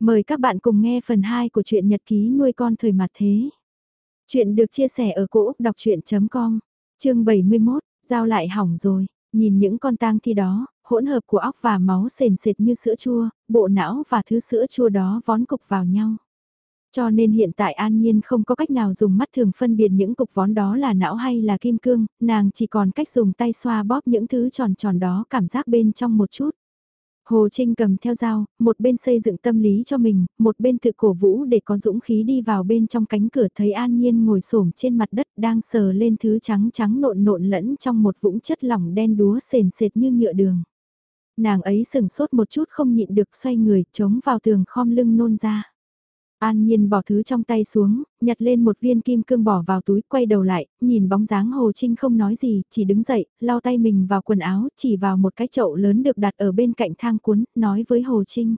Mời các bạn cùng nghe phần 2 của truyện nhật ký nuôi con thời mặt thế. Chuyện được chia sẻ ở cỗ đọc chuyện.com, chương 71, giao lại hỏng rồi, nhìn những con tang thi đó, hỗn hợp của óc và máu sền sệt như sữa chua, bộ não và thứ sữa chua đó vón cục vào nhau. Cho nên hiện tại An Nhiên không có cách nào dùng mắt thường phân biệt những cục vón đó là não hay là kim cương, nàng chỉ còn cách dùng tay xoa bóp những thứ tròn tròn đó cảm giác bên trong một chút. Hồ Trinh cầm theo dao, một bên xây dựng tâm lý cho mình, một bên tự cổ vũ để có dũng khí đi vào bên trong cánh cửa thấy An Nhiên ngồi xổm trên mặt đất đang sờ lên thứ trắng trắng nộn nộn lẫn trong một vũng chất lỏng đen đúa sền sệt như nhựa đường. Nàng ấy sừng sốt một chút không nhịn được xoay người chống vào tường khom lưng nôn ra. An Nhiên bỏ thứ trong tay xuống, nhặt lên một viên kim cương bỏ vào túi, quay đầu lại, nhìn bóng dáng Hồ Trinh không nói gì, chỉ đứng dậy, lau tay mình vào quần áo, chỉ vào một cái chậu lớn được đặt ở bên cạnh thang cuốn, nói với Hồ Trinh.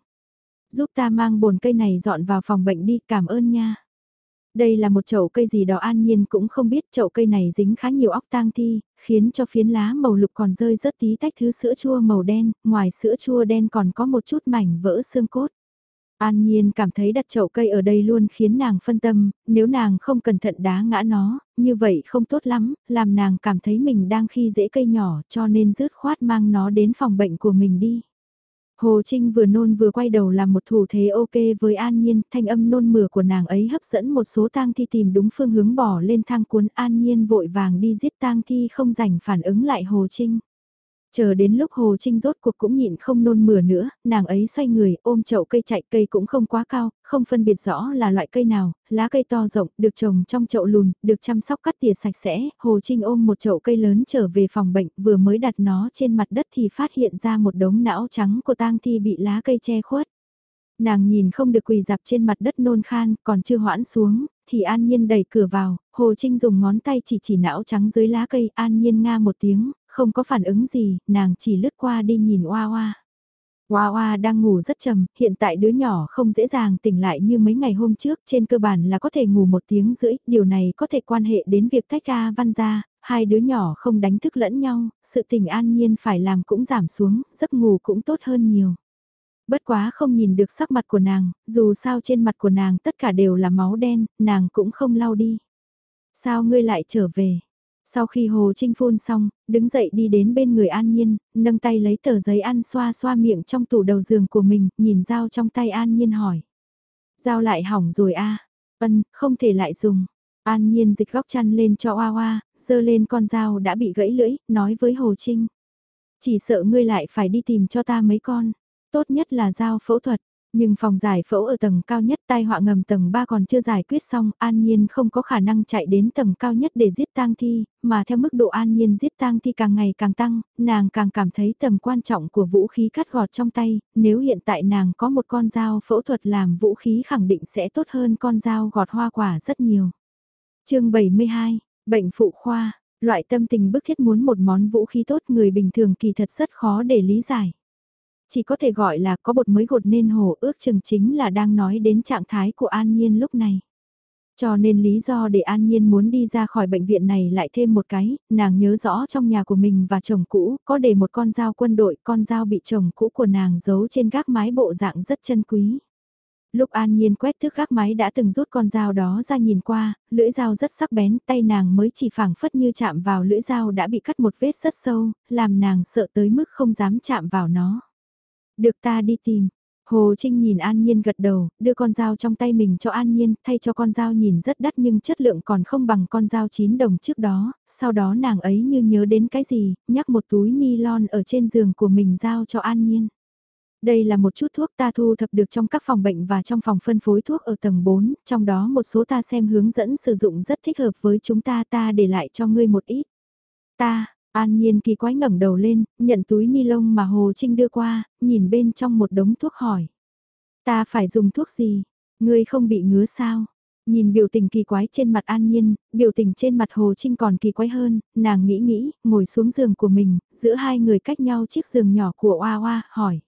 Giúp ta mang bồn cây này dọn vào phòng bệnh đi, cảm ơn nha. Đây là một chậu cây gì đó An Nhiên cũng không biết chậu cây này dính khá nhiều óc tang thi, khiến cho phiến lá màu lục còn rơi rất tí tách thứ sữa chua màu đen, ngoài sữa chua đen còn có một chút mảnh vỡ xương cốt. An Nhiên cảm thấy đặt chậu cây ở đây luôn khiến nàng phân tâm, nếu nàng không cẩn thận đá ngã nó, như vậy không tốt lắm, làm nàng cảm thấy mình đang khi dễ cây nhỏ cho nên rứt khoát mang nó đến phòng bệnh của mình đi. Hồ Trinh vừa nôn vừa quay đầu làm một thủ thế ok với An Nhiên, thanh âm nôn mửa của nàng ấy hấp dẫn một số tang thi tìm đúng phương hướng bỏ lên thang cuốn An Nhiên vội vàng đi giết tang thi không rảnh phản ứng lại Hồ Trinh. Chờ đến lúc Hồ Trinh rốt cuộc cũng nhịn không nôn mửa nữa, nàng ấy xoay người ôm chậu cây chạy cây cũng không quá cao, không phân biệt rõ là loại cây nào, lá cây to rộng, được trồng trong chậu lùn, được chăm sóc cắt tỉa sạch sẽ, Hồ Trinh ôm một chậu cây lớn trở về phòng bệnh, vừa mới đặt nó trên mặt đất thì phát hiện ra một đống não trắng của tang thi bị lá cây che khuất. Nàng nhìn không được quỳ dạp trên mặt đất nôn khan, còn chưa hoãn xuống, thì An Nhiên đẩy cửa vào, Hồ Trinh dùng ngón tay chỉ chỉ não trắng dưới lá cây, An Nhiên nga một tiếng, không có phản ứng gì, nàng chỉ lướt qua đi nhìn Oa Oa. Oa Oa đang ngủ rất trầm, hiện tại đứa nhỏ không dễ dàng tỉnh lại như mấy ngày hôm trước, trên cơ bản là có thể ngủ một tiếng rưỡi, điều này có thể quan hệ đến việc tách ca văn ra, hai đứa nhỏ không đánh thức lẫn nhau, sự tình an nhiên phải làm cũng giảm xuống, giấc ngủ cũng tốt hơn nhiều. Bất quá không nhìn được sắc mặt của nàng, dù sao trên mặt của nàng tất cả đều là máu đen, nàng cũng không lau đi. Sao ngươi lại trở về? Sau khi Hồ Trinh phun xong, đứng dậy đi đến bên người An Nhiên, nâng tay lấy tờ giấy ăn xoa xoa miệng trong tủ đầu giường của mình, nhìn dao trong tay An Nhiên hỏi. Dao lại hỏng rồi a à? vân không thể lại dùng. An Nhiên dịch góc chăn lên cho Hoa Hoa, dơ lên con dao đã bị gãy lưỡi, nói với Hồ Trinh. Chỉ sợ ngươi lại phải đi tìm cho ta mấy con. Tốt nhất là dao phẫu thuật. Nhưng phòng giải phẫu ở tầng cao nhất tai họa ngầm tầng 3 còn chưa giải quyết xong, an nhiên không có khả năng chạy đến tầng cao nhất để giết tang thi, mà theo mức độ an nhiên giết tang thi càng ngày càng tăng, nàng càng cảm thấy tầm quan trọng của vũ khí cắt gọt trong tay, nếu hiện tại nàng có một con dao phẫu thuật làm vũ khí khẳng định sẽ tốt hơn con dao gọt hoa quả rất nhiều. chương 72, Bệnh phụ khoa, loại tâm tình bức thiết muốn một món vũ khí tốt người bình thường kỳ thật rất khó để lý giải chỉ có thể gọi là có bột mới gột nên hồ ước chừng chính là đang nói đến trạng thái của An Nhiên lúc này. Cho nên lý do để An Nhiên muốn đi ra khỏi bệnh viện này lại thêm một cái, nàng nhớ rõ trong nhà của mình và chồng cũ có để một con dao quân đội, con dao bị chồng cũ của nàng giấu trên gác mái bộ dạng rất chân quý. Lúc An Nhiên quét thước gác mái đã từng rút con dao đó ra nhìn qua, lưỡi dao rất sắc bén, tay nàng mới chỉ phảng phất như chạm vào lưỡi dao đã bị cắt một vết rất sâu, làm nàng sợ tới mức không dám chạm vào nó. Được ta đi tìm. Hồ Trinh nhìn An Nhiên gật đầu, đưa con dao trong tay mình cho An Nhiên, thay cho con dao nhìn rất đắt nhưng chất lượng còn không bằng con dao 9 đồng trước đó, sau đó nàng ấy như nhớ đến cái gì, nhắc một túi ni lon ở trên giường của mình giao cho An Nhiên. Đây là một chút thuốc ta thu thập được trong các phòng bệnh và trong phòng phân phối thuốc ở tầng 4, trong đó một số ta xem hướng dẫn sử dụng rất thích hợp với chúng ta ta để lại cho ngươi một ít. Ta, An Nhiên kỳ quái ngẩng đầu lên, nhận túi ni lông mà Hồ Trinh đưa qua, nhìn bên trong một đống thuốc hỏi. Ta phải dùng thuốc gì? Ngươi không bị ngứa sao? Nhìn biểu tình kỳ quái trên mặt An Nhiên, biểu tình trên mặt Hồ Trinh còn kỳ quái hơn, nàng nghĩ nghĩ, ngồi xuống giường của mình, giữa hai người cách nhau chiếc giường nhỏ của Oa Oa, hỏi.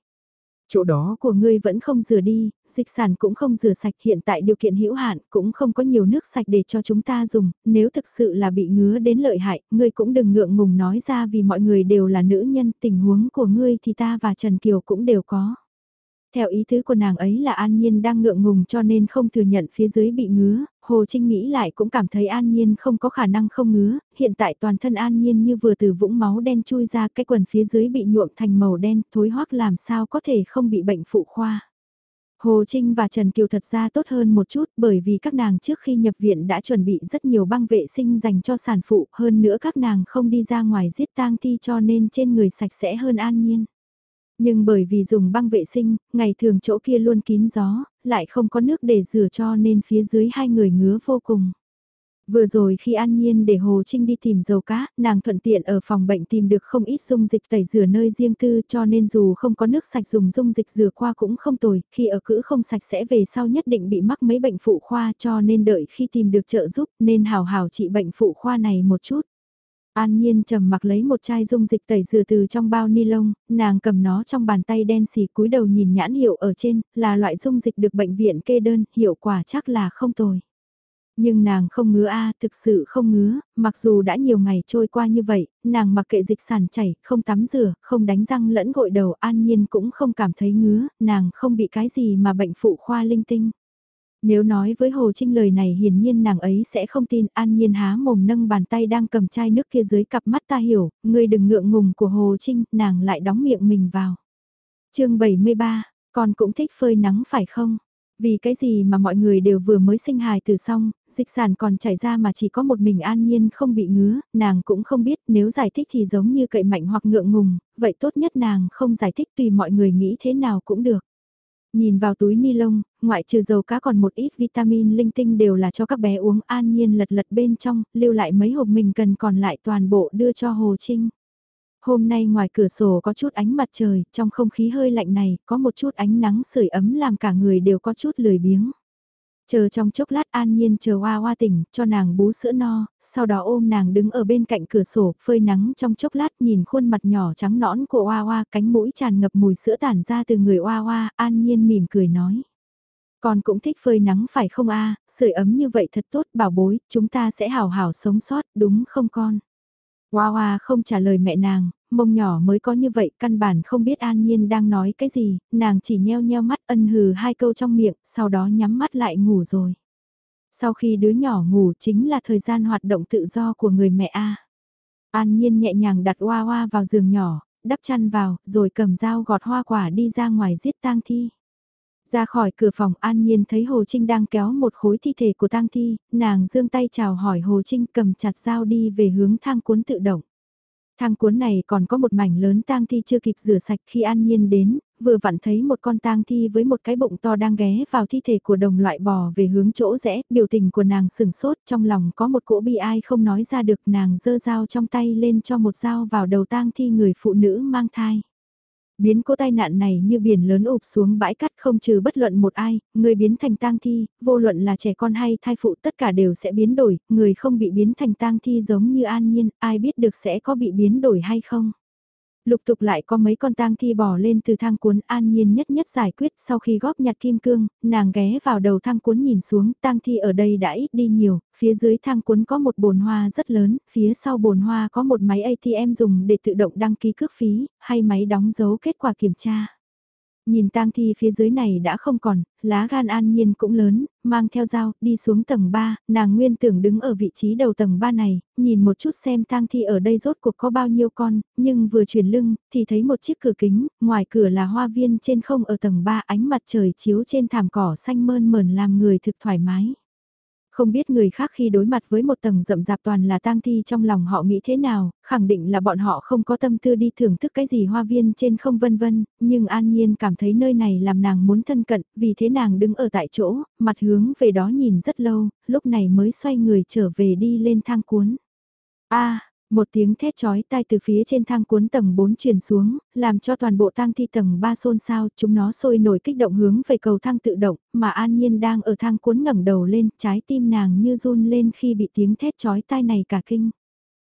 Chỗ đó của ngươi vẫn không rửa đi, dịch sản cũng không rửa sạch hiện tại điều kiện hữu hạn cũng không có nhiều nước sạch để cho chúng ta dùng, nếu thực sự là bị ngứa đến lợi hại, ngươi cũng đừng ngượng ngùng nói ra vì mọi người đều là nữ nhân, tình huống của ngươi thì ta và Trần Kiều cũng đều có. Theo ý thứ của nàng ấy là An Nhiên đang ngượng ngùng cho nên không thừa nhận phía dưới bị ngứa, Hồ Trinh nghĩ lại cũng cảm thấy An Nhiên không có khả năng không ngứa, hiện tại toàn thân An Nhiên như vừa từ vũng máu đen chui ra cái quần phía dưới bị nhuộm thành màu đen, thối hoắc làm sao có thể không bị bệnh phụ khoa. Hồ Trinh và Trần Kiều thật ra tốt hơn một chút bởi vì các nàng trước khi nhập viện đã chuẩn bị rất nhiều băng vệ sinh dành cho sản phụ, hơn nữa các nàng không đi ra ngoài giết tang thi cho nên trên người sạch sẽ hơn an nhiên. Nhưng bởi vì dùng băng vệ sinh, ngày thường chỗ kia luôn kín gió, lại không có nước để rửa cho nên phía dưới hai người ngứa vô cùng. Vừa rồi khi An Nhiên để Hồ Trinh đi tìm dầu cá, nàng thuận tiện ở phòng bệnh tìm được không ít dung dịch tẩy rửa nơi riêng tư cho nên dù không có nước sạch dùng dung dịch rửa qua cũng không tồi, khi ở cữ không sạch sẽ về sau nhất định bị mắc mấy bệnh phụ khoa cho nên đợi khi tìm được trợ giúp nên hào hào trị bệnh phụ khoa này một chút. An Nhiên trầm mặc lấy một chai dung dịch tẩy rửa từ trong bao ni lông, nàng cầm nó trong bàn tay đen xì cúi đầu nhìn nhãn hiệu ở trên, là loại dung dịch được bệnh viện kê đơn, hiệu quả chắc là không tồi. Nhưng nàng không ngứa a thực sự không ngứa, mặc dù đã nhiều ngày trôi qua như vậy, nàng mặc kệ dịch sản chảy, không tắm rửa, không đánh răng lẫn gội đầu an nhiên cũng không cảm thấy ngứa, nàng không bị cái gì mà bệnh phụ khoa linh tinh. Nếu nói với Hồ Trinh lời này hiển nhiên nàng ấy sẽ không tin an nhiên há mồm nâng bàn tay đang cầm chai nước kia dưới cặp mắt ta hiểu, người đừng ngượng ngùng của Hồ Trinh, nàng lại đóng miệng mình vào. chương 73, con cũng thích phơi nắng phải không? Vì cái gì mà mọi người đều vừa mới sinh hài từ xong, dịch sản còn chảy ra mà chỉ có một mình an nhiên không bị ngứa, nàng cũng không biết nếu giải thích thì giống như cậy mạnh hoặc ngượng ngùng, vậy tốt nhất nàng không giải thích tùy mọi người nghĩ thế nào cũng được. Nhìn vào túi ni lông, ngoại trừ dầu cá còn một ít vitamin linh tinh đều là cho các bé uống an nhiên lật lật bên trong, lưu lại mấy hộp mình cần còn lại toàn bộ đưa cho Hồ Trinh. Hôm nay ngoài cửa sổ có chút ánh mặt trời, trong không khí hơi lạnh này, có một chút ánh nắng sưởi ấm làm cả người đều có chút lười biếng. Chờ trong chốc lát an nhiên chờ hoa hoa tỉnh, cho nàng bú sữa no, sau đó ôm nàng đứng ở bên cạnh cửa sổ, phơi nắng trong chốc lát nhìn khuôn mặt nhỏ trắng nõn của hoa hoa, cánh mũi tràn ngập mùi sữa tản ra từ người hoa hoa, an nhiên mỉm cười nói. Con cũng thích phơi nắng phải không a sưởi ấm như vậy thật tốt bảo bối, chúng ta sẽ hào hào sống sót, đúng không con? Hoa hoa không trả lời mẹ nàng, mông nhỏ mới có như vậy, căn bản không biết An Nhiên đang nói cái gì, nàng chỉ nheo nheo mắt ân hừ hai câu trong miệng, sau đó nhắm mắt lại ngủ rồi. Sau khi đứa nhỏ ngủ chính là thời gian hoạt động tự do của người mẹ A. An Nhiên nhẹ nhàng đặt hoa hoa vào giường nhỏ, đắp chăn vào, rồi cầm dao gọt hoa quả đi ra ngoài giết tang thi. Ra khỏi cửa phòng An Nhiên thấy Hồ Trinh đang kéo một khối thi thể của tang thi, nàng dương tay chào hỏi Hồ Trinh cầm chặt dao đi về hướng thang cuốn tự động. Thang cuốn này còn có một mảnh lớn tang thi chưa kịp rửa sạch khi An Nhiên đến, vừa vặn thấy một con tang thi với một cái bụng to đang ghé vào thi thể của đồng loại bò về hướng chỗ rẽ, biểu tình của nàng sừng sốt, trong lòng có một cỗ bi ai không nói ra được nàng dơ dao trong tay lên cho một dao vào đầu tang thi người phụ nữ mang thai. Biến cố tai nạn này như biển lớn ụp xuống bãi cắt không trừ bất luận một ai, người biến thành tang thi, vô luận là trẻ con hay thai phụ tất cả đều sẽ biến đổi, người không bị biến thành tang thi giống như an nhiên, ai biết được sẽ có bị biến đổi hay không lục tục lại có mấy con tang thi bò lên từ thang cuốn an nhiên nhất nhất giải quyết sau khi góp nhặt kim cương, nàng ghé vào đầu thang cuốn nhìn xuống tang thi ở đây đã ít đi nhiều, phía dưới thang cuốn có một bồn hoa rất lớn, phía sau bồn hoa có một máy ATM dùng để tự động đăng ký cước phí, hay máy đóng dấu kết quả kiểm tra. Nhìn tang thi phía dưới này đã không còn, lá gan an nhiên cũng lớn, mang theo dao, đi xuống tầng 3, nàng nguyên tưởng đứng ở vị trí đầu tầng 3 này, nhìn một chút xem tang thi ở đây rốt cuộc có bao nhiêu con, nhưng vừa chuyển lưng, thì thấy một chiếc cửa kính, ngoài cửa là hoa viên trên không ở tầng 3 ánh mặt trời chiếu trên thảm cỏ xanh mơn mờn làm người thực thoải mái. Không biết người khác khi đối mặt với một tầng rậm rạp toàn là tang thi trong lòng họ nghĩ thế nào, khẳng định là bọn họ không có tâm tư đi thưởng thức cái gì hoa viên trên không vân vân, nhưng an nhiên cảm thấy nơi này làm nàng muốn thân cận, vì thế nàng đứng ở tại chỗ, mặt hướng về đó nhìn rất lâu, lúc này mới xoay người trở về đi lên thang cuốn. a một tiếng thét chói tai từ phía trên thang cuốn tầng 4 truyền xuống, làm cho toàn bộ tang thi tầng 3 xôn xao, chúng nó sôi nổi kích động hướng về cầu thang tự động, mà An Nhiên đang ở thang cuốn ngẩng đầu lên, trái tim nàng như run lên khi bị tiếng thét chói tai này cả kinh.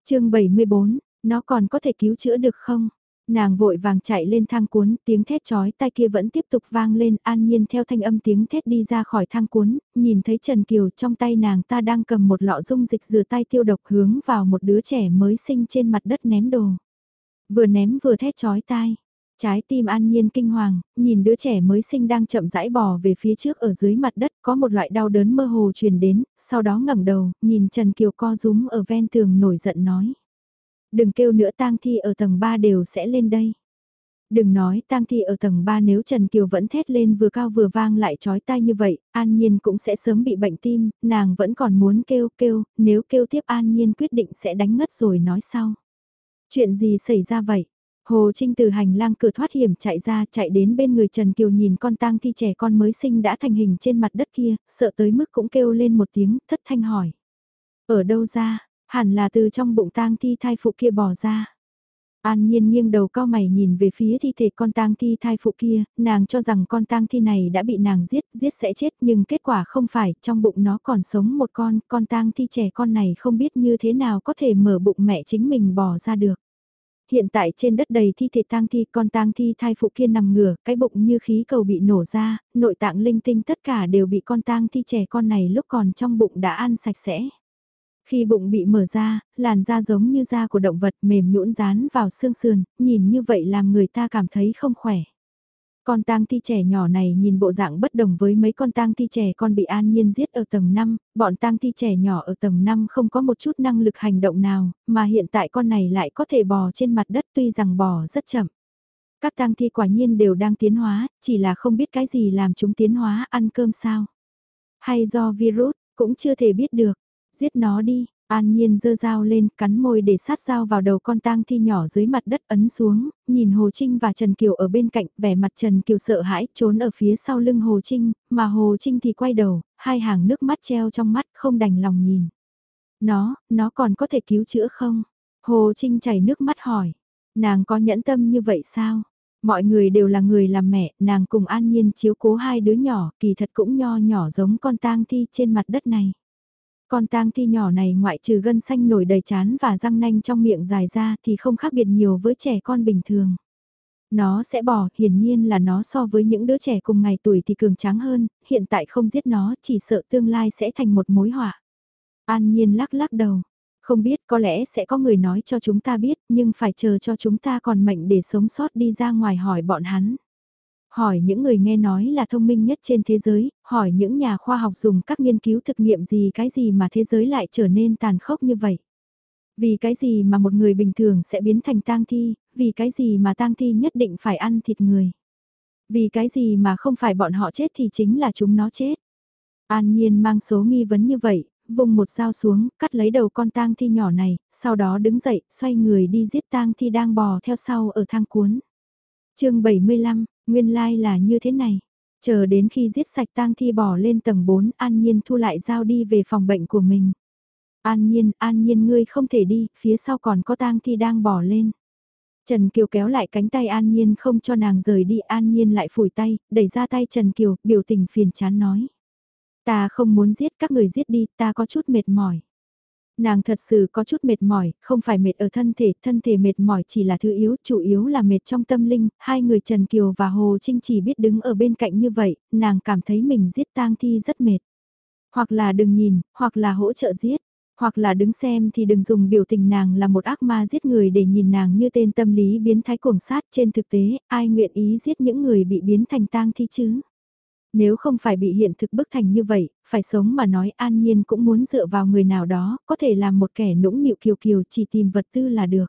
chương 74, nó còn có thể cứu chữa được không? Nàng vội vàng chạy lên thang cuốn, tiếng thét chói tai kia vẫn tiếp tục vang lên, an nhiên theo thanh âm tiếng thét đi ra khỏi thang cuốn, nhìn thấy Trần Kiều trong tay nàng ta đang cầm một lọ dung dịch rửa tay tiêu độc hướng vào một đứa trẻ mới sinh trên mặt đất ném đồ. Vừa ném vừa thét chói tai. Trái tim an nhiên kinh hoàng, nhìn đứa trẻ mới sinh đang chậm rãi bò về phía trước ở dưới mặt đất có một loại đau đớn mơ hồ truyền đến, sau đó ngẩng đầu, nhìn Trần Kiều co rúm ở ven tường nổi giận nói. Đừng kêu nữa tang thi ở tầng 3 đều sẽ lên đây. Đừng nói tang thi ở tầng 3 nếu Trần Kiều vẫn thét lên vừa cao vừa vang lại chói tai như vậy, An Nhiên cũng sẽ sớm bị bệnh tim, nàng vẫn còn muốn kêu kêu, nếu kêu tiếp An Nhiên quyết định sẽ đánh ngất rồi nói sau. Chuyện gì xảy ra vậy? Hồ Trinh từ hành lang cửa thoát hiểm chạy ra chạy đến bên người Trần Kiều nhìn con tang thi trẻ con mới sinh đã thành hình trên mặt đất kia, sợ tới mức cũng kêu lên một tiếng, thất thanh hỏi. Ở đâu ra, hẳn là từ trong bụng tang thi thai phụ kia bò ra. An nhiên nghiêng đầu cao mày nhìn về phía thi thể con tang thi thai phụ kia, nàng cho rằng con tang thi này đã bị nàng giết, giết sẽ chết nhưng kết quả không phải, trong bụng nó còn sống một con, con tang thi trẻ con này không biết như thế nào có thể mở bụng mẹ chính mình bò ra được. Hiện tại trên đất đầy thi thể tang thi con tang thi thai phụ kia nằm ngửa, cái bụng như khí cầu bị nổ ra, nội tạng linh tinh tất cả đều bị con tang thi trẻ con này lúc còn trong bụng đã ăn sạch sẽ. Khi bụng bị mở ra, làn da giống như da của động vật mềm nhũn dán vào xương sườn, nhìn như vậy làm người ta cảm thấy không khỏe. Con tang thi trẻ nhỏ này nhìn bộ dạng bất đồng với mấy con tang thi trẻ con bị an nhiên giết ở tầng 5, bọn tang thi trẻ nhỏ ở tầng 5 không có một chút năng lực hành động nào, mà hiện tại con này lại có thể bò trên mặt đất tuy rằng bò rất chậm. Các tang thi quả nhiên đều đang tiến hóa, chỉ là không biết cái gì làm chúng tiến hóa ăn cơm sao. Hay do virus, cũng chưa thể biết được giết nó đi, An Nhiên dơ dao lên, cắn môi để sát dao vào đầu con tang thi nhỏ dưới mặt đất ấn xuống, nhìn Hồ Trinh và Trần Kiều ở bên cạnh, vẻ mặt Trần Kiều sợ hãi, trốn ở phía sau lưng Hồ Trinh, mà Hồ Trinh thì quay đầu, hai hàng nước mắt treo trong mắt, không đành lòng nhìn. Nó, nó còn có thể cứu chữa không? Hồ Trinh chảy nước mắt hỏi, nàng có nhẫn tâm như vậy sao? Mọi người đều là người làm mẹ, nàng cùng an nhiên chiếu cố hai đứa nhỏ, kỳ thật cũng nho nhỏ giống con tang thi trên mặt đất này. Con tang thi nhỏ này ngoại trừ gân xanh nổi đầy chán và răng nanh trong miệng dài ra thì không khác biệt nhiều với trẻ con bình thường. Nó sẽ bỏ, hiển nhiên là nó so với những đứa trẻ cùng ngày tuổi thì cường tráng hơn, hiện tại không giết nó chỉ sợ tương lai sẽ thành một mối họa. An nhiên lắc lắc đầu, không biết có lẽ sẽ có người nói cho chúng ta biết nhưng phải chờ cho chúng ta còn mệnh để sống sót đi ra ngoài hỏi bọn hắn hỏi những người nghe nói là thông minh nhất trên thế giới, hỏi những nhà khoa học dùng các nghiên cứu thực nghiệm gì cái gì mà thế giới lại trở nên tàn khốc như vậy. Vì cái gì mà một người bình thường sẽ biến thành tang thi, vì cái gì mà tang thi nhất định phải ăn thịt người. Vì cái gì mà không phải bọn họ chết thì chính là chúng nó chết. An Nhiên mang số nghi vấn như vậy, vùng một dao xuống, cắt lấy đầu con tang thi nhỏ này, sau đó đứng dậy, xoay người đi giết tang thi đang bò theo sau ở thang cuốn. chương 75, Nguyên lai là như thế này. Chờ đến khi giết sạch tang thi bỏ lên tầng 4, An Nhiên thu lại dao đi về phòng bệnh của mình. An Nhiên, An Nhiên ngươi không thể đi, phía sau còn có tang thi đang bỏ lên. Trần Kiều kéo lại cánh tay An Nhiên không cho nàng rời đi, An Nhiên lại phủi tay, đẩy ra tay Trần Kiều, biểu tình phiền chán nói. Ta không muốn giết các người giết đi, ta có chút mệt mỏi. Nàng thật sự có chút mệt mỏi, không phải mệt ở thân thể, thân thể mệt mỏi chỉ là thứ yếu, chủ yếu là mệt trong tâm linh, hai người Trần Kiều và Hồ Trinh chỉ biết đứng ở bên cạnh như vậy, nàng cảm thấy mình giết tang thi rất mệt. Hoặc là đừng nhìn, hoặc là hỗ trợ giết, hoặc là đứng xem thì đừng dùng biểu tình nàng là một ác ma giết người để nhìn nàng như tên tâm lý biến thái cuồng sát trên thực tế, ai nguyện ý giết những người bị biến thành tang thi chứ. Nếu không phải bị hiện thực bức thành như vậy, phải sống mà nói an nhiên cũng muốn dựa vào người nào đó, có thể làm một kẻ nũng nịu kiều kiều chỉ tìm vật tư là được.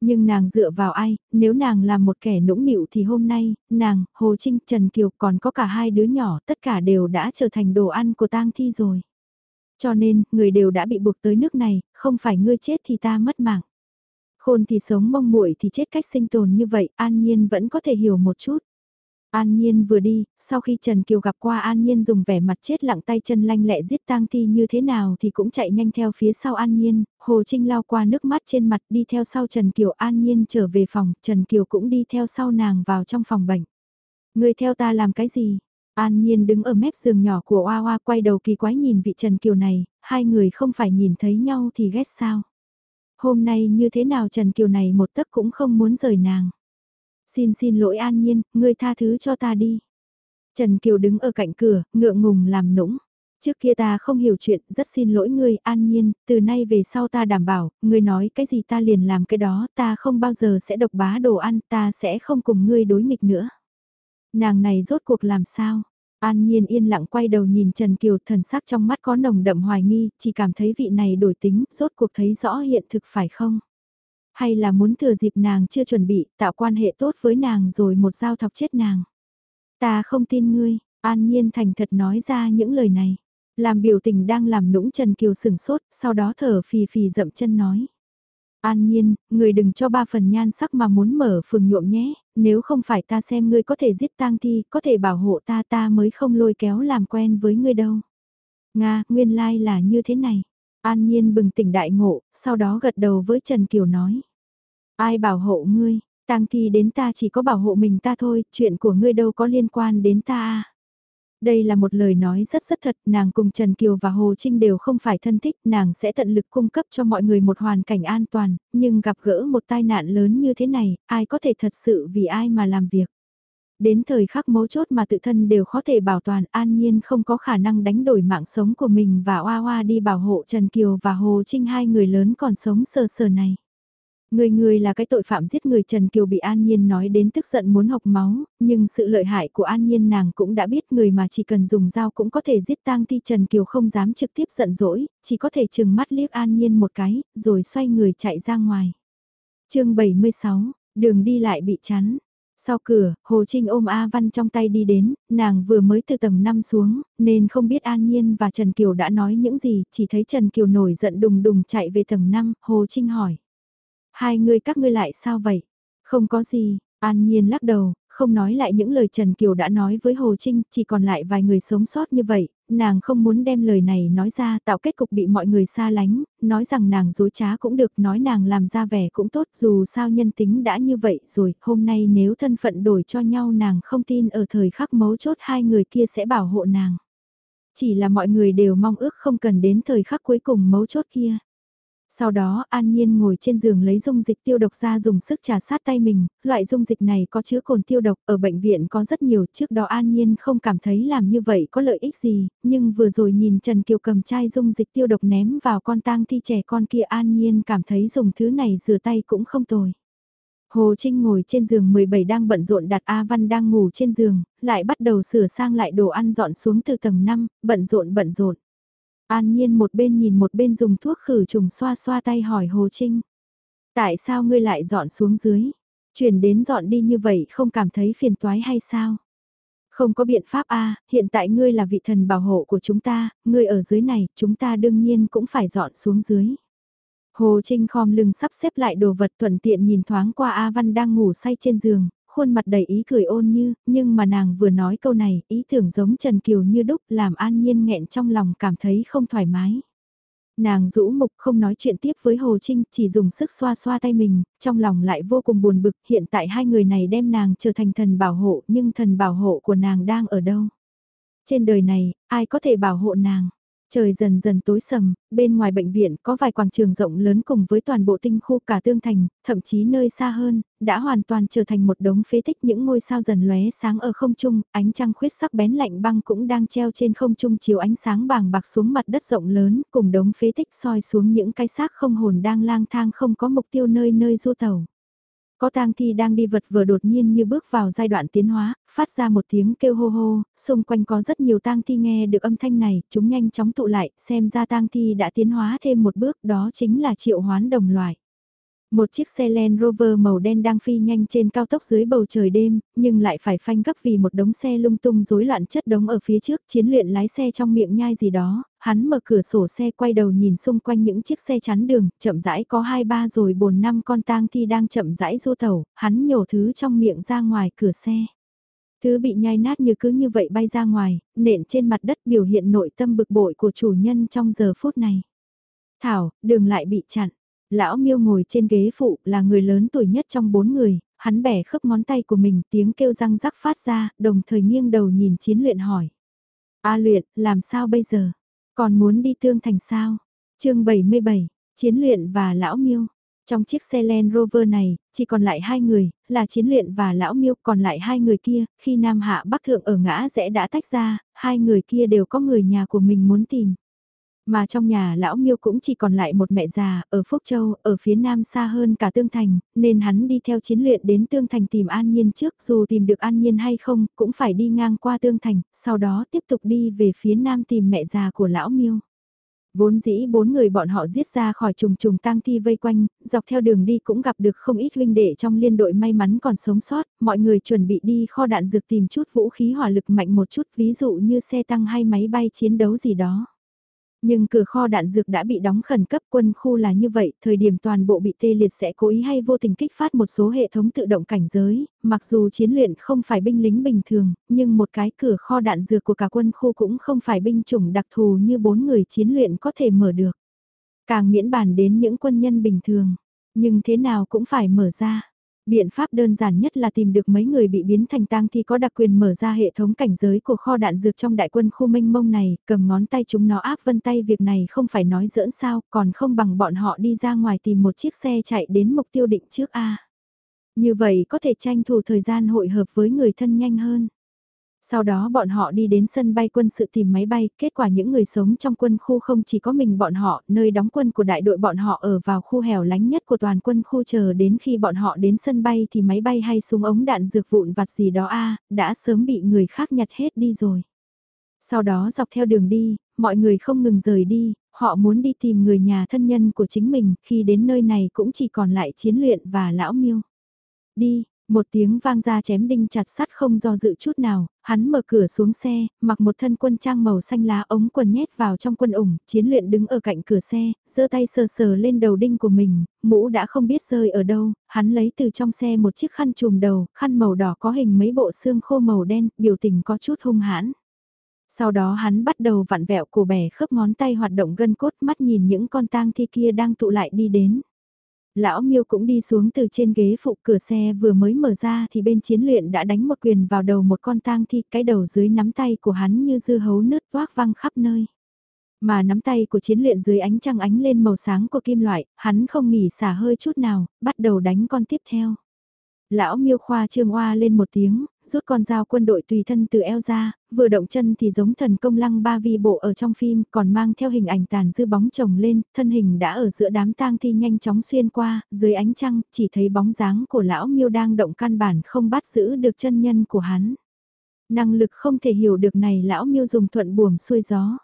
Nhưng nàng dựa vào ai, nếu nàng là một kẻ nũng nịu thì hôm nay, nàng, Hồ Trinh, Trần Kiều còn có cả hai đứa nhỏ, tất cả đều đã trở thành đồ ăn của tang thi rồi. Cho nên, người đều đã bị buộc tới nước này, không phải ngươi chết thì ta mất mạng. Khôn thì sống mong muội thì chết cách sinh tồn như vậy, an nhiên vẫn có thể hiểu một chút. An Nhiên vừa đi, sau khi Trần Kiều gặp qua An Nhiên dùng vẻ mặt chết lặng tay chân lanh lẹ giết tang thi như thế nào thì cũng chạy nhanh theo phía sau An Nhiên, Hồ Trinh lao qua nước mắt trên mặt đi theo sau Trần Kiều An Nhiên trở về phòng, Trần Kiều cũng đi theo sau nàng vào trong phòng bệnh. Người theo ta làm cái gì? An Nhiên đứng ở mép giường nhỏ của Oa Oa quay đầu kỳ quái nhìn vị Trần Kiều này, hai người không phải nhìn thấy nhau thì ghét sao? Hôm nay như thế nào Trần Kiều này một tấc cũng không muốn rời nàng. Xin xin lỗi an nhiên, ngươi tha thứ cho ta đi. Trần Kiều đứng ở cạnh cửa, ngượng ngùng làm nũng. Trước kia ta không hiểu chuyện, rất xin lỗi ngươi, an nhiên, từ nay về sau ta đảm bảo, ngươi nói cái gì ta liền làm cái đó, ta không bao giờ sẽ độc bá đồ ăn, ta sẽ không cùng ngươi đối nghịch nữa. Nàng này rốt cuộc làm sao? An Nhiên yên lặng quay đầu nhìn Trần Kiều thần sắc trong mắt có nồng đậm hoài nghi, chỉ cảm thấy vị này đổi tính, rốt cuộc thấy rõ hiện thực phải không? Hay là muốn thừa dịp nàng chưa chuẩn bị, tạo quan hệ tốt với nàng rồi một dao thọc chết nàng? Ta không tin ngươi, An Nhiên thành thật nói ra những lời này. Làm biểu tình đang làm nũng Trần Kiều sừng sốt, sau đó thở phì phì dậm chân nói. An nhiên, người đừng cho ba phần nhan sắc mà muốn mở phường nhuộm nhé, nếu không phải ta xem ngươi có thể giết tang thi, có thể bảo hộ ta ta mới không lôi kéo làm quen với ngươi đâu. Nga, nguyên lai like là như thế này. An nhiên bừng tỉnh đại ngộ, sau đó gật đầu với Trần Kiều nói. Ai bảo hộ ngươi, tang thi đến ta chỉ có bảo hộ mình ta thôi, chuyện của ngươi đâu có liên quan đến ta à. Đây là một lời nói rất rất thật, nàng cùng Trần Kiều và Hồ Trinh đều không phải thân thích, nàng sẽ tận lực cung cấp cho mọi người một hoàn cảnh an toàn, nhưng gặp gỡ một tai nạn lớn như thế này, ai có thể thật sự vì ai mà làm việc. Đến thời khắc mấu chốt mà tự thân đều khó thể bảo toàn an nhiên không có khả năng đánh đổi mạng sống của mình và oa oa đi bảo hộ Trần Kiều và Hồ Trinh hai người lớn còn sống sờ sờ này. Người người là cái tội phạm giết người Trần Kiều bị An Nhiên nói đến tức giận muốn học máu, nhưng sự lợi hại của An Nhiên nàng cũng đã biết người mà chỉ cần dùng dao cũng có thể giết tang thi Trần Kiều không dám trực tiếp giận dỗi, chỉ có thể chừng mắt liếc An Nhiên một cái, rồi xoay người chạy ra ngoài. chương 76, đường đi lại bị chắn. Sau cửa, Hồ Trinh ôm A Văn trong tay đi đến, nàng vừa mới từ tầng 5 xuống, nên không biết An Nhiên và Trần Kiều đã nói những gì, chỉ thấy Trần Kiều nổi giận đùng đùng chạy về tầng 5, Hồ Trinh hỏi. Hai người các ngươi lại sao vậy? Không có gì, An Nhiên lắc đầu, không nói lại những lời Trần Kiều đã nói với Hồ Trinh, chỉ còn lại vài người sống sót như vậy, nàng không muốn đem lời này nói ra tạo kết cục bị mọi người xa lánh, nói rằng nàng dối trá cũng được, nói nàng làm ra vẻ cũng tốt dù sao nhân tính đã như vậy rồi, hôm nay nếu thân phận đổi cho nhau nàng không tin ở thời khắc mấu chốt hai người kia sẽ bảo hộ nàng. Chỉ là mọi người đều mong ước không cần đến thời khắc cuối cùng mấu chốt kia. Sau đó An Nhiên ngồi trên giường lấy dung dịch tiêu độc ra dùng sức trà sát tay mình, loại dung dịch này có chứa cồn tiêu độc, ở bệnh viện có rất nhiều trước đó An Nhiên không cảm thấy làm như vậy có lợi ích gì, nhưng vừa rồi nhìn Trần Kiều cầm chai dung dịch tiêu độc ném vào con tang thi trẻ con kia An Nhiên cảm thấy dùng thứ này rửa tay cũng không tồi. Hồ Trinh ngồi trên giường 17 đang bận rộn đặt A Văn đang ngủ trên giường, lại bắt đầu sửa sang lại đồ ăn dọn xuống từ tầng 5, bận rộn bận rộn. An Nhiên một bên nhìn một bên dùng thuốc khử trùng xoa xoa tay hỏi Hồ Trinh. Tại sao ngươi lại dọn xuống dưới? Chuyển đến dọn đi như vậy không cảm thấy phiền toái hay sao? Không có biện pháp a hiện tại ngươi là vị thần bảo hộ của chúng ta, ngươi ở dưới này, chúng ta đương nhiên cũng phải dọn xuống dưới. Hồ Trinh khom lưng sắp xếp lại đồ vật thuận tiện nhìn thoáng qua A Văn đang ngủ say trên giường, khuôn mặt đầy ý cười ôn như, nhưng mà nàng vừa nói câu này, ý tưởng giống Trần Kiều như đúc làm an nhiên nghẹn trong lòng cảm thấy không thoải mái. Nàng rũ mục không nói chuyện tiếp với Hồ Trinh, chỉ dùng sức xoa xoa tay mình, trong lòng lại vô cùng buồn bực, hiện tại hai người này đem nàng trở thành thần bảo hộ, nhưng thần bảo hộ của nàng đang ở đâu? Trên đời này, ai có thể bảo hộ nàng? Trời dần dần tối sầm, bên ngoài bệnh viện có vài quảng trường rộng lớn cùng với toàn bộ tinh khu cả tương thành, thậm chí nơi xa hơn, đã hoàn toàn trở thành một đống phế tích những ngôi sao dần lóe sáng ở không trung, ánh trăng khuyết sắc bén lạnh băng cũng đang treo trên không trung chiếu ánh sáng bàng bạc xuống mặt đất rộng lớn, cùng đống phế tích soi xuống những cái xác không hồn đang lang thang không có mục tiêu nơi nơi du tàu. Có tang thi đang đi vật vừa đột nhiên như bước vào giai đoạn tiến hóa, phát ra một tiếng kêu hô hô, xung quanh có rất nhiều tang thi nghe được âm thanh này, chúng nhanh chóng tụ lại, xem ra tang thi đã tiến hóa thêm một bước, đó chính là triệu hoán đồng loại. Một chiếc xe Land Rover màu đen đang phi nhanh trên cao tốc dưới bầu trời đêm, nhưng lại phải phanh gấp vì một đống xe lung tung rối loạn chất đống ở phía trước, chiến luyện lái xe trong miệng nhai gì đó, hắn mở cửa sổ xe quay đầu nhìn xung quanh những chiếc xe chắn đường, chậm rãi có hai ba rồi bồn năm con tang thi đang chậm rãi du tàu, hắn nhổ thứ trong miệng ra ngoài cửa xe. Thứ bị nhai nát như cứ như vậy bay ra ngoài, nện trên mặt đất biểu hiện nội tâm bực bội của chủ nhân trong giờ phút này. Thảo, đường lại bị chặn. Lão miêu ngồi trên ghế phụ là người lớn tuổi nhất trong bốn người, hắn bẻ khớp ngón tay của mình tiếng kêu răng rắc phát ra, đồng thời nghiêng đầu nhìn chiến luyện hỏi. A luyện, làm sao bây giờ? Còn muốn đi tương thành sao? chương 77, chiến luyện và lão miêu. Trong chiếc xe Land Rover này, chỉ còn lại hai người, là chiến luyện và lão miêu, còn lại hai người kia, khi Nam Hạ Bắc Thượng ở ngã rẽ đã tách ra, hai người kia đều có người nhà của mình muốn tìm. Mà trong nhà lão miêu cũng chỉ còn lại một mẹ già, ở Phúc Châu, ở phía nam xa hơn cả Tương Thành, nên hắn đi theo chiến luyện đến Tương Thành tìm An Nhiên trước, dù tìm được An Nhiên hay không, cũng phải đi ngang qua Tương Thành, sau đó tiếp tục đi về phía nam tìm mẹ già của lão miêu. Vốn dĩ bốn người bọn họ giết ra khỏi trùng trùng tang thi vây quanh, dọc theo đường đi cũng gặp được không ít huynh đệ trong liên đội may mắn còn sống sót, mọi người chuẩn bị đi kho đạn dược tìm chút vũ khí hỏa lực mạnh một chút ví dụ như xe tăng hay máy bay chiến đấu gì đó. Nhưng cửa kho đạn dược đã bị đóng khẩn cấp quân khu là như vậy, thời điểm toàn bộ bị tê liệt sẽ cố ý hay vô tình kích phát một số hệ thống tự động cảnh giới, mặc dù chiến luyện không phải binh lính bình thường, nhưng một cái cửa kho đạn dược của cả quân khu cũng không phải binh chủng đặc thù như bốn người chiến luyện có thể mở được. Càng miễn bàn đến những quân nhân bình thường, nhưng thế nào cũng phải mở ra. Biện pháp đơn giản nhất là tìm được mấy người bị biến thành tang thi có đặc quyền mở ra hệ thống cảnh giới của kho đạn dược trong đại quân khu minh mông này, cầm ngón tay chúng nó áp vân tay việc này không phải nói giỡn sao, còn không bằng bọn họ đi ra ngoài tìm một chiếc xe chạy đến mục tiêu định trước A. Như vậy có thể tranh thủ thời gian hội hợp với người thân nhanh hơn. Sau đó bọn họ đi đến sân bay quân sự tìm máy bay, kết quả những người sống trong quân khu không chỉ có mình bọn họ, nơi đóng quân của đại đội bọn họ ở vào khu hẻo lánh nhất của toàn quân khu chờ đến khi bọn họ đến sân bay thì máy bay hay súng ống đạn dược vụn vặt gì đó a đã sớm bị người khác nhặt hết đi rồi. Sau đó dọc theo đường đi, mọi người không ngừng rời đi, họ muốn đi tìm người nhà thân nhân của chính mình, khi đến nơi này cũng chỉ còn lại chiến luyện và lão miêu. Đi, một tiếng vang ra chém đinh chặt sắt không do dự chút nào, hắn mở cửa xuống xe, mặc một thân quân trang màu xanh lá ống quần nhét vào trong quân ủng, chiến luyện đứng ở cạnh cửa xe, giơ tay sờ sờ lên đầu đinh của mình, mũ đã không biết rơi ở đâu, hắn lấy từ trong xe một chiếc khăn trùm đầu, khăn màu đỏ có hình mấy bộ xương khô màu đen, biểu tình có chút hung hãn. Sau đó hắn bắt đầu vặn vẹo cổ bẻ khớp ngón tay hoạt động gân cốt mắt nhìn những con tang thi kia đang tụ lại đi đến. Lão miêu cũng đi xuống từ trên ghế phụ cửa xe vừa mới mở ra thì bên chiến luyện đã đánh một quyền vào đầu một con tang thi cái đầu dưới nắm tay của hắn như dư hấu nứt toác văng khắp nơi. Mà nắm tay của chiến luyện dưới ánh trăng ánh lên màu sáng của kim loại, hắn không nghỉ xả hơi chút nào, bắt đầu đánh con tiếp theo. Lão miêu khoa trương oa lên một tiếng, rút con dao quân đội tùy thân từ eo ra, vừa động chân thì giống thần công lăng ba vi bộ ở trong phim, còn mang theo hình ảnh tàn dư bóng chồng lên, thân hình đã ở giữa đám tang thi nhanh chóng xuyên qua, dưới ánh trăng, chỉ thấy bóng dáng của lão miêu đang động căn bản không bắt giữ được chân nhân của hắn. Năng lực không thể hiểu được này lão miêu dùng thuận buồm xuôi gió.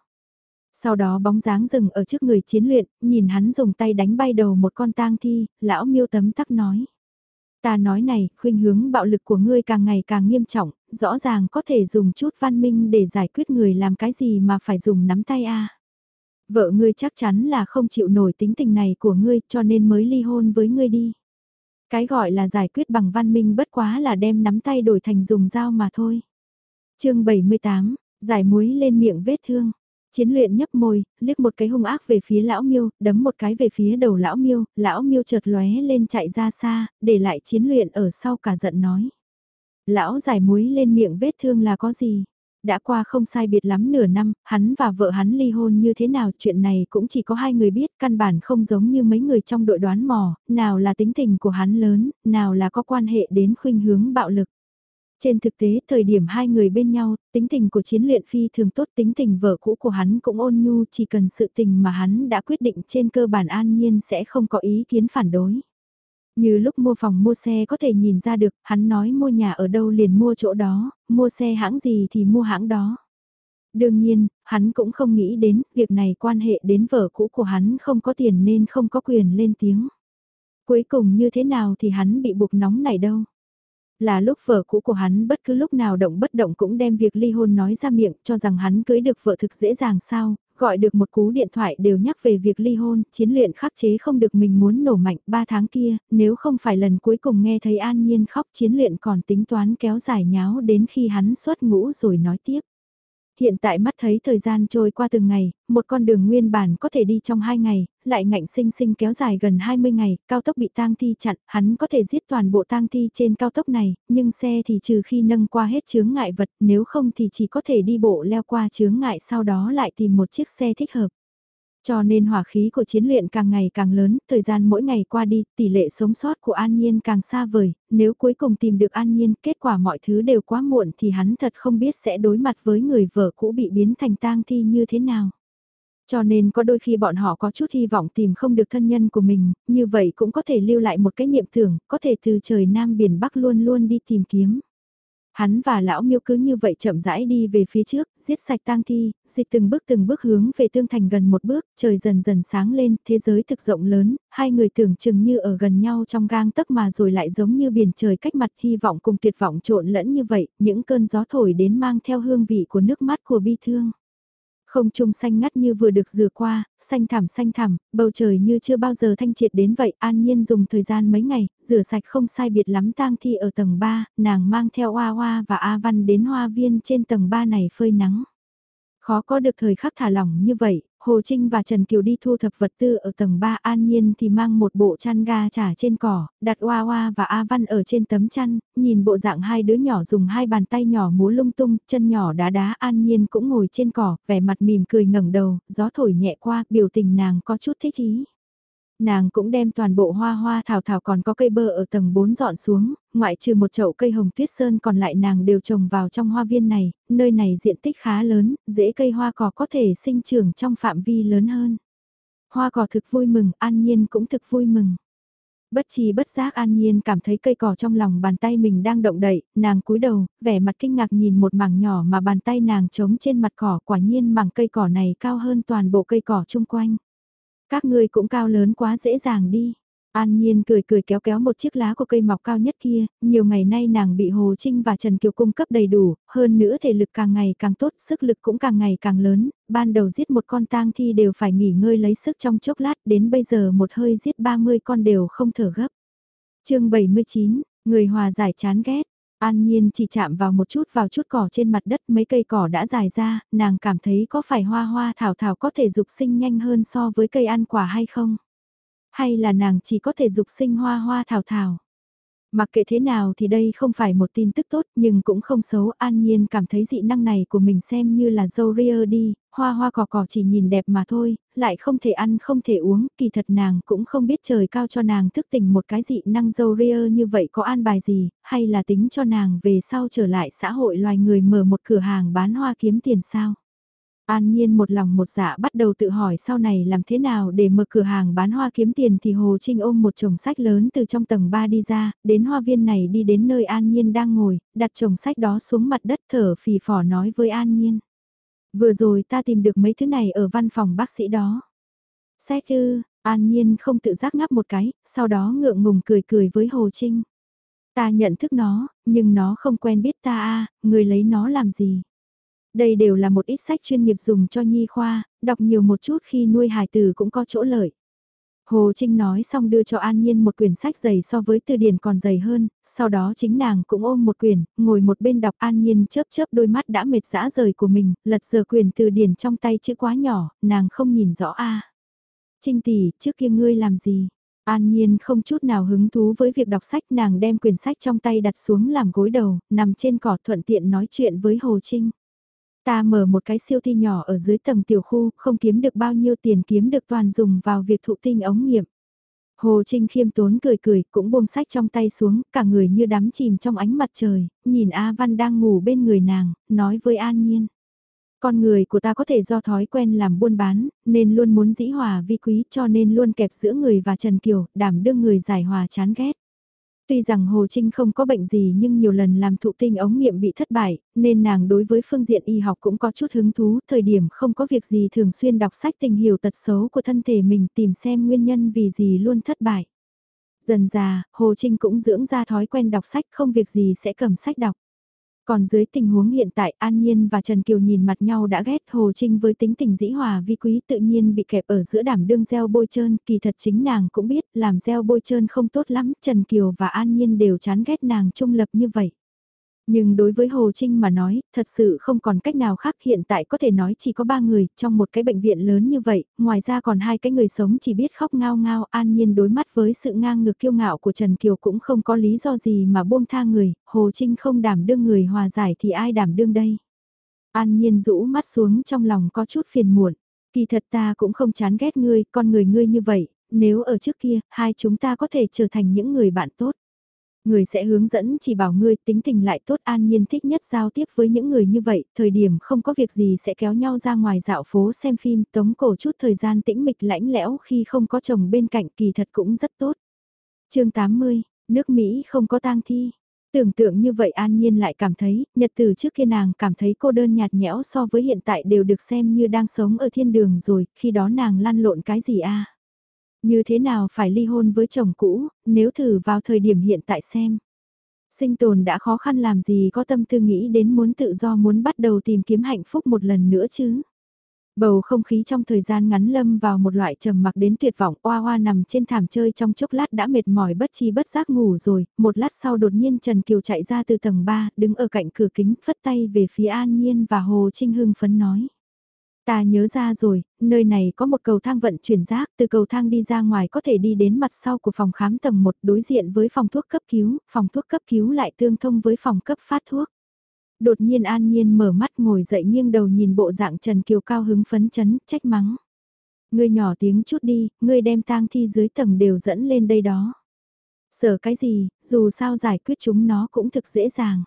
Sau đó bóng dáng dừng ở trước người chiến luyện, nhìn hắn dùng tay đánh bay đầu một con tang thi, lão miêu tấm tắc nói. Ta nói này, khuynh hướng bạo lực của ngươi càng ngày càng nghiêm trọng, rõ ràng có thể dùng chút văn minh để giải quyết người làm cái gì mà phải dùng nắm tay a. Vợ ngươi chắc chắn là không chịu nổi tính tình này của ngươi cho nên mới ly hôn với ngươi đi. Cái gọi là giải quyết bằng văn minh bất quá là đem nắm tay đổi thành dùng dao mà thôi. chương 78, giải muối lên miệng vết thương. Chiến luyện nhấp môi, liếc một cái hung ác về phía lão miêu, đấm một cái về phía đầu lão miêu, lão miêu chợt lóe lên chạy ra xa, để lại chiến luyện ở sau cả giận nói. Lão giải muối lên miệng vết thương là có gì? Đã qua không sai biệt lắm nửa năm, hắn và vợ hắn ly hôn như thế nào chuyện này cũng chỉ có hai người biết căn bản không giống như mấy người trong đội đoán mò, nào là tính tình của hắn lớn, nào là có quan hệ đến khuynh hướng bạo lực. Trên thực tế, thời điểm hai người bên nhau, tính tình của chiến luyện phi thường tốt tính tình vợ cũ của hắn cũng ôn nhu chỉ cần sự tình mà hắn đã quyết định trên cơ bản an nhiên sẽ không có ý kiến phản đối. Như lúc mua phòng mua xe có thể nhìn ra được, hắn nói mua nhà ở đâu liền mua chỗ đó, mua xe hãng gì thì mua hãng đó. Đương nhiên, hắn cũng không nghĩ đến việc này quan hệ đến vợ cũ của hắn không có tiền nên không có quyền lên tiếng. Cuối cùng như thế nào thì hắn bị buộc nóng này đâu là lúc vợ cũ của hắn bất cứ lúc nào động bất động cũng đem việc ly hôn nói ra miệng cho rằng hắn cưới được vợ thực dễ dàng sao, gọi được một cú điện thoại đều nhắc về việc ly hôn, chiến luyện khắc chế không được mình muốn nổ mạnh ba tháng kia, nếu không phải lần cuối cùng nghe thấy an nhiên khóc chiến luyện còn tính toán kéo dài nháo đến khi hắn xuất ngũ rồi nói tiếp. Hiện tại mắt thấy thời gian trôi qua từng ngày, một con đường nguyên bản có thể đi trong hai ngày, lại ngạnh sinh sinh kéo dài gần 20 ngày, cao tốc bị tang thi chặn, hắn có thể giết toàn bộ tang thi trên cao tốc này, nhưng xe thì trừ khi nâng qua hết chướng ngại vật, nếu không thì chỉ có thể đi bộ leo qua chướng ngại sau đó lại tìm một chiếc xe thích hợp. Cho nên hỏa khí của chiến luyện càng ngày càng lớn, thời gian mỗi ngày qua đi, tỷ lệ sống sót của An Nhiên càng xa vời, nếu cuối cùng tìm được An Nhiên, kết quả mọi thứ đều quá muộn thì hắn thật không biết sẽ đối mặt với người vợ cũ bị biến thành tang thi như thế nào. Cho nên có đôi khi bọn họ có chút hy vọng tìm không được thân nhân của mình, như vậy cũng có thể lưu lại một cái niệm tưởng, có thể từ trời Nam biển Bắc luôn luôn đi tìm kiếm. Hắn và lão miêu cứ như vậy chậm rãi đi về phía trước, giết sạch tang thi, dịch từng bước từng bước hướng về tương thành gần một bước, trời dần dần sáng lên, thế giới thực rộng lớn, hai người tưởng chừng như ở gần nhau trong gang tấc mà rồi lại giống như biển trời cách mặt hy vọng cùng tuyệt vọng trộn lẫn như vậy, những cơn gió thổi đến mang theo hương vị của nước mắt của bi thương. Không trung xanh ngắt như vừa được rửa qua, xanh thẳm xanh thẳm, bầu trời như chưa bao giờ thanh triệt đến vậy. An Nhiên dùng thời gian mấy ngày, rửa sạch không sai biệt lắm tang thi ở tầng 3, nàng mang theo Hoa Hoa và A Văn đến hoa viên trên tầng 3 này phơi nắng. Khó có được thời khắc thả lỏng như vậy, Hồ Trinh và Trần Kiều đi thu thập vật tư ở tầng 3 an nhiên thì mang một bộ chăn ga trả trên cỏ, đặt Hoa Hoa và A Văn ở trên tấm chăn, nhìn bộ dạng hai đứa nhỏ dùng hai bàn tay nhỏ múa lung tung, chân nhỏ đá đá an nhiên cũng ngồi trên cỏ, vẻ mặt mỉm cười ngẩng đầu, gió thổi nhẹ qua, biểu tình nàng có chút thích ý nàng cũng đem toàn bộ hoa hoa thảo thảo còn có cây bơ ở tầng 4 dọn xuống, ngoại trừ một chậu cây hồng tuyết sơn còn lại nàng đều trồng vào trong hoa viên này, nơi này diện tích khá lớn, dễ cây hoa cỏ có thể sinh trưởng trong phạm vi lớn hơn. Hoa cỏ thực vui mừng, an nhiên cũng thực vui mừng. Bất chi bất giác an nhiên cảm thấy cây cỏ trong lòng bàn tay mình đang động đậy, nàng cúi đầu, vẻ mặt kinh ngạc nhìn một mảng nhỏ mà bàn tay nàng trống trên mặt cỏ quả nhiên mảng cây cỏ này cao hơn toàn bộ cây cỏ chung quanh. Các ngươi cũng cao lớn quá dễ dàng đi. An Nhiên cười cười kéo kéo một chiếc lá của cây mọc cao nhất kia, nhiều ngày nay nàng bị Hồ Trinh và Trần Kiều cung cấp đầy đủ, hơn nữa thể lực càng ngày càng tốt, sức lực cũng càng ngày càng lớn, ban đầu giết một con tang thi đều phải nghỉ ngơi lấy sức trong chốc lát, đến bây giờ một hơi giết 30 con đều không thở gấp. chương 79, người hòa giải chán ghét, An Nhiên chỉ chạm vào một chút vào chút cỏ trên mặt đất mấy cây cỏ đã dài ra, nàng cảm thấy có phải hoa hoa thảo thảo có thể dục sinh nhanh hơn so với cây ăn quả hay không? Hay là nàng chỉ có thể dục sinh hoa hoa thảo thảo? Mặc kệ thế nào thì đây không phải một tin tức tốt nhưng cũng không xấu an nhiên cảm thấy dị năng này của mình xem như là dâu ria đi, hoa hoa cỏ cỏ chỉ nhìn đẹp mà thôi, lại không thể ăn không thể uống, kỳ thật nàng cũng không biết trời cao cho nàng thức tỉnh một cái dị năng dâu ria như vậy có an bài gì, hay là tính cho nàng về sau trở lại xã hội loài người mở một cửa hàng bán hoa kiếm tiền sao. An Nhiên một lòng một dạ bắt đầu tự hỏi sau này làm thế nào để mở cửa hàng bán hoa kiếm tiền thì Hồ Trinh ôm một chồng sách lớn từ trong tầng 3 đi ra, đến hoa viên này đi đến nơi An Nhiên đang ngồi, đặt chồng sách đó xuống mặt đất thở phì phò nói với An Nhiên. Vừa rồi ta tìm được mấy thứ này ở văn phòng bác sĩ đó. Xét ư, An Nhiên không tự giác ngắp một cái, sau đó ngượng ngùng cười cười với Hồ Trinh. Ta nhận thức nó, nhưng nó không quen biết ta a người lấy nó làm gì. Đây đều là một ít sách chuyên nghiệp dùng cho nhi khoa, đọc nhiều một chút khi nuôi hài tử cũng có chỗ lợi. Hồ Trinh nói xong đưa cho An Nhiên một quyển sách dày so với từ điển còn dày hơn, sau đó chính nàng cũng ôm một quyển, ngồi một bên đọc An Nhiên chớp chớp đôi mắt đã mệt dã rời của mình, lật giờ quyển từ điển trong tay chữ quá nhỏ, nàng không nhìn rõ a. Trinh tỷ, trước kia ngươi làm gì? An Nhiên không chút nào hứng thú với việc đọc sách nàng đem quyển sách trong tay đặt xuống làm gối đầu, nằm trên cỏ thuận tiện nói chuyện với Hồ Trinh. Ta mở một cái siêu thi nhỏ ở dưới tầng tiểu khu, không kiếm được bao nhiêu tiền kiếm được toàn dùng vào việc thụ tinh ống nghiệm. Hồ Trinh khiêm tốn cười cười, cũng buông sách trong tay xuống, cả người như đắm chìm trong ánh mặt trời, nhìn A Văn đang ngủ bên người nàng, nói với An Nhiên. Con người của ta có thể do thói quen làm buôn bán, nên luôn muốn dĩ hòa vi quý cho nên luôn kẹp giữa người và Trần Kiều, đảm đương người giải hòa chán ghét. Tuy rằng Hồ Trinh không có bệnh gì nhưng nhiều lần làm thụ tinh ống nghiệm bị thất bại, nên nàng đối với phương diện y học cũng có chút hứng thú, thời điểm không có việc gì thường xuyên đọc sách tình hiểu tật xấu của thân thể mình tìm xem nguyên nhân vì gì luôn thất bại. Dần già, Hồ Trinh cũng dưỡng ra thói quen đọc sách không việc gì sẽ cầm sách đọc. Còn dưới tình huống hiện tại An Nhiên và Trần Kiều nhìn mặt nhau đã ghét Hồ Trinh với tính tình dĩ hòa vi quý tự nhiên bị kẹp ở giữa đảm đương gieo bôi trơn, kỳ thật chính nàng cũng biết làm gieo bôi trơn không tốt lắm, Trần Kiều và An Nhiên đều chán ghét nàng trung lập như vậy. Nhưng đối với Hồ Trinh mà nói, thật sự không còn cách nào khác hiện tại có thể nói chỉ có ba người trong một cái bệnh viện lớn như vậy, ngoài ra còn hai cái người sống chỉ biết khóc ngao ngao an nhiên đối mắt với sự ngang ngược kiêu ngạo của Trần Kiều cũng không có lý do gì mà buông tha người, Hồ Trinh không đảm đương người hòa giải thì ai đảm đương đây. An nhiên rũ mắt xuống trong lòng có chút phiền muộn. Kỳ thật ta cũng không chán ghét ngươi, con người ngươi như vậy, nếu ở trước kia, hai chúng ta có thể trở thành những người bạn tốt. Người sẽ hướng dẫn chỉ bảo ngươi tính tình lại tốt an nhiên thích nhất giao tiếp với những người như vậy, thời điểm không có việc gì sẽ kéo nhau ra ngoài dạo phố xem phim, tống cổ chút thời gian tĩnh mịch lãnh lẽo khi không có chồng bên cạnh kỳ thật cũng rất tốt. chương 80, nước Mỹ không có tang thi. Tưởng tượng như vậy an nhiên lại cảm thấy, nhật từ trước kia nàng cảm thấy cô đơn nhạt nhẽo so với hiện tại đều được xem như đang sống ở thiên đường rồi, khi đó nàng lăn lộn cái gì a như thế nào phải ly hôn với chồng cũ, nếu thử vào thời điểm hiện tại xem. Sinh tồn đã khó khăn làm gì có tâm tư nghĩ đến muốn tự do muốn bắt đầu tìm kiếm hạnh phúc một lần nữa chứ. Bầu không khí trong thời gian ngắn lâm vào một loại trầm mặc đến tuyệt vọng, oa oa nằm trên thảm chơi trong chốc lát đã mệt mỏi bất chi bất giác ngủ rồi, một lát sau đột nhiên Trần Kiều chạy ra từ tầng 3, đứng ở cạnh cửa kính, phất tay về phía An Nhiên và Hồ Trinh Hưng phấn nói. Ta nhớ ra rồi, nơi này có một cầu thang vận chuyển rác, từ cầu thang đi ra ngoài có thể đi đến mặt sau của phòng khám tầng 1 đối diện với phòng thuốc cấp cứu, phòng thuốc cấp cứu lại tương thông với phòng cấp phát thuốc. Đột nhiên an nhiên mở mắt ngồi dậy nghiêng đầu nhìn bộ dạng Trần Kiều cao hứng phấn chấn, trách mắng. Ngươi nhỏ tiếng chút đi, ngươi đem tang thi dưới tầng đều dẫn lên đây đó. Sợ cái gì, dù sao giải quyết chúng nó cũng thực dễ dàng.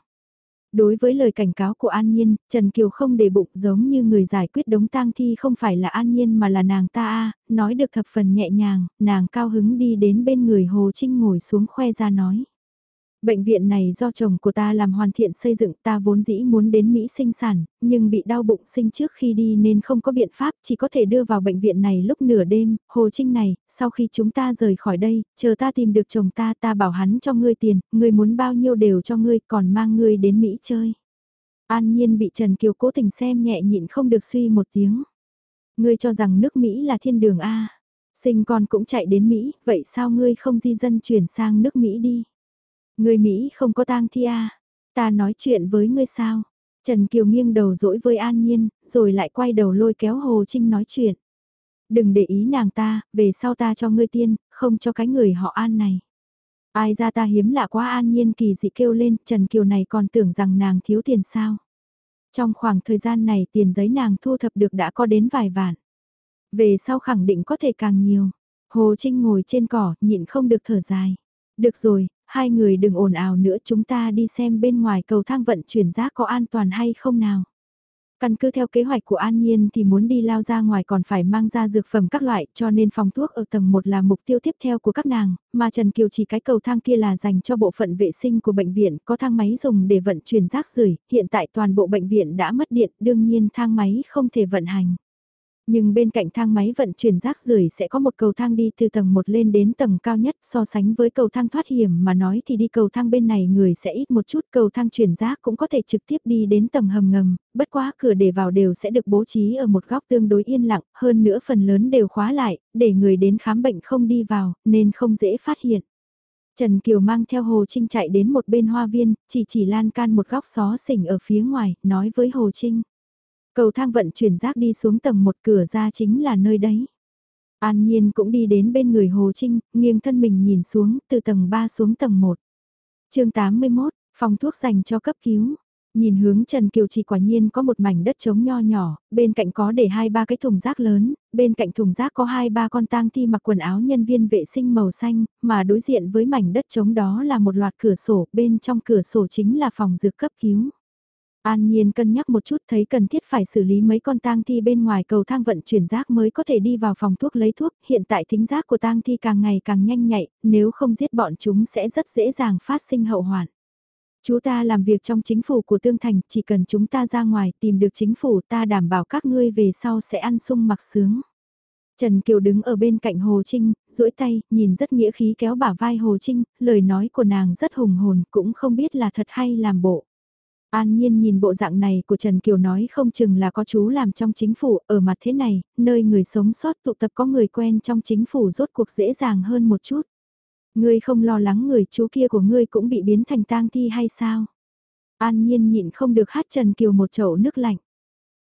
Đối với lời cảnh cáo của An Nhiên, Trần Kiều không để bụng giống như người giải quyết đống tang thi không phải là An Nhiên mà là nàng ta a nói được thập phần nhẹ nhàng, nàng cao hứng đi đến bên người Hồ Trinh ngồi xuống khoe ra nói. Bệnh viện này do chồng của ta làm hoàn thiện xây dựng ta vốn dĩ muốn đến Mỹ sinh sản, nhưng bị đau bụng sinh trước khi đi nên không có biện pháp chỉ có thể đưa vào bệnh viện này lúc nửa đêm, Hồ Trinh này, sau khi chúng ta rời khỏi đây, chờ ta tìm được chồng ta ta bảo hắn cho ngươi tiền, ngươi muốn bao nhiêu đều cho ngươi còn mang ngươi đến Mỹ chơi. An nhiên bị Trần Kiều cố tình xem nhẹ nhịn không được suy một tiếng. Ngươi cho rằng nước Mỹ là thiên đường A. Sinh con cũng chạy đến Mỹ, vậy sao ngươi không di dân chuyển sang nước Mỹ đi? Người Mỹ không có tang thi à? Ta nói chuyện với ngươi sao? Trần Kiều nghiêng đầu dỗi với An Nhiên, rồi lại quay đầu lôi kéo Hồ Trinh nói chuyện. Đừng để ý nàng ta, về sau ta cho ngươi tiên, không cho cái người họ An này. Ai ra ta hiếm lạ quá An Nhiên kỳ dị kêu lên, Trần Kiều này còn tưởng rằng nàng thiếu tiền sao. Trong khoảng thời gian này tiền giấy nàng thu thập được đã có đến vài vạn. Về sau khẳng định có thể càng nhiều. Hồ Trinh ngồi trên cỏ, nhịn không được thở dài. Được rồi, hai người đừng ồn ào nữa chúng ta đi xem bên ngoài cầu thang vận chuyển rác có an toàn hay không nào. Căn cứ theo kế hoạch của An Nhiên thì muốn đi lao ra ngoài còn phải mang ra dược phẩm các loại cho nên phòng thuốc ở tầng 1 là mục tiêu tiếp theo của các nàng, mà Trần Kiều chỉ cái cầu thang kia là dành cho bộ phận vệ sinh của bệnh viện, có thang máy dùng để vận chuyển rác rưởi hiện tại toàn bộ bệnh viện đã mất điện, đương nhiên thang máy không thể vận hành. Nhưng bên cạnh thang máy vận chuyển rác rưởi sẽ có một cầu thang đi từ tầng 1 lên đến tầng cao nhất so sánh với cầu thang thoát hiểm mà nói thì đi cầu thang bên này người sẽ ít một chút cầu thang chuyển rác cũng có thể trực tiếp đi đến tầng hầm ngầm, bất quá cửa để vào đều sẽ được bố trí ở một góc tương đối yên lặng, hơn nữa phần lớn đều khóa lại, để người đến khám bệnh không đi vào, nên không dễ phát hiện. Trần Kiều mang theo Hồ Trinh chạy đến một bên hoa viên, chỉ chỉ lan can một góc xó xỉnh ở phía ngoài, nói với Hồ Trinh. Cầu thang vận chuyển rác đi xuống tầng một cửa ra chính là nơi đấy. An Nhiên cũng đi đến bên người Hồ Trinh, nghiêng thân mình nhìn xuống, từ tầng 3 xuống tầng 1. chương 81, phòng thuốc dành cho cấp cứu. Nhìn hướng Trần Kiều chỉ quả nhiên có một mảnh đất trống nho nhỏ, bên cạnh có để hai ba cái thùng rác lớn, bên cạnh thùng rác có hai ba con tang thi mặc quần áo nhân viên vệ sinh màu xanh, mà đối diện với mảnh đất trống đó là một loạt cửa sổ, bên trong cửa sổ chính là phòng dược cấp cứu. An Nhiên cân nhắc một chút thấy cần thiết phải xử lý mấy con tang thi bên ngoài cầu thang vận chuyển rác mới có thể đi vào phòng thuốc lấy thuốc, hiện tại thính giác của tang thi càng ngày càng nhanh nhạy, nếu không giết bọn chúng sẽ rất dễ dàng phát sinh hậu hoạn. Chú ta làm việc trong chính phủ của Tương Thành, chỉ cần chúng ta ra ngoài tìm được chính phủ ta đảm bảo các ngươi về sau sẽ ăn sung mặc sướng. Trần Kiều đứng ở bên cạnh Hồ Trinh, duỗi tay, nhìn rất nghĩa khí kéo bả vai Hồ Trinh, lời nói của nàng rất hùng hồn, cũng không biết là thật hay làm bộ. An Nhiên nhìn bộ dạng này của Trần Kiều nói không chừng là có chú làm trong chính phủ, ở mặt thế này, nơi người sống sót tụ tập có người quen trong chính phủ rốt cuộc dễ dàng hơn một chút. Ngươi không lo lắng người chú kia của ngươi cũng bị biến thành tang thi hay sao? An Nhiên nhịn không được hát Trần Kiều một chậu nước lạnh.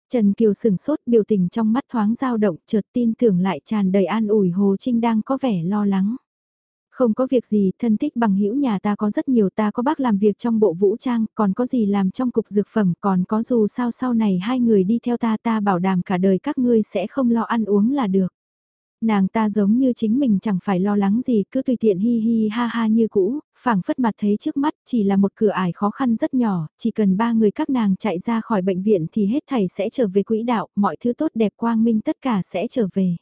Trần Kiều sửng sốt biểu tình trong mắt thoáng dao động chợt tin tưởng lại tràn đầy an ủi Hồ Trinh đang có vẻ lo lắng. Không có việc gì, thân thích bằng hữu nhà ta có rất nhiều ta có bác làm việc trong bộ vũ trang, còn có gì làm trong cục dược phẩm, còn có dù sao sau này hai người đi theo ta ta bảo đảm cả đời các ngươi sẽ không lo ăn uống là được. Nàng ta giống như chính mình chẳng phải lo lắng gì cứ tùy tiện hi hi ha ha như cũ, phảng phất mặt thấy trước mắt chỉ là một cửa ải khó khăn rất nhỏ, chỉ cần ba người các nàng chạy ra khỏi bệnh viện thì hết thảy sẽ trở về quỹ đạo, mọi thứ tốt đẹp quang minh tất cả sẽ trở về.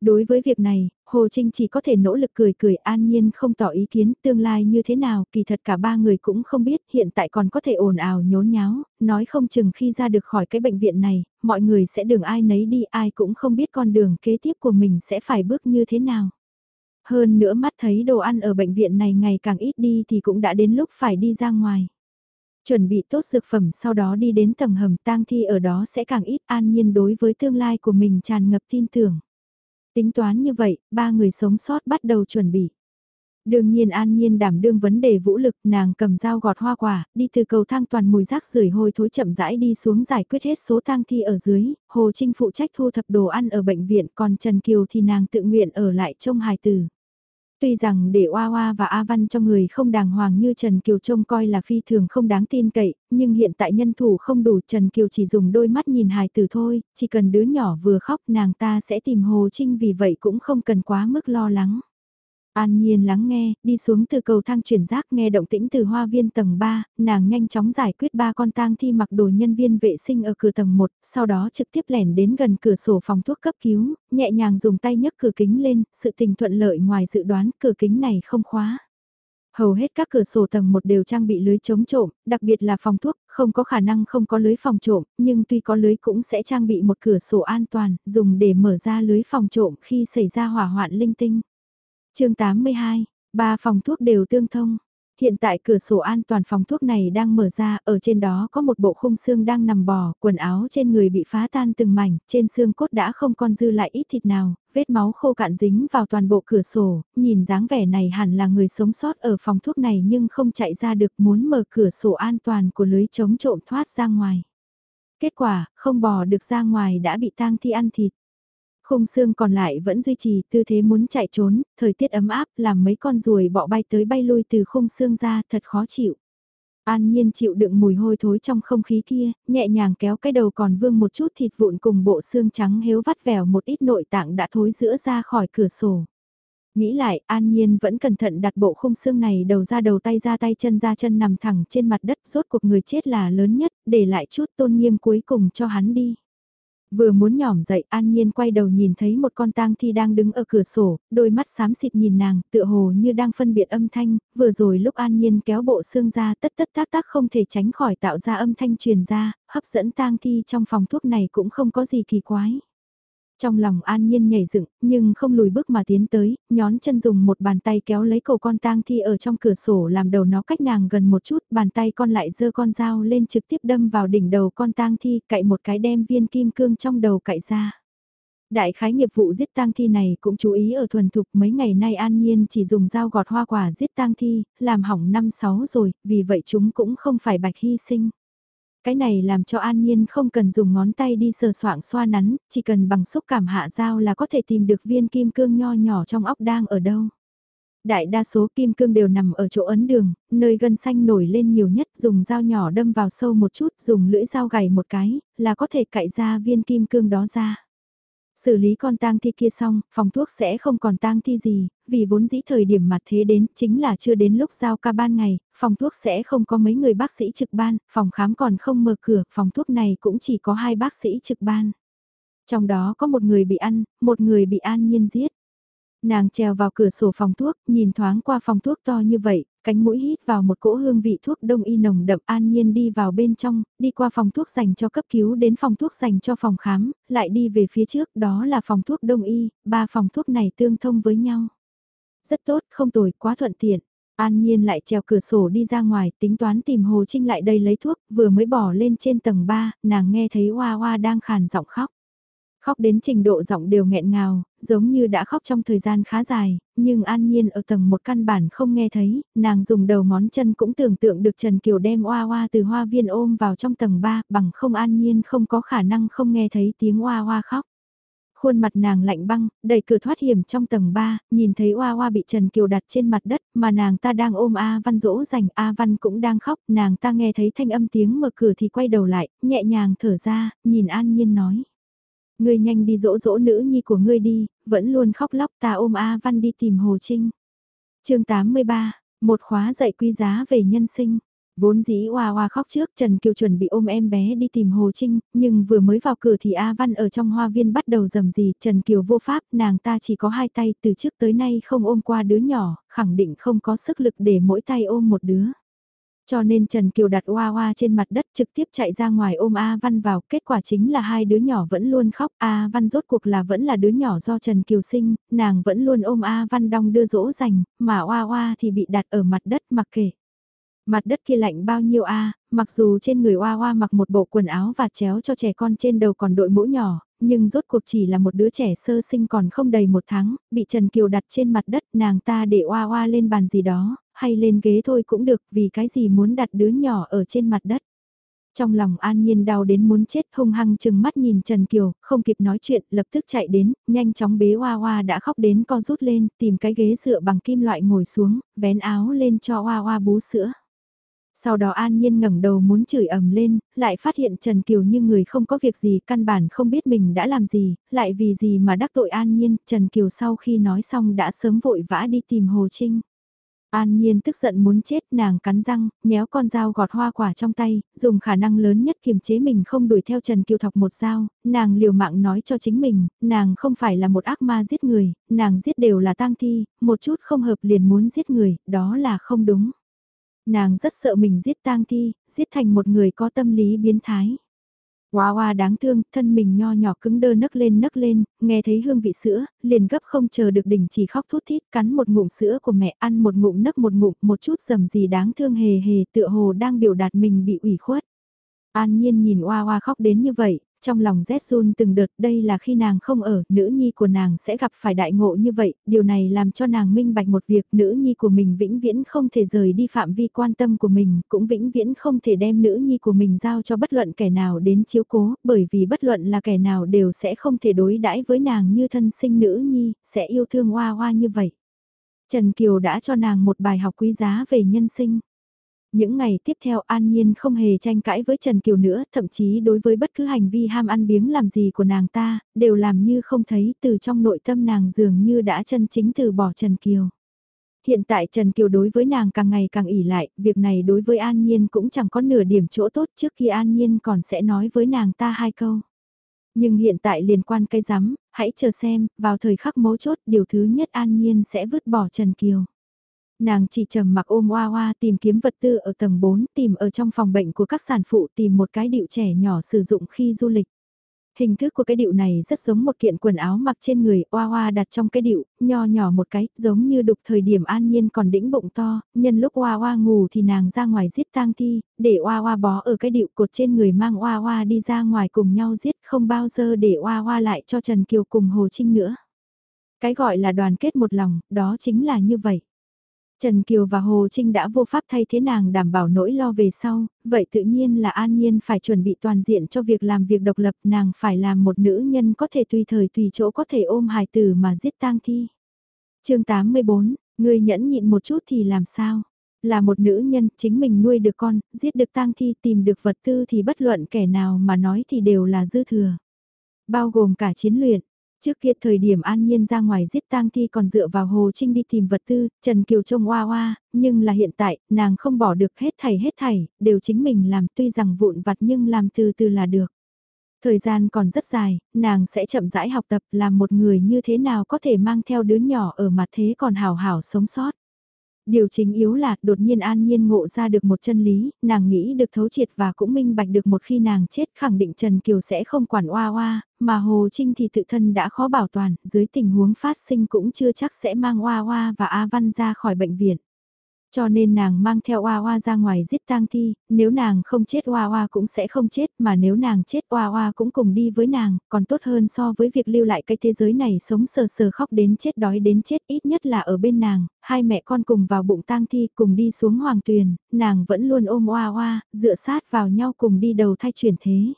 Đối với việc này, Hồ Trinh chỉ có thể nỗ lực cười cười an nhiên không tỏ ý kiến tương lai như thế nào, kỳ thật cả ba người cũng không biết, hiện tại còn có thể ồn ào nhốn nháo, nói không chừng khi ra được khỏi cái bệnh viện này, mọi người sẽ đường ai nấy đi, ai cũng không biết con đường kế tiếp của mình sẽ phải bước như thế nào. Hơn nữa mắt thấy đồ ăn ở bệnh viện này ngày càng ít đi thì cũng đã đến lúc phải đi ra ngoài. Chuẩn bị tốt dược phẩm sau đó đi đến tầng hầm tang thi ở đó sẽ càng ít an nhiên đối với tương lai của mình tràn ngập tin tưởng. Tính toán như vậy, ba người sống sót bắt đầu chuẩn bị. Đương nhiên an nhiên đảm đương vấn đề vũ lực, nàng cầm dao gọt hoa quả, đi từ cầu thang toàn mùi rác rưởi hôi thối chậm rãi đi xuống giải quyết hết số tang thi ở dưới, Hồ Trinh phụ trách thu thập đồ ăn ở bệnh viện, còn Trần Kiều thì nàng tự nguyện ở lại trông hài tử. Tuy rằng để Oa Oa và A Văn cho người không đàng hoàng như Trần Kiều trông coi là phi thường không đáng tin cậy, nhưng hiện tại nhân thủ không đủ Trần Kiều chỉ dùng đôi mắt nhìn hài tử thôi, chỉ cần đứa nhỏ vừa khóc nàng ta sẽ tìm Hồ Trinh vì vậy cũng không cần quá mức lo lắng. An Nhiên lắng nghe, đi xuống từ cầu thang chuyển rác nghe động tĩnh từ hoa viên tầng 3, nàng nhanh chóng giải quyết ba con tang thi mặc đồ nhân viên vệ sinh ở cửa tầng 1, sau đó trực tiếp lẻn đến gần cửa sổ phòng thuốc cấp cứu, nhẹ nhàng dùng tay nhấc cửa kính lên, sự tình thuận lợi ngoài dự đoán cửa kính này không khóa. Hầu hết các cửa sổ tầng 1 đều trang bị lưới chống trộm, đặc biệt là phòng thuốc, không có khả năng không có lưới phòng trộm, nhưng tuy có lưới cũng sẽ trang bị một cửa sổ an toàn, dùng để mở ra lưới phòng trộm khi xảy ra hỏa hoạn linh tinh chương 82, ba phòng thuốc đều tương thông. Hiện tại cửa sổ an toàn phòng thuốc này đang mở ra, ở trên đó có một bộ khung xương đang nằm bò, quần áo trên người bị phá tan từng mảnh, trên xương cốt đã không còn dư lại ít thịt nào, vết máu khô cạn dính vào toàn bộ cửa sổ, nhìn dáng vẻ này hẳn là người sống sót ở phòng thuốc này nhưng không chạy ra được muốn mở cửa sổ an toàn của lưới chống trộm thoát ra ngoài. Kết quả, không bò được ra ngoài đã bị tang thi ăn thịt. Khung xương còn lại vẫn duy trì tư thế muốn chạy trốn, thời tiết ấm áp làm mấy con ruồi bọ bay tới bay lui từ khung xương ra thật khó chịu. An nhiên chịu đựng mùi hôi thối trong không khí kia, nhẹ nhàng kéo cái đầu còn vương một chút thịt vụn cùng bộ xương trắng héo vắt vẻo một ít nội tạng đã thối giữa ra khỏi cửa sổ. Nghĩ lại, An Nhiên vẫn cẩn thận đặt bộ khung xương này đầu ra đầu tay ra tay chân ra chân nằm thẳng trên mặt đất rốt cuộc người chết là lớn nhất, để lại chút tôn nghiêm cuối cùng cho hắn đi. Vừa muốn nhỏm dậy an nhiên quay đầu nhìn thấy một con tang thi đang đứng ở cửa sổ, đôi mắt xám xịt nhìn nàng, tựa hồ như đang phân biệt âm thanh, vừa rồi lúc an nhiên kéo bộ xương ra tất tất tác tác không thể tránh khỏi tạo ra âm thanh truyền ra, hấp dẫn tang thi trong phòng thuốc này cũng không có gì kỳ quái. Trong lòng an nhiên nhảy dựng, nhưng không lùi bước mà tiến tới, nhón chân dùng một bàn tay kéo lấy cầu con tang thi ở trong cửa sổ làm đầu nó cách nàng gần một chút, bàn tay con lại giơ con dao lên trực tiếp đâm vào đỉnh đầu con tang thi, cậy một cái đem viên kim cương trong đầu cậy ra. Đại khái nghiệp vụ giết tang thi này cũng chú ý ở thuần thục mấy ngày nay an nhiên chỉ dùng dao gọt hoa quả giết tang thi, làm hỏng năm sáu rồi, vì vậy chúng cũng không phải bạch hy sinh. Cái này làm cho An Nhiên không cần dùng ngón tay đi sờ soạng xoa nắn, chỉ cần bằng xúc cảm hạ dao là có thể tìm được viên kim cương nho nhỏ trong óc đang ở đâu. Đại đa số kim cương đều nằm ở chỗ ấn đường, nơi gân xanh nổi lên nhiều nhất dùng dao nhỏ đâm vào sâu một chút, dùng lưỡi dao gảy một cái, là có thể cạy ra viên kim cương đó ra. Xử lý con tang thi kia xong, phòng thuốc sẽ không còn tang thi gì, vì vốn dĩ thời điểm mặt thế đến chính là chưa đến lúc giao ca ban ngày, phòng thuốc sẽ không có mấy người bác sĩ trực ban, phòng khám còn không mở cửa, phòng thuốc này cũng chỉ có hai bác sĩ trực ban. Trong đó có một người bị ăn, một người bị an nhiên giết. Nàng trèo vào cửa sổ phòng thuốc, nhìn thoáng qua phòng thuốc to như vậy, cánh mũi hít vào một cỗ hương vị thuốc đông y nồng đậm an nhiên đi vào bên trong, đi qua phòng thuốc dành cho cấp cứu đến phòng thuốc dành cho phòng khám, lại đi về phía trước, đó là phòng thuốc đông y, ba phòng thuốc này tương thông với nhau. Rất tốt, không tồi, quá thuận tiện. An Nhiên lại treo cửa sổ đi ra ngoài, tính toán tìm Hồ Trinh lại đây lấy thuốc, vừa mới bỏ lên trên tầng 3, nàng nghe thấy Hoa Hoa đang khàn giọng khóc. Khóc đến trình độ giọng đều nghẹn ngào, giống như đã khóc trong thời gian khá dài, nhưng an nhiên ở tầng một căn bản không nghe thấy, nàng dùng đầu ngón chân cũng tưởng tượng được Trần Kiều đem oa oa từ hoa viên ôm vào trong tầng 3, bằng không an nhiên không có khả năng không nghe thấy tiếng oa oa khóc. Khuôn mặt nàng lạnh băng, đẩy cửa thoát hiểm trong tầng 3, nhìn thấy Oa Oa bị Trần Kiều đặt trên mặt đất, mà nàng ta đang ôm A Văn dỗ dành, A Văn cũng đang khóc, nàng ta nghe thấy thanh âm tiếng mở cửa thì quay đầu lại, nhẹ nhàng thở ra, nhìn An Nhiên nói. Ngươi nhanh đi dỗ dỗ nữ nhi của ngươi đi, vẫn luôn khóc lóc ta ôm A Văn đi tìm Hồ Trinh. chương 83, một khóa dạy quý giá về nhân sinh. Vốn dĩ Hoa Hoa khóc trước Trần Kiều chuẩn bị ôm em bé đi tìm Hồ Trinh, nhưng vừa mới vào cửa thì A Văn ở trong hoa viên bắt đầu rầm gì, Trần Kiều vô pháp, nàng ta chỉ có hai tay từ trước tới nay không ôm qua đứa nhỏ, khẳng định không có sức lực để mỗi tay ôm một đứa. Cho nên Trần Kiều đặt Hoa Hoa trên mặt đất trực tiếp chạy ra ngoài ôm A Văn vào, kết quả chính là hai đứa nhỏ vẫn luôn khóc, A Văn rốt cuộc là vẫn là đứa nhỏ do Trần Kiều sinh, nàng vẫn luôn ôm A Văn đong đưa dỗ dành, mà Hoa Hoa thì bị đặt ở mặt đất mặc kệ. Mặt đất kia lạnh bao nhiêu a mặc dù trên người Hoa Hoa mặc một bộ quần áo và chéo cho trẻ con trên đầu còn đội mũ nhỏ, nhưng rốt cuộc chỉ là một đứa trẻ sơ sinh còn không đầy một tháng, bị Trần Kiều đặt trên mặt đất nàng ta để oa oa lên bàn gì đó, hay lên ghế thôi cũng được vì cái gì muốn đặt đứa nhỏ ở trên mặt đất. Trong lòng an nhiên đau đến muốn chết hung hăng chừng mắt nhìn Trần Kiều, không kịp nói chuyện, lập tức chạy đến, nhanh chóng bế Hoa Hoa đã khóc đến co rút lên, tìm cái ghế dựa bằng kim loại ngồi xuống, vén áo lên cho Hoa Hoa bú sữa. Sau đó An Nhiên ngẩng đầu muốn chửi ầm lên, lại phát hiện Trần Kiều như người không có việc gì, căn bản không biết mình đã làm gì, lại vì gì mà đắc tội An Nhiên, Trần Kiều sau khi nói xong đã sớm vội vã đi tìm Hồ Trinh. An Nhiên tức giận muốn chết, nàng cắn răng, nhéo con dao gọt hoa quả trong tay, dùng khả năng lớn nhất kiềm chế mình không đuổi theo Trần Kiều Thọc một dao, nàng liều mạng nói cho chính mình, nàng không phải là một ác ma giết người, nàng giết đều là tang thi, một chút không hợp liền muốn giết người, đó là không đúng nàng rất sợ mình giết tang thi, giết thành một người có tâm lý biến thái. Hoa hoa đáng thương, thân mình nho nhỏ cứng đơ nấc lên nấc lên, nghe thấy hương vị sữa, liền gấp không chờ được đỉnh chỉ khóc thút thít, cắn một ngụm sữa của mẹ, ăn một ngụm nấc một ngụm, một chút dầm gì đáng thương hề hề tựa hồ đang biểu đạt mình bị ủy khuất. An nhiên nhìn Hoa Hoa khóc đến như vậy, trong lòng rét run từng đợt đây là khi nàng không ở, nữ nhi của nàng sẽ gặp phải đại ngộ như vậy, điều này làm cho nàng minh bạch một việc nữ nhi của mình vĩnh viễn không thể rời đi phạm vi quan tâm của mình, cũng vĩnh viễn không thể đem nữ nhi của mình giao cho bất luận kẻ nào đến chiếu cố, bởi vì bất luận là kẻ nào đều sẽ không thể đối đãi với nàng như thân sinh nữ nhi, sẽ yêu thương hoa hoa như vậy. Trần Kiều đã cho nàng một bài học quý giá về nhân sinh. Những ngày tiếp theo An Nhiên không hề tranh cãi với Trần Kiều nữa, thậm chí đối với bất cứ hành vi ham ăn biếng làm gì của nàng ta, đều làm như không thấy từ trong nội tâm nàng dường như đã chân chính từ bỏ Trần Kiều. Hiện tại Trần Kiều đối với nàng càng ngày càng ỉ lại, việc này đối với An Nhiên cũng chẳng có nửa điểm chỗ tốt trước khi An Nhiên còn sẽ nói với nàng ta hai câu. Nhưng hiện tại liên quan cây rắm, hãy chờ xem, vào thời khắc mấu chốt điều thứ nhất An Nhiên sẽ vứt bỏ Trần Kiều. Nàng chỉ trầm mặc ôm oa oa tìm kiếm vật tư ở tầng 4, tìm ở trong phòng bệnh của các sản phụ tìm một cái điệu trẻ nhỏ sử dụng khi du lịch. Hình thức của cái điệu này rất giống một kiện quần áo mặc trên người, oa oa đặt trong cái điệu, nho nhỏ một cái, giống như đục thời điểm an nhiên còn đĩnh bụng to, nhân lúc oa oa ngủ thì nàng ra ngoài giết tang thi, để oa oa bó ở cái điệu cột trên người mang oa oa đi ra ngoài cùng nhau giết, không bao giờ để oa oa lại cho Trần Kiều cùng Hồ Trinh nữa. Cái gọi là đoàn kết một lòng, đó chính là như vậy. Trần Kiều và Hồ Trinh đã vô pháp thay thế nàng đảm bảo nỗi lo về sau, vậy tự nhiên là An Nhiên phải chuẩn bị toàn diện cho việc làm việc độc lập nàng phải làm một nữ nhân có thể tùy thời tùy chỗ có thể ôm hài tử mà giết tang thi. chương 84, người nhẫn nhịn một chút thì làm sao? Là một nữ nhân chính mình nuôi được con, giết được tang thi tìm được vật tư thì bất luận kẻ nào mà nói thì đều là dư thừa. Bao gồm cả chiến luyện, Trước kia thời điểm an nhiên ra ngoài giết tang thi còn dựa vào Hồ Trinh đi tìm vật tư, Trần Kiều trông oa oa, nhưng là hiện tại, nàng không bỏ được hết thảy hết thảy, đều chính mình làm tuy rằng vụn vặt nhưng làm từ từ là được. Thời gian còn rất dài, nàng sẽ chậm rãi học tập làm một người như thế nào có thể mang theo đứa nhỏ ở mặt thế còn hào hảo sống sót. Điều chính yếu là đột nhiên an nhiên ngộ ra được một chân lý, nàng nghĩ được thấu triệt và cũng minh bạch được một khi nàng chết khẳng định Trần Kiều sẽ không quản oa oa, mà Hồ Trinh thì tự thân đã khó bảo toàn, dưới tình huống phát sinh cũng chưa chắc sẽ mang oa oa và A Văn ra khỏi bệnh viện. Cho nên nàng mang theo Oa Oa ra ngoài giết tang thi, nếu nàng không chết Oa Oa cũng sẽ không chết, mà nếu nàng chết Oa Oa cũng cùng đi với nàng, còn tốt hơn so với việc lưu lại cái thế giới này sống sờ sờ khóc đến chết đói đến chết ít nhất là ở bên nàng, hai mẹ con cùng vào bụng tang thi cùng đi xuống hoàng tuyền, nàng vẫn luôn ôm Oa Oa, dựa sát vào nhau cùng đi đầu thai chuyển thế.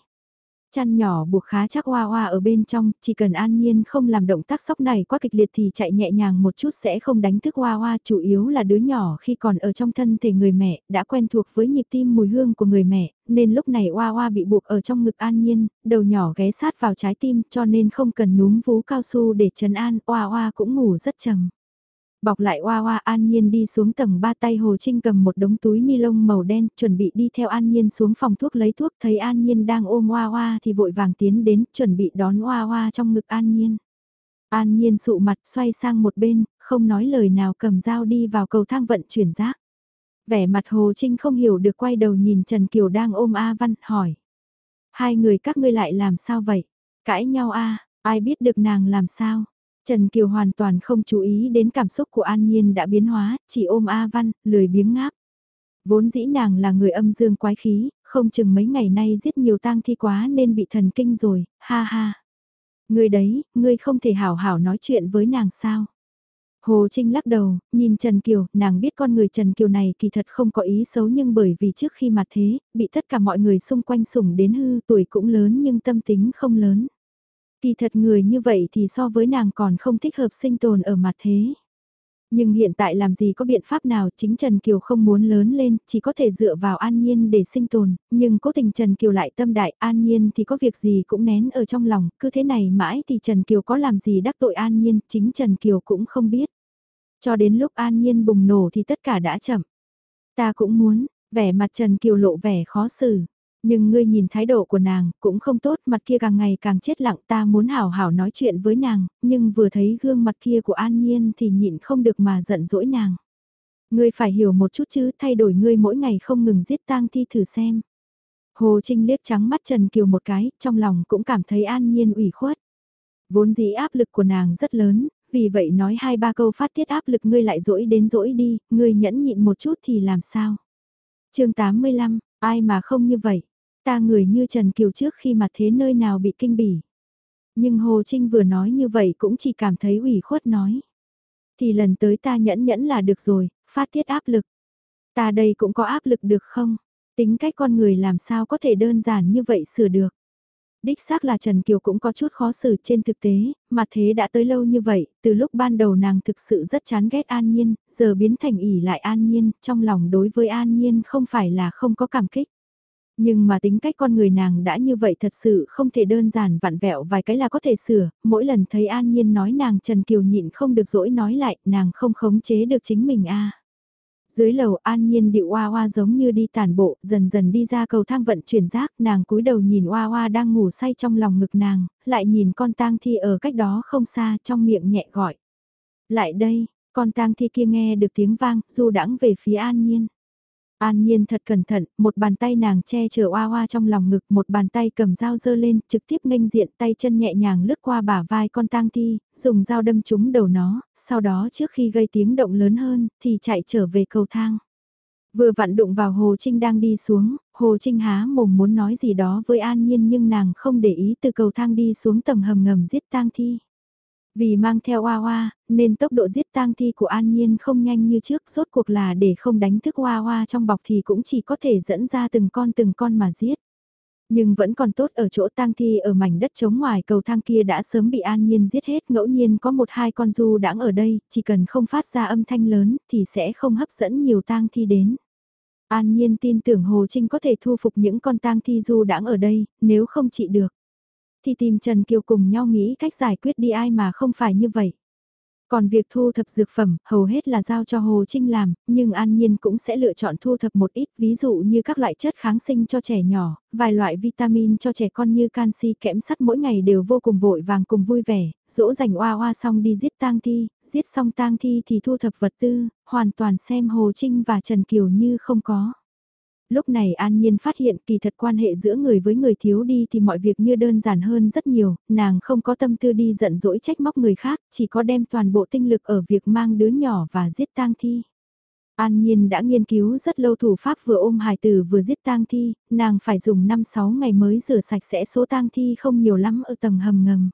Chăn nhỏ buộc khá chắc hoa hoa ở bên trong, chỉ cần an nhiên không làm động tác sóc này quá kịch liệt thì chạy nhẹ nhàng một chút sẽ không đánh thức hoa hoa, chủ yếu là đứa nhỏ khi còn ở trong thân thể người mẹ, đã quen thuộc với nhịp tim mùi hương của người mẹ, nên lúc này hoa hoa bị buộc ở trong ngực an nhiên, đầu nhỏ ghé sát vào trái tim cho nên không cần núm vú cao su để trấn an, hoa hoa cũng ngủ rất chầm. Bọc lại oa oa An Nhiên đi xuống tầng ba tay Hồ Trinh cầm một đống túi ni lông màu đen chuẩn bị đi theo An Nhiên xuống phòng thuốc lấy thuốc thấy An Nhiên đang ôm oa oa thì vội vàng tiến đến chuẩn bị đón oa oa trong ngực An Nhiên. An Nhiên sụ mặt xoay sang một bên, không nói lời nào cầm dao đi vào cầu thang vận chuyển rác. Vẻ mặt Hồ Trinh không hiểu được quay đầu nhìn Trần Kiều đang ôm A Văn, hỏi. Hai người các ngươi lại làm sao vậy? Cãi nhau a ai biết được nàng làm sao? Trần Kiều hoàn toàn không chú ý đến cảm xúc của An Nhiên đã biến hóa, chỉ ôm A Văn, lười biếng ngáp. Vốn dĩ nàng là người âm dương quái khí, không chừng mấy ngày nay giết nhiều tang thi quá nên bị thần kinh rồi, ha ha. Người đấy, ngươi không thể hảo hảo nói chuyện với nàng sao? Hồ Trinh lắc đầu, nhìn Trần Kiều, nàng biết con người Trần Kiều này kỳ thật không có ý xấu nhưng bởi vì trước khi mà thế, bị tất cả mọi người xung quanh sủng đến hư tuổi cũng lớn nhưng tâm tính không lớn. Kỳ thật người như vậy thì so với nàng còn không thích hợp sinh tồn ở mặt thế. Nhưng hiện tại làm gì có biện pháp nào chính Trần Kiều không muốn lớn lên, chỉ có thể dựa vào an nhiên để sinh tồn, nhưng cố tình Trần Kiều lại tâm đại an nhiên thì có việc gì cũng nén ở trong lòng, cứ thế này mãi thì Trần Kiều có làm gì đắc tội an nhiên, chính Trần Kiều cũng không biết. Cho đến lúc an nhiên bùng nổ thì tất cả đã chậm. Ta cũng muốn, vẻ mặt Trần Kiều lộ vẻ khó xử. Nhưng ngươi nhìn thái độ của nàng, cũng không tốt, mặt kia càng ngày càng chết lặng ta muốn hảo hảo nói chuyện với nàng, nhưng vừa thấy gương mặt kia của An Nhiên thì nhịn không được mà giận dỗi nàng. Ngươi phải hiểu một chút chứ, thay đổi ngươi mỗi ngày không ngừng giết tang thi thử xem. Hồ Trinh liếc trắng mắt Trần Kiều một cái, trong lòng cũng cảm thấy An Nhiên ủy khuất. Vốn dĩ áp lực của nàng rất lớn, vì vậy nói hai ba câu phát tiết áp lực ngươi lại dỗi đến dỗi đi, ngươi nhẫn nhịn một chút thì làm sao. chương 85, ai mà không như vậy. Ta người như Trần Kiều trước khi mà thế nơi nào bị kinh bỉ. Nhưng Hồ Trinh vừa nói như vậy cũng chỉ cảm thấy ủy khuất nói. Thì lần tới ta nhẫn nhẫn là được rồi, phát tiết áp lực. Ta đây cũng có áp lực được không? Tính cách con người làm sao có thể đơn giản như vậy sửa được. Đích xác là Trần Kiều cũng có chút khó xử trên thực tế, mà thế đã tới lâu như vậy, từ lúc ban đầu nàng thực sự rất chán ghét An Nhiên, giờ biến thành ỉ lại An Nhiên, trong lòng đối với An Nhiên không phải là không có cảm kích. Nhưng mà tính cách con người nàng đã như vậy thật sự không thể đơn giản vặn vẹo vài cái là có thể sửa, mỗi lần thấy An Nhiên nói nàng Trần Kiều nhịn không được dỗi nói lại, nàng không khống chế được chính mình a. Dưới lầu An Nhiên điệu oa oa giống như đi tàn bộ, dần dần đi ra cầu thang vận chuyển rác, nàng cúi đầu nhìn oa oa đang ngủ say trong lòng ngực nàng, lại nhìn con tang thi ở cách đó không xa trong miệng nhẹ gọi. Lại đây, con tang thi kia nghe được tiếng vang, du đãng về phía An Nhiên. An Nhiên thật cẩn thận, một bàn tay nàng che chở oa oa trong lòng ngực, một bàn tay cầm dao dơ lên, trực tiếp nghênh diện tay chân nhẹ nhàng lướt qua bả vai con tang thi, dùng dao đâm trúng đầu nó, sau đó trước khi gây tiếng động lớn hơn, thì chạy trở về cầu thang. Vừa vặn đụng vào Hồ Trinh đang đi xuống, Hồ Trinh há mồm muốn nói gì đó với An Nhiên nhưng nàng không để ý từ cầu thang đi xuống tầng hầm ngầm giết tang thi. Vì mang theo Hoa Hoa, nên tốc độ giết tang thi của An Nhiên không nhanh như trước, rốt cuộc là để không đánh thức Hoa Hoa trong bọc thì cũng chỉ có thể dẫn ra từng con từng con mà giết. Nhưng vẫn còn tốt ở chỗ tang thi ở mảnh đất trống ngoài cầu thang kia đã sớm bị An Nhiên giết hết ngẫu nhiên có một hai con du đãng ở đây, chỉ cần không phát ra âm thanh lớn thì sẽ không hấp dẫn nhiều tang thi đến. An Nhiên tin tưởng Hồ Trinh có thể thu phục những con tang thi du đãng ở đây, nếu không trị được thì tìm Trần Kiều cùng nhau nghĩ cách giải quyết đi ai mà không phải như vậy. Còn việc thu thập dược phẩm, hầu hết là giao cho Hồ Trinh làm, nhưng An Nhiên cũng sẽ lựa chọn thu thập một ít, ví dụ như các loại chất kháng sinh cho trẻ nhỏ, vài loại vitamin cho trẻ con như canxi kẽm sắt mỗi ngày đều vô cùng vội vàng cùng vui vẻ, dỗ dành oa oa xong đi giết tang thi, giết xong tang thi thì thu thập vật tư, hoàn toàn xem Hồ Trinh và Trần Kiều như không có lúc này An Nhiên phát hiện kỳ thật quan hệ giữa người với người thiếu đi thì mọi việc như đơn giản hơn rất nhiều, nàng không có tâm tư đi giận dỗi trách móc người khác, chỉ có đem toàn bộ tinh lực ở việc mang đứa nhỏ và giết tang thi. An Nhiên đã nghiên cứu rất lâu thủ pháp vừa ôm hài tử vừa giết tang thi, nàng phải dùng 5-6 ngày mới rửa sạch sẽ số tang thi không nhiều lắm ở tầng hầm ngầm.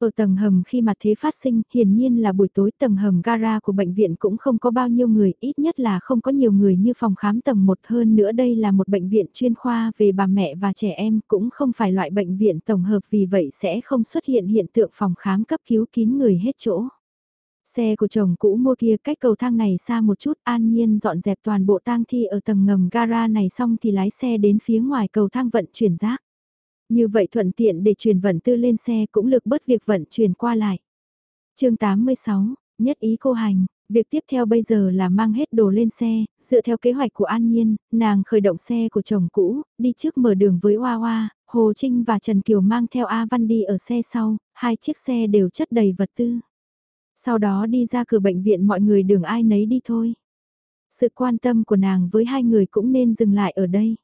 Ở tầng hầm khi mặt thế phát sinh, hiển nhiên là buổi tối tầng hầm gara của bệnh viện cũng không có bao nhiêu người, ít nhất là không có nhiều người như phòng khám tầng 1 hơn nữa đây là một bệnh viện chuyên khoa về bà mẹ và trẻ em cũng không phải loại bệnh viện tổng hợp vì vậy sẽ không xuất hiện hiện tượng phòng khám cấp cứu kín người hết chỗ. Xe của chồng cũ mua kia cách cầu thang này xa một chút an nhiên dọn dẹp toàn bộ tang thi ở tầng ngầm gara này xong thì lái xe đến phía ngoài cầu thang vận chuyển rác. Như vậy thuận tiện để truyền vận tư lên xe cũng lực bớt việc vận chuyển qua lại. chương 86, nhất ý cô hành, việc tiếp theo bây giờ là mang hết đồ lên xe, dựa theo kế hoạch của An Nhiên, nàng khởi động xe của chồng cũ, đi trước mở đường với Hoa Hoa, Hồ Trinh và Trần Kiều mang theo A Văn đi ở xe sau, hai chiếc xe đều chất đầy vật tư. Sau đó đi ra cửa bệnh viện mọi người đường ai nấy đi thôi. Sự quan tâm của nàng với hai người cũng nên dừng lại ở đây.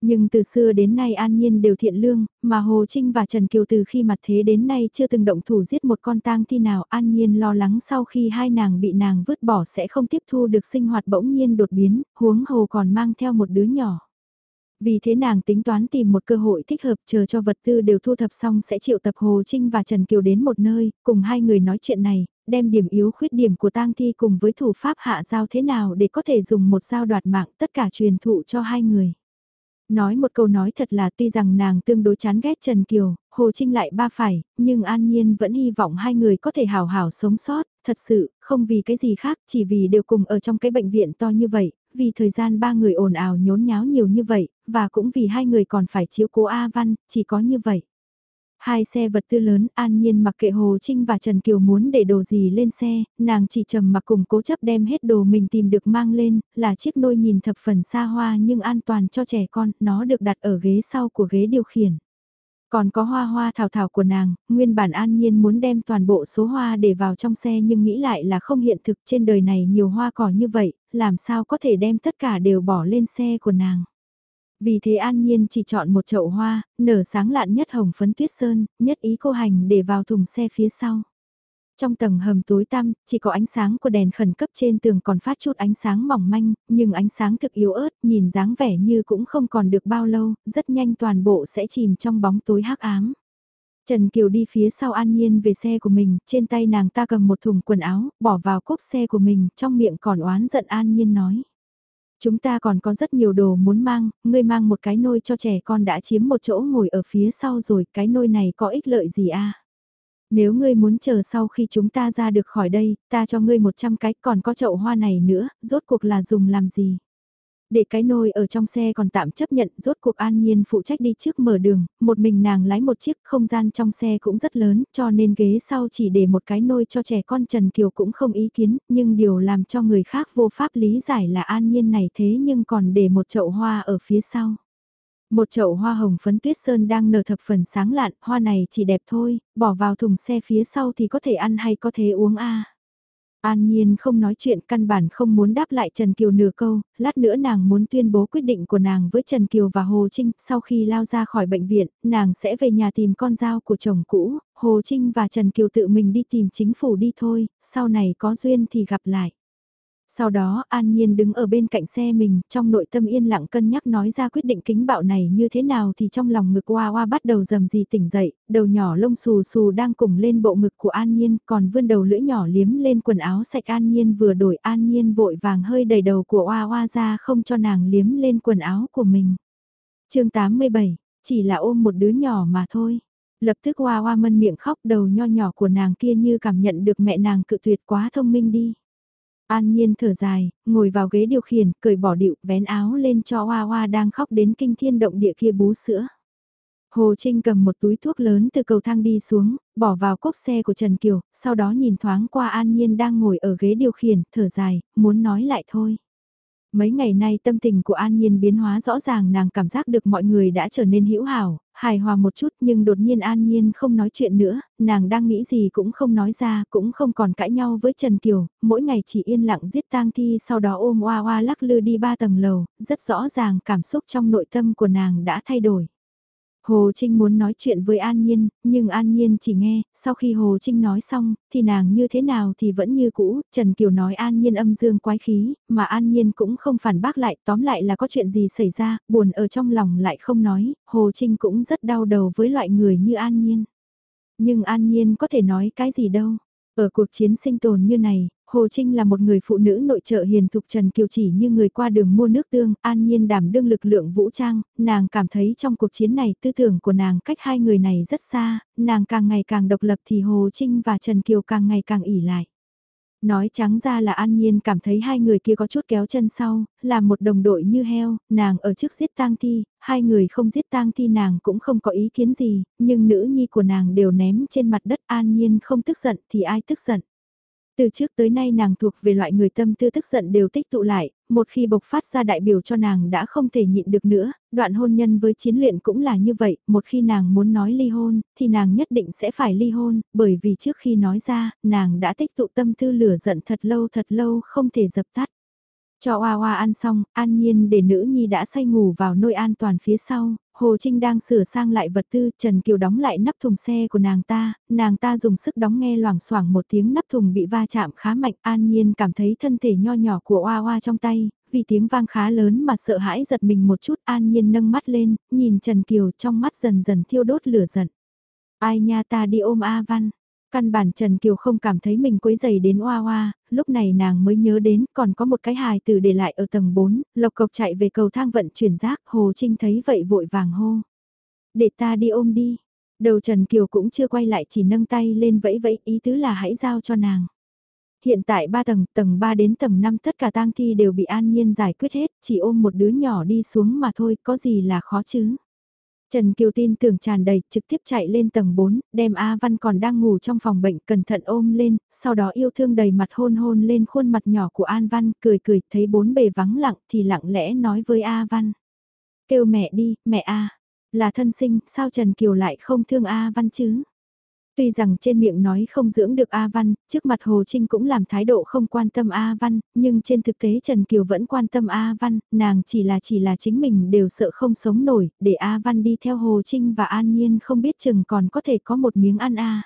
Nhưng từ xưa đến nay An Nhiên đều thiện lương, mà Hồ Trinh và Trần Kiều từ khi mặt thế đến nay chưa từng động thủ giết một con tang thi nào An Nhiên lo lắng sau khi hai nàng bị nàng vứt bỏ sẽ không tiếp thu được sinh hoạt bỗng nhiên đột biến, huống hồ còn mang theo một đứa nhỏ. Vì thế nàng tính toán tìm một cơ hội thích hợp chờ cho vật tư đều thu thập xong sẽ triệu tập Hồ Trinh và Trần Kiều đến một nơi, cùng hai người nói chuyện này, đem điểm yếu khuyết điểm của tang thi cùng với thủ pháp hạ giao thế nào để có thể dùng một dao đoạt mạng tất cả truyền thụ cho hai người. Nói một câu nói thật là tuy rằng nàng tương đối chán ghét Trần Kiều, Hồ Trinh lại ba phải, nhưng An Nhiên vẫn hy vọng hai người có thể hào hảo sống sót, thật sự, không vì cái gì khác, chỉ vì đều cùng ở trong cái bệnh viện to như vậy, vì thời gian ba người ồn ào nhốn nháo nhiều như vậy, và cũng vì hai người còn phải chiếu cố A Văn, chỉ có như vậy. Hai xe vật tư lớn an nhiên mặc kệ Hồ Trinh và Trần Kiều muốn để đồ gì lên xe, nàng chỉ trầm mặc cùng cố chấp đem hết đồ mình tìm được mang lên, là chiếc nôi nhìn thập phần xa hoa nhưng an toàn cho trẻ con, nó được đặt ở ghế sau của ghế điều khiển. Còn có hoa hoa thảo thảo của nàng, nguyên bản an nhiên muốn đem toàn bộ số hoa để vào trong xe nhưng nghĩ lại là không hiện thực trên đời này nhiều hoa cỏ như vậy, làm sao có thể đem tất cả đều bỏ lên xe của nàng. Vì thế An Nhiên chỉ chọn một chậu hoa, nở sáng lạn nhất hồng phấn tuyết sơn, nhất ý cô hành để vào thùng xe phía sau. Trong tầng hầm tối tăm, chỉ có ánh sáng của đèn khẩn cấp trên tường còn phát chút ánh sáng mỏng manh, nhưng ánh sáng thực yếu ớt, nhìn dáng vẻ như cũng không còn được bao lâu, rất nhanh toàn bộ sẽ chìm trong bóng tối hắc ám. Trần Kiều đi phía sau An Nhiên về xe của mình, trên tay nàng ta cầm một thùng quần áo, bỏ vào cốp xe của mình, trong miệng còn oán giận An Nhiên nói. Chúng ta còn có rất nhiều đồ muốn mang, ngươi mang một cái nôi cho trẻ con đã chiếm một chỗ ngồi ở phía sau rồi, cái nôi này có ích lợi gì a? À? Nếu ngươi muốn chờ sau khi chúng ta ra được khỏi đây, ta cho ngươi 100 cái, còn có chậu hoa này nữa, rốt cuộc là dùng làm gì? Để cái nôi ở trong xe còn tạm chấp nhận rốt cuộc an nhiên phụ trách đi trước mở đường, một mình nàng lái một chiếc không gian trong xe cũng rất lớn cho nên ghế sau chỉ để một cái nôi cho trẻ con Trần Kiều cũng không ý kiến, nhưng điều làm cho người khác vô pháp lý giải là an nhiên này thế nhưng còn để một chậu hoa ở phía sau. Một chậu hoa hồng phấn tuyết sơn đang nở thập phần sáng lạn, hoa này chỉ đẹp thôi, bỏ vào thùng xe phía sau thì có thể ăn hay có thể uống a. An Nhiên không nói chuyện căn bản không muốn đáp lại Trần Kiều nửa câu, lát nữa nàng muốn tuyên bố quyết định của nàng với Trần Kiều và Hồ Trinh, sau khi lao ra khỏi bệnh viện, nàng sẽ về nhà tìm con dao của chồng cũ, Hồ Trinh và Trần Kiều tự mình đi tìm chính phủ đi thôi, sau này có duyên thì gặp lại. Sau đó An Nhiên đứng ở bên cạnh xe mình, trong nội tâm yên lặng cân nhắc nói ra quyết định kính bạo này như thế nào thì trong lòng ngực Hoa Hoa bắt đầu dầm gì tỉnh dậy, đầu nhỏ lông xù xù đang cùng lên bộ ngực của An Nhiên, còn vươn đầu lưỡi nhỏ liếm lên quần áo sạch An Nhiên vừa đổi An Nhiên vội vàng hơi đầy đầu của Hoa Hoa ra không cho nàng liếm lên quần áo của mình. chương 87, chỉ là ôm một đứa nhỏ mà thôi. Lập tức Hoa Hoa mân miệng khóc đầu nho nhỏ của nàng kia như cảm nhận được mẹ nàng cự tuyệt quá thông minh đi. An Nhiên thở dài, ngồi vào ghế điều khiển, cởi bỏ điệu, vén áo lên cho Hoa Hoa đang khóc đến kinh thiên động địa kia bú sữa. Hồ Trinh cầm một túi thuốc lớn từ cầu thang đi xuống, bỏ vào cốp xe của Trần Kiều, sau đó nhìn thoáng qua An Nhiên đang ngồi ở ghế điều khiển, thở dài, muốn nói lại thôi. Mấy ngày nay tâm tình của An Nhiên biến hóa rõ ràng nàng cảm giác được mọi người đã trở nên hữu hảo, hài hòa một chút nhưng đột nhiên An Nhiên không nói chuyện nữa, nàng đang nghĩ gì cũng không nói ra, cũng không còn cãi nhau với Trần Kiều, mỗi ngày chỉ yên lặng giết tang thi sau đó ôm oa oa lắc lư đi ba tầng lầu, rất rõ ràng cảm xúc trong nội tâm của nàng đã thay đổi. Hồ Trinh muốn nói chuyện với An Nhiên, nhưng An Nhiên chỉ nghe, sau khi Hồ Trinh nói xong, thì nàng như thế nào thì vẫn như cũ, Trần Kiều nói An Nhiên âm dương quái khí, mà An Nhiên cũng không phản bác lại, tóm lại là có chuyện gì xảy ra, buồn ở trong lòng lại không nói, Hồ Trinh cũng rất đau đầu với loại người như An Nhiên. Nhưng An Nhiên có thể nói cái gì đâu. Ở cuộc chiến sinh tồn như này, Hồ Trinh là một người phụ nữ nội trợ hiền thục Trần Kiều chỉ như người qua đường mua nước tương, an nhiên đảm đương lực lượng vũ trang, nàng cảm thấy trong cuộc chiến này tư tưởng của nàng cách hai người này rất xa, nàng càng ngày càng độc lập thì Hồ Trinh và Trần Kiều càng ngày càng ỉ lại. Nói trắng ra là An Nhiên cảm thấy hai người kia có chút kéo chân sau, là một đồng đội như heo, nàng ở trước giết tang thi, hai người không giết tang thi nàng cũng không có ý kiến gì, nhưng nữ nhi của nàng đều ném trên mặt đất An Nhiên không tức giận thì ai tức giận. Từ trước tới nay nàng thuộc về loại người tâm tư tức giận đều tích tụ lại, một khi bộc phát ra đại biểu cho nàng đã không thể nhịn được nữa, đoạn hôn nhân với chiến luyện cũng là như vậy, một khi nàng muốn nói ly hôn, thì nàng nhất định sẽ phải ly hôn, bởi vì trước khi nói ra, nàng đã tích tụ tâm tư lửa giận thật lâu thật lâu không thể dập tắt. Cho Hoa Hoa ăn xong, an nhiên để nữ nhi đã say ngủ vào nơi an toàn phía sau, Hồ Trinh đang sửa sang lại vật tư, Trần Kiều đóng lại nắp thùng xe của nàng ta, nàng ta dùng sức đóng nghe loảng xoảng một tiếng nắp thùng bị va chạm khá mạnh, an nhiên cảm thấy thân thể nho nhỏ của Hoa Hoa trong tay, vì tiếng vang khá lớn mà sợ hãi giật mình một chút, an nhiên nâng mắt lên, nhìn Trần Kiều trong mắt dần dần thiêu đốt lửa giận. Ai nha ta đi ôm A Văn, Căn bản Trần Kiều không cảm thấy mình quấy dày đến oa oa, lúc này nàng mới nhớ đến còn có một cái hài tử để lại ở tầng 4, lộc cộc chạy về cầu thang vận chuyển rác, Hồ Trinh thấy vậy vội vàng hô. Để ta đi ôm đi. Đầu Trần Kiều cũng chưa quay lại chỉ nâng tay lên vẫy vẫy ý tứ là hãy giao cho nàng. Hiện tại 3 tầng, tầng 3 đến tầng 5 tất cả tang thi đều bị an nhiên giải quyết hết, chỉ ôm một đứa nhỏ đi xuống mà thôi, có gì là khó chứ. Trần Kiều tin tưởng tràn đầy, trực tiếp chạy lên tầng 4, đem A Văn còn đang ngủ trong phòng bệnh cẩn thận ôm lên, sau đó yêu thương đầy mặt hôn hôn lên khuôn mặt nhỏ của An Văn, cười cười, thấy bốn bề vắng lặng thì lặng lẽ nói với A Văn. Kêu mẹ đi, mẹ A. Là thân sinh, sao Trần Kiều lại không thương A Văn chứ? Tuy rằng trên miệng nói không dưỡng được A Văn, trước mặt Hồ Trinh cũng làm thái độ không quan tâm A Văn, nhưng trên thực tế Trần Kiều vẫn quan tâm A Văn, nàng chỉ là chỉ là chính mình đều sợ không sống nổi, để A Văn đi theo Hồ Trinh và An Nhiên không biết chừng còn có thể có một miếng ăn A.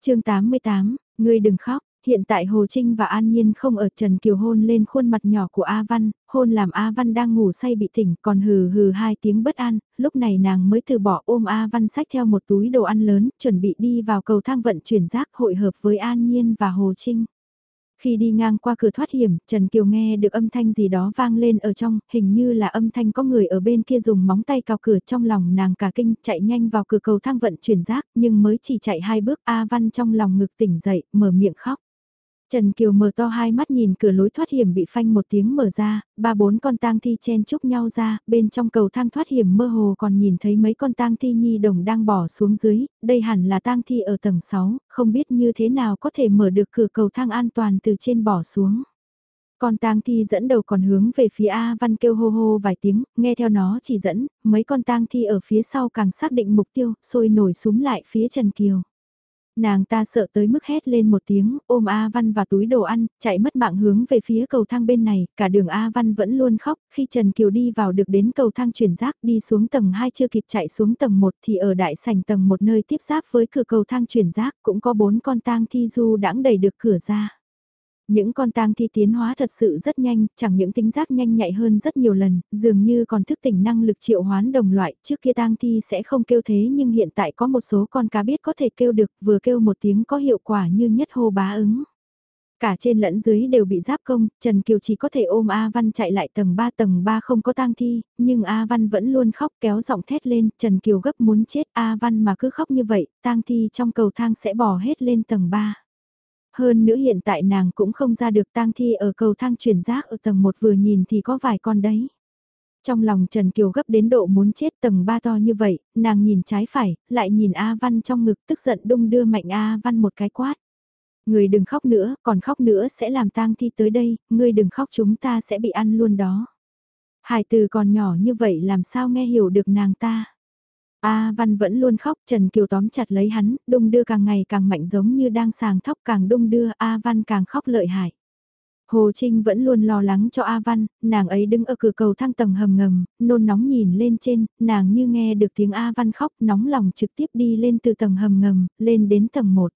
Chương 88, ngươi đừng khóc, Hiện tại Hồ Trinh và An Nhiên không ở Trần Kiều hôn lên khuôn mặt nhỏ của A Văn, hôn làm A Văn đang ngủ say bị tỉnh còn hừ hừ hai tiếng bất an, lúc này nàng mới từ bỏ ôm A Văn sách theo một túi đồ ăn lớn, chuẩn bị đi vào cầu thang vận chuyển rác hội hợp với An Nhiên và Hồ Trinh. Khi đi ngang qua cửa thoát hiểm, Trần Kiều nghe được âm thanh gì đó vang lên ở trong, hình như là âm thanh có người ở bên kia dùng móng tay cào cửa trong lòng nàng cả kinh chạy nhanh vào cửa cầu thang vận chuyển rác nhưng mới chỉ chạy hai bước A Văn trong lòng ngực tỉnh dậy, mở miệng khóc. Trần Kiều mở to hai mắt nhìn cửa lối thoát hiểm bị phanh một tiếng mở ra, ba bốn con tang thi chen chúc nhau ra, bên trong cầu thang thoát hiểm mơ hồ còn nhìn thấy mấy con tang thi nhi đồng đang bỏ xuống dưới, đây hẳn là tang thi ở tầng 6, không biết như thế nào có thể mở được cửa cầu thang an toàn từ trên bỏ xuống. Con tang thi dẫn đầu còn hướng về phía A Văn kêu hô hô vài tiếng, nghe theo nó chỉ dẫn, mấy con tang thi ở phía sau càng xác định mục tiêu, sôi nổi súng lại phía Trần Kiều. Nàng ta sợ tới mức hét lên một tiếng, ôm A Văn và túi đồ ăn, chạy mất mạng hướng về phía cầu thang bên này, cả đường A Văn vẫn luôn khóc, khi Trần Kiều đi vào được đến cầu thang chuyển rác đi xuống tầng 2 chưa kịp chạy xuống tầng 1 thì ở đại sảnh tầng 1 nơi tiếp giáp với cửa cầu thang chuyển rác cũng có bốn con tang thi du đãng đẩy được cửa ra. Những con tang thi tiến hóa thật sự rất nhanh, chẳng những tính giác nhanh nhạy hơn rất nhiều lần, dường như còn thức tỉnh năng lực triệu hoán đồng loại, trước kia tang thi sẽ không kêu thế nhưng hiện tại có một số con cá biết có thể kêu được, vừa kêu một tiếng có hiệu quả như nhất hô bá ứng. Cả trên lẫn dưới đều bị giáp công, Trần Kiều chỉ có thể ôm A Văn chạy lại tầng 3 tầng 3 không có tang thi, nhưng A Văn vẫn luôn khóc kéo giọng thét lên, Trần Kiều gấp muốn chết A Văn mà cứ khóc như vậy, tang thi trong cầu thang sẽ bỏ hết lên tầng 3. Hơn nữa hiện tại nàng cũng không ra được tang thi ở cầu thang truyền rác ở tầng 1 vừa nhìn thì có vài con đấy. Trong lòng Trần Kiều gấp đến độ muốn chết tầng ba to như vậy, nàng nhìn trái phải, lại nhìn A Văn trong ngực tức giận đung đưa mạnh A Văn một cái quát. Người đừng khóc nữa, còn khóc nữa sẽ làm tang thi tới đây, người đừng khóc chúng ta sẽ bị ăn luôn đó. Hải từ còn nhỏ như vậy làm sao nghe hiểu được nàng ta. A Văn vẫn luôn khóc, Trần Kiều tóm chặt lấy hắn, đung đưa càng ngày càng mạnh giống như đang sàng thóc càng đung đưa, A Văn càng khóc lợi hại. Hồ Trinh vẫn luôn lo lắng cho A Văn, nàng ấy đứng ở cửa cầu thang tầng hầm ngầm, nôn nóng nhìn lên trên, nàng như nghe được tiếng A Văn khóc, nóng lòng trực tiếp đi lên từ tầng hầm ngầm, lên đến tầng 1.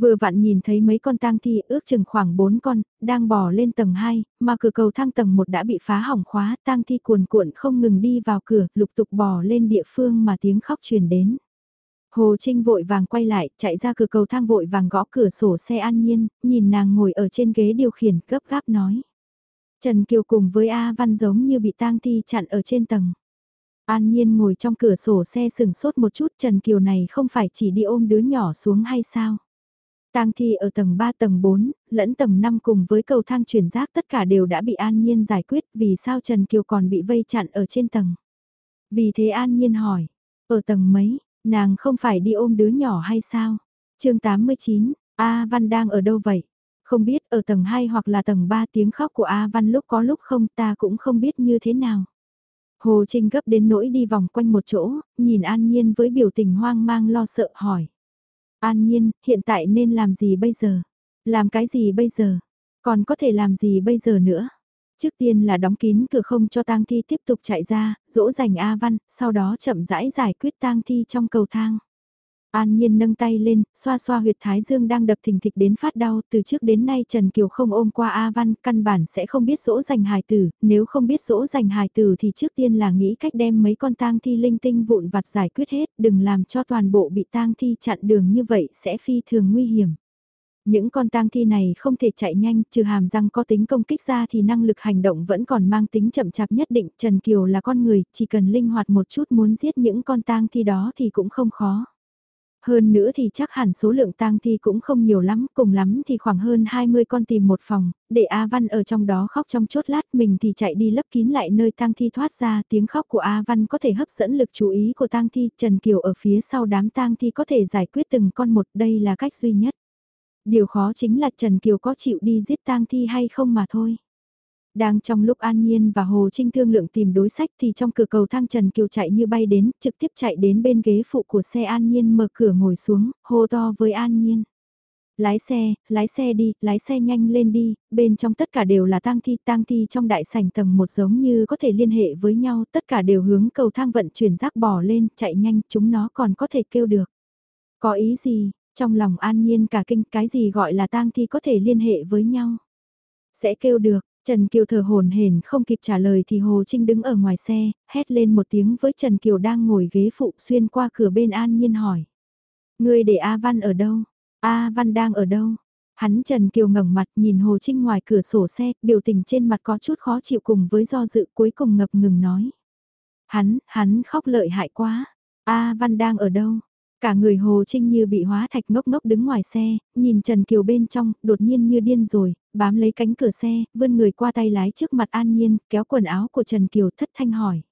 Vừa vặn nhìn thấy mấy con tang thi ước chừng khoảng 4 con, đang bò lên tầng 2, mà cửa cầu thang tầng 1 đã bị phá hỏng khóa, tang thi cuồn cuộn không ngừng đi vào cửa, lục tục bò lên địa phương mà tiếng khóc truyền đến. Hồ Trinh vội vàng quay lại, chạy ra cửa cầu thang vội vàng gõ cửa sổ xe an nhiên, nhìn nàng ngồi ở trên ghế điều khiển gấp gáp nói. Trần Kiều cùng với A Văn giống như bị tang thi chặn ở trên tầng. An Nhiên ngồi trong cửa sổ xe sừng sốt một chút Trần Kiều này không phải chỉ đi ôm đứa nhỏ xuống hay sao? Tang thi ở tầng 3 tầng 4, lẫn tầng 5 cùng với cầu thang chuyển rác tất cả đều đã bị An Nhiên giải quyết vì sao Trần Kiều còn bị vây chặn ở trên tầng. Vì thế An Nhiên hỏi, ở tầng mấy, nàng không phải đi ôm đứa nhỏ hay sao? chương 89, A Văn đang ở đâu vậy? Không biết ở tầng 2 hoặc là tầng 3 tiếng khóc của A Văn lúc có lúc không ta cũng không biết như thế nào. Hồ Trinh gấp đến nỗi đi vòng quanh một chỗ, nhìn An Nhiên với biểu tình hoang mang lo sợ hỏi. An Nhiên, hiện tại nên làm gì bây giờ? Làm cái gì bây giờ? Còn có thể làm gì bây giờ nữa? Trước tiên là đóng kín cửa không cho tang thi tiếp tục chạy ra, dỗ dành A Văn, sau đó chậm rãi giải quyết tang thi trong cầu thang. An Nhiên nâng tay lên, xoa xoa huyệt thái dương đang đập thình thịch đến phát đau, từ trước đến nay Trần Kiều không ôm qua A Văn, căn bản sẽ không biết dỗ dành hài tử, nếu không biết dỗ dành hài tử thì trước tiên là nghĩ cách đem mấy con tang thi linh tinh vụn vặt giải quyết hết, đừng làm cho toàn bộ bị tang thi chặn đường như vậy sẽ phi thường nguy hiểm. Những con tang thi này không thể chạy nhanh, trừ hàm răng có tính công kích ra thì năng lực hành động vẫn còn mang tính chậm chạp nhất định. Trần Kiều là con người, chỉ cần linh hoạt một chút muốn giết những con tang thi đó thì cũng không khó. Hơn nữa thì chắc hẳn số lượng tang thi cũng không nhiều lắm, cùng lắm thì khoảng hơn 20 con tìm một phòng, để A Văn ở trong đó khóc trong chốt lát mình thì chạy đi lấp kín lại nơi tang thi thoát ra, tiếng khóc của A Văn có thể hấp dẫn lực chú ý của tang thi, Trần Kiều ở phía sau đám tang thi có thể giải quyết từng con một, đây là cách duy nhất. Điều khó chính là Trần Kiều có chịu đi giết tang thi hay không mà thôi. Đang trong lúc An Nhiên và Hồ Trinh thương lượng tìm đối sách thì trong cửa cầu thang Trần Kiều chạy như bay đến, trực tiếp chạy đến bên ghế phụ của xe An Nhiên mở cửa ngồi xuống, hô to với An Nhiên. Lái xe, lái xe đi, lái xe nhanh lên đi, bên trong tất cả đều là tang thi, tang thi trong đại sảnh tầng một giống như có thể liên hệ với nhau, tất cả đều hướng cầu thang vận chuyển rác bỏ lên, chạy nhanh, chúng nó còn có thể kêu được. Có ý gì, trong lòng an nhiên cả kinh cái gì gọi là tang thi có thể liên hệ với nhau. Sẽ kêu được, Trần Kiều thở hồn hển không kịp trả lời thì Hồ Trinh đứng ở ngoài xe, hét lên một tiếng với Trần Kiều đang ngồi ghế phụ xuyên qua cửa bên An Nhiên hỏi. Người để A Văn ở đâu? A Văn đang ở đâu? Hắn Trần Kiều ngẩng mặt nhìn Hồ Trinh ngoài cửa sổ xe, biểu tình trên mặt có chút khó chịu cùng với do dự cuối cùng ngập ngừng nói. Hắn, hắn khóc lợi hại quá. A Văn đang ở đâu? Cả người Hồ Trinh như bị hóa thạch ngốc ngốc đứng ngoài xe, nhìn Trần Kiều bên trong, đột nhiên như điên rồi, bám lấy cánh cửa xe, vươn người qua tay lái trước mặt An Nhiên, kéo quần áo của Trần Kiều thất thanh hỏi.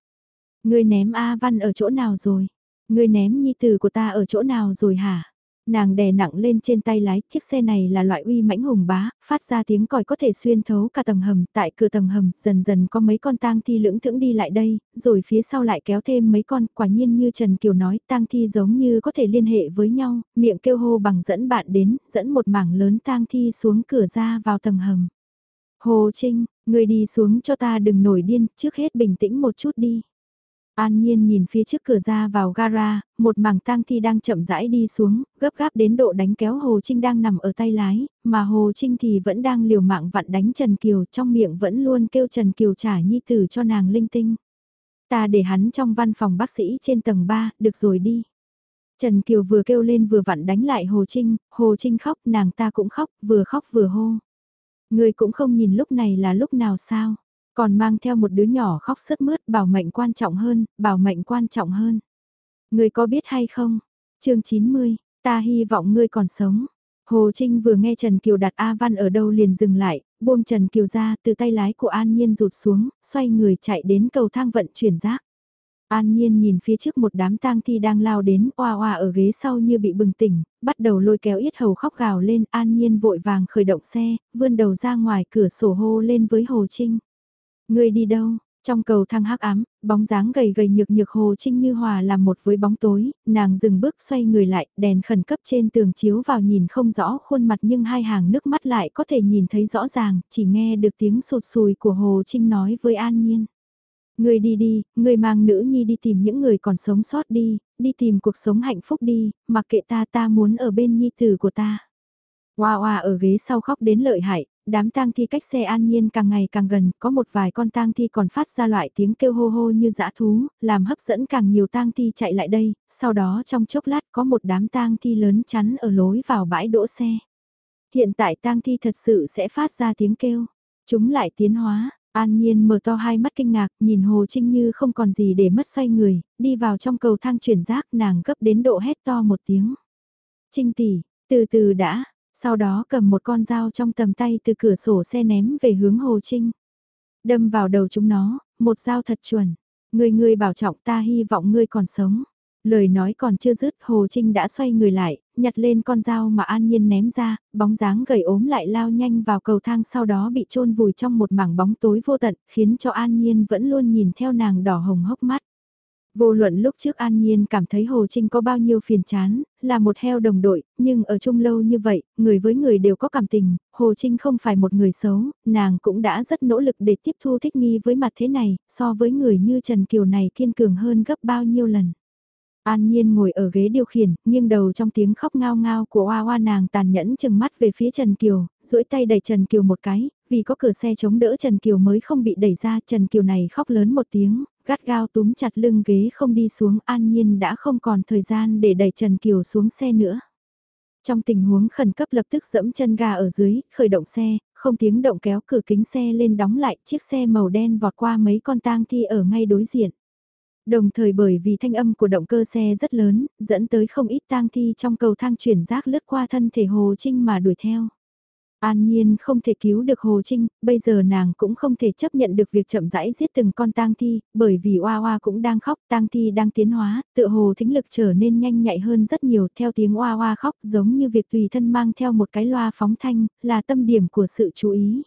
Người ném A Văn ở chỗ nào rồi? Người ném nhi tử của ta ở chỗ nào rồi hả? Nàng đè nặng lên trên tay lái, chiếc xe này là loại uy mãnh hùng bá, phát ra tiếng còi có thể xuyên thấu cả tầng hầm, tại cửa tầng hầm, dần dần có mấy con tang thi lưỡng thững đi lại đây, rồi phía sau lại kéo thêm mấy con, quả nhiên như Trần Kiều nói, tang thi giống như có thể liên hệ với nhau, miệng kêu hô bằng dẫn bạn đến, dẫn một mảng lớn tang thi xuống cửa ra vào tầng hầm. Hồ Trinh, người đi xuống cho ta đừng nổi điên, trước hết bình tĩnh một chút đi. An Nhiên nhìn phía trước cửa ra vào gara, một mảng tang thi đang chậm rãi đi xuống, gấp gáp đến độ đánh kéo Hồ Trinh đang nằm ở tay lái, mà Hồ Trinh thì vẫn đang liều mạng vặn đánh Trần Kiều trong miệng vẫn luôn kêu Trần Kiều trả nhi tử cho nàng linh tinh. Ta để hắn trong văn phòng bác sĩ trên tầng 3, được rồi đi. Trần Kiều vừa kêu lên vừa vặn đánh lại Hồ Trinh, Hồ Trinh khóc, nàng ta cũng khóc, vừa khóc vừa hô. Người cũng không nhìn lúc này là lúc nào sao. Còn mang theo một đứa nhỏ khóc sướt mướt bảo mệnh quan trọng hơn, bảo mệnh quan trọng hơn. người có biết hay không? chương 90, ta hy vọng ngươi còn sống. Hồ Trinh vừa nghe Trần Kiều đặt A Văn ở đâu liền dừng lại, buông Trần Kiều ra từ tay lái của An Nhiên rụt xuống, xoay người chạy đến cầu thang vận chuyển rác. An Nhiên nhìn phía trước một đám tang thi đang lao đến, oa oa ở ghế sau như bị bừng tỉnh, bắt đầu lôi kéo yết hầu khóc gào lên, An Nhiên vội vàng khởi động xe, vươn đầu ra ngoài cửa sổ hô lên với Hồ Trinh. Người đi đâu? Trong cầu thang hắc ám, bóng dáng gầy gầy nhược nhược Hồ Trinh Như Hòa làm một với bóng tối, nàng dừng bước xoay người lại, đèn khẩn cấp trên tường chiếu vào nhìn không rõ khuôn mặt nhưng hai hàng nước mắt lại có thể nhìn thấy rõ ràng, chỉ nghe được tiếng sụt sùi của Hồ Trinh nói với An Nhiên. Người đi đi, người mang nữ nhi đi tìm những người còn sống sót đi, đi tìm cuộc sống hạnh phúc đi, mặc kệ ta ta muốn ở bên nhi tử của ta. Hoa hoa ở ghế sau khóc đến lợi hại, đám tang thi cách xe an nhiên càng ngày càng gần, có một vài con tang thi còn phát ra loại tiếng kêu hô hô như dã thú, làm hấp dẫn càng nhiều tang thi chạy lại đây, sau đó trong chốc lát có một đám tang thi lớn chắn ở lối vào bãi đỗ xe. Hiện tại tang thi thật sự sẽ phát ra tiếng kêu, chúng lại tiến hóa, An Nhiên mở to hai mắt kinh ngạc, nhìn Hồ Trinh Như không còn gì để mất xoay người, đi vào trong cầu thang chuyển rác nàng gấp đến độ hét to một tiếng. Trinh tỷ, từ từ đã, sau đó cầm một con dao trong tầm tay từ cửa sổ xe ném về hướng Hồ Trinh. Đâm vào đầu chúng nó, một dao thật chuẩn. Người người bảo trọng ta hy vọng ngươi còn sống. Lời nói còn chưa dứt Hồ Trinh đã xoay người lại, nhặt lên con dao mà An Nhiên ném ra, bóng dáng gầy ốm lại lao nhanh vào cầu thang sau đó bị chôn vùi trong một mảng bóng tối vô tận, khiến cho An Nhiên vẫn luôn nhìn theo nàng đỏ hồng hốc mắt. Vô luận lúc trước An Nhiên cảm thấy Hồ Trinh có bao nhiêu phiền chán, là một heo đồng đội, nhưng ở chung lâu như vậy, người với người đều có cảm tình, Hồ Trinh không phải một người xấu, nàng cũng đã rất nỗ lực để tiếp thu thích nghi với mặt thế này, so với người như Trần Kiều này kiên cường hơn gấp bao nhiêu lần. An Nhiên ngồi ở ghế điều khiển, nghiêng đầu trong tiếng khóc ngao ngao của Hoa Hoa nàng tàn nhẫn chừng mắt về phía Trần Kiều, duỗi tay đẩy Trần Kiều một cái, vì có cửa xe chống đỡ Trần Kiều mới không bị đẩy ra, Trần Kiều này khóc lớn một tiếng, gắt gao túm chặt lưng ghế không đi xuống, An Nhiên đã không còn thời gian để đẩy Trần Kiều xuống xe nữa. Trong tình huống khẩn cấp lập tức dẫm chân ga ở dưới, khởi động xe, không tiếng động kéo cửa kính xe lên đóng lại, chiếc xe màu đen vọt qua mấy con tang thi ở ngay đối diện. Đồng thời bởi vì thanh âm của động cơ xe rất lớn, dẫn tới không ít tang thi trong cầu thang chuyển rác lướt qua thân thể Hồ Trinh mà đuổi theo. An Nhiên không thể cứu được Hồ Trinh, bây giờ nàng cũng không thể chấp nhận được việc chậm rãi giết từng con tang thi, bởi vì Oa Oa cũng đang khóc, tang thi đang tiến hóa, tựa hồ thính lực trở nên nhanh nhạy hơn rất nhiều theo tiếng Oa Oa khóc giống như việc tùy thân mang theo một cái loa phóng thanh, là tâm điểm của sự chú ý.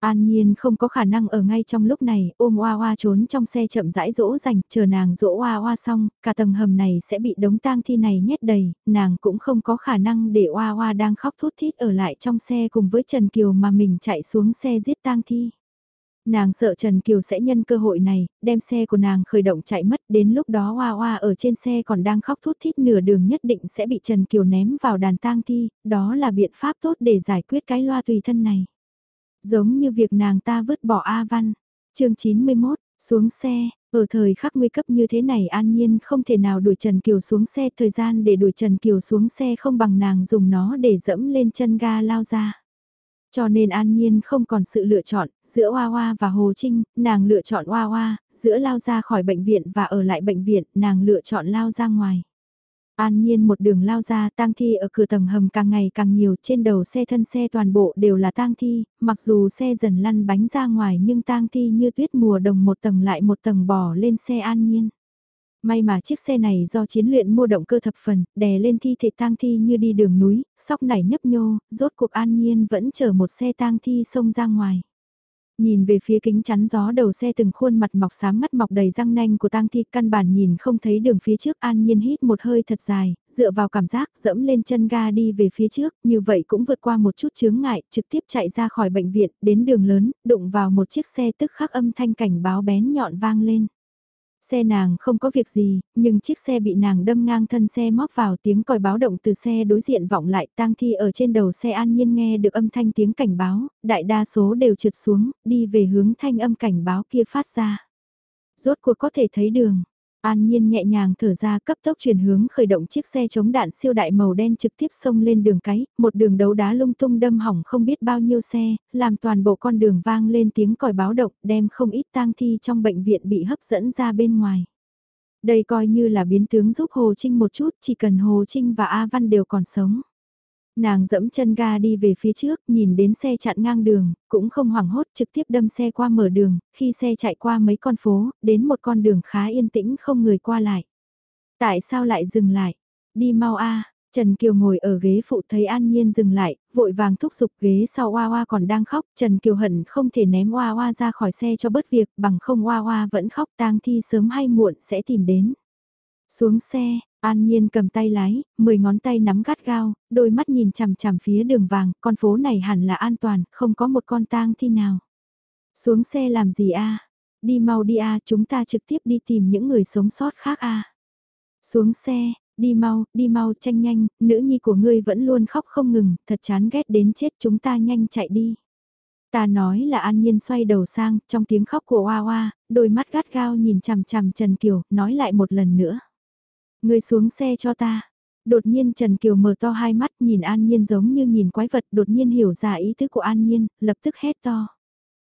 An Nhiên không có khả năng ở ngay trong lúc này, ôm Oa Oa trốn trong xe chậm rãi dỗ dành, chờ nàng dỗ Oa Oa xong, cả tầng hầm này sẽ bị đống tang thi này nhét đầy, nàng cũng không có khả năng để Oa Oa đang khóc thút thít ở lại trong xe cùng với Trần Kiều mà mình chạy xuống xe giết tang thi. Nàng sợ Trần Kiều sẽ nhân cơ hội này, đem xe của nàng khởi động chạy mất, đến lúc đó Oa Oa ở trên xe còn đang khóc thút thít nửa đường nhất định sẽ bị Trần Kiều ném vào đàn tang thi, đó là biện pháp tốt để giải quyết cái loa tùy thân này. Giống như việc nàng ta vứt bỏ A Văn. chương 91, xuống xe, ở thời khắc nguy cấp như thế này an nhiên không thể nào đuổi Trần Kiều xuống xe. Thời gian để đuổi Trần Kiều xuống xe không bằng nàng dùng nó để dẫm lên chân ga lao ra. Cho nên an nhiên không còn sự lựa chọn, giữa Hoa Hoa và Hồ Trinh, nàng lựa chọn Hoa Hoa, giữa lao ra khỏi bệnh viện và ở lại bệnh viện, nàng lựa chọn lao ra ngoài. An nhiên một đường lao ra tang thi ở cửa tầng hầm càng ngày càng nhiều trên đầu xe thân xe toàn bộ đều là tang thi, mặc dù xe dần lăn bánh ra ngoài nhưng tang thi như tuyết mùa đồng một tầng lại một tầng bỏ lên xe an nhiên. May mà chiếc xe này do chiến luyện mua động cơ thập phần, đè lên thi thể tang thi như đi đường núi, sóc nảy nhấp nhô, rốt cuộc an nhiên vẫn chở một xe tang thi xông ra ngoài. Nhìn về phía kính chắn gió đầu xe từng khuôn mặt mọc xám ngắt mọc đầy răng nanh của tang thi căn bản nhìn không thấy đường phía trước an nhiên hít một hơi thật dài, dựa vào cảm giác dẫm lên chân ga đi về phía trước, như vậy cũng vượt qua một chút chướng ngại, trực tiếp chạy ra khỏi bệnh viện, đến đường lớn, đụng vào một chiếc xe tức khắc âm thanh cảnh báo bén nhọn vang lên. Xe nàng không có việc gì, nhưng chiếc xe bị nàng đâm ngang thân xe móc vào tiếng còi báo động từ xe đối diện vọng lại tang thi ở trên đầu xe an nhiên nghe được âm thanh tiếng cảnh báo, đại đa số đều trượt xuống, đi về hướng thanh âm cảnh báo kia phát ra. Rốt cuộc có thể thấy đường, An Nhiên nhẹ nhàng thở ra cấp tốc chuyển hướng khởi động chiếc xe chống đạn siêu đại màu đen trực tiếp xông lên đường cái, một đường đấu đá lung tung đâm hỏng không biết bao nhiêu xe, làm toàn bộ con đường vang lên tiếng còi báo động đem không ít tang thi trong bệnh viện bị hấp dẫn ra bên ngoài. Đây coi như là biến tướng giúp Hồ Trinh một chút, chỉ cần Hồ Trinh và A Văn đều còn sống. Nàng dẫm chân ga đi về phía trước, nhìn đến xe chặn ngang đường, cũng không hoảng hốt trực tiếp đâm xe qua mở đường, khi xe chạy qua mấy con phố, đến một con đường khá yên tĩnh không người qua lại. Tại sao lại dừng lại? Đi mau a Trần Kiều ngồi ở ghế phụ thấy An Nhiên dừng lại, vội vàng thúc giục ghế sau Oa Oa còn đang khóc, Trần Kiều hận không thể ném Oa Oa ra khỏi xe cho bớt việc, bằng không Oa Oa vẫn khóc tang thi sớm hay muộn sẽ tìm đến. Xuống xe, An Nhiên cầm tay lái, mười ngón tay nắm gắt gao, đôi mắt nhìn chằm chằm phía đường vàng, con phố này hẳn là an toàn, không có một con tang thi nào. Xuống xe làm gì a? Đi mau đi a, chúng ta trực tiếp đi tìm những người sống sót khác a. Xuống xe, đi mau, đi mau, tranh nhanh, nữ nhi của ngươi vẫn luôn khóc không ngừng, thật chán ghét đến chết chúng ta nhanh chạy đi. Ta nói là An Nhiên xoay đầu sang, trong tiếng khóc của Hoa Hoa, đôi mắt gắt gao nhìn chằm chằm Trần Kiều, nói lại một lần nữa. Người xuống xe cho ta. Đột nhiên Trần Kiều mở to hai mắt nhìn An Nhiên giống như nhìn quái vật, đột nhiên hiểu ra ý tứ của An Nhiên, lập tức hét to.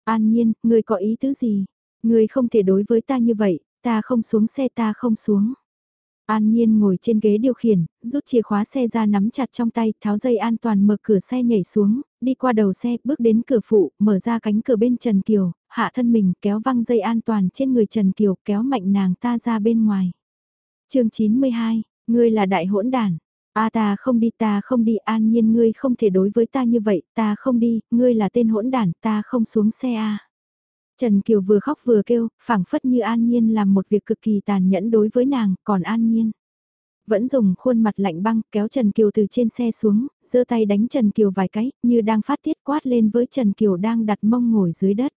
An Nhiên, người có ý tứ gì? Người không thể đối với ta như vậy, ta không xuống xe ta không xuống. An Nhiên ngồi trên ghế điều khiển, rút chìa khóa xe ra nắm chặt trong tay, tháo dây an toàn mở cửa xe nhảy xuống, đi qua đầu xe, bước đến cửa phụ, mở ra cánh cửa bên Trần Kiều, hạ thân mình kéo văng dây an toàn trên người Trần Kiều, kéo mạnh nàng ta ra bên ngoài chương 92, ngươi là đại hỗn đàn. A à, ta không đi ta không đi an nhiên ngươi không thể đối với ta như vậy, ta không đi, ngươi là tên hỗn đàn, ta không xuống xe a. Trần Kiều vừa khóc vừa kêu, phảng phất như An Nhiên làm một việc cực kỳ tàn nhẫn đối với nàng, còn An Nhiên. Vẫn dùng khuôn mặt lạnh băng kéo Trần Kiều từ trên xe xuống, giơ tay đánh Trần Kiều vài cái, như đang phát tiết quát lên với Trần Kiều đang đặt mông ngồi dưới đất.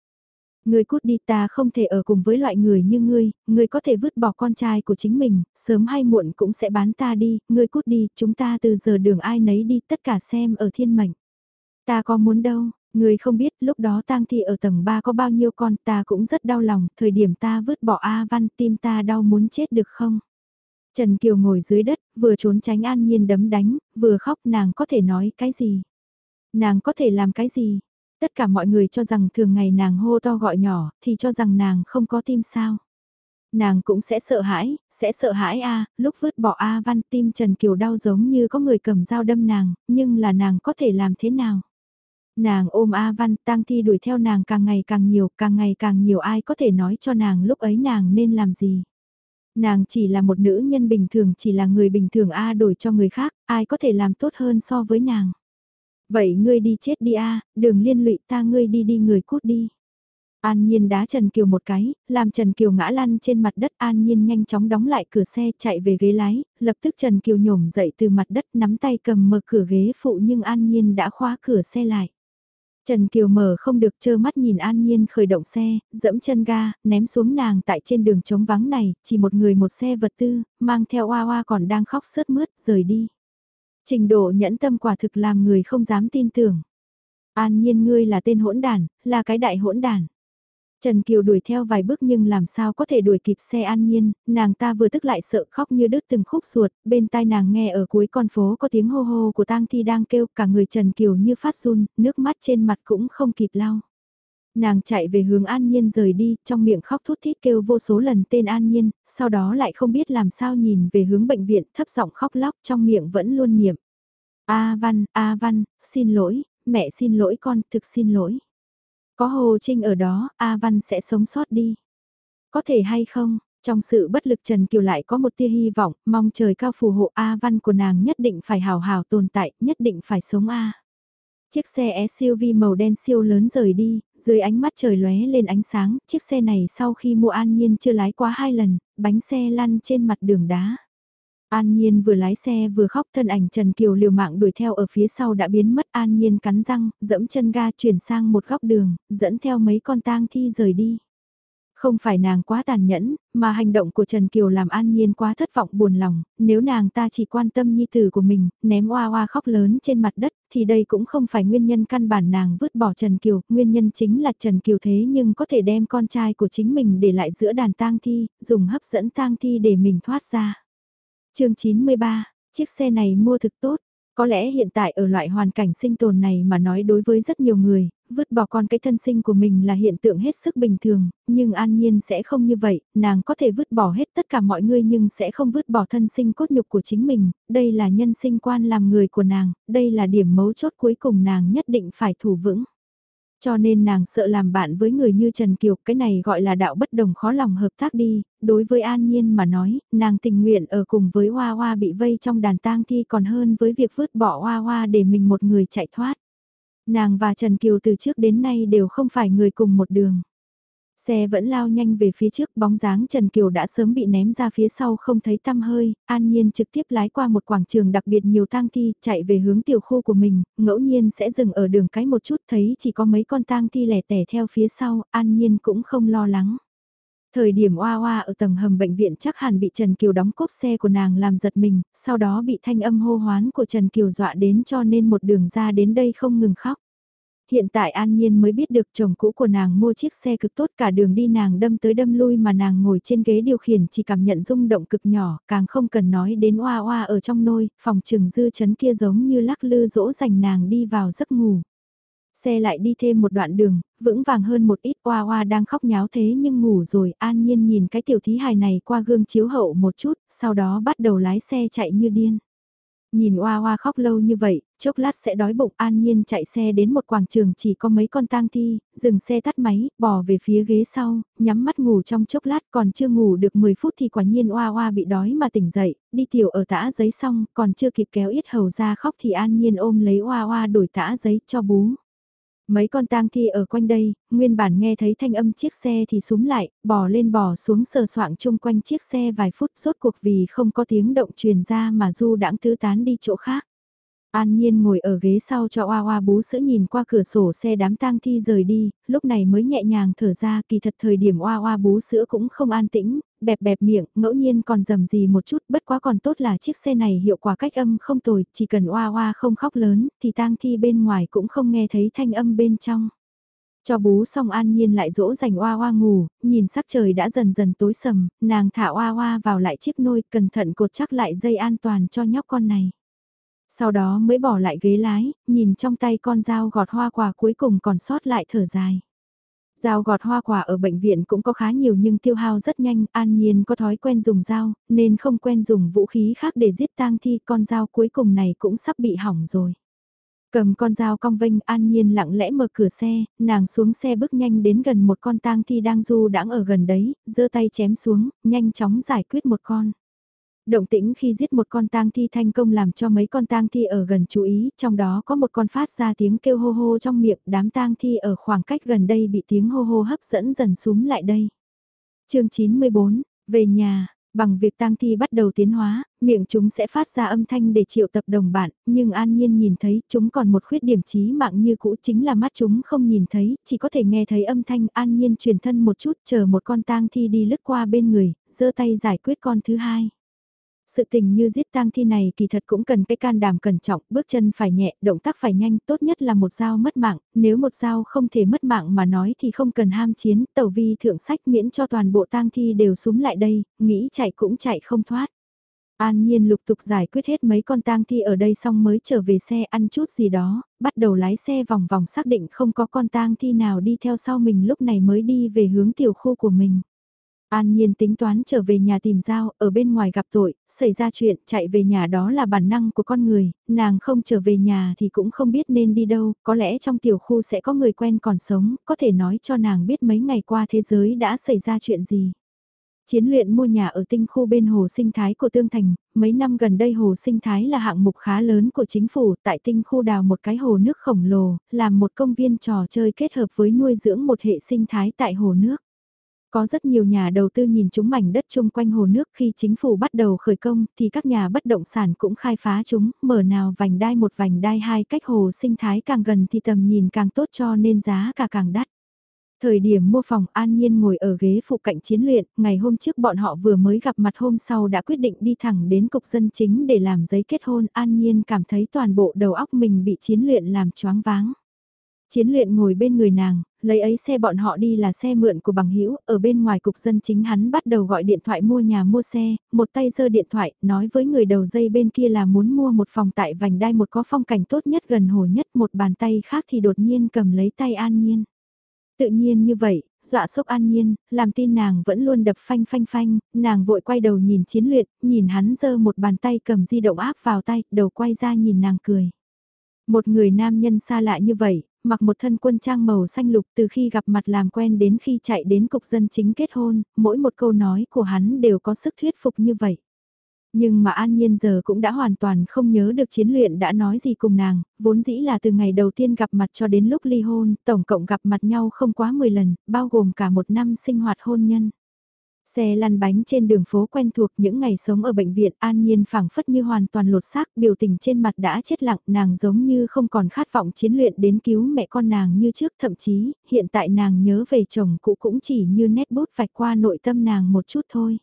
Ngươi cút đi ta không thể ở cùng với loại người như ngươi, ngươi có thể vứt bỏ con trai của chính mình, sớm hay muộn cũng sẽ bán ta đi, ngươi cút đi, chúng ta từ giờ đường ai nấy đi tất cả xem ở thiên mệnh. Ta có muốn đâu, Ngươi không biết lúc đó tang thi ở tầng 3 có bao nhiêu con ta cũng rất đau lòng, thời điểm ta vứt bỏ A Văn tim ta đau muốn chết được không? Trần Kiều ngồi dưới đất, vừa trốn tránh an nhiên đấm đánh, vừa khóc nàng có thể nói cái gì? Nàng có thể làm cái gì? Tất cả mọi người cho rằng thường ngày nàng hô to gọi nhỏ, thì cho rằng nàng không có tim sao? Nàng cũng sẽ sợ hãi, sẽ sợ hãi a lúc vứt bỏ A Văn tim Trần Kiều đau giống như có người cầm dao đâm nàng, nhưng là nàng có thể làm thế nào? Nàng ôm A Văn, tang thi đuổi theo nàng càng ngày càng nhiều, càng ngày càng nhiều ai có thể nói cho nàng lúc ấy nàng nên làm gì. Nàng chỉ là một nữ nhân bình thường, chỉ là người bình thường A đổi cho người khác, ai có thể làm tốt hơn so với nàng. Vậy ngươi đi chết đi A, đừng liên lụy ta ngươi đi đi người cút đi. An Nhiên đá Trần Kiều một cái, làm Trần Kiều ngã lăn trên mặt đất An Nhiên nhanh chóng đóng lại cửa xe chạy về ghế lái, lập tức Trần Kiều nhổm dậy từ mặt đất nắm tay cầm mở cửa ghế phụ nhưng An Nhiên đã khóa cửa xe lại. Trần Kiều mở không được trơ mắt nhìn An Nhiên khởi động xe, dẫm chân ga, ném xuống nàng tại trên đường trống vắng này, chỉ một người một xe vật tư, mang theo oa oa còn đang khóc sướt mướt, rời đi. Trình độ nhẫn tâm quả thực làm người không dám tin tưởng. An Nhiên ngươi là tên hỗn đàn, là cái đại hỗn đàn. Trần Kiều đuổi theo vài bước nhưng làm sao có thể đuổi kịp xe an nhiên, nàng ta vừa tức lại sợ khóc như đứt từng khúc ruột, bên tai nàng nghe ở cuối con phố có tiếng hô hô của tang thi đang kêu cả người Trần Kiều như phát run, nước mắt trên mặt cũng không kịp lau. Nàng chạy về hướng An Nhiên rời đi, trong miệng khóc thút thít kêu vô số lần tên An Nhiên, sau đó lại không biết làm sao nhìn về hướng bệnh viện thấp giọng khóc lóc trong miệng vẫn luôn niệm. A Văn, A Văn, xin lỗi, mẹ xin lỗi con, thực xin lỗi. Có Hồ Trinh ở đó, A Văn sẽ sống sót đi. Có thể hay không, trong sự bất lực Trần Kiều lại có một tia hy vọng, mong trời cao phù hộ A Văn của nàng nhất định phải hào hào tồn tại, nhất định phải sống A. Chiếc xe SUV màu đen siêu lớn rời đi, dưới ánh mắt trời lóe lên ánh sáng, chiếc xe này sau khi mua an nhiên chưa lái quá hai lần, bánh xe lăn trên mặt đường đá. An Nhiên vừa lái xe vừa khóc thân ảnh Trần Kiều liều mạng đuổi theo ở phía sau đã biến mất An Nhiên cắn răng, dẫm chân ga chuyển sang một góc đường, dẫn theo mấy con tang thi rời đi. Không phải nàng quá tàn nhẫn, mà hành động của Trần Kiều làm An Nhiên quá thất vọng buồn lòng, nếu nàng ta chỉ quan tâm nhi tử của mình, ném oa oa khóc lớn trên mặt đất, thì đây cũng không phải nguyên nhân căn bản nàng vứt bỏ Trần Kiều, nguyên nhân chính là Trần Kiều thế nhưng có thể đem con trai của chính mình để lại giữa đàn tang thi, dùng hấp dẫn tang thi để mình thoát ra chương 93, chiếc xe này mua thực tốt. Có lẽ hiện tại ở loại hoàn cảnh sinh tồn này mà nói đối với rất nhiều người, vứt bỏ con cái thân sinh của mình là hiện tượng hết sức bình thường, nhưng an nhiên sẽ không như vậy, nàng có thể vứt bỏ hết tất cả mọi người nhưng sẽ không vứt bỏ thân sinh cốt nhục của chính mình, đây là nhân sinh quan làm người của nàng, đây là điểm mấu chốt cuối cùng nàng nhất định phải thủ vững. Cho nên nàng sợ làm bạn với người như Trần Kiều, cái này gọi là đạo bất đồng khó lòng hợp tác đi, đối với An Nhiên mà nói, nàng tình nguyện ở cùng với Hoa Hoa bị vây trong đàn tang thi còn hơn với việc vứt bỏ Hoa Hoa để mình một người chạy thoát. Nàng và Trần Kiều từ trước đến nay đều không phải người cùng một đường. Xe vẫn lao nhanh về phía trước bóng dáng Trần Kiều đã sớm bị ném ra phía sau không thấy tăm hơi, an nhiên trực tiếp lái qua một quảng trường đặc biệt nhiều tang thi, chạy về hướng tiểu khu của mình, ngẫu nhiên sẽ dừng ở đường cái một chút thấy chỉ có mấy con tang thi lẻ tẻ theo phía sau, an nhiên cũng không lo lắng. Thời điểm oa oa ở tầng hầm bệnh viện chắc hẳn bị Trần Kiều đóng cốp xe của nàng làm giật mình, sau đó bị thanh âm hô hoán của Trần Kiều dọa đến cho nên một đường ra đến đây không ngừng khóc hiện tại An Nhiên mới biết được chồng cũ của nàng mua chiếc xe cực tốt cả đường đi nàng đâm tới đâm lui mà nàng ngồi trên ghế điều khiển chỉ cảm nhận rung động cực nhỏ, càng không cần nói đến oa oa ở trong nôi, phòng trừng dư chấn kia giống như lắc lư dỗ dành nàng đi vào giấc ngủ. Xe lại đi thêm một đoạn đường, vững vàng hơn một ít oa oa đang khóc nháo thế nhưng ngủ rồi, an nhiên nhìn cái tiểu thí hài này qua gương chiếu hậu một chút, sau đó bắt đầu lái xe chạy như điên. Nhìn Oa Oa khóc lâu như vậy, chốc lát sẽ đói bụng an nhiên chạy xe đến một quảng trường chỉ có mấy con tang thi, dừng xe tắt máy, bỏ về phía ghế sau, nhắm mắt ngủ trong chốc lát còn chưa ngủ được 10 phút thì quả nhiên Oa Oa bị đói mà tỉnh dậy, đi tiểu ở tã giấy xong, còn chưa kịp kéo yết hầu ra khóc thì an nhiên ôm lấy Oa Oa đổi tã giấy cho bú. Mấy con tang thi ở quanh đây, nguyên bản nghe thấy thanh âm chiếc xe thì súng lại, bò lên bò xuống sờ soạng chung quanh chiếc xe vài phút rốt cuộc vì không có tiếng động truyền ra mà du đãng tứ tán đi chỗ khác. An Nhiên ngồi ở ghế sau cho Oa Oa bú sữa nhìn qua cửa sổ xe đám tang thi rời đi, lúc này mới nhẹ nhàng thở ra kỳ thật thời điểm Oa Oa bú sữa cũng không an tĩnh, bẹp bẹp miệng, ngẫu nhiên còn dầm gì một chút, bất quá còn tốt là chiếc xe này hiệu quả cách âm không tồi, chỉ cần Oa Oa không khóc lớn, thì tang thi bên ngoài cũng không nghe thấy thanh âm bên trong. Cho bú xong an nhiên lại dỗ dành oa oa ngủ, nhìn sắc trời đã dần dần tối sầm, nàng thả oa oa vào lại chiếc nôi cẩn thận cột chắc lại dây an toàn cho nhóc con này. Sau đó mới bỏ lại ghế lái, nhìn trong tay con dao gọt hoa quả cuối cùng còn sót lại thở dài. Dao gọt hoa quả ở bệnh viện cũng có khá nhiều nhưng tiêu hao rất nhanh, an nhiên có thói quen dùng dao, nên không quen dùng vũ khí khác để giết tang thi, con dao cuối cùng này cũng sắp bị hỏng rồi. Cầm con dao cong vênh an nhiên lặng lẽ mở cửa xe, nàng xuống xe bước nhanh đến gần một con tang thi đang du đãng ở gần đấy, giơ tay chém xuống, nhanh chóng giải quyết một con. Động tĩnh khi giết một con tang thi thành công làm cho mấy con tang thi ở gần chú ý, trong đó có một con phát ra tiếng kêu hô hô trong miệng, đám tang thi ở khoảng cách gần đây bị tiếng hô hô hấp dẫn dần xuống lại đây. chương 94, về nhà, bằng việc tang thi bắt đầu tiến hóa, miệng chúng sẽ phát ra âm thanh để triệu tập đồng bạn, nhưng an nhiên nhìn thấy chúng còn một khuyết điểm trí mạng như cũ chính là mắt chúng không nhìn thấy, chỉ có thể nghe thấy âm thanh an nhiên truyền thân một chút chờ một con tang thi đi lướt qua bên người, giơ tay giải quyết con thứ hai. Sự tình như giết tang thi này kỳ thật cũng cần cái can đảm cẩn trọng, bước chân phải nhẹ, động tác phải nhanh, tốt nhất là một dao mất mạng, nếu một dao không thể mất mạng mà nói thì không cần ham chiến, tẩu vi thượng sách miễn cho toàn bộ tang thi đều súng lại đây, nghĩ chạy cũng chạy không thoát. An Nhiên lục tục giải quyết hết mấy con tang thi ở đây xong mới trở về xe ăn chút gì đó, bắt đầu lái xe vòng vòng xác định không có con tang thi nào đi theo sau mình lúc này mới đi về hướng tiểu khu của mình. An Nhiên tính toán trở về nhà tìm Giao, ở bên ngoài gặp tội, xảy ra chuyện, chạy về nhà đó là bản năng của con người, nàng không trở về nhà thì cũng không biết nên đi đâu, có lẽ trong tiểu khu sẽ có người quen còn sống, có thể nói cho nàng biết mấy ngày qua thế giới đã xảy ra chuyện gì. Chiến luyện mua nhà ở tinh khu bên hồ sinh thái của Tương Thành, mấy năm gần đây hồ sinh thái là hạng mục khá lớn của chính phủ tại tinh khu đào một cái hồ nước khổng lồ, làm một công viên trò chơi kết hợp với nuôi dưỡng một hệ sinh thái tại hồ nước. Có rất nhiều nhà đầu tư nhìn chúng mảnh đất chung quanh hồ nước khi chính phủ bắt đầu khởi công thì các nhà bất động sản cũng khai phá chúng, mở nào vành đai một vành đai hai cách hồ sinh thái càng gần thì tầm nhìn càng tốt cho nên giá cả càng đắt. Thời điểm mua phòng An Nhiên ngồi ở ghế phụ cạnh chiến luyện, ngày hôm trước bọn họ vừa mới gặp mặt hôm sau đã quyết định đi thẳng đến cục dân chính để làm giấy kết hôn. An Nhiên cảm thấy toàn bộ đầu óc mình bị chiến luyện làm choáng váng. Chiến luyện ngồi bên người nàng, lấy ấy xe bọn họ đi là xe mượn của bằng hữu ở bên ngoài cục dân chính hắn bắt đầu gọi điện thoại mua nhà mua xe, một tay giơ điện thoại, nói với người đầu dây bên kia là muốn mua một phòng tại vành đai một có phong cảnh tốt nhất gần hồ nhất, một bàn tay khác thì đột nhiên cầm lấy tay an nhiên. Tự nhiên như vậy, dọa sốc an nhiên, làm tin nàng vẫn luôn đập phanh phanh phanh, nàng vội quay đầu nhìn chiến luyện, nhìn hắn giơ một bàn tay cầm di động áp vào tay, đầu quay ra nhìn nàng cười. Một người nam nhân xa lạ như vậy, mặc một thân quân trang màu xanh lục từ khi gặp mặt làm quen đến khi chạy đến cục dân chính kết hôn, mỗi một câu nói của hắn đều có sức thuyết phục như vậy. Nhưng mà An Nhiên giờ cũng đã hoàn toàn không nhớ được chiến luyện đã nói gì cùng nàng, vốn dĩ là từ ngày đầu tiên gặp mặt cho đến lúc ly hôn, tổng cộng gặp mặt nhau không quá 10 lần, bao gồm cả một năm sinh hoạt hôn nhân. Xe lăn bánh trên đường phố quen thuộc những ngày sống ở bệnh viện, an nhiên phảng phất như hoàn toàn lột xác, biểu tình trên mặt đã chết lặng, nàng giống như không còn khát vọng chiến luyện đến cứu mẹ con nàng như trước, thậm chí, hiện tại nàng nhớ về chồng cũ cũng chỉ như nét bút vạch qua nội tâm nàng một chút thôi.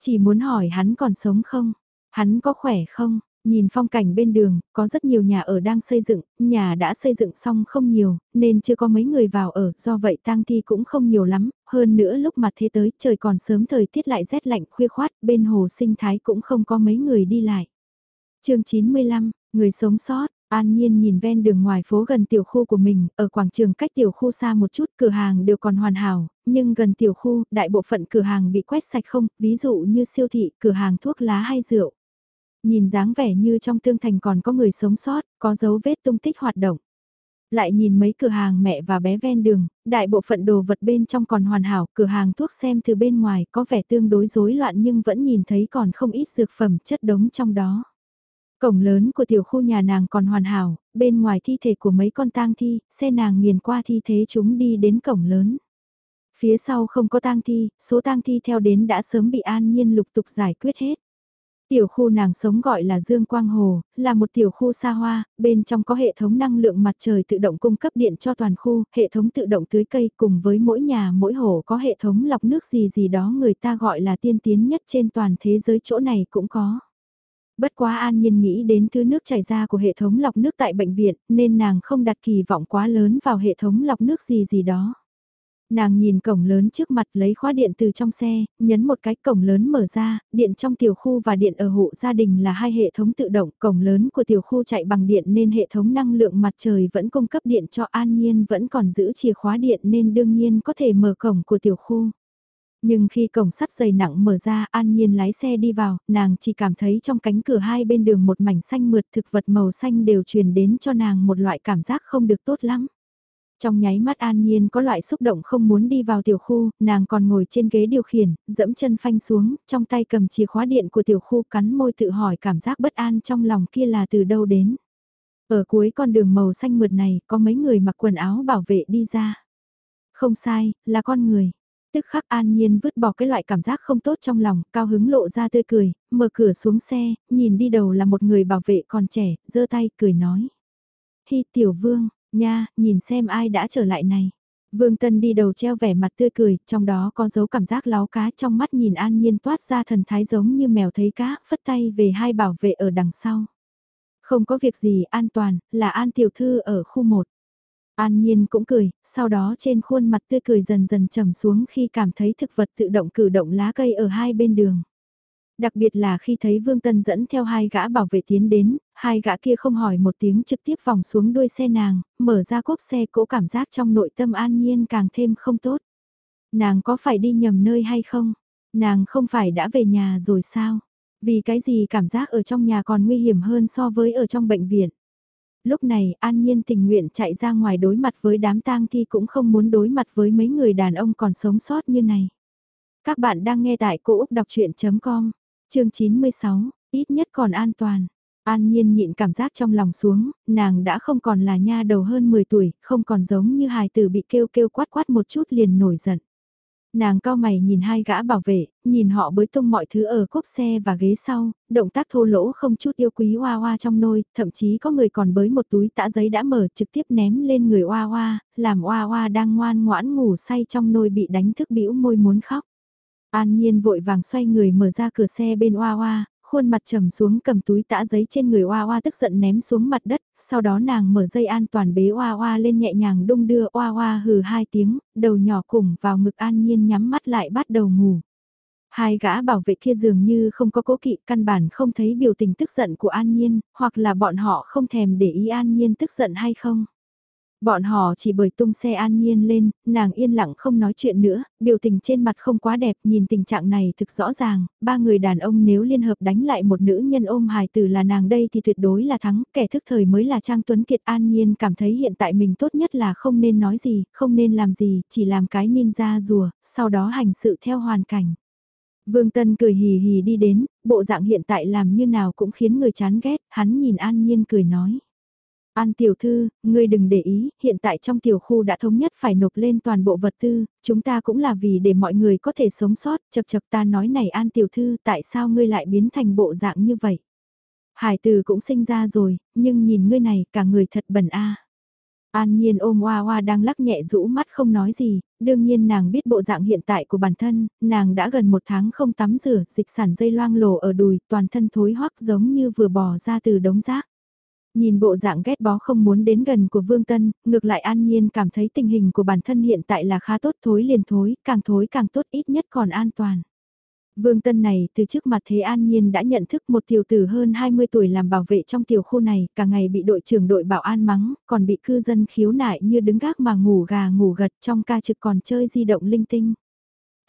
Chỉ muốn hỏi hắn còn sống không? Hắn có khỏe không? Nhìn phong cảnh bên đường, có rất nhiều nhà ở đang xây dựng, nhà đã xây dựng xong không nhiều, nên chưa có mấy người vào ở, do vậy tang thi cũng không nhiều lắm, hơn nữa lúc mà thế tới trời còn sớm thời tiết lại rét lạnh khuya khoát, bên hồ sinh thái cũng không có mấy người đi lại. chương 95, người sống sót, An Nhiên nhìn ven đường ngoài phố gần tiểu khu của mình, ở quảng trường cách tiểu khu xa một chút cửa hàng đều còn hoàn hảo, nhưng gần tiểu khu, đại bộ phận cửa hàng bị quét sạch không, ví dụ như siêu thị, cửa hàng thuốc lá hay rượu. Nhìn dáng vẻ như trong tương thành còn có người sống sót, có dấu vết tung tích hoạt động. Lại nhìn mấy cửa hàng mẹ và bé ven đường, đại bộ phận đồ vật bên trong còn hoàn hảo, cửa hàng thuốc xem từ bên ngoài có vẻ tương đối rối loạn nhưng vẫn nhìn thấy còn không ít dược phẩm chất đống trong đó. Cổng lớn của tiểu khu nhà nàng còn hoàn hảo, bên ngoài thi thể của mấy con tang thi, xe nàng nghiền qua thi thế chúng đi đến cổng lớn. Phía sau không có tang thi, số tang thi theo đến đã sớm bị an nhiên lục tục giải quyết hết. Tiểu khu nàng sống gọi là Dương Quang Hồ, là một tiểu khu xa hoa, bên trong có hệ thống năng lượng mặt trời tự động cung cấp điện cho toàn khu, hệ thống tự động tưới cây cùng với mỗi nhà mỗi hồ có hệ thống lọc nước gì gì đó người ta gọi là tiên tiến nhất trên toàn thế giới chỗ này cũng có. Bất quá an nhiên nghĩ đến thứ nước chảy ra của hệ thống lọc nước tại bệnh viện nên nàng không đặt kỳ vọng quá lớn vào hệ thống lọc nước gì gì đó. Nàng nhìn cổng lớn trước mặt lấy khóa điện từ trong xe, nhấn một cái cổng lớn mở ra, điện trong tiểu khu và điện ở hộ gia đình là hai hệ thống tự động, cổng lớn của tiểu khu chạy bằng điện nên hệ thống năng lượng mặt trời vẫn cung cấp điện cho An Nhiên vẫn còn giữ chìa khóa điện nên đương nhiên có thể mở cổng của tiểu khu. Nhưng khi cổng sắt dày nặng mở ra an nhiên lái xe đi vào, nàng chỉ cảm thấy trong cánh cửa hai bên đường một mảnh xanh mượt thực vật màu xanh đều truyền đến cho nàng một loại cảm giác không được tốt lắm. Trong nháy mắt an nhiên có loại xúc động không muốn đi vào tiểu khu, nàng còn ngồi trên ghế điều khiển, dẫm chân phanh xuống, trong tay cầm chìa khóa điện của tiểu khu cắn môi tự hỏi cảm giác bất an trong lòng kia là từ đâu đến. Ở cuối con đường màu xanh mượt này có mấy người mặc quần áo bảo vệ đi ra. Không sai, là con người. Tức khắc an nhiên vứt bỏ cái loại cảm giác không tốt trong lòng, cao hứng lộ ra tươi cười, mở cửa xuống xe, nhìn đi đầu là một người bảo vệ còn trẻ, giơ tay cười nói. Hi tiểu vương, nha, nhìn xem ai đã trở lại này. Vương Tân đi đầu treo vẻ mặt tươi cười, trong đó có dấu cảm giác láo cá trong mắt nhìn an nhiên toát ra thần thái giống như mèo thấy cá, phất tay về hai bảo vệ ở đằng sau. Không có việc gì an toàn, là an tiểu thư ở khu 1. An Nhiên cũng cười, sau đó trên khuôn mặt tươi cười dần dần trầm xuống khi cảm thấy thực vật tự động cử động lá cây ở hai bên đường. Đặc biệt là khi thấy Vương Tân dẫn theo hai gã bảo vệ tiến đến, hai gã kia không hỏi một tiếng trực tiếp vòng xuống đuôi xe nàng, mở ra cốp xe cỗ cảm giác trong nội tâm An Nhiên càng thêm không tốt. Nàng có phải đi nhầm nơi hay không? Nàng không phải đã về nhà rồi sao? Vì cái gì cảm giác ở trong nhà còn nguy hiểm hơn so với ở trong bệnh viện? lúc này An Nhiên tình nguyện chạy ra ngoài đối mặt với đám tang thi cũng không muốn đối mặt với mấy người đàn ông còn sống sót như này. Các bạn đang nghe tại cô Đọc Chuyện.com, chương 96, ít nhất còn an toàn. An Nhiên nhịn cảm giác trong lòng xuống, nàng đã không còn là nha đầu hơn 10 tuổi, không còn giống như hài tử bị kêu kêu quát quát một chút liền nổi giận. Nàng cao mày nhìn hai gã bảo vệ, nhìn họ bới tung mọi thứ ở cốp xe và ghế sau, động tác thô lỗ không chút yêu quý oa oa trong nôi, thậm chí có người còn bới một túi tã giấy đã mở trực tiếp ném lên người oa oa, làm oa oa đang ngoan ngoãn ngủ say trong nôi bị đánh thức bĩu môi muốn khóc. An Nhiên vội vàng xoay người mở ra cửa xe bên oa oa, khuôn mặt trầm xuống cầm túi tã giấy trên người oa oa tức giận ném xuống mặt đất, sau đó nàng mở dây an toàn bế oa oa lên nhẹ nhàng đung đưa oa oa hừ hai tiếng, đầu nhỏ cùng vào ngực an nhiên nhắm mắt lại bắt đầu ngủ. Hai gã bảo vệ kia dường như không có cố kỵ căn bản không thấy biểu tình tức giận của An Nhiên, hoặc là bọn họ không thèm để ý An Nhiên tức giận hay không. Bọn họ chỉ bởi tung xe an nhiên lên, nàng yên lặng không nói chuyện nữa, biểu tình trên mặt không quá đẹp, nhìn tình trạng này thực rõ ràng, ba người đàn ông nếu liên hợp đánh lại một nữ nhân ôm hài tử là nàng đây thì tuyệt đối là thắng, kẻ thức thời mới là Trang Tuấn Kiệt an nhiên cảm thấy hiện tại mình tốt nhất là không nên nói gì, không nên làm gì, chỉ làm cái ninja rùa, sau đó hành sự theo hoàn cảnh. Vương Tân cười hì hì đi đến, bộ dạng hiện tại làm như nào cũng khiến người chán ghét, hắn nhìn an nhiên cười nói. An tiểu thư, ngươi đừng để ý, hiện tại trong tiểu khu đã thống nhất phải nộp lên toàn bộ vật tư, chúng ta cũng là vì để mọi người có thể sống sót, chật chật ta nói này An tiểu thư tại sao ngươi lại biến thành bộ dạng như vậy. Hải từ cũng sinh ra rồi, nhưng nhìn ngươi này cả người thật bẩn a. An Nhiên ôm Hoa Hoa đang lắc nhẹ rũ mắt không nói gì, đương nhiên nàng biết bộ dạng hiện tại của bản thân, nàng đã gần một tháng không tắm rửa, dịch sản dây loang lổ ở đùi, toàn thân thối hoắc giống như vừa bỏ ra từ đống rác. Nhìn bộ dạng ghét bó không muốn đến gần của Vương Tân, ngược lại An Nhiên cảm thấy tình hình của bản thân hiện tại là khá tốt thối liền thối, càng thối càng tốt ít nhất còn an toàn. Vương Tân này từ trước mặt Thế An Nhiên đã nhận thức một tiểu tử hơn 20 tuổi làm bảo vệ trong tiểu khu này, cả ngày bị đội trưởng đội bảo an mắng, còn bị cư dân khiếu nại như đứng gác mà ngủ gà ngủ gật trong ca trực còn chơi di động linh tinh.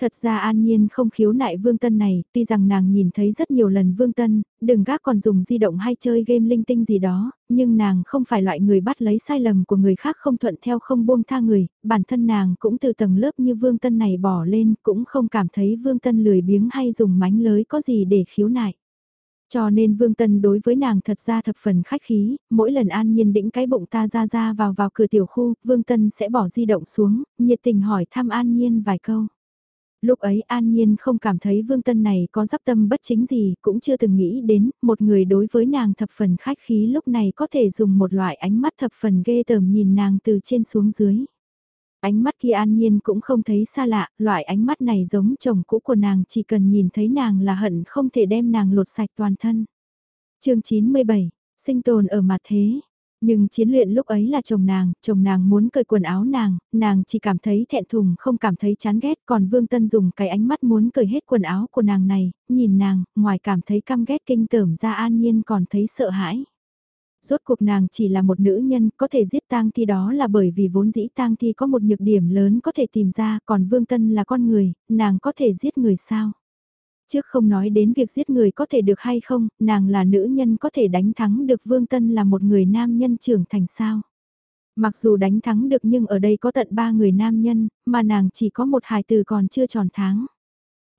Thật ra an nhiên không khiếu nại Vương Tân này, tuy rằng nàng nhìn thấy rất nhiều lần Vương Tân, đừng gác còn dùng di động hay chơi game linh tinh gì đó, nhưng nàng không phải loại người bắt lấy sai lầm của người khác không thuận theo không buông tha người, bản thân nàng cũng từ tầng lớp như Vương Tân này bỏ lên, cũng không cảm thấy Vương Tân lười biếng hay dùng mánh lới có gì để khiếu nại. Cho nên Vương Tân đối với nàng thật ra thập phần khách khí, mỗi lần An Nhiên đĩnh cái bụng ta ra ra vào vào cửa tiểu khu, Vương Tân sẽ bỏ di động xuống, nhiệt tình hỏi thăm An Nhiên vài câu. Lúc ấy An Nhiên không cảm thấy Vương Tân này có giáp tâm bất chính gì, cũng chưa từng nghĩ đến, một người đối với nàng thập phần khách khí lúc này có thể dùng một loại ánh mắt thập phần ghê tởm nhìn nàng từ trên xuống dưới. Ánh mắt kia An Nhiên cũng không thấy xa lạ, loại ánh mắt này giống chồng cũ của nàng chỉ cần nhìn thấy nàng là hận không thể đem nàng lột sạch toàn thân. chương 97, sinh tồn ở mặt thế, nhưng chiến luyện lúc ấy là chồng nàng, chồng nàng muốn cởi quần áo nàng, nàng chỉ cảm thấy thẹn thùng không cảm thấy chán ghét, còn Vương Tân dùng cái ánh mắt muốn cởi hết quần áo của nàng này, nhìn nàng, ngoài cảm thấy căm ghét kinh tởm ra an nhiên còn thấy sợ hãi. Rốt cuộc nàng chỉ là một nữ nhân, có thể giết tang thi đó là bởi vì vốn dĩ tang thi có một nhược điểm lớn có thể tìm ra, còn Vương Tân là con người, nàng có thể giết người sao? Trước không nói đến việc giết người có thể được hay không, nàng là nữ nhân có thể đánh thắng được Vương Tân là một người nam nhân trưởng thành sao. Mặc dù đánh thắng được nhưng ở đây có tận ba người nam nhân, mà nàng chỉ có một hài từ còn chưa tròn tháng.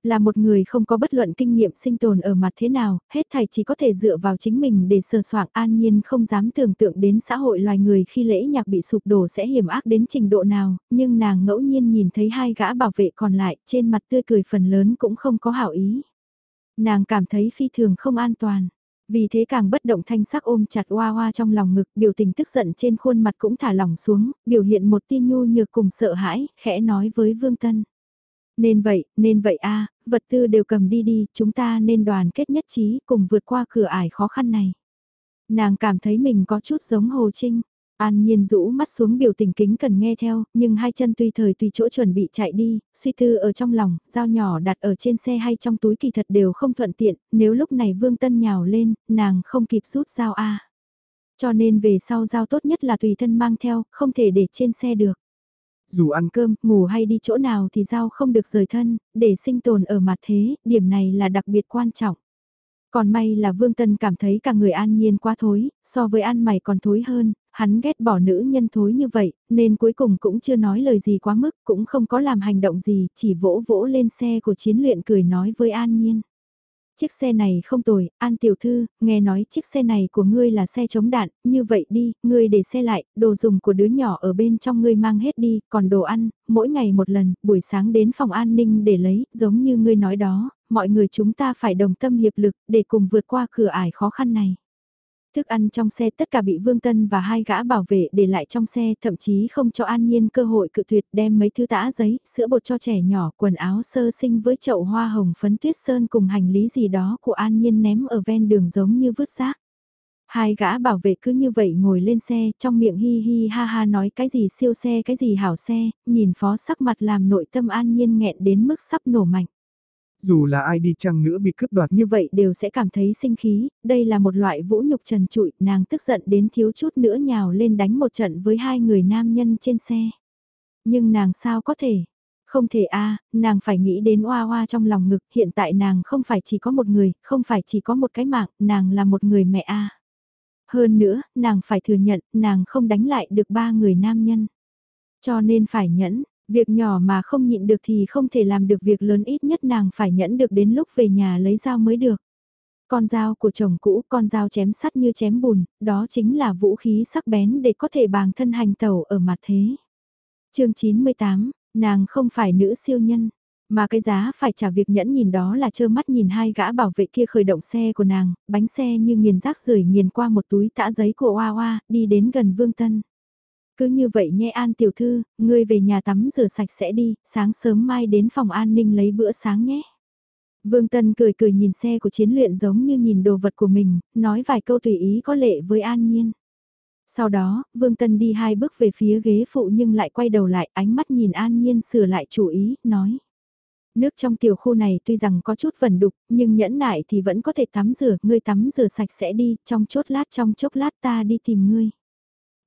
Là một người không có bất luận kinh nghiệm sinh tồn ở mặt thế nào, hết thảy chỉ có thể dựa vào chính mình để sờ soạng an nhiên không dám tưởng tượng đến xã hội loài người khi lễ nhạc bị sụp đổ sẽ hiểm ác đến trình độ nào, nhưng nàng ngẫu nhiên nhìn thấy hai gã bảo vệ còn lại trên mặt tươi cười phần lớn cũng không có hảo ý. Nàng cảm thấy phi thường không an toàn. Vì thế càng bất động thanh sắc ôm chặt hoa hoa trong lòng ngực, biểu tình tức giận trên khuôn mặt cũng thả lỏng xuống, biểu hiện một tin nhu nhược cùng sợ hãi, khẽ nói với Vương Tân. Nên vậy, nên vậy a vật tư đều cầm đi đi, chúng ta nên đoàn kết nhất trí cùng vượt qua cửa ải khó khăn này. Nàng cảm thấy mình có chút giống Hồ Trinh. An Nhiên rũ mắt xuống biểu tình kính cần nghe theo, nhưng hai chân tùy thời tùy chỗ chuẩn bị chạy đi, suy tư ở trong lòng, dao nhỏ đặt ở trên xe hay trong túi kỳ thật đều không thuận tiện, nếu lúc này Vương Tân nhào lên, nàng không kịp rút dao A. Cho nên về sau dao tốt nhất là tùy thân mang theo, không thể để trên xe được. Dù ăn cơm, ngủ hay đi chỗ nào thì dao không được rời thân, để sinh tồn ở mặt thế, điểm này là đặc biệt quan trọng. Còn may là Vương Tân cảm thấy cả người an nhiên quá thối, so với an mày còn thối hơn, hắn ghét bỏ nữ nhân thối như vậy, nên cuối cùng cũng chưa nói lời gì quá mức, cũng không có làm hành động gì, chỉ vỗ vỗ lên xe của chiến luyện cười nói với an nhiên. Chiếc xe này không tồi, An Tiểu Thư, nghe nói chiếc xe này của ngươi là xe chống đạn, như vậy đi, ngươi để xe lại, đồ dùng của đứa nhỏ ở bên trong ngươi mang hết đi, còn đồ ăn, mỗi ngày một lần, buổi sáng đến phòng an ninh để lấy, giống như ngươi nói đó, mọi người chúng ta phải đồng tâm hiệp lực để cùng vượt qua cửa ải khó khăn này. Thức ăn trong xe tất cả bị Vương Tân và hai gã bảo vệ để lại trong xe, thậm chí không cho An Nhiên cơ hội cự tuyệt đem mấy thứ tã giấy, sữa bột cho trẻ nhỏ, quần áo sơ sinh với chậu hoa hồng phấn tuyết sơn cùng hành lý gì đó của An Nhiên ném ở ven đường giống như vứt rác. Hai gã bảo vệ cứ như vậy ngồi lên xe, trong miệng hi hi ha ha nói cái gì siêu xe cái gì hảo xe, nhìn phó sắc mặt làm nội tâm An Nhiên nghẹn đến mức sắp nổ mạnh. Dù là ai đi chăng nữa bị cướp đoạt. Như vậy đều sẽ cảm thấy sinh khí, đây là một loại vũ nhục trần trụi, nàng tức giận đến thiếu chút nữa nhào lên đánh một trận với hai người nam nhân trên xe. Nhưng nàng sao có thể? Không thể a nàng phải nghĩ đến oa oa trong lòng ngực, hiện tại nàng không phải chỉ có một người, không phải chỉ có một cái mạng, nàng là một người mẹ a. Hơn nữa, nàng phải thừa nhận, nàng không đánh lại được ba người nam nhân. Cho nên phải nhẫn, Việc nhỏ mà không nhịn được thì không thể làm được việc lớn ít nhất nàng phải nhẫn được đến lúc về nhà lấy dao mới được. Con dao của chồng cũ, con dao chém sắt như chém bùn, đó chính là vũ khí sắc bén để có thể bàng thân hành tẩu ở mặt thế. chương 98, nàng không phải nữ siêu nhân, mà cái giá phải trả việc nhẫn nhìn đó là trơ mắt nhìn hai gã bảo vệ kia khởi động xe của nàng, bánh xe như nghiền rác rưởi nghiền qua một túi tã giấy của Oa Oa, đi đến gần Vương Tân. Cứ như vậy nhé An tiểu thư, ngươi về nhà tắm rửa sạch sẽ đi, sáng sớm mai đến phòng an ninh lấy bữa sáng nhé. Vương Tân cười cười nhìn xe của chiến luyện giống như nhìn đồ vật của mình, nói vài câu tùy ý có lệ với An Nhiên. Sau đó, Vương Tân đi hai bước về phía ghế phụ nhưng lại quay đầu lại ánh mắt nhìn An Nhiên sửa lại chủ ý, nói. Nước trong tiểu khu này tuy rằng có chút vẩn đục, nhưng nhẫn nại thì vẫn có thể tắm rửa, ngươi tắm rửa sạch sẽ đi, trong chốt lát trong chốc lát ta đi tìm ngươi.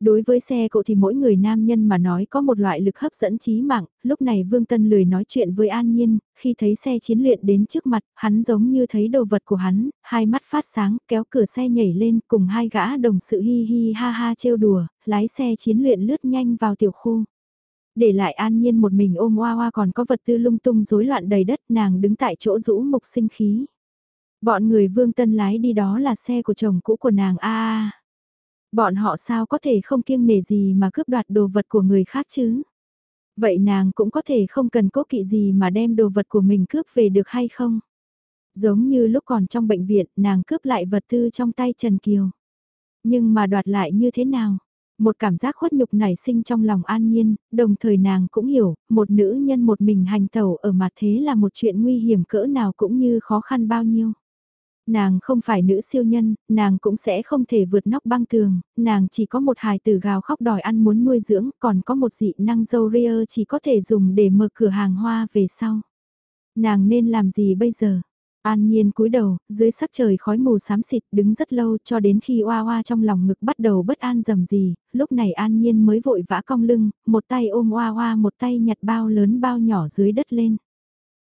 Đối với xe cộ thì mỗi người nam nhân mà nói có một loại lực hấp dẫn trí mạng, lúc này Vương Tân lười nói chuyện với An Nhiên, khi thấy xe chiến luyện đến trước mặt, hắn giống như thấy đồ vật của hắn, hai mắt phát sáng, kéo cửa xe nhảy lên cùng hai gã đồng sự hi hi ha ha trêu đùa, lái xe chiến luyện lướt nhanh vào tiểu khu. Để lại An Nhiên một mình ôm hoa hoa còn có vật tư lung tung rối loạn đầy đất nàng đứng tại chỗ rũ mục sinh khí. Bọn người Vương Tân lái đi đó là xe của chồng cũ của nàng a a Bọn họ sao có thể không kiêng nể gì mà cướp đoạt đồ vật của người khác chứ? Vậy nàng cũng có thể không cần cố kỵ gì mà đem đồ vật của mình cướp về được hay không? Giống như lúc còn trong bệnh viện, nàng cướp lại vật tư trong tay Trần Kiều. Nhưng mà đoạt lại như thế nào? Một cảm giác khuất nhục nảy sinh trong lòng an nhiên, đồng thời nàng cũng hiểu, một nữ nhân một mình hành tẩu ở mặt thế là một chuyện nguy hiểm cỡ nào cũng như khó khăn bao nhiêu. Nàng không phải nữ siêu nhân, nàng cũng sẽ không thể vượt nóc băng tường, nàng chỉ có một hài tử gào khóc đòi ăn muốn nuôi dưỡng, còn có một dị năng dâu ria chỉ có thể dùng để mở cửa hàng hoa về sau. Nàng nên làm gì bây giờ? An Nhiên cúi đầu, dưới sắc trời khói mù xám xịt đứng rất lâu cho đến khi oa oa trong lòng ngực bắt đầu bất an dầm gì, lúc này An Nhiên mới vội vã cong lưng, một tay ôm oa oa một tay nhặt bao lớn bao nhỏ dưới đất lên.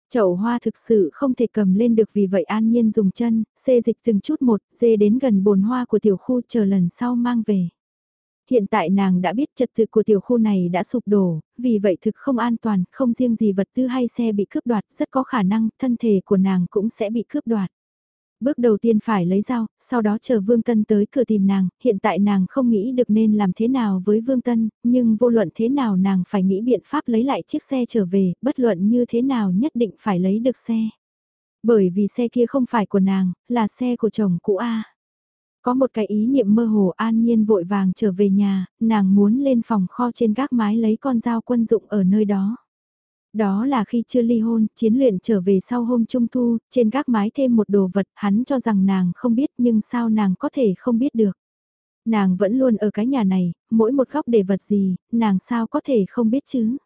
Chậu hoa thực sự không thể cầm lên được vì vậy an nhiên dùng chân, xê dịch từng chút một, dê đến gần bồn hoa của tiểu khu chờ lần sau mang về. Hiện tại nàng đã biết trật tự của tiểu khu này đã sụp đổ, vì vậy thực không an toàn, không riêng gì vật tư hay xe bị cướp đoạt, rất có khả năng thân thể của nàng cũng sẽ bị cướp đoạt. Bước đầu tiên phải lấy dao, sau đó chờ Vương Tân tới cửa tìm nàng, hiện tại nàng không nghĩ được nên làm thế nào với Vương Tân, nhưng vô luận thế nào nàng phải nghĩ biện pháp lấy lại chiếc xe trở về, bất luận như thế nào nhất định phải lấy được xe. Bởi vì xe kia không phải của nàng, là xe của chồng cũ A. Có một cái ý niệm mơ hồ an nhiên vội vàng trở về nhà, nàng muốn lên phòng kho trên gác mái lấy con dao quân dụng ở nơi đó. Đó là khi chưa ly hôn, chiến luyện trở về sau hôm trung thu, trên gác mái thêm một đồ vật, hắn cho rằng nàng không biết nhưng sao nàng có thể không biết được. Nàng vẫn luôn ở cái nhà này, mỗi một góc để vật gì, nàng sao có thể không biết chứ.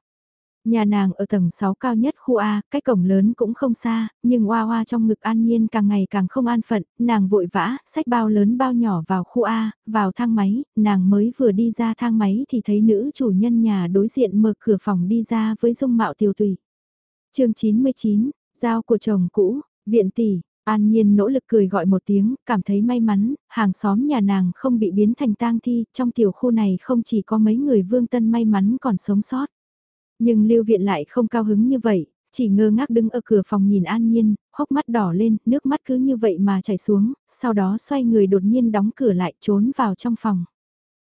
Nhà nàng ở tầng 6 cao nhất khu A, cách cổng lớn cũng không xa, nhưng hoa hoa trong ngực an nhiên càng ngày càng không an phận, nàng vội vã, sách bao lớn bao nhỏ vào khu A, vào thang máy, nàng mới vừa đi ra thang máy thì thấy nữ chủ nhân nhà đối diện mở cửa phòng đi ra với dung mạo tiêu tùy. chương 99, giao của chồng cũ, viện tỷ, An Nhiên nỗ lực cười gọi một tiếng, cảm thấy may mắn, hàng xóm nhà nàng không bị biến thành tang thi, trong tiểu khu này không chỉ có mấy người vương tân may mắn còn sống sót. Nhưng Lưu Viện lại không cao hứng như vậy, chỉ ngơ ngác đứng ở cửa phòng nhìn An Nhiên, hốc mắt đỏ lên, nước mắt cứ như vậy mà chảy xuống, sau đó xoay người đột nhiên đóng cửa lại trốn vào trong phòng.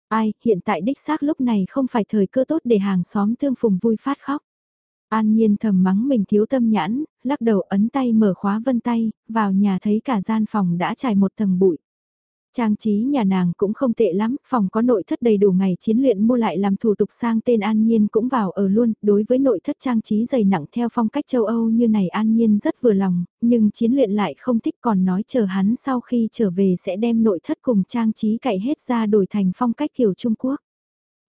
Ai, hiện tại đích xác lúc này không phải thời cơ tốt để hàng xóm thương phùng vui phát khóc. An Nhiên thầm mắng mình thiếu tâm nhãn, lắc đầu ấn tay mở khóa vân tay, vào nhà thấy cả gian phòng đã trải một tầng bụi. Trang trí nhà nàng cũng không tệ lắm, phòng có nội thất đầy đủ ngày chiến luyện mua lại làm thủ tục sang tên An Nhiên cũng vào ở luôn, đối với nội thất trang trí dày nặng theo phong cách châu Âu như này An Nhiên rất vừa lòng, nhưng chiến luyện lại không thích còn nói chờ hắn sau khi trở về sẽ đem nội thất cùng trang trí cậy hết ra đổi thành phong cách kiểu Trung Quốc.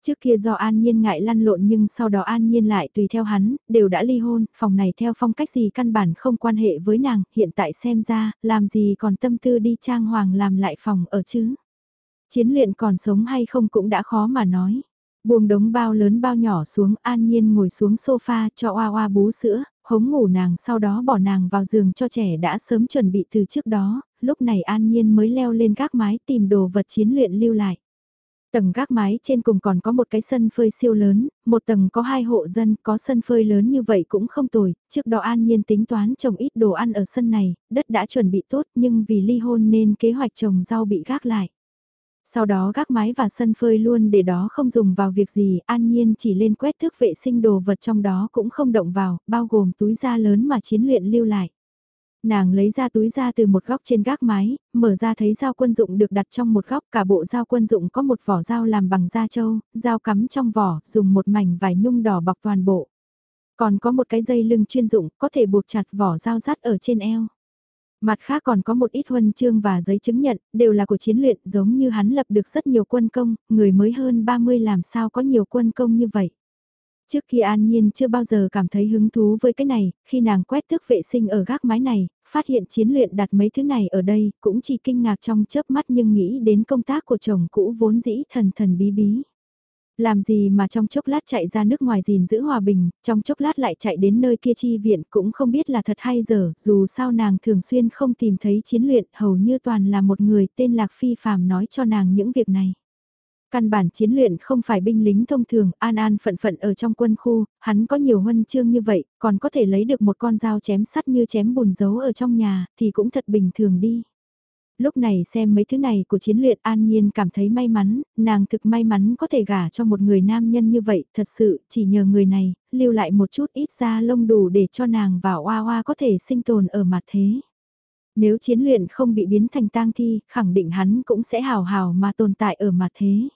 Trước kia do An Nhiên ngại lăn lộn nhưng sau đó An Nhiên lại tùy theo hắn, đều đã ly hôn, phòng này theo phong cách gì căn bản không quan hệ với nàng, hiện tại xem ra, làm gì còn tâm tư đi trang hoàng làm lại phòng ở chứ. Chiến luyện còn sống hay không cũng đã khó mà nói. Buông đống bao lớn bao nhỏ xuống An Nhiên ngồi xuống sofa cho oa oa bú sữa, hống ngủ nàng sau đó bỏ nàng vào giường cho trẻ đã sớm chuẩn bị từ trước đó, lúc này An Nhiên mới leo lên các mái tìm đồ vật chiến luyện lưu lại. Tầng gác mái trên cùng còn có một cái sân phơi siêu lớn, một tầng có hai hộ dân, có sân phơi lớn như vậy cũng không tồi, trước đó an nhiên tính toán trồng ít đồ ăn ở sân này, đất đã chuẩn bị tốt nhưng vì ly hôn nên kế hoạch trồng rau bị gác lại. Sau đó gác mái và sân phơi luôn để đó không dùng vào việc gì, an nhiên chỉ lên quét thước vệ sinh đồ vật trong đó cũng không động vào, bao gồm túi da lớn mà chiến luyện lưu lại. Nàng lấy ra túi ra từ một góc trên gác mái, mở ra thấy dao quân dụng được đặt trong một góc cả bộ dao quân dụng có một vỏ dao làm bằng da trâu, dao cắm trong vỏ, dùng một mảnh vải nhung đỏ bọc toàn bộ. Còn có một cái dây lưng chuyên dụng có thể buộc chặt vỏ dao sắt ở trên eo. Mặt khác còn có một ít huân chương và giấy chứng nhận, đều là của chiến luyện giống như hắn lập được rất nhiều quân công, người mới hơn 30 làm sao có nhiều quân công như vậy. Trước khi An Nhiên chưa bao giờ cảm thấy hứng thú với cái này, khi nàng quét thức vệ sinh ở gác mái này, phát hiện chiến luyện đặt mấy thứ này ở đây, cũng chỉ kinh ngạc trong chớp mắt nhưng nghĩ đến công tác của chồng cũ vốn dĩ thần thần bí bí. Làm gì mà trong chốc lát chạy ra nước ngoài gìn giữ hòa bình, trong chốc lát lại chạy đến nơi kia chi viện cũng không biết là thật hay giờ, dù sao nàng thường xuyên không tìm thấy chiến luyện, hầu như toàn là một người tên Lạc Phi Phạm nói cho nàng những việc này. Căn bản chiến luyện không phải binh lính thông thường, an an phận phận ở trong quân khu, hắn có nhiều huân chương như vậy, còn có thể lấy được một con dao chém sắt như chém bùn giấu ở trong nhà, thì cũng thật bình thường đi. Lúc này xem mấy thứ này của chiến luyện an nhiên cảm thấy may mắn, nàng thực may mắn có thể gả cho một người nam nhân như vậy, thật sự chỉ nhờ người này, lưu lại một chút ít da lông đủ để cho nàng và oa oa có thể sinh tồn ở mặt thế. Nếu chiến luyện không bị biến thành tang thi, khẳng định hắn cũng sẽ hào hào mà tồn tại ở mặt thế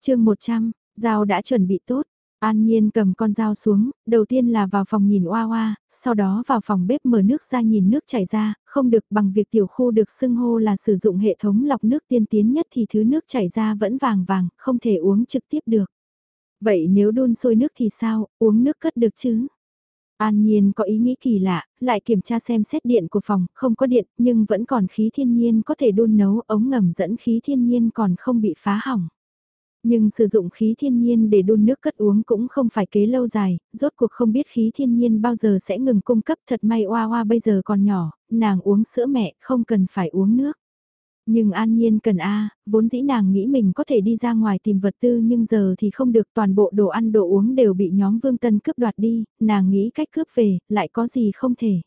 chương 100, dao đã chuẩn bị tốt. An Nhiên cầm con dao xuống, đầu tiên là vào phòng nhìn oa oa, sau đó vào phòng bếp mở nước ra nhìn nước chảy ra, không được bằng việc tiểu khu được xưng hô là sử dụng hệ thống lọc nước tiên tiến nhất thì thứ nước chảy ra vẫn vàng vàng, không thể uống trực tiếp được. Vậy nếu đun sôi nước thì sao, uống nước cất được chứ? An Nhiên có ý nghĩ kỳ lạ, lại kiểm tra xem xét điện của phòng, không có điện, nhưng vẫn còn khí thiên nhiên có thể đun nấu, ống ngầm dẫn khí thiên nhiên còn không bị phá hỏng. Nhưng sử dụng khí thiên nhiên để đun nước cất uống cũng không phải kế lâu dài, rốt cuộc không biết khí thiên nhiên bao giờ sẽ ngừng cung cấp thật may oa oa bây giờ còn nhỏ, nàng uống sữa mẹ không cần phải uống nước. Nhưng an nhiên cần A, vốn dĩ nàng nghĩ mình có thể đi ra ngoài tìm vật tư nhưng giờ thì không được toàn bộ đồ ăn đồ uống đều bị nhóm vương tân cướp đoạt đi, nàng nghĩ cách cướp về, lại có gì không thể.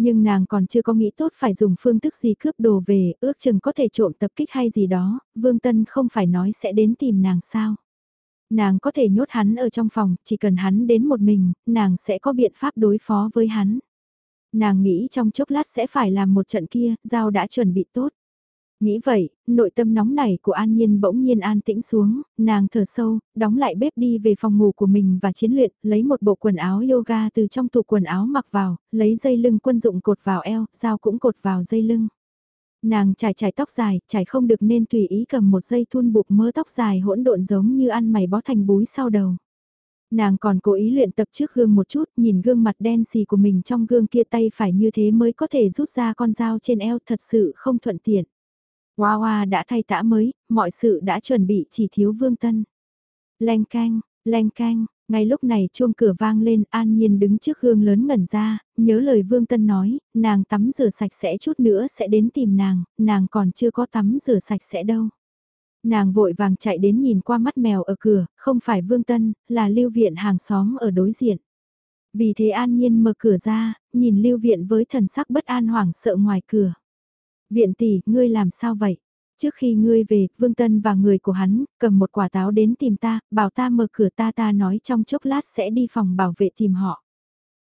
Nhưng nàng còn chưa có nghĩ tốt phải dùng phương thức gì cướp đồ về, ước chừng có thể trộm tập kích hay gì đó, Vương Tân không phải nói sẽ đến tìm nàng sao. Nàng có thể nhốt hắn ở trong phòng, chỉ cần hắn đến một mình, nàng sẽ có biện pháp đối phó với hắn. Nàng nghĩ trong chốc lát sẽ phải làm một trận kia, giao đã chuẩn bị tốt. Nghĩ vậy, nội tâm nóng nảy của An Nhiên bỗng nhiên an tĩnh xuống, nàng thở sâu, đóng lại bếp đi về phòng ngủ của mình và chiến luyện, lấy một bộ quần áo yoga từ trong tủ quần áo mặc vào, lấy dây lưng quân dụng cột vào eo, dao cũng cột vào dây lưng. Nàng trải trải tóc dài, trải không được nên tùy ý cầm một dây thun buộc mớ tóc dài hỗn độn giống như ăn mày bó thành búi sau đầu. Nàng còn cố ý luyện tập trước gương một chút, nhìn gương mặt đen xì của mình trong gương kia tay phải như thế mới có thể rút ra con dao trên eo thật sự không thuận tiện. Hoa Hoa đã thay tã mới, mọi sự đã chuẩn bị chỉ thiếu Vương Tân. Leng canh, leng canh, ngay lúc này chuông cửa vang lên an nhiên đứng trước gương lớn ngẩn ra, nhớ lời Vương Tân nói, nàng tắm rửa sạch sẽ chút nữa sẽ đến tìm nàng, nàng còn chưa có tắm rửa sạch sẽ đâu. Nàng vội vàng chạy đến nhìn qua mắt mèo ở cửa, không phải Vương Tân, là lưu viện hàng xóm ở đối diện. Vì thế an nhiên mở cửa ra, nhìn lưu viện với thần sắc bất an hoảng sợ ngoài cửa. Viện tỷ, ngươi làm sao vậy? Trước khi ngươi về, Vương Tân và người của hắn, cầm một quả táo đến tìm ta, bảo ta mở cửa ta ta nói trong chốc lát sẽ đi phòng bảo vệ tìm họ.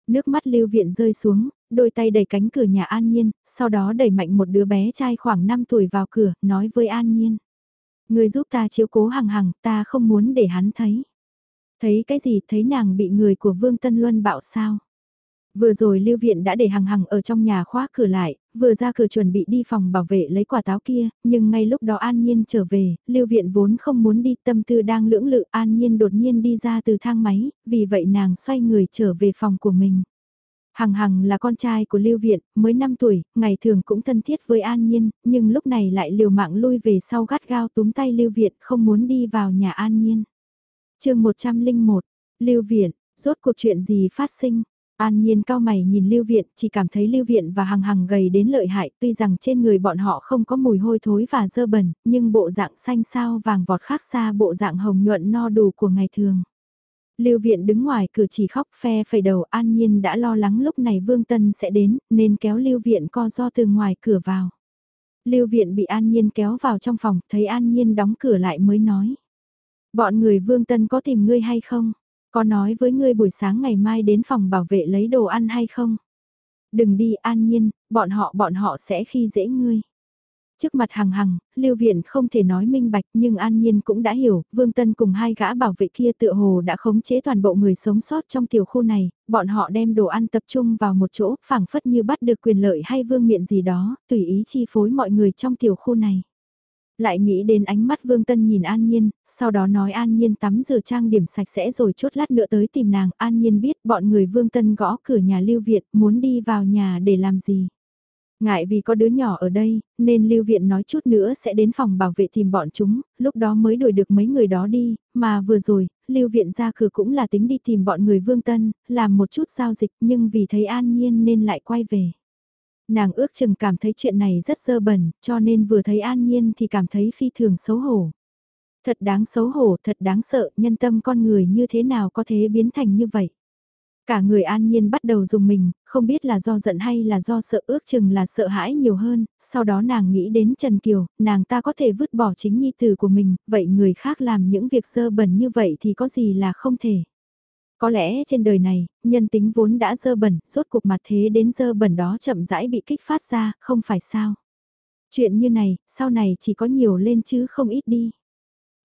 Nước mắt lưu viện rơi xuống, đôi tay đẩy cánh cửa nhà An Nhiên, sau đó đẩy mạnh một đứa bé trai khoảng 5 tuổi vào cửa, nói với An Nhiên. Ngươi giúp ta chiếu cố hằng hằng, ta không muốn để hắn thấy. Thấy cái gì, thấy nàng bị người của Vương Tân Luân bạo sao? Vừa rồi Lưu Viện đã để hằng hằng ở trong nhà khóa cửa lại, vừa ra cửa chuẩn bị đi phòng bảo vệ lấy quả táo kia, nhưng ngay lúc đó An Nhiên trở về, Lưu Viện vốn không muốn đi tâm tư đang lưỡng lự An Nhiên đột nhiên đi ra từ thang máy, vì vậy nàng xoay người trở về phòng của mình. Hằng Hằng là con trai của Lưu Viện, mới 5 tuổi, ngày thường cũng thân thiết với An Nhiên, nhưng lúc này lại liều mạng lui về sau gắt gao túm tay Lưu Viện không muốn đi vào nhà An Nhiên. chương 101, Lưu Viện, rốt cuộc chuyện gì phát sinh? An nhiên cao mày nhìn Lưu Viện, chỉ cảm thấy Lưu Viện và Hằng Hằng gầy đến lợi hại, tuy rằng trên người bọn họ không có mùi hôi thối và dơ bẩn, nhưng bộ dạng xanh sao vàng vọt khác xa bộ dạng hồng nhuận no đủ của ngày thường. Lưu Viện đứng ngoài cửa chỉ khóc phe phẩy đầu An Nhiên đã lo lắng lúc này Vương Tân sẽ đến, nên kéo Lưu Viện co do từ ngoài cửa vào. Lưu Viện bị An Nhiên kéo vào trong phòng, thấy An Nhiên đóng cửa lại mới nói. Bọn người Vương Tân có tìm ngươi hay không? Có nói với ngươi buổi sáng ngày mai đến phòng bảo vệ lấy đồ ăn hay không? đừng đi an nhiên, bọn họ bọn họ sẽ khi dễ ngươi. Trước mặt hằng hằng, lưu viện không thể nói minh bạch nhưng an nhiên cũng đã hiểu, Vương Tân cùng hai gã bảo vệ kia tựa hồ đã khống chế toàn bộ người sống sót trong tiểu khu này, bọn họ đem đồ ăn tập trung vào một chỗ, phảng phất như bắt được quyền lợi hay vương miện gì đó, tùy ý chi phối mọi người trong tiểu khu này. Lại nghĩ đến ánh mắt Vương Tân nhìn An Nhiên, sau đó nói An Nhiên tắm rửa trang điểm sạch sẽ rồi chốt lát nữa tới tìm nàng. An Nhiên biết bọn người Vương Tân gõ cửa nhà Lưu Viện muốn đi vào nhà để làm gì. Ngại vì có đứa nhỏ ở đây, nên Lưu Viện nói chút nữa sẽ đến phòng bảo vệ tìm bọn chúng, lúc đó mới đuổi được mấy người đó đi, mà vừa rồi, Lưu Viện ra cửa cũng là tính đi tìm bọn người Vương Tân, làm một chút giao dịch nhưng vì thấy an nhiên nên lại quay về. Nàng ước chừng cảm thấy chuyện này rất dơ bẩn, cho nên vừa thấy an nhiên thì cảm thấy phi thường xấu hổ. Thật đáng xấu hổ, thật đáng sợ, nhân tâm con người như thế nào có thể biến thành như vậy. Cả người an nhiên bắt đầu dùng mình, không biết là do giận hay là do sợ ước chừng là sợ hãi nhiều hơn, sau đó nàng nghĩ đến Trần Kiều, nàng ta có thể vứt bỏ chính nhi tử của mình, vậy người khác làm những việc dơ bẩn như vậy thì có gì là không thể. Có lẽ trên đời này, nhân tính vốn đã dơ bẩn, rốt cuộc mặt thế đến dơ bẩn đó chậm rãi bị kích phát ra, không phải sao. Chuyện như này, sau này chỉ có nhiều lên chứ không ít đi.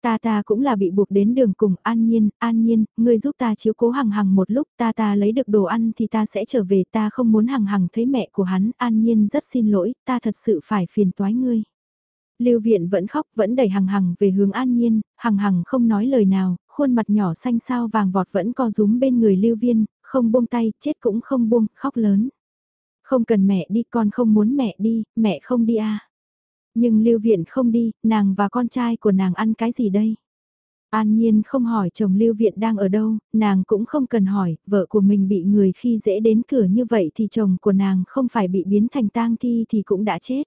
Ta ta cũng là bị buộc đến đường cùng, an nhiên, an nhiên, ngươi giúp ta chiếu cố hằng hằng một lúc, ta ta lấy được đồ ăn thì ta sẽ trở về, ta không muốn hằng hằng thấy mẹ của hắn, an nhiên rất xin lỗi, ta thật sự phải phiền toái ngươi. Lưu viện vẫn khóc, vẫn đẩy hằng hằng về hướng an nhiên, hằng hằng không nói lời nào, khuôn mặt nhỏ xanh sao vàng vọt vẫn co rúm bên người lưu viên, không buông tay, chết cũng không buông, khóc lớn. Không cần mẹ đi, con không muốn mẹ đi, mẹ không đi à. Nhưng Lưu Viện không đi, nàng và con trai của nàng ăn cái gì đây? An Nhiên không hỏi chồng Lưu Viện đang ở đâu, nàng cũng không cần hỏi, vợ của mình bị người khi dễ đến cửa như vậy thì chồng của nàng không phải bị biến thành tang thi thì cũng đã chết.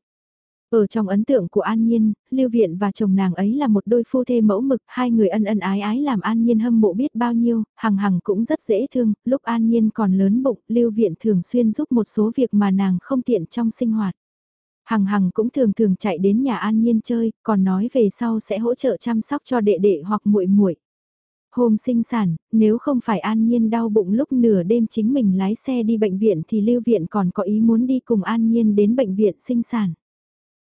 Ở trong ấn tượng của An Nhiên, Lưu Viện và chồng nàng ấy là một đôi phu thê mẫu mực, hai người ân ân ái ái làm An Nhiên hâm mộ biết bao nhiêu, hằng hằng cũng rất dễ thương, lúc An Nhiên còn lớn bụng, Lưu Viện thường xuyên giúp một số việc mà nàng không tiện trong sinh hoạt. Hằng Hằng cũng thường thường chạy đến nhà An Nhiên chơi, còn nói về sau sẽ hỗ trợ chăm sóc cho đệ đệ hoặc muội muội. Hôm sinh sản, nếu không phải An Nhiên đau bụng lúc nửa đêm chính mình lái xe đi bệnh viện thì Lưu Viện còn có ý muốn đi cùng An Nhiên đến bệnh viện sinh sản.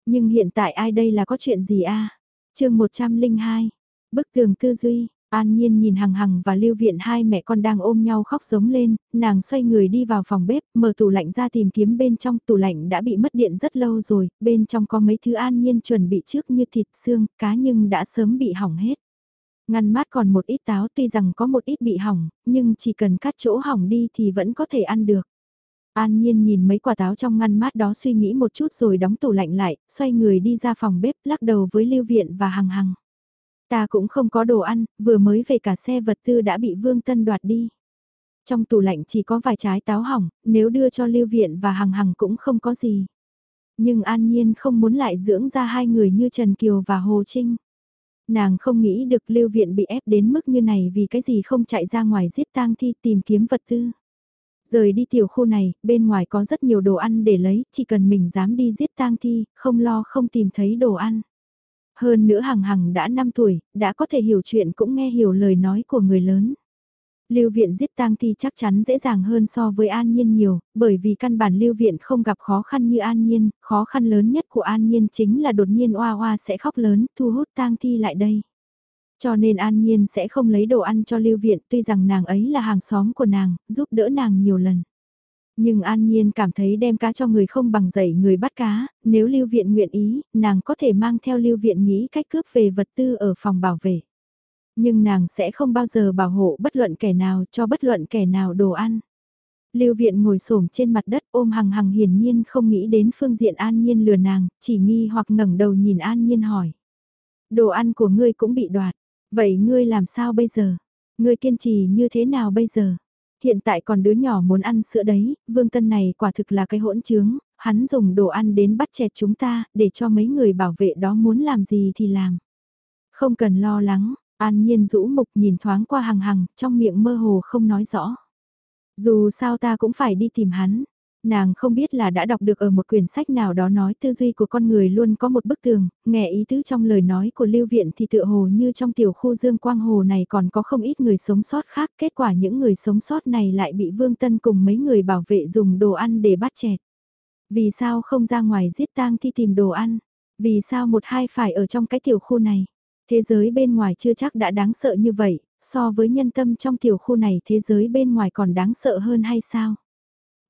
Nhưng hiện tại ai đây là có chuyện gì a? À? Chương 102. Bức tường tư duy, An Nhiên nhìn Hằng Hằng và Lưu Viện hai mẹ con đang ôm nhau khóc giống lên, nàng xoay người đi vào phòng bếp, mở tủ lạnh ra tìm kiếm bên trong tủ lạnh đã bị mất điện rất lâu rồi, bên trong có mấy thứ An Nhiên chuẩn bị trước như thịt xương, cá nhưng đã sớm bị hỏng hết. Ngăn mát còn một ít táo tuy rằng có một ít bị hỏng, nhưng chỉ cần cắt chỗ hỏng đi thì vẫn có thể ăn được. An Nhiên nhìn mấy quả táo trong ngăn mát đó suy nghĩ một chút rồi đóng tủ lạnh lại, xoay người đi ra phòng bếp lắc đầu với Lưu Viện và Hằng Hằng. Ta cũng không có đồ ăn, vừa mới về cả xe vật tư đã bị Vương Tân đoạt đi. Trong tủ lạnh chỉ có vài trái táo hỏng, nếu đưa cho Lưu Viện và Hằng Hằng cũng không có gì. Nhưng An Nhiên không muốn lại dưỡng ra hai người như Trần Kiều và Hồ Trinh. Nàng không nghĩ được Lưu Viện bị ép đến mức như này vì cái gì không chạy ra ngoài giết tang thi tìm kiếm vật tư. Rời đi tiểu khu này, bên ngoài có rất nhiều đồ ăn để lấy, chỉ cần mình dám đi giết tang thi, không lo không tìm thấy đồ ăn. Hơn nữa hằng hằng đã 5 tuổi, đã có thể hiểu chuyện cũng nghe hiểu lời nói của người lớn. Lưu viện giết tang thi chắc chắn dễ dàng hơn so với An Nhiên nhiều, bởi vì căn bản Lưu viện không gặp khó khăn như An Nhiên, khó khăn lớn nhất của An Nhiên chính là đột nhiên oa oa sẽ khóc lớn, thu hút tang thi lại đây. Cho nên An Nhiên sẽ không lấy đồ ăn cho Lưu viện tuy rằng nàng ấy là hàng xóm của nàng, giúp đỡ nàng nhiều lần. Nhưng An Nhiên cảm thấy đem cá cho người không bằng dạy người bắt cá, nếu Lưu Viện nguyện ý, nàng có thể mang theo Lưu Viện nghĩ cách cướp về vật tư ở phòng bảo vệ. Nhưng nàng sẽ không bao giờ bảo hộ bất luận kẻ nào cho bất luận kẻ nào đồ ăn. Lưu Viện ngồi xổm trên mặt đất ôm hằng hằng hiển nhiên không nghĩ đến phương diện An Nhiên lừa nàng, chỉ nghi hoặc ngẩng đầu nhìn An Nhiên hỏi. Đồ ăn của ngươi cũng bị đoạt, vậy ngươi làm sao bây giờ? Ngươi kiên trì như thế nào bây giờ? Hiện tại còn đứa nhỏ muốn ăn sữa đấy, vương tân này quả thực là cái hỗn trướng, hắn dùng đồ ăn đến bắt chẹt chúng ta, để cho mấy người bảo vệ đó muốn làm gì thì làm. Không cần lo lắng, an nhiên rũ mục nhìn thoáng qua hằng hằng, trong miệng mơ hồ không nói rõ. Dù sao ta cũng phải đi tìm hắn. Nàng không biết là đã đọc được ở một quyển sách nào đó nói tư duy của con người luôn có một bức tường, nghe ý tứ trong lời nói của Lưu Viện thì tựa hồ như trong tiểu khu Dương Quang Hồ này còn có không ít người sống sót khác, kết quả những người sống sót này lại bị Vương Tân cùng mấy người bảo vệ dùng đồ ăn để bắt chẹt. Vì sao không ra ngoài giết tang thi tìm đồ ăn? Vì sao một hai phải ở trong cái tiểu khu này? Thế giới bên ngoài chưa chắc đã đáng sợ như vậy, so với nhân tâm trong tiểu khu này thế giới bên ngoài còn đáng sợ hơn hay sao?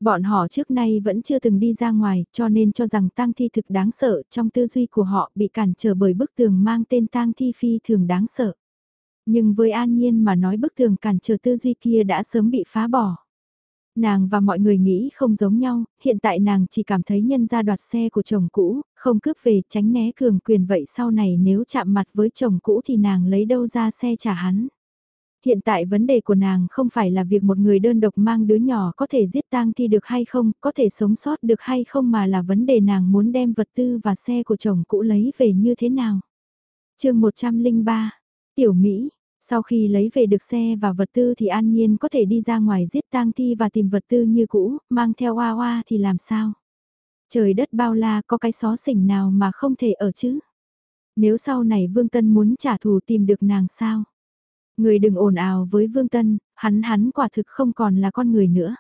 Bọn họ trước nay vẫn chưa từng đi ra ngoài, cho nên cho rằng tang thi thực đáng sợ, trong tư duy của họ bị cản trở bởi bức tường mang tên tang thi phi thường đáng sợ. Nhưng với an nhiên mà nói bức tường cản trở tư duy kia đã sớm bị phá bỏ. Nàng và mọi người nghĩ không giống nhau, hiện tại nàng chỉ cảm thấy nhân ra đoạt xe của chồng cũ, không cướp về tránh né cường quyền vậy sau này nếu chạm mặt với chồng cũ thì nàng lấy đâu ra xe trả hắn. Hiện tại vấn đề của nàng không phải là việc một người đơn độc mang đứa nhỏ có thể giết tang thi được hay không, có thể sống sót được hay không mà là vấn đề nàng muốn đem vật tư và xe của chồng cũ lấy về như thế nào. chương 103, Tiểu Mỹ, sau khi lấy về được xe và vật tư thì an nhiên có thể đi ra ngoài giết tang thi và tìm vật tư như cũ, mang theo oa oa thì làm sao? Trời đất bao la có cái xó xỉnh nào mà không thể ở chứ? Nếu sau này Vương Tân muốn trả thù tìm được nàng sao? Người đừng ồn ào với Vương Tân, hắn hắn quả thực không còn là con người nữa.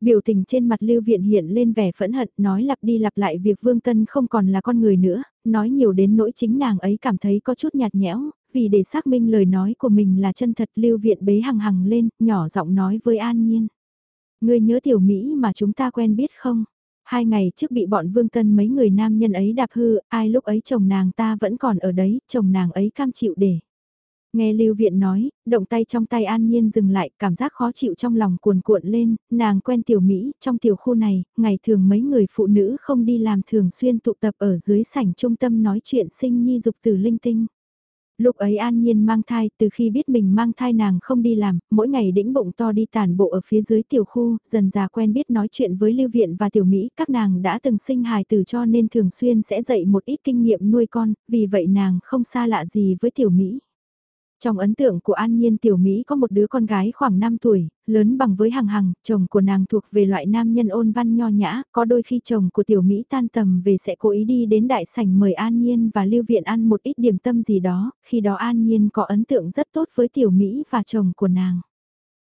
Biểu tình trên mặt Lưu Viện hiện lên vẻ phẫn hận, nói lặp đi lặp lại việc Vương Tân không còn là con người nữa, nói nhiều đến nỗi chính nàng ấy cảm thấy có chút nhạt nhẽo, vì để xác minh lời nói của mình là chân thật Lưu Viện bế hằng hằng lên, nhỏ giọng nói với An Nhiên. Người nhớ tiểu Mỹ mà chúng ta quen biết không? Hai ngày trước bị bọn Vương Tân mấy người nam nhân ấy đạp hư, ai lúc ấy chồng nàng ta vẫn còn ở đấy, chồng nàng ấy cam chịu để. Nghe Lưu Viện nói, động tay trong tay An Nhiên dừng lại, cảm giác khó chịu trong lòng cuồn cuộn lên, nàng quen tiểu Mỹ, trong tiểu khu này, ngày thường mấy người phụ nữ không đi làm thường xuyên tụ tập ở dưới sảnh trung tâm nói chuyện sinh nhi dục từ linh tinh. Lúc ấy An Nhiên mang thai, từ khi biết mình mang thai nàng không đi làm, mỗi ngày đĩnh bụng to đi tàn bộ ở phía dưới tiểu khu, dần già quen biết nói chuyện với Lưu Viện và Tiểu Mỹ, các nàng đã từng sinh hài tử cho nên thường xuyên sẽ dạy một ít kinh nghiệm nuôi con, vì vậy nàng không xa lạ gì với Tiểu Mỹ. Trong ấn tượng của An Nhiên Tiểu Mỹ có một đứa con gái khoảng 5 tuổi, lớn bằng với Hằng Hằng, chồng của nàng thuộc về loại nam nhân ôn văn nho nhã, có đôi khi chồng của Tiểu Mỹ tan tầm về sẽ cố ý đi đến đại sảnh mời An Nhiên và Lưu Viện ăn một ít điểm tâm gì đó, khi đó An Nhiên có ấn tượng rất tốt với Tiểu Mỹ và chồng của nàng.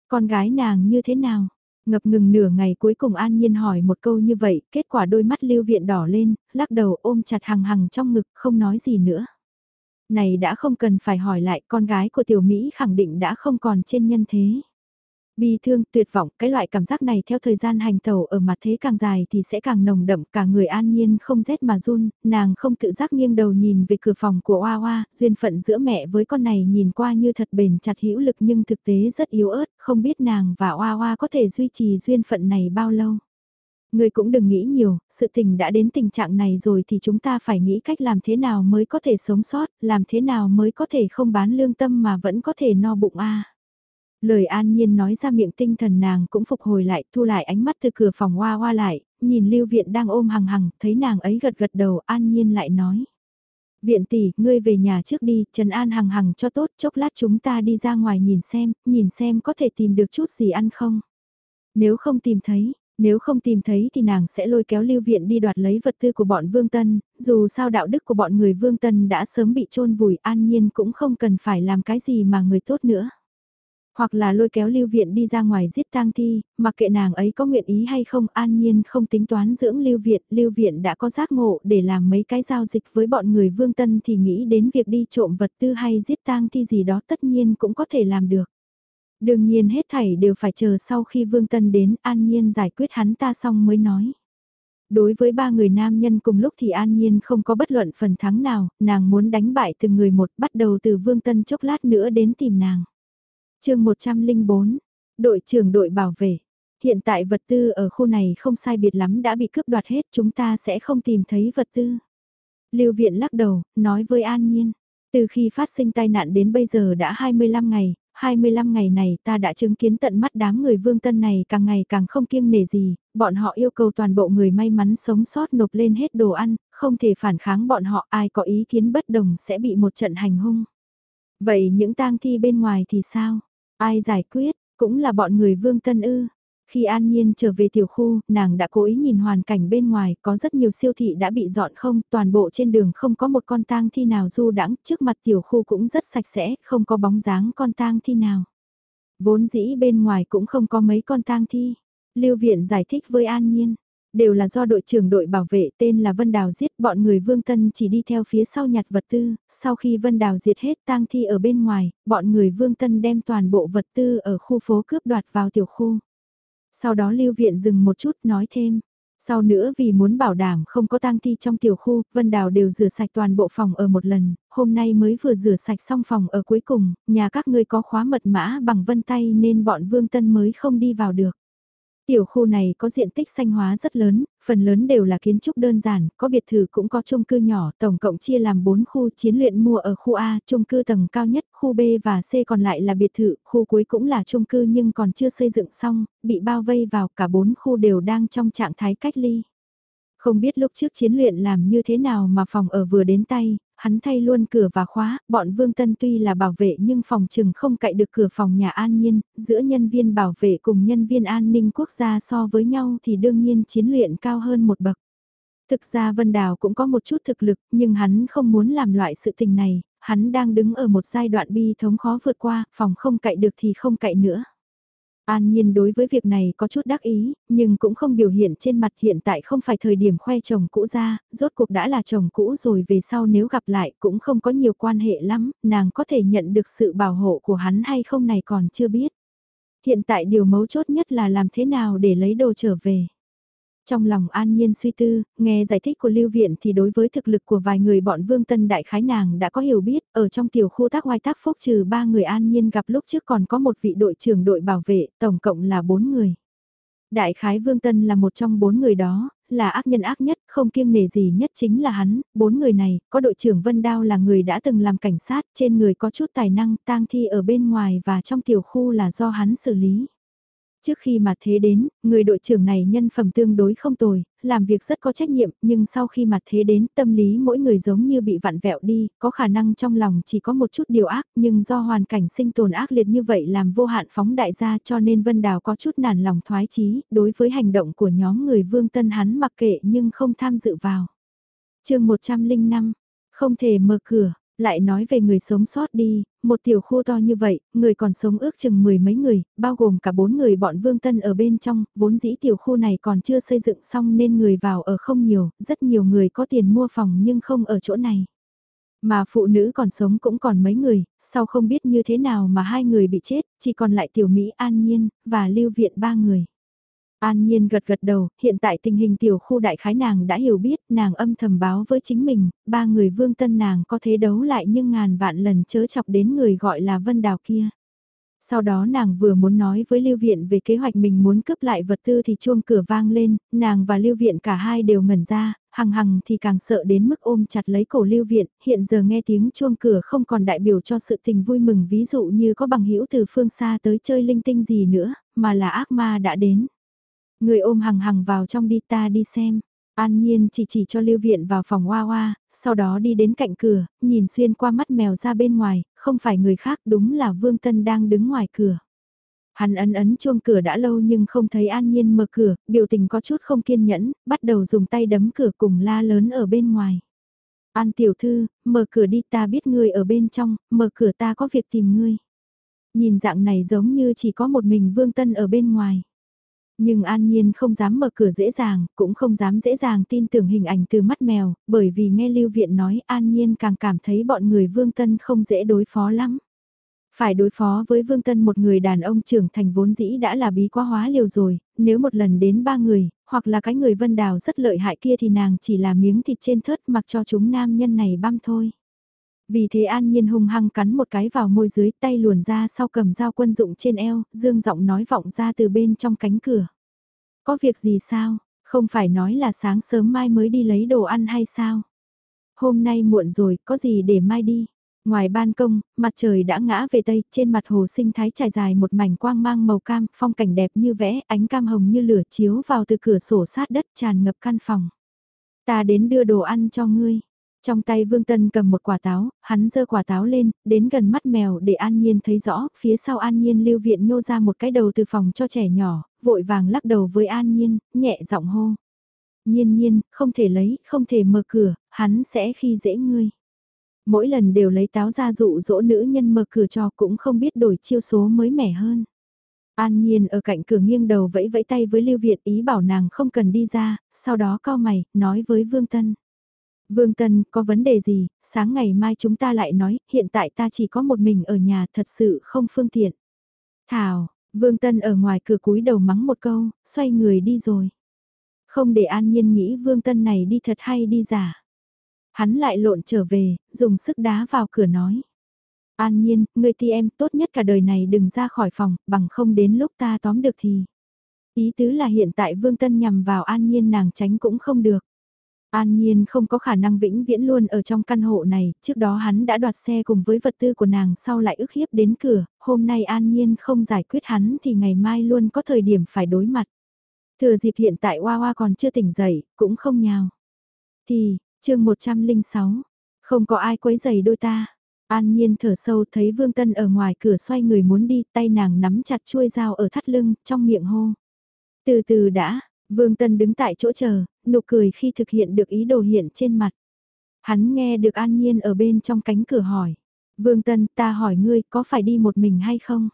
Con gái nàng như thế nào? Ngập ngừng nửa ngày cuối cùng An Nhiên hỏi một câu như vậy, kết quả đôi mắt Lưu Viện đỏ lên, lắc đầu ôm chặt Hằng Hằng trong ngực, không nói gì nữa. Này đã không cần phải hỏi lại con gái của tiểu Mỹ khẳng định đã không còn trên nhân thế. Bi thương, tuyệt vọng, cái loại cảm giác này theo thời gian hành tàu ở mặt thế càng dài thì sẽ càng nồng đậm, cả người an nhiên không rét mà run, nàng không tự giác nghiêng đầu nhìn về cửa phòng của Oa Oa, duyên phận giữa mẹ với con này nhìn qua như thật bền chặt hữu lực nhưng thực tế rất yếu ớt, không biết nàng và Oa Oa có thể duy trì duyên phận này bao lâu. Người cũng đừng nghĩ nhiều, sự tình đã đến tình trạng này rồi thì chúng ta phải nghĩ cách làm thế nào mới có thể sống sót, làm thế nào mới có thể không bán lương tâm mà vẫn có thể no bụng a. Lời an nhiên nói ra miệng tinh thần nàng cũng phục hồi lại, thu lại ánh mắt từ cửa phòng hoa hoa lại, nhìn lưu viện đang ôm hằng hằng, thấy nàng ấy gật gật đầu an nhiên lại nói. Viện tỷ, ngươi về nhà trước đi, Trần An hằng hằng cho tốt, chốc lát chúng ta đi ra ngoài nhìn xem, nhìn xem có thể tìm được chút gì ăn không. Nếu không tìm thấy, nếu không tìm thấy thì nàng sẽ lôi kéo lưu viện đi đoạt lấy vật tư của bọn Vương Tân, dù sao đạo đức của bọn người Vương Tân đã sớm bị chôn vùi an nhiên cũng không cần phải làm cái gì mà người tốt nữa. Hoặc là lôi kéo lưu viện đi ra ngoài giết tang thi, mặc kệ nàng ấy có nguyện ý hay không an nhiên không tính toán dưỡng lưu viện, lưu viện đã có giác ngộ để làm mấy cái giao dịch với bọn người Vương Tân thì nghĩ đến việc đi trộm vật tư hay giết tang thi gì đó tất nhiên cũng có thể làm được. Đương nhiên hết thảy đều phải chờ sau khi Vương Tân đến An Nhiên giải quyết hắn ta xong mới nói. Đối với ba người nam nhân cùng lúc thì An Nhiên không có bất luận phần thắng nào, nàng muốn đánh bại từng người một bắt đầu từ Vương Tân chốc lát nữa đến tìm nàng. chương 104, đội trưởng đội bảo vệ. Hiện tại vật tư ở khu này không sai biệt lắm đã bị cướp đoạt hết chúng ta sẽ không tìm thấy vật tư. Lưu Viện lắc đầu, nói với An Nhiên. Từ khi phát sinh tai nạn đến bây giờ đã 25 ngày, 25 ngày này ta đã chứng kiến tận mắt đám người vương tân này càng ngày càng không kiêng nể gì, bọn họ yêu cầu toàn bộ người may mắn sống sót nộp lên hết đồ ăn, không thể phản kháng bọn họ ai có ý kiến bất đồng sẽ bị một trận hành hung. Vậy những tang thi bên ngoài thì sao? Ai giải quyết? Cũng là bọn người vương tân ư? Khi An Nhiên trở về tiểu khu, nàng đã cố ý nhìn hoàn cảnh bên ngoài, có rất nhiều siêu thị đã bị dọn không, toàn bộ trên đường không có một con tang thi nào du đãng trước mặt tiểu khu cũng rất sạch sẽ, không có bóng dáng con tang thi nào. Vốn dĩ bên ngoài cũng không có mấy con tang thi. Lưu Viện giải thích với An Nhiên, đều là do đội trưởng đội bảo vệ tên là Vân Đào giết bọn người Vương Tân chỉ đi theo phía sau nhặt vật tư, sau khi Vân Đào diệt hết tang thi ở bên ngoài, bọn người Vương Tân đem toàn bộ vật tư ở khu phố cướp đoạt vào tiểu khu. Sau đó Lưu Viện dừng một chút nói thêm. Sau nữa vì muốn bảo đảm không có tang thi trong tiểu khu, Vân Đào đều rửa sạch toàn bộ phòng ở một lần, hôm nay mới vừa rửa sạch xong phòng ở cuối cùng, nhà các ngươi có khóa mật mã bằng vân tay nên bọn Vương Tân mới không đi vào được. Tiểu khu này có diện tích xanh hóa rất lớn, phần lớn đều là kiến trúc đơn giản, có biệt thự cũng có chung cư nhỏ, tổng cộng chia làm 4 khu chiến luyện mua ở khu A, chung cư tầng cao nhất, khu B và C còn lại là biệt thự, khu cuối cũng là chung cư nhưng còn chưa xây dựng xong, bị bao vây vào cả 4 khu đều đang trong trạng thái cách ly. Không biết lúc trước chiến luyện làm như thế nào mà phòng ở vừa đến tay, hắn thay luôn cửa và khóa, bọn Vương Tân tuy là bảo vệ nhưng phòng trừng không cậy được cửa phòng nhà an nhiên, giữa nhân viên bảo vệ cùng nhân viên an ninh quốc gia so với nhau thì đương nhiên chiến luyện cao hơn một bậc. Thực ra Vân Đào cũng có một chút thực lực, nhưng hắn không muốn làm loại sự tình này, hắn đang đứng ở một giai đoạn bi thống khó vượt qua, phòng không cậy được thì không cậy nữa. An Nhiên đối với việc này có chút đắc ý, nhưng cũng không biểu hiện trên mặt hiện tại không phải thời điểm khoe chồng cũ ra, rốt cuộc đã là chồng cũ rồi về sau nếu gặp lại cũng không có nhiều quan hệ lắm, nàng có thể nhận được sự bảo hộ của hắn hay không này còn chưa biết. Hiện tại điều mấu chốt nhất là làm thế nào để lấy đồ trở về. Trong lòng an nhiên suy tư, nghe giải thích của Lưu Viện thì đối với thực lực của vài người bọn Vương Tân Đại Khái nàng đã có hiểu biết, ở trong tiểu khu tác oai tác phúc trừ ba người an nhiên gặp lúc trước còn có một vị đội trưởng đội bảo vệ, tổng cộng là bốn người. Đại Khái Vương Tân là một trong bốn người đó, là ác nhân ác nhất, không kiêng nề gì nhất chính là hắn, bốn người này, có đội trưởng Vân Đao là người đã từng làm cảnh sát, trên người có chút tài năng, tang thi ở bên ngoài và trong tiểu khu là do hắn xử lý. Trước khi mà thế đến, người đội trưởng này nhân phẩm tương đối không tồi, làm việc rất có trách nhiệm, nhưng sau khi mà thế đến, tâm lý mỗi người giống như bị vặn vẹo đi, có khả năng trong lòng chỉ có một chút điều ác, nhưng do hoàn cảnh sinh tồn ác liệt như vậy làm vô hạn phóng đại gia cho nên Vân Đào có chút nản lòng thoái chí đối với hành động của nhóm người Vương Tân hắn mặc kệ nhưng không tham dự vào. chương 105, không thể mở cửa, lại nói về người sống sót đi, một tiểu khu to như vậy, người còn sống ước chừng mười mấy người, bao gồm cả bốn người bọn Vương Tân ở bên trong, vốn dĩ tiểu khu này còn chưa xây dựng xong nên người vào ở không nhiều, rất nhiều người có tiền mua phòng nhưng không ở chỗ này. Mà phụ nữ còn sống cũng còn mấy người, sau không biết như thế nào mà hai người bị chết, chỉ còn lại tiểu Mỹ An Nhiên, và Lưu Viện ba người. An Nhiên gật gật đầu, hiện tại tình hình tiểu khu đại khái nàng đã hiểu biết, nàng âm thầm báo với chính mình, ba người vương tân nàng có thế đấu lại nhưng ngàn vạn lần chớ chọc đến người gọi là Vân Đào kia. Sau đó nàng vừa muốn nói với Lưu Viện về kế hoạch mình muốn cướp lại vật tư thì chuông cửa vang lên, nàng và Lưu Viện cả hai đều ngẩn ra, hằng hằng thì càng sợ đến mức ôm chặt lấy cổ Lưu Viện, hiện giờ nghe tiếng chuông cửa không còn đại biểu cho sự tình vui mừng ví dụ như có bằng hữu từ phương xa tới chơi linh tinh gì nữa, mà là ác ma đã đến. Người ôm hằng hằng vào trong đi ta đi xem. An Nhiên chỉ chỉ cho Lưu Viện vào phòng Hoa Hoa, sau đó đi đến cạnh cửa, nhìn xuyên qua mắt mèo ra bên ngoài, không phải người khác đúng là Vương Tân đang đứng ngoài cửa. Hắn ấn ấn chuông cửa đã lâu nhưng không thấy An Nhiên mở cửa, biểu tình có chút không kiên nhẫn, bắt đầu dùng tay đấm cửa cùng la lớn ở bên ngoài. An tiểu thư, mở cửa đi ta biết ngươi ở bên trong, mở cửa ta có việc tìm ngươi. Nhìn dạng này giống như chỉ có một mình Vương Tân ở bên ngoài. Nhưng An Nhiên không dám mở cửa dễ dàng, cũng không dám dễ dàng tin tưởng hình ảnh từ mắt mèo, bởi vì nghe Lưu Viện nói An Nhiên càng cảm thấy bọn người Vương Tân không dễ đối phó lắm. Phải đối phó với Vương Tân một người đàn ông trưởng thành vốn dĩ đã là bí quá hóa liều rồi, nếu một lần đến ba người, hoặc là cái người Vân Đào rất lợi hại kia thì nàng chỉ là miếng thịt trên thớt mặc cho chúng nam nhân này băm thôi. Vì thế An Nhiên hung hăng cắn một cái vào môi dưới tay luồn ra sau cầm dao quân dụng trên eo, dương giọng nói vọng ra từ bên trong cánh cửa. Có việc gì sao, không phải nói là sáng sớm mai mới đi lấy đồ ăn hay sao? Hôm nay muộn rồi, có gì để mai đi? Ngoài ban công, mặt trời đã ngã về tây, trên mặt hồ sinh thái trải dài một mảnh quang mang màu cam, phong cảnh đẹp như vẽ, ánh cam hồng như lửa chiếu vào từ cửa sổ sát đất tràn ngập căn phòng. Ta đến đưa đồ ăn cho ngươi. Trong tay Vương Tân cầm một quả táo, hắn giơ quả táo lên, đến gần mắt mèo để An Nhiên thấy rõ, phía sau An Nhiên lưu viện nhô ra một cái đầu từ phòng cho trẻ nhỏ, vội vàng lắc đầu với An Nhiên, nhẹ giọng hô. Nhiên nhiên, không thể lấy, không thể mở cửa, hắn sẽ khi dễ ngươi. Mỗi lần đều lấy táo ra dụ dỗ nữ nhân mở cửa cho cũng không biết đổi chiêu số mới mẻ hơn. An Nhiên ở cạnh cửa nghiêng đầu vẫy vẫy tay với Lưu Việt ý bảo nàng không cần đi ra, sau đó cao mày, nói với Vương Tân. Vương Tân, có vấn đề gì, sáng ngày mai chúng ta lại nói, hiện tại ta chỉ có một mình ở nhà thật sự không phương tiện. Thảo, Vương Tân ở ngoài cửa cúi đầu mắng một câu, xoay người đi rồi. Không để An Nhiên nghĩ Vương Tân này đi thật hay đi giả. Hắn lại lộn trở về, dùng sức đá vào cửa nói. An Nhiên, người ti em tốt nhất cả đời này đừng ra khỏi phòng, bằng không đến lúc ta tóm được thì. Ý tứ là hiện tại Vương Tân nhằm vào An Nhiên nàng tránh cũng không được. An Nhiên không có khả năng vĩnh viễn luôn ở trong căn hộ này, trước đó hắn đã đoạt xe cùng với vật tư của nàng sau lại ức hiếp đến cửa, hôm nay An Nhiên không giải quyết hắn thì ngày mai luôn có thời điểm phải đối mặt. Thừa dịp hiện tại Hoa Hoa còn chưa tỉnh dậy, cũng không nhào. Thì, chương 106, không có ai quấy giày đôi ta. An Nhiên thở sâu thấy Vương Tân ở ngoài cửa xoay người muốn đi, tay nàng nắm chặt chuôi dao ở thắt lưng, trong miệng hô. Từ từ đã, Vương Tân đứng tại chỗ chờ, nụ cười khi thực hiện được ý đồ hiện trên mặt. Hắn nghe được An Nhiên ở bên trong cánh cửa hỏi. Vương Tân ta hỏi ngươi có phải đi một mình hay không?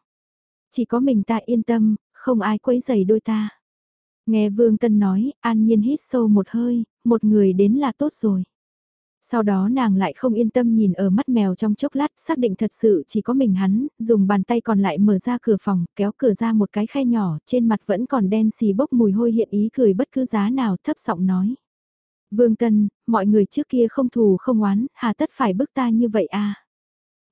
Chỉ có mình ta yên tâm, không ai quấy giày đôi ta. Nghe Vương Tân nói, An Nhiên hít sâu một hơi, một người đến là tốt rồi. Sau đó nàng lại không yên tâm nhìn ở mắt mèo trong chốc lát xác định thật sự chỉ có mình hắn, dùng bàn tay còn lại mở ra cửa phòng, kéo cửa ra một cái khe nhỏ, trên mặt vẫn còn đen xì bốc mùi hôi hiện ý cười bất cứ giá nào thấp giọng nói. Vương Tân, mọi người trước kia không thù không oán, hà tất phải bức ta như vậy à?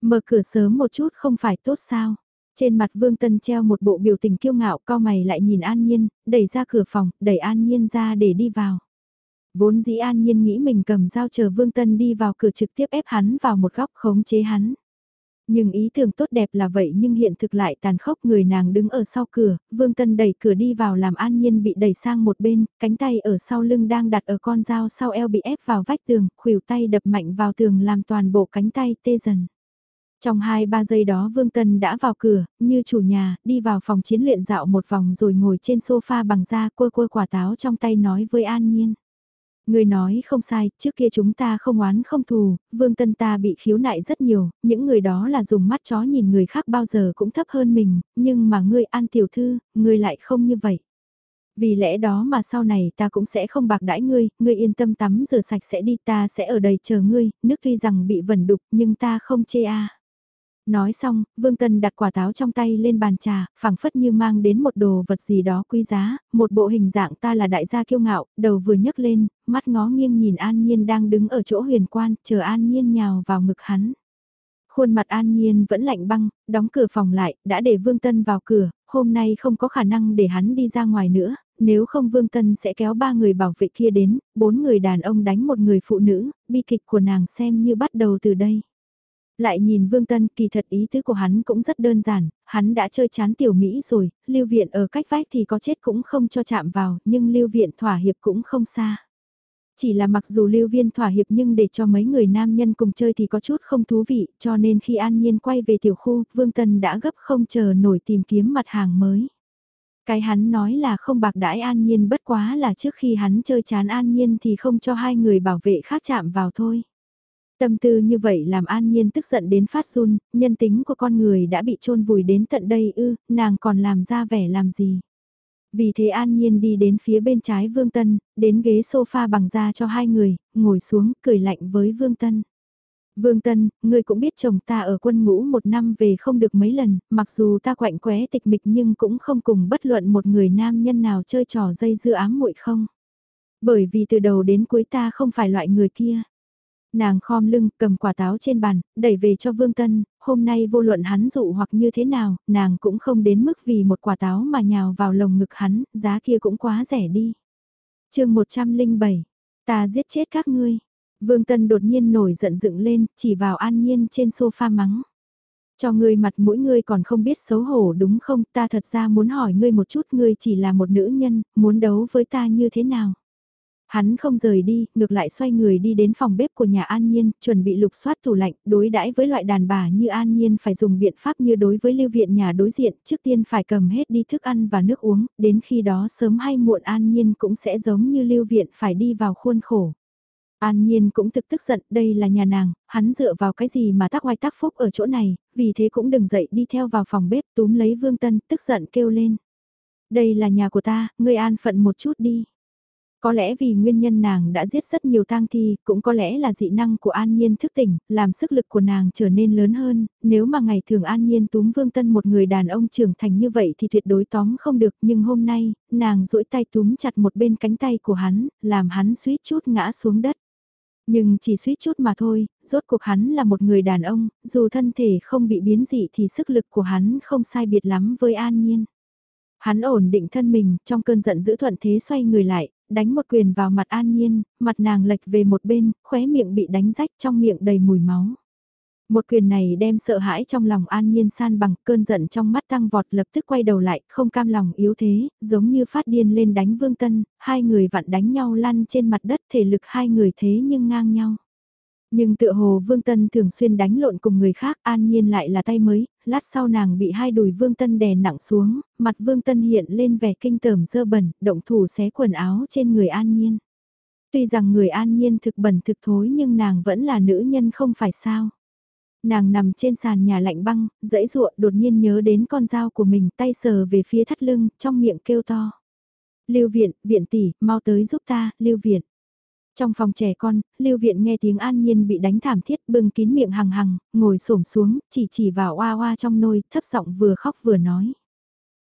Mở cửa sớm một chút không phải tốt sao? Trên mặt Vương Tân treo một bộ biểu tình kiêu ngạo cao mày lại nhìn An Nhiên, đẩy ra cửa phòng, đẩy An Nhiên ra để đi vào. Vốn dĩ an nhiên nghĩ mình cầm dao chờ Vương Tân đi vào cửa trực tiếp ép hắn vào một góc khống chế hắn. Nhưng ý tưởng tốt đẹp là vậy nhưng hiện thực lại tàn khốc người nàng đứng ở sau cửa, Vương Tân đẩy cửa đi vào làm an nhiên bị đẩy sang một bên, cánh tay ở sau lưng đang đặt ở con dao sau eo bị ép vào vách tường, khuỷu tay đập mạnh vào tường làm toàn bộ cánh tay tê dần. Trong 2-3 giây đó Vương Tân đã vào cửa, như chủ nhà, đi vào phòng chiến luyện dạo một vòng rồi ngồi trên sofa bằng da quơ quơ quả táo trong tay nói với An Nhiên. Người nói không sai, trước kia chúng ta không oán không thù, vương tân ta bị khiếu nại rất nhiều, những người đó là dùng mắt chó nhìn người khác bao giờ cũng thấp hơn mình, nhưng mà ngươi an tiểu thư, ngươi lại không như vậy. Vì lẽ đó mà sau này ta cũng sẽ không bạc đãi ngươi, ngươi yên tâm tắm rửa sạch sẽ đi ta sẽ ở đây chờ ngươi, nước tuy rằng bị vẩn đục nhưng ta không chê a. Nói xong, Vương Tân đặt quả táo trong tay lên bàn trà, phẳng phất như mang đến một đồ vật gì đó quý giá, một bộ hình dạng ta là đại gia kiêu ngạo, đầu vừa nhấc lên, mắt ngó nghiêng nhìn An Nhiên đang đứng ở chỗ huyền quan, chờ An Nhiên nhào vào ngực hắn. Khuôn mặt An Nhiên vẫn lạnh băng, đóng cửa phòng lại, đã để Vương Tân vào cửa, hôm nay không có khả năng để hắn đi ra ngoài nữa, nếu không Vương Tân sẽ kéo ba người bảo vệ kia đến, bốn người đàn ông đánh một người phụ nữ, bi kịch của nàng xem như bắt đầu từ đây. Lại nhìn Vương Tân, kỳ thật ý tứ của hắn cũng rất đơn giản, hắn đã chơi chán tiểu Mỹ rồi, lưu viện ở cách vách thì có chết cũng không cho chạm vào, nhưng lưu viện thỏa hiệp cũng không xa. Chỉ là mặc dù lưu viên thỏa hiệp nhưng để cho mấy người nam nhân cùng chơi thì có chút không thú vị, cho nên khi An Nhiên quay về tiểu khu, Vương Tân đã gấp không chờ nổi tìm kiếm mặt hàng mới. Cái hắn nói là không bạc đãi An Nhiên bất quá là trước khi hắn chơi chán An Nhiên thì không cho hai người bảo vệ khác chạm vào thôi. Tâm tư như vậy làm an nhiên tức giận đến phát run, nhân tính của con người đã bị chôn vùi đến tận đây ư, nàng còn làm ra vẻ làm gì. Vì thế an nhiên đi đến phía bên trái Vương Tân, đến ghế sofa bằng da cho hai người, ngồi xuống, cười lạnh với Vương Tân. Vương Tân, ngươi cũng biết chồng ta ở quân ngũ một năm về không được mấy lần, mặc dù ta quạnh quẽ tịch mịch nhưng cũng không cùng bất luận một người nam nhân nào chơi trò dây dưa ám muội không. Bởi vì từ đầu đến cuối ta không phải loại người kia. Nàng khom lưng, cầm quả táo trên bàn, đẩy về cho Vương Tân, hôm nay vô luận hắn dụ hoặc như thế nào, nàng cũng không đến mức vì một quả táo mà nhào vào lồng ngực hắn, giá kia cũng quá rẻ đi. chương 107, ta giết chết các ngươi. Vương Tân đột nhiên nổi giận dựng lên, chỉ vào an nhiên trên sofa mắng. Cho ngươi mặt mũi ngươi còn không biết xấu hổ đúng không, ta thật ra muốn hỏi ngươi một chút ngươi chỉ là một nữ nhân, muốn đấu với ta như thế nào. Hắn không rời đi, ngược lại xoay người đi đến phòng bếp của nhà An Nhiên, chuẩn bị lục soát tủ lạnh, đối đãi với loại đàn bà như An Nhiên phải dùng biện pháp như đối với lưu viện nhà đối diện, trước tiên phải cầm hết đi thức ăn và nước uống, đến khi đó sớm hay muộn An Nhiên cũng sẽ giống như lưu viện phải đi vào khuôn khổ. An Nhiên cũng thực tức giận, đây là nhà nàng, hắn dựa vào cái gì mà tác oai tác phúc ở chỗ này, vì thế cũng đừng dậy đi theo vào phòng bếp túm lấy Vương Tân, tức giận kêu lên. Đây là nhà của ta, ngươi an phận một chút đi. Có lẽ vì nguyên nhân nàng đã giết rất nhiều tang thi, cũng có lẽ là dị năng của An Nhiên thức tỉnh, làm sức lực của nàng trở nên lớn hơn, nếu mà ngày thường An Nhiên túm Vương Tân một người đàn ông trưởng thành như vậy thì tuyệt đối tóm không được, nhưng hôm nay, nàng duỗi tay túm chặt một bên cánh tay của hắn, làm hắn suýt chút ngã xuống đất. Nhưng chỉ suýt chút mà thôi, rốt cuộc hắn là một người đàn ông, dù thân thể không bị biến dị thì sức lực của hắn không sai biệt lắm với An Nhiên. Hắn ổn định thân mình, trong cơn giận giữ thuận thế xoay người lại, đánh một quyền vào mặt An Nhiên, mặt nàng lệch về một bên, khóe miệng bị đánh rách trong miệng đầy mùi máu. Một quyền này đem sợ hãi trong lòng An Nhiên san bằng cơn giận trong mắt tăng vọt lập tức quay đầu lại, không cam lòng yếu thế, giống như phát điên lên đánh Vương Tân, hai người vặn đánh nhau lăn trên mặt đất thể lực hai người thế nhưng ngang nhau. Nhưng tựa hồ Vương Tân thường xuyên đánh lộn cùng người khác, an nhiên lại là tay mới, lát sau nàng bị hai đùi Vương Tân đè nặng xuống, mặt Vương Tân hiện lên vẻ kinh tởm dơ bẩn, động thủ xé quần áo trên người an nhiên. Tuy rằng người an nhiên thực bẩn thực thối nhưng nàng vẫn là nữ nhân không phải sao. Nàng nằm trên sàn nhà lạnh băng, dãy ruộng đột nhiên nhớ đến con dao của mình tay sờ về phía thắt lưng, trong miệng kêu to. Lưu viện, viện tỷ, mau tới giúp ta, lưu viện. Trong phòng trẻ con, Lưu Viện nghe tiếng An Nhiên bị đánh thảm thiết bưng kín miệng hằng hằng, ngồi xổm xuống, chỉ chỉ vào oa oa trong nôi, thấp giọng vừa khóc vừa nói.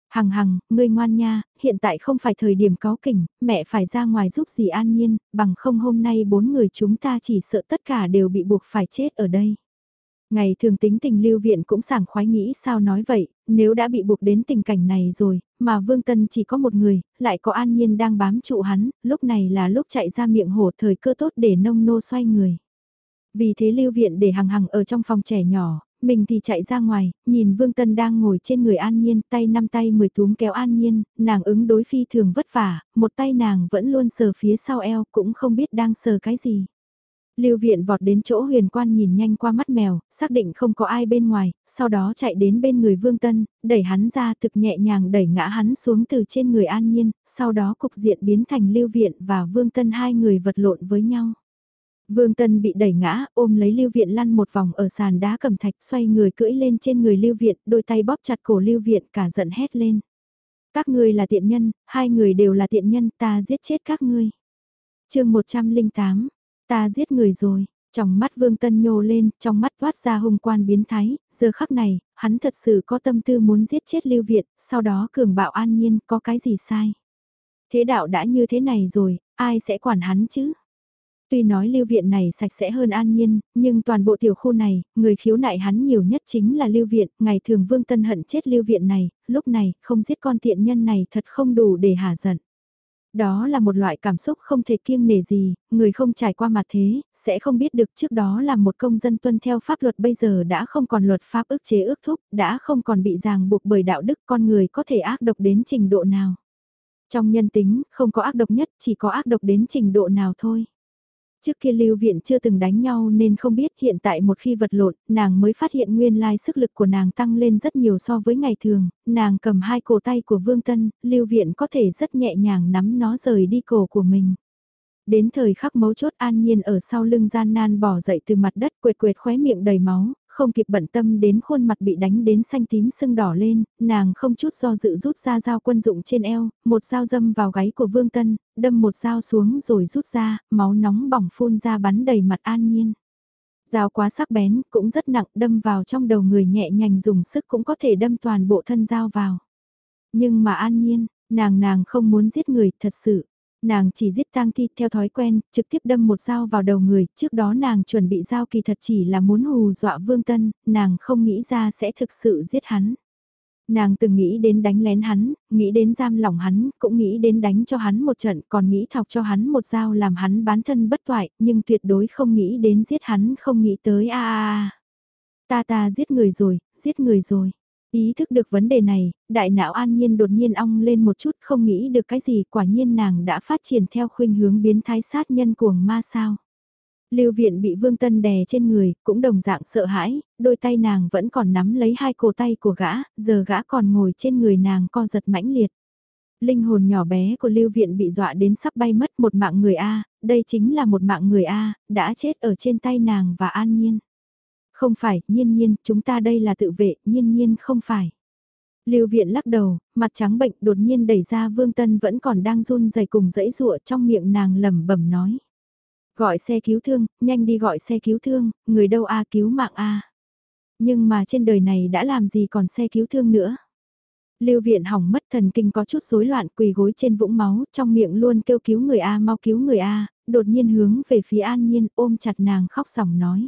Hằng hằng, ngươi ngoan nha, hiện tại không phải thời điểm có kỉnh, mẹ phải ra ngoài giúp gì An Nhiên, bằng không hôm nay bốn người chúng ta chỉ sợ tất cả đều bị buộc phải chết ở đây. Ngày thường tính tình lưu viện cũng sảng khoái nghĩ sao nói vậy, nếu đã bị buộc đến tình cảnh này rồi, mà Vương Tân chỉ có một người, lại có an nhiên đang bám trụ hắn, lúc này là lúc chạy ra miệng hổ thời cơ tốt để nông nô xoay người. Vì thế lưu viện để hằng hằng ở trong phòng trẻ nhỏ, mình thì chạy ra ngoài, nhìn Vương Tân đang ngồi trên người An Nhiên, tay năm tay mười túm kéo An Nhiên, nàng ứng đối phi thường vất vả, một tay nàng vẫn luôn sờ phía sau eo, cũng không biết đang sờ cái gì. Lưu viện vọt đến chỗ huyền quan nhìn nhanh qua mắt mèo, xác định không có ai bên ngoài, sau đó chạy đến bên người Vương Tân, đẩy hắn ra thực nhẹ nhàng đẩy ngã hắn xuống từ trên người an nhiên, sau đó cục diện biến thành Lưu viện và Vương Tân hai người vật lộn với nhau. Vương Tân bị đẩy ngã, ôm lấy Lưu Viện lăn một vòng ở sàn đá cầm thạch xoay người cưỡi lên trên người Lưu Viện, đôi tay bóp chặt cổ Lưu Viện cả giận hét lên. Các ngươi là tiện nhân, hai người đều là tiện nhân, ta giết chết các ngươi. chương 108 Ta giết người rồi, trong mắt Vương Tân nhô lên, trong mắt toát ra hung quan biến thái, giờ khắc này, hắn thật sự có tâm tư muốn giết chết Lưu Việt, sau đó cường bạo an nhiên, có cái gì sai. Thế đạo đã như thế này rồi, ai sẽ quản hắn chứ? Tuy nói lưu viện này sạch sẽ hơn an nhiên, nhưng toàn bộ tiểu khu này, người khiếu nại hắn nhiều nhất chính là lưu viện, ngày thường vương tân hận chết lưu viện này, lúc này, không giết con tiện nhân này thật không đủ để hả giận. Đó là một loại cảm xúc không thể kiêng nể gì, người không trải qua mặt thế, sẽ không biết được trước đó là một công dân tuân theo pháp luật bây giờ đã không còn luật pháp ức chế ước thúc, đã không còn bị ràng buộc bởi đạo đức con người có thể ác độc đến trình độ nào. Trong nhân tính, không có ác độc nhất, chỉ có ác độc đến trình độ nào thôi. Trước kia lưu viện chưa từng đánh nhau nên không biết hiện tại một khi vật lộn, nàng mới phát hiện nguyên lai sức lực của nàng tăng lên rất nhiều so với ngày thường, nàng cầm hai cổ tay của Vương Tân, lưu viện có thể rất nhẹ nhàng nắm nó rời đi cổ của mình. Đến thời khắc mấu chốt an nhiên ở sau lưng gian nan bỏ dậy từ mặt đất quệt quệt khóe miệng đầy máu, không kịp bận tâm đến khuôn mặt bị đánh đến xanh tím sưng đỏ lên, nàng không chút do dự rút ra dao quân dụng trên eo, một dao dâm vào gáy của Vương Tân, đâm một dao xuống rồi rút ra, máu nóng bỏng phun ra bắn đầy mặt an nhiên. Dao quá sắc bén, cũng rất nặng, đâm vào trong đầu người nhẹ nhàng dùng sức cũng có thể đâm toàn bộ thân dao vào. Nhưng mà an nhiên, nàng nàng không muốn giết người, thật sự. Nàng chỉ giết tang thi theo thói quen, trực tiếp đâm một dao vào đầu người, trước đó nàng chuẩn bị dao kỳ thật chỉ là muốn hù dọa Vương Tân, nàng không nghĩ ra sẽ thực sự giết hắn. Nàng từng nghĩ đến đánh lén hắn, nghĩ đến giam lỏng hắn, cũng nghĩ đến đánh cho hắn một trận, còn nghĩ thọc cho hắn một dao làm hắn bán thân bất toại, nhưng tuyệt đối không nghĩ đến giết hắn, không nghĩ tới a a a. Ta ta giết người rồi, giết người rồi. Ý thức được vấn đề này, đại não an nhiên đột nhiên ong lên một chút không nghĩ được cái gì quả nhiên nàng đã phát triển theo khuynh hướng biến thái sát nhân cuồng ma sao. Lưu viện bị Vương Tân đè trên người, cũng đồng dạng sợ hãi, đôi tay nàng vẫn còn nắm lấy hai cổ tay của gã, giờ gã còn ngồi trên người nàng co giật mãnh liệt. Linh hồn nhỏ bé của Lưu viện bị dọa đến sắp bay mất một mạng người A, đây chính là một mạng người A, đã chết ở trên tay nàng và an nhiên. Không phải, nhiên nhiên, chúng ta đây là tự vệ, nhiên nhiên không phải. Lưu viện lắc đầu, mặt trắng bệnh đột nhiên đẩy ra Vương Tân vẫn còn đang run rẩy cùng dãy rụa trong miệng nàng lẩm bẩm nói. Gọi xe cứu thương, nhanh đi gọi xe cứu thương, người đâu a cứu mạng a. Nhưng mà trên đời này đã làm gì còn xe cứu thương nữa. Lưu viện hỏng mất thần kinh có chút rối loạn quỳ gối trên vũng máu, trong miệng luôn kêu cứu người A mau cứu người A, đột nhiên hướng về phía an nhiên ôm chặt nàng khóc sòng nói.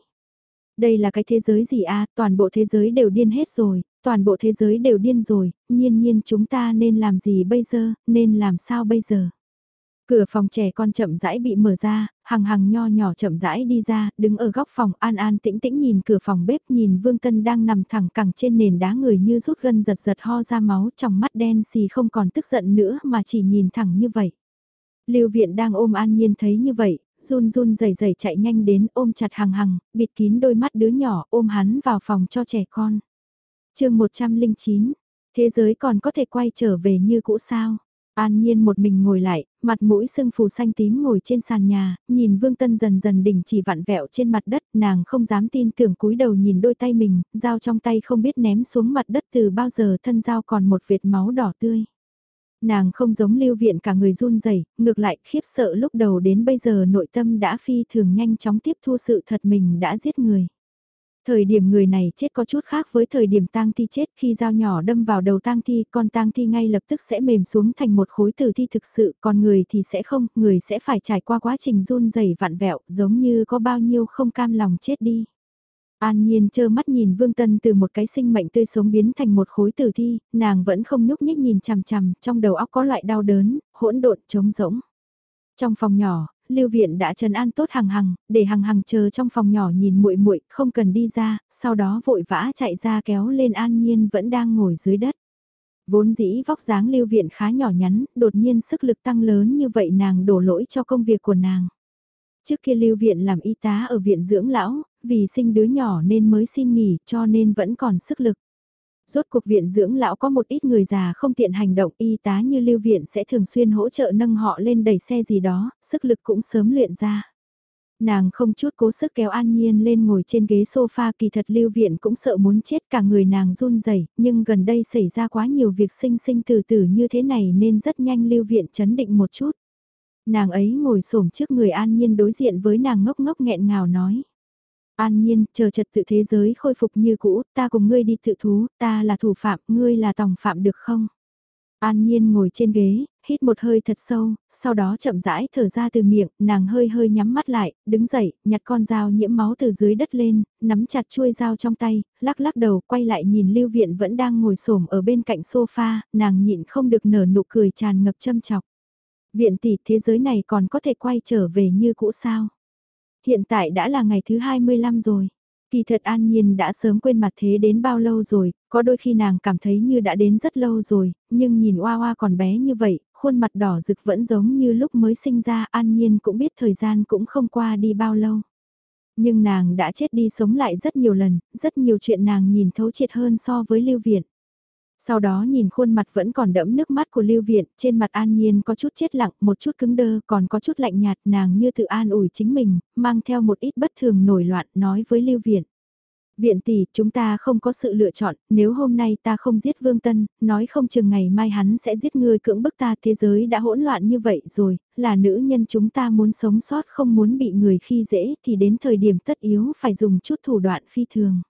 Đây là cái thế giới gì A, toàn bộ thế giới đều điên hết rồi, toàn bộ thế giới đều điên rồi, nhiên nhiên chúng ta nên làm gì bây giờ, nên làm sao bây giờ. Cửa phòng trẻ con chậm rãi bị mở ra, hằng hằng nho nhỏ chậm rãi đi ra, đứng ở góc phòng an an tĩnh tĩnh nhìn cửa phòng bếp nhìn Vương Tân đang nằm thẳng cẳng trên nền đá người như rút gân giật giật ho ra máu trong mắt đen xì không còn tức giận nữa mà chỉ nhìn thẳng như vậy. Lưu viện đang ôm an nhiên thấy như vậy, run run rẩy rẩy chạy nhanh đến ôm chặt hằng hằng, bịt kín đôi mắt đứa nhỏ ôm hắn vào phòng cho trẻ con. chương 109, thế giới còn có thể quay trở về như cũ sao? An Nhiên một mình ngồi lại, mặt mũi sưng phù xanh tím ngồi trên sàn nhà, nhìn Vương Tân dần dần đỉnh chỉ vặn vẹo trên mặt đất, nàng không dám tin tưởng cúi đầu nhìn đôi tay mình, dao trong tay không biết ném xuống mặt đất từ bao giờ thân dao còn một vệt máu đỏ tươi. Nàng không giống lưu viện cả người run rẩy ngược lại khiếp sợ lúc đầu đến bây giờ nội tâm đã phi thường nhanh chóng tiếp thu sự thật mình đã giết người. Thời điểm người này chết có chút khác với thời điểm tang thi chết khi dao nhỏ đâm vào đầu tang thi, con tang thi ngay lập tức sẽ mềm xuống thành một khối tử thi thực sự, còn người thì sẽ không, người sẽ phải trải qua quá trình run rẩy vặn vẹo, giống như có bao nhiêu không cam lòng chết đi. An Nhiên chơ mắt nhìn Vương Tân từ một cái sinh mệnh tươi sống biến thành một khối tử thi, nàng vẫn không nhúc nhích nhìn chằm chằm, trong đầu óc có loại đau đớn, hỗn độn trống rỗng. Trong phòng nhỏ, Lưu Viện đã Trần an tốt Hằng Hằng, để Hằng Hằng chờ trong phòng nhỏ nhìn muội muội, không cần đi ra, sau đó vội vã chạy ra kéo lên An Nhiên vẫn đang ngồi dưới đất. Vốn dĩ vóc dáng Lưu Viện khá nhỏ nhắn, đột nhiên sức lực tăng lớn như vậy nàng đổ lỗi cho công việc của nàng. Trước kia Lưu Viện làm y tá ở viện dưỡng lão, vì sinh đứa nhỏ nên mới xin nghỉ cho nên vẫn còn sức lực. Rốt cuộc viện dưỡng lão có một ít người già không tiện hành động y tá như lưu viện sẽ thường xuyên hỗ trợ nâng họ lên đẩy xe gì đó, sức lực cũng sớm luyện ra. Nàng không chút cố sức kéo An Nhiên lên ngồi trên ghế sofa kỳ thật lưu viện cũng sợ muốn chết cả người nàng run rẩy nhưng gần đây xảy ra quá nhiều việc sinh sinh từ từ như thế này nên rất nhanh lưu viện chấn định một chút. Nàng ấy ngồi xổm trước người An Nhiên đối diện với nàng ngốc ngốc nghẹn ngào nói. An nhiên, chờ trật tự thế giới khôi phục như cũ, ta cùng ngươi đi tự thú, ta là thủ phạm, ngươi là tòng phạm được không? An nhiên ngồi trên ghế, hít một hơi thật sâu, sau đó chậm rãi thở ra từ miệng, nàng hơi hơi nhắm mắt lại, đứng dậy, nhặt con dao nhiễm máu từ dưới đất lên, nắm chặt chuôi dao trong tay, lắc lắc đầu, quay lại nhìn Lưu Viện vẫn đang ngồi xổm ở bên cạnh sofa, nàng nhịn không được nở nụ cười tràn ngập châm chọc. Viện tỷ thế giới này còn có thể quay trở về như cũ sao? hiện tại đã là ngày thứ 25 rồi. Kỳ thật an nhiên đã sớm quên mặt thế đến bao lâu rồi, có đôi khi nàng cảm thấy như đã đến rất lâu rồi, nhưng nhìn Hoa Hoa còn bé như vậy, khuôn mặt đỏ rực vẫn giống như lúc mới sinh ra an nhiên cũng biết thời gian cũng không qua đi bao lâu. Nhưng nàng đã chết đi sống lại rất nhiều lần, rất nhiều chuyện nàng nhìn thấu triệt hơn so với lưu viện. Sau đó nhìn khuôn mặt vẫn còn đẫm nước mắt của Lưu Viện, trên mặt an nhiên có chút chết lặng, một chút cứng đơ, còn có chút lạnh nhạt, nàng như tự an ủi chính mình, mang theo một ít bất thường nổi loạn, nói với Lưu Viện. Viện tỷ, chúng ta không có sự lựa chọn, nếu hôm nay ta không giết Vương Tân, nói không chừng ngày mai hắn sẽ giết người cưỡng bức ta, thế giới đã hỗn loạn như vậy rồi, là nữ nhân chúng ta muốn sống sót không muốn bị người khi dễ thì đến thời điểm tất yếu phải dùng chút thủ đoạn phi thường.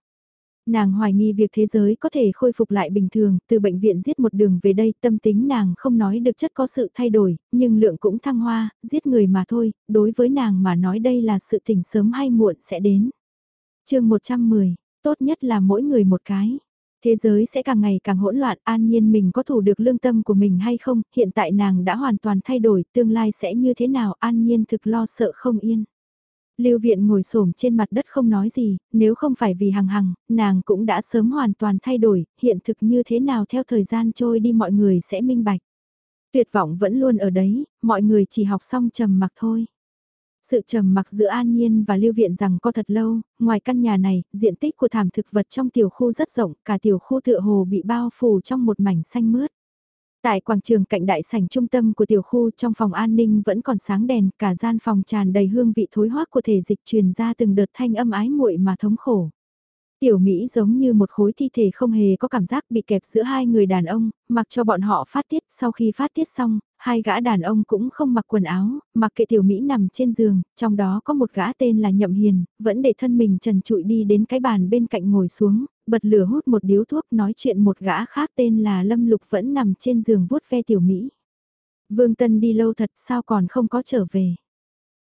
Nàng hoài nghi việc thế giới có thể khôi phục lại bình thường, từ bệnh viện giết một đường về đây, tâm tính nàng không nói được chất có sự thay đổi, nhưng lượng cũng thăng hoa, giết người mà thôi, đối với nàng mà nói đây là sự tỉnh sớm hay muộn sẽ đến. chương 110, tốt nhất là mỗi người một cái. Thế giới sẽ càng ngày càng hỗn loạn, an nhiên mình có thủ được lương tâm của mình hay không, hiện tại nàng đã hoàn toàn thay đổi, tương lai sẽ như thế nào, an nhiên thực lo sợ không yên. Lưu viện ngồi xổm trên mặt đất không nói gì, nếu không phải vì hằng hằng, nàng cũng đã sớm hoàn toàn thay đổi, hiện thực như thế nào theo thời gian trôi đi mọi người sẽ minh bạch. Tuyệt vọng vẫn luôn ở đấy, mọi người chỉ học xong trầm mặc thôi. Sự trầm mặc giữa An Nhiên và Lưu Viện rằng có thật lâu, ngoài căn nhà này, diện tích của thảm thực vật trong tiểu khu rất rộng, cả tiểu khu tựa hồ bị bao phủ trong một mảnh xanh mướt. Tại quảng trường cạnh đại sảnh trung tâm của tiểu khu trong phòng an ninh vẫn còn sáng đèn, cả gian phòng tràn đầy hương vị thối hoác của thể dịch truyền ra từng đợt thanh âm ái muội mà thống khổ. Tiểu Mỹ giống như một khối thi thể không hề có cảm giác bị kẹp giữa hai người đàn ông, mặc cho bọn họ phát tiết, sau khi phát tiết xong, hai gã đàn ông cũng không mặc quần áo, mặc kệ Tiểu Mỹ nằm trên giường, trong đó có một gã tên là Nhậm Hiền, vẫn để thân mình trần trụi đi đến cái bàn bên cạnh ngồi xuống, bật lửa hút một điếu thuốc nói chuyện một gã khác tên là Lâm Lục vẫn nằm trên giường vuốt ve Tiểu Mỹ. Vương Tân đi lâu thật sao còn không có trở về.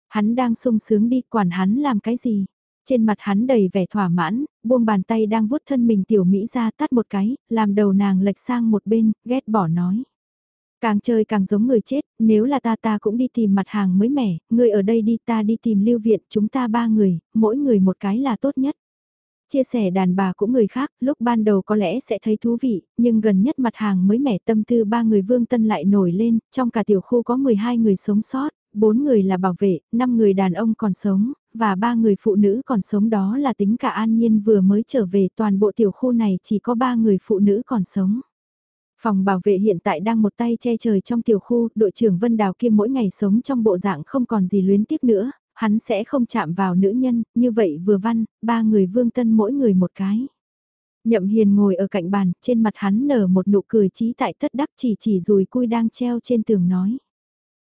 Hắn đang sung sướng đi quản hắn làm cái gì. Trên mặt hắn đầy vẻ thỏa mãn, buông bàn tay đang vuốt thân mình tiểu Mỹ ra tắt một cái, làm đầu nàng lệch sang một bên, ghét bỏ nói. Càng chơi càng giống người chết, nếu là ta ta cũng đi tìm mặt hàng mới mẻ, người ở đây đi ta đi tìm lưu viện, chúng ta ba người, mỗi người một cái là tốt nhất. Chia sẻ đàn bà cũng người khác, lúc ban đầu có lẽ sẽ thấy thú vị, nhưng gần nhất mặt hàng mới mẻ tâm tư ba người vương tân lại nổi lên, trong cả tiểu khu có 12 người sống sót, bốn người là bảo vệ, năm người đàn ông còn sống, và ba người phụ nữ còn sống đó là tính cả an nhiên vừa mới trở về toàn bộ tiểu khu này chỉ có ba người phụ nữ còn sống. Phòng bảo vệ hiện tại đang một tay che trời trong tiểu khu, đội trưởng Vân Đào Kim mỗi ngày sống trong bộ dạng không còn gì luyến tiếc nữa, hắn sẽ không chạm vào nữ nhân, như vậy vừa văn, ba người vương tân mỗi người một cái. Nhậm hiền ngồi ở cạnh bàn, trên mặt hắn nở một nụ cười trí tại tất đắc chỉ chỉ rùi cui đang treo trên tường nói.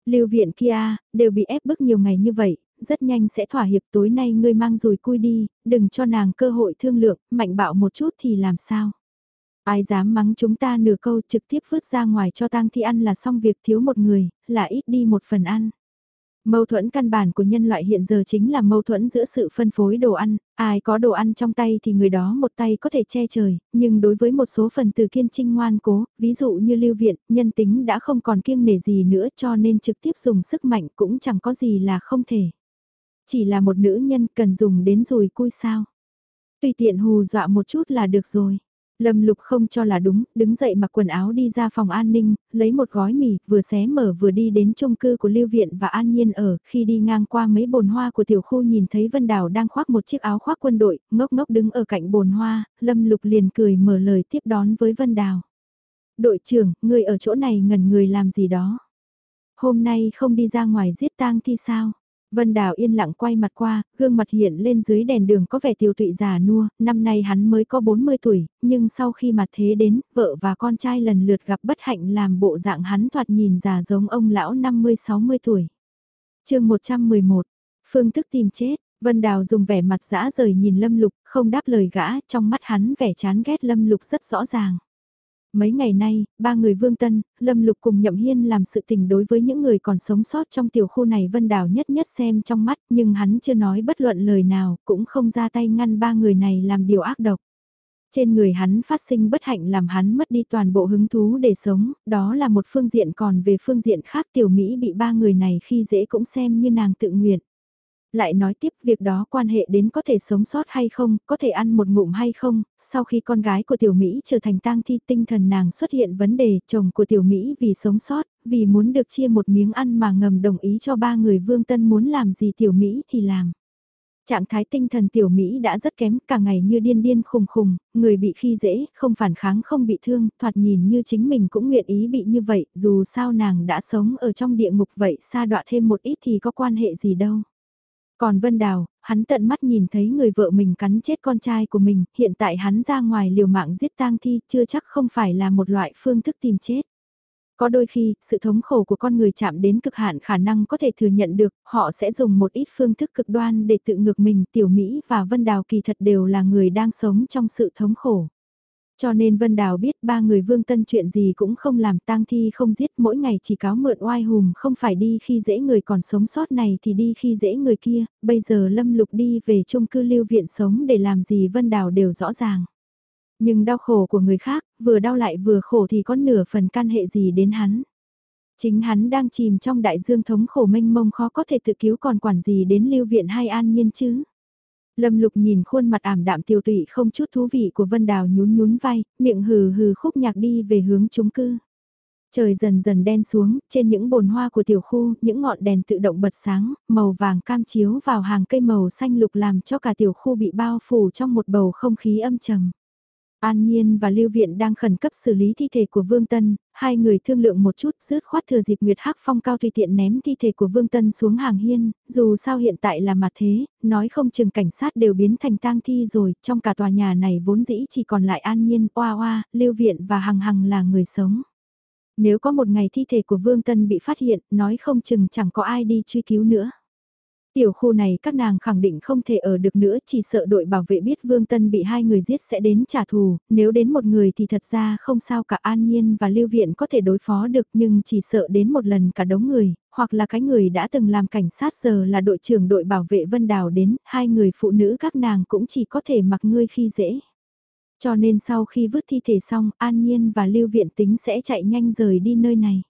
Lưu viện kia, đều bị ép bức nhiều ngày như vậy, rất nhanh sẽ thỏa hiệp tối nay ngươi mang rùi cui đi, đừng cho nàng cơ hội thương lượng, mạnh bạo một chút thì làm sao. Ai dám mắng chúng ta nửa câu trực tiếp vứt ra ngoài cho tang thi ăn là xong việc thiếu một người, là ít đi một phần ăn. Mâu thuẫn căn bản của nhân loại hiện giờ chính là mâu thuẫn giữa sự phân phối đồ ăn, ai có đồ ăn trong tay thì người đó một tay có thể che trời, nhưng đối với một số phần từ kiên trinh ngoan cố, ví dụ như lưu viện, nhân tính đã không còn kiêng nể gì nữa cho nên trực tiếp dùng sức mạnh cũng chẳng có gì là không thể. Chỉ là một nữ nhân cần dùng đến rồi cui sao. Tùy tiện hù dọa một chút là được rồi. Lâm Lục không cho là đúng, đứng dậy mặc quần áo đi ra phòng an ninh, lấy một gói mì, vừa xé mở vừa đi đến chung cư của Lưu Viện và An Nhiên ở, khi đi ngang qua mấy bồn hoa của tiểu khu nhìn thấy Vân Đào đang khoác một chiếc áo khoác quân đội, ngốc ngốc đứng ở cạnh bồn hoa, Lâm Lục liền cười mở lời tiếp đón với Vân Đào. Đội trưởng, người ở chỗ này ngẩn người làm gì đó? Hôm nay không đi ra ngoài giết tang thi sao? Vân Đào yên lặng quay mặt qua, gương mặt hiện lên dưới đèn đường có vẻ tiêu tụy già nua, năm nay hắn mới có 40 tuổi, nhưng sau khi mặt thế đến, vợ và con trai lần lượt gặp bất hạnh làm bộ dạng hắn thoạt nhìn già giống ông lão 50-60 tuổi. chương 111, Phương thức tìm chết, Vân Đào dùng vẻ mặt dã rời nhìn Lâm Lục, không đáp lời gã, trong mắt hắn vẻ chán ghét Lâm Lục rất rõ ràng. Mấy ngày nay, ba người Vương Tân, Lâm Lục cùng Nhậm Hiên làm sự tình đối với những người còn sống sót trong tiểu khu này Vân Đào nhất nhất xem trong mắt nhưng hắn chưa nói bất luận lời nào cũng không ra tay ngăn ba người này làm điều ác độc. Trên người hắn phát sinh bất hạnh làm hắn mất đi toàn bộ hứng thú để sống, đó là một phương diện còn về phương diện khác tiểu Mỹ bị ba người này khi dễ cũng xem như nàng tự nguyện. Lại nói tiếp việc đó quan hệ đến có thể sống sót hay không, có thể ăn một ngụm hay không, sau khi con gái của tiểu Mỹ trở thành tang thi tinh thần nàng xuất hiện vấn đề, chồng của tiểu Mỹ vì sống sót, vì muốn được chia một miếng ăn mà ngầm đồng ý cho ba người vương tân muốn làm gì tiểu Mỹ thì làm. Trạng thái tinh thần tiểu Mỹ đã rất kém, cả ngày như điên điên khùng khùng, người bị khi dễ, không phản kháng không bị thương, thoạt nhìn như chính mình cũng nguyện ý bị như vậy, dù sao nàng đã sống ở trong địa ngục vậy xa đọa thêm một ít thì có quan hệ gì đâu. Còn Vân Đào, hắn tận mắt nhìn thấy người vợ mình cắn chết con trai của mình, hiện tại hắn ra ngoài liều mạng giết tang thi chưa chắc không phải là một loại phương thức tìm chết. Có đôi khi, sự thống khổ của con người chạm đến cực hạn khả năng có thể thừa nhận được, họ sẽ dùng một ít phương thức cực đoan để tự ngược mình. Tiểu Mỹ và Vân Đào kỳ thật đều là người đang sống trong sự thống khổ. Cho nên Vân Đào biết ba người vương tân chuyện gì cũng không làm tang thi không giết mỗi ngày chỉ cáo mượn oai hùm không phải đi khi dễ người còn sống sót này thì đi khi dễ người kia, bây giờ Lâm Lục đi về chung cư lưu viện sống để làm gì Vân Đào đều rõ ràng. Nhưng đau khổ của người khác, vừa đau lại vừa khổ thì có nửa phần can hệ gì đến hắn. Chính hắn đang chìm trong đại dương thống khổ mênh mông khó có thể tự cứu còn quản gì đến lưu viện hay an nhiên chứ. Lâm lục nhìn khuôn mặt ảm đạm tiêu tụy không chút thú vị của Vân Đào nhún nhún vai, miệng hừ hừ khúc nhạc đi về hướng chúng cư. Trời dần dần đen xuống, trên những bồn hoa của tiểu khu, những ngọn đèn tự động bật sáng, màu vàng cam chiếu vào hàng cây màu xanh lục làm cho cả tiểu khu bị bao phủ trong một bầu không khí âm trầm. An Nhiên và Lưu Viện đang khẩn cấp xử lý thi thể của Vương Tân, hai người thương lượng một chút rứt khoát thừa dịp Nguyệt Hắc Phong cao tùy tiện ném thi thể của Vương Tân xuống hàng hiên, dù sao hiện tại là mặt thế, nói không chừng cảnh sát đều biến thành tang thi rồi, trong cả tòa nhà này vốn dĩ chỉ còn lại An Nhiên, Oa Oa, Lưu Viện và Hằng Hằng là người sống. Nếu có một ngày thi thể của Vương Tân bị phát hiện, nói không chừng chẳng có ai đi truy cứu nữa. Tiểu khu này các nàng khẳng định không thể ở được nữa chỉ sợ đội bảo vệ biết Vương Tân bị hai người giết sẽ đến trả thù, nếu đến một người thì thật ra không sao cả An Nhiên và Lưu Viện có thể đối phó được nhưng chỉ sợ đến một lần cả đống người, hoặc là cái người đã từng làm cảnh sát giờ là đội trưởng đội bảo vệ Vân Đào đến, hai người phụ nữ các nàng cũng chỉ có thể mặc ngươi khi dễ. Cho nên sau khi vứt thi thể xong, An Nhiên và Lưu Viện tính sẽ chạy nhanh rời đi nơi này.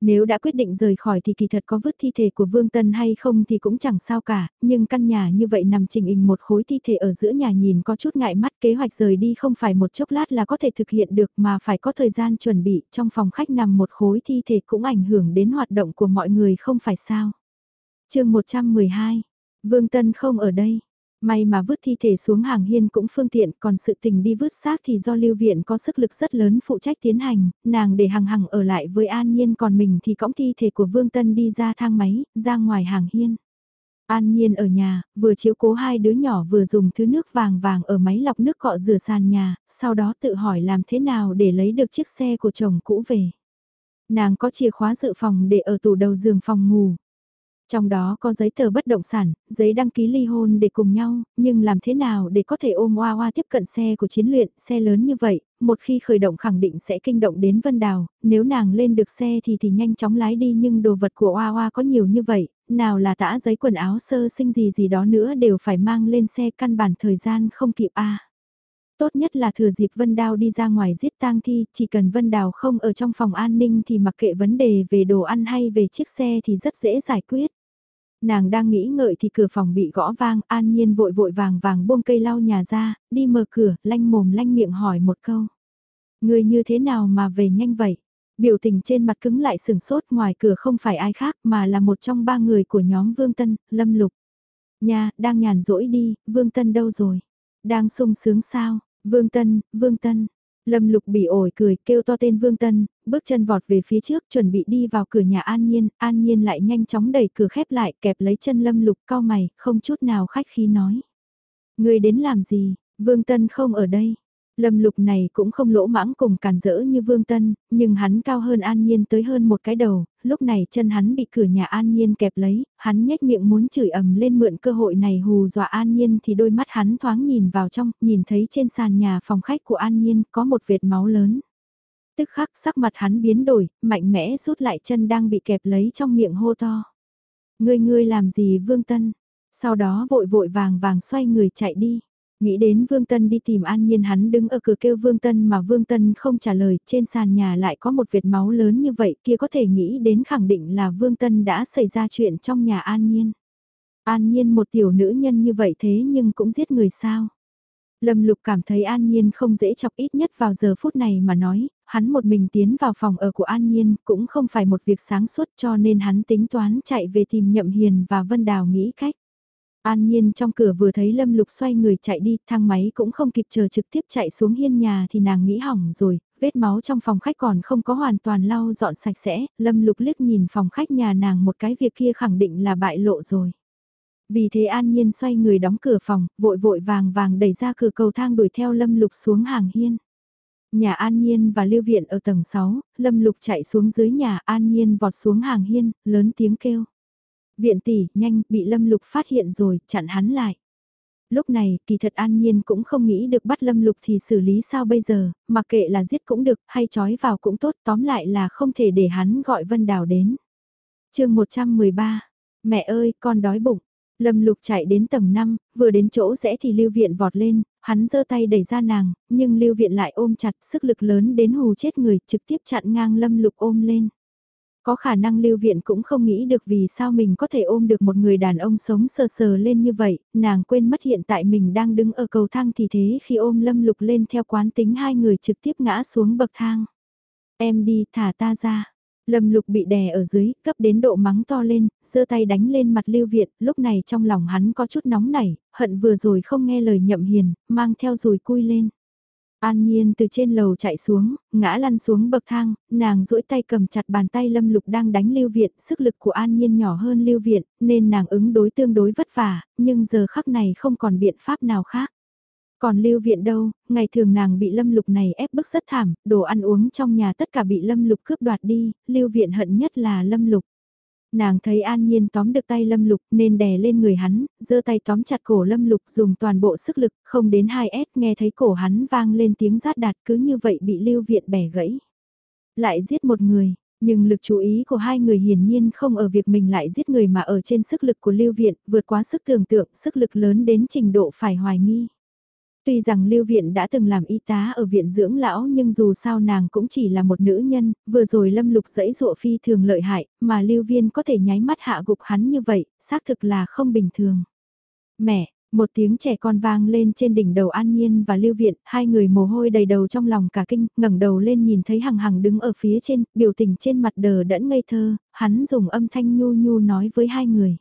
Nếu đã quyết định rời khỏi thì kỳ thật có vứt thi thể của Vương Tân hay không thì cũng chẳng sao cả, nhưng căn nhà như vậy nằm trình hình một khối thi thể ở giữa nhà nhìn có chút ngại mắt kế hoạch rời đi không phải một chốc lát là có thể thực hiện được mà phải có thời gian chuẩn bị trong phòng khách nằm một khối thi thể cũng ảnh hưởng đến hoạt động của mọi người không phải sao. chương 112, Vương Tân không ở đây. May mà vứt thi thể xuống hàng hiên cũng phương tiện, còn sự tình đi vứt xác thì do lưu viện có sức lực rất lớn phụ trách tiến hành, nàng để hằng hằng ở lại với An Nhiên còn mình thì cõng thi thể của Vương Tân đi ra thang máy, ra ngoài hàng hiên. An Nhiên ở nhà, vừa chiếu cố hai đứa nhỏ vừa dùng thứ nước vàng vàng ở máy lọc nước cọ rửa sàn nhà, sau đó tự hỏi làm thế nào để lấy được chiếc xe của chồng cũ về. Nàng có chìa khóa dự phòng để ở tủ đầu giường phòng ngủ, trong đó có giấy tờ bất động sản, giấy đăng ký ly hôn để cùng nhau, nhưng làm thế nào để có thể ôm Hoa Hoa tiếp cận xe của chiến luyện, xe lớn như vậy, một khi khởi động khẳng định sẽ kinh động đến Vân Đào, nếu nàng lên được xe thì thì nhanh chóng lái đi nhưng đồ vật của Hoa Hoa có nhiều như vậy, nào là tã giấy quần áo sơ sinh gì gì đó nữa đều phải mang lên xe căn bản thời gian không kịp a. Tốt nhất là thừa dịp Vân Đào đi ra ngoài giết tang thi, chỉ cần Vân Đào không ở trong phòng an ninh thì mặc kệ vấn đề về đồ ăn hay về chiếc xe thì rất dễ giải quyết. Nàng đang nghĩ ngợi thì cửa phòng bị gõ vang, an nhiên vội vội vàng vàng buông cây lau nhà ra, đi mở cửa, lanh mồm lanh miệng hỏi một câu. Người như thế nào mà về nhanh vậy? Biểu tình trên mặt cứng lại sừng sốt ngoài cửa không phải ai khác mà là một trong ba người của nhóm Vương Tân, Lâm Lục. Nha, đang nhàn rỗi đi, Vương Tân đâu rồi? Đang sung sướng sao? Vương Tân, Vương Tân, Lâm Lục bị ổi cười kêu to tên Vương Tân, bước chân vọt về phía trước chuẩn bị đi vào cửa nhà An Nhiên, An Nhiên lại nhanh chóng đẩy cửa khép lại kẹp lấy chân Lâm Lục cao mày, không chút nào khách khí nói. Người đến làm gì, Vương Tân không ở đây. Lâm Lục này cũng không lỗ mãng cùng càn rỡ như Vương Tân, nhưng hắn cao hơn An Nhiên tới hơn một cái đầu, lúc này chân hắn bị cửa nhà An Nhiên kẹp lấy, hắn nhếch miệng muốn chửi ầm lên mượn cơ hội này hù dọa An Nhiên thì đôi mắt hắn thoáng nhìn vào trong, nhìn thấy trên sàn nhà phòng khách của An Nhiên có một vệt máu lớn. Tức khắc sắc mặt hắn biến đổi, mạnh mẽ rút lại chân đang bị kẹp lấy trong miệng hô to. Ngươi ngươi làm gì Vương Tân? Sau đó vội vội vàng vàng xoay người chạy đi. Nghĩ đến Vương Tân đi tìm An Nhiên hắn đứng ở cửa kêu Vương Tân mà Vương Tân không trả lời, trên sàn nhà lại có một vệt máu lớn như vậy kia có thể nghĩ đến khẳng định là Vương Tân đã xảy ra chuyện trong nhà An Nhiên. An Nhiên một tiểu nữ nhân như vậy thế nhưng cũng giết người sao. Lâm Lục cảm thấy An Nhiên không dễ chọc ít nhất vào giờ phút này mà nói, hắn một mình tiến vào phòng ở của An Nhiên cũng không phải một việc sáng suốt cho nên hắn tính toán chạy về tìm Nhậm Hiền và Vân Đào nghĩ cách. An Nhiên trong cửa vừa thấy Lâm Lục xoay người chạy đi, thang máy cũng không kịp chờ trực tiếp chạy xuống hiên nhà thì nàng nghĩ hỏng rồi, vết máu trong phòng khách còn không có hoàn toàn lau dọn sạch sẽ, Lâm Lục liếc nhìn phòng khách nhà nàng một cái việc kia khẳng định là bại lộ rồi. Vì thế An Nhiên xoay người đóng cửa phòng, vội vội vàng vàng đẩy ra cửa cầu thang đuổi theo Lâm Lục xuống hàng hiên. Nhà An Nhiên và Lưu Viện ở tầng 6, Lâm Lục chạy xuống dưới nhà An Nhiên vọt xuống hàng hiên, lớn tiếng kêu. Viện tỷ, nhanh, bị Lâm Lục phát hiện rồi, chặn hắn lại. Lúc này, kỳ thật an nhiên cũng không nghĩ được bắt Lâm Lục thì xử lý sao bây giờ, mặc kệ là giết cũng được, hay trói vào cũng tốt, tóm lại là không thể để hắn gọi Vân Đào đến. chương 113, mẹ ơi, con đói bụng. Lâm Lục chạy đến tầng 5, vừa đến chỗ rẽ thì Lưu Viện vọt lên, hắn giơ tay đẩy ra nàng, nhưng Lưu Viện lại ôm chặt sức lực lớn đến hù chết người trực tiếp chặn ngang Lâm Lục ôm lên. Có khả năng lưu viện cũng không nghĩ được vì sao mình có thể ôm được một người đàn ông sống sờ sờ lên như vậy, nàng quên mất hiện tại mình đang đứng ở cầu thang thì thế khi ôm lâm lục lên theo quán tính hai người trực tiếp ngã xuống bậc thang. Em đi thả ta ra. Lâm lục bị đè ở dưới, cấp đến độ mắng to lên, giơ tay đánh lên mặt lưu viện, lúc này trong lòng hắn có chút nóng nảy, hận vừa rồi không nghe lời nhậm hiền, mang theo rồi cui lên. An Nhiên từ trên lầu chạy xuống, ngã lăn xuống bậc thang, nàng duỗi tay cầm chặt bàn tay Lâm Lục đang đánh Lưu Viện, sức lực của An Nhiên nhỏ hơn Lưu Viện, nên nàng ứng đối tương đối vất vả, nhưng giờ khắc này không còn biện pháp nào khác. Còn Lưu Viện đâu, ngày thường nàng bị Lâm Lục này ép bức rất thảm, đồ ăn uống trong nhà tất cả bị Lâm Lục cướp đoạt đi, Lưu Viện hận nhất là Lâm Lục. Nàng thấy an nhiên tóm được tay lâm lục nên đè lên người hắn, giơ tay tóm chặt cổ lâm lục dùng toàn bộ sức lực, không đến 2S nghe thấy cổ hắn vang lên tiếng rát đạt cứ như vậy bị lưu viện bẻ gãy. Lại giết một người, nhưng lực chú ý của hai người hiển nhiên không ở việc mình lại giết người mà ở trên sức lực của lưu viện, vượt quá sức tưởng tượng, sức lực lớn đến trình độ phải hoài nghi. Tuy rằng Lưu Viện đã từng làm y tá ở viện dưỡng lão nhưng dù sao nàng cũng chỉ là một nữ nhân, vừa rồi Lâm Lục dẫy dụa phi thường lợi hại, mà Lưu Viên có thể nháy mắt hạ gục hắn như vậy, xác thực là không bình thường. Mẹ, một tiếng trẻ con vang lên trên đỉnh đầu An Nhiên và Lưu Viện, hai người mồ hôi đầy đầu trong lòng cả kinh, ngẩng đầu lên nhìn thấy Hằng Hằng đứng ở phía trên, biểu tình trên mặt đờ đẫn ngây thơ, hắn dùng âm thanh nhu nhu nói với hai người.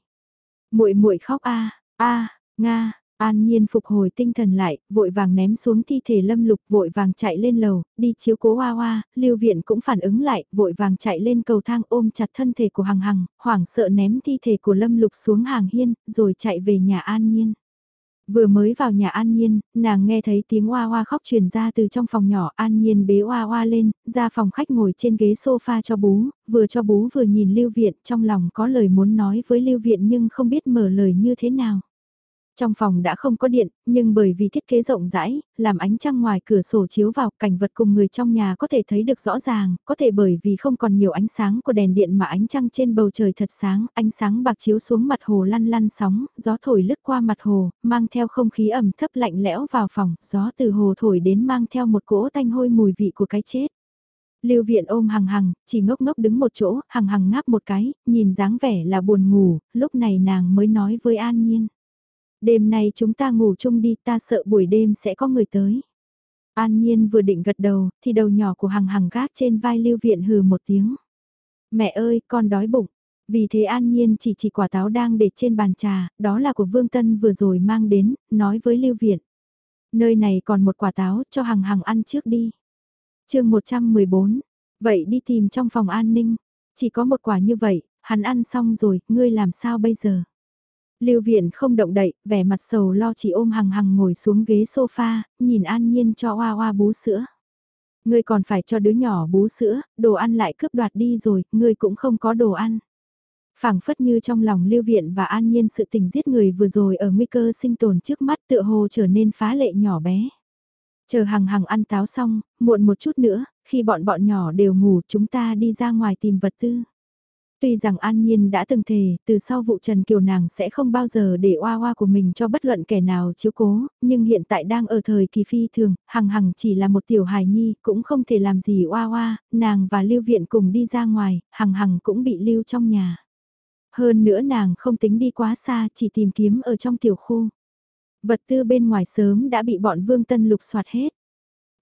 Muội muội khóc a, a, nga, An Nhiên phục hồi tinh thần lại, vội vàng ném xuống thi thể lâm lục vội vàng chạy lên lầu, đi chiếu cố hoa hoa, lưu viện cũng phản ứng lại, vội vàng chạy lên cầu thang ôm chặt thân thể của Hằng Hằng, hoảng sợ ném thi thể của lâm lục xuống hàng hiên, rồi chạy về nhà An Nhiên. Vừa mới vào nhà An Nhiên, nàng nghe thấy tiếng hoa hoa khóc truyền ra từ trong phòng nhỏ An Nhiên bế hoa hoa lên, ra phòng khách ngồi trên ghế sofa cho bú, vừa cho bú vừa nhìn Lưu Viện trong lòng có lời muốn nói với Lưu Viện nhưng không biết mở lời như thế nào. Trong phòng đã không có điện, nhưng bởi vì thiết kế rộng rãi, làm ánh trăng ngoài cửa sổ chiếu vào cảnh vật cùng người trong nhà có thể thấy được rõ ràng, có thể bởi vì không còn nhiều ánh sáng của đèn điện mà ánh trăng trên bầu trời thật sáng, ánh sáng bạc chiếu xuống mặt hồ lăn lăn sóng, gió thổi lướt qua mặt hồ, mang theo không khí ẩm thấp lạnh lẽo vào phòng, gió từ hồ thổi đến mang theo một cỗ tanh hôi mùi vị của cái chết. Lưu viện ôm hằng hằng, chỉ ngốc ngốc đứng một chỗ, hằng hằng ngáp một cái, nhìn dáng vẻ là buồn ngủ, lúc này nàng mới nói với An Nhiên. Đêm nay chúng ta ngủ chung đi ta sợ buổi đêm sẽ có người tới. An Nhiên vừa định gật đầu, thì đầu nhỏ của hằng hằng gác trên vai Lưu Viện hừ một tiếng. Mẹ ơi, con đói bụng. Vì thế An Nhiên chỉ chỉ quả táo đang để trên bàn trà, đó là của Vương Tân vừa rồi mang đến, nói với Lưu Viện. Nơi này còn một quả táo, cho hằng hằng ăn trước đi. chương 114, vậy đi tìm trong phòng an ninh. Chỉ có một quả như vậy, hắn ăn xong rồi, ngươi làm sao bây giờ? Lưu Viện không động đậy, vẻ mặt sầu lo chỉ ôm hằng hằng ngồi xuống ghế sofa, nhìn an nhiên cho oa oa bú sữa. Ngươi còn phải cho đứa nhỏ bú sữa, đồ ăn lại cướp đoạt đi rồi, ngươi cũng không có đồ ăn. phảng phất như trong lòng Lưu Viện và an nhiên sự tình giết người vừa rồi ở nguy cơ sinh tồn trước mắt tựa hồ trở nên phá lệ nhỏ bé. Chờ hằng hằng ăn táo xong, muộn một chút nữa, khi bọn bọn nhỏ đều ngủ chúng ta đi ra ngoài tìm vật tư. Tuy rằng An Nhiên đã từng thề, từ sau vụ Trần Kiều nàng sẽ không bao giờ để oa oa của mình cho bất luận kẻ nào chiếu cố, nhưng hiện tại đang ở thời kỳ phi thường, hằng hằng chỉ là một tiểu hài nhi, cũng không thể làm gì oa oa, nàng và lưu viện cùng đi ra ngoài, hằng hằng cũng bị lưu trong nhà. Hơn nữa nàng không tính đi quá xa, chỉ tìm kiếm ở trong tiểu khu. Vật tư bên ngoài sớm đã bị bọn Vương Tân lục soạt hết.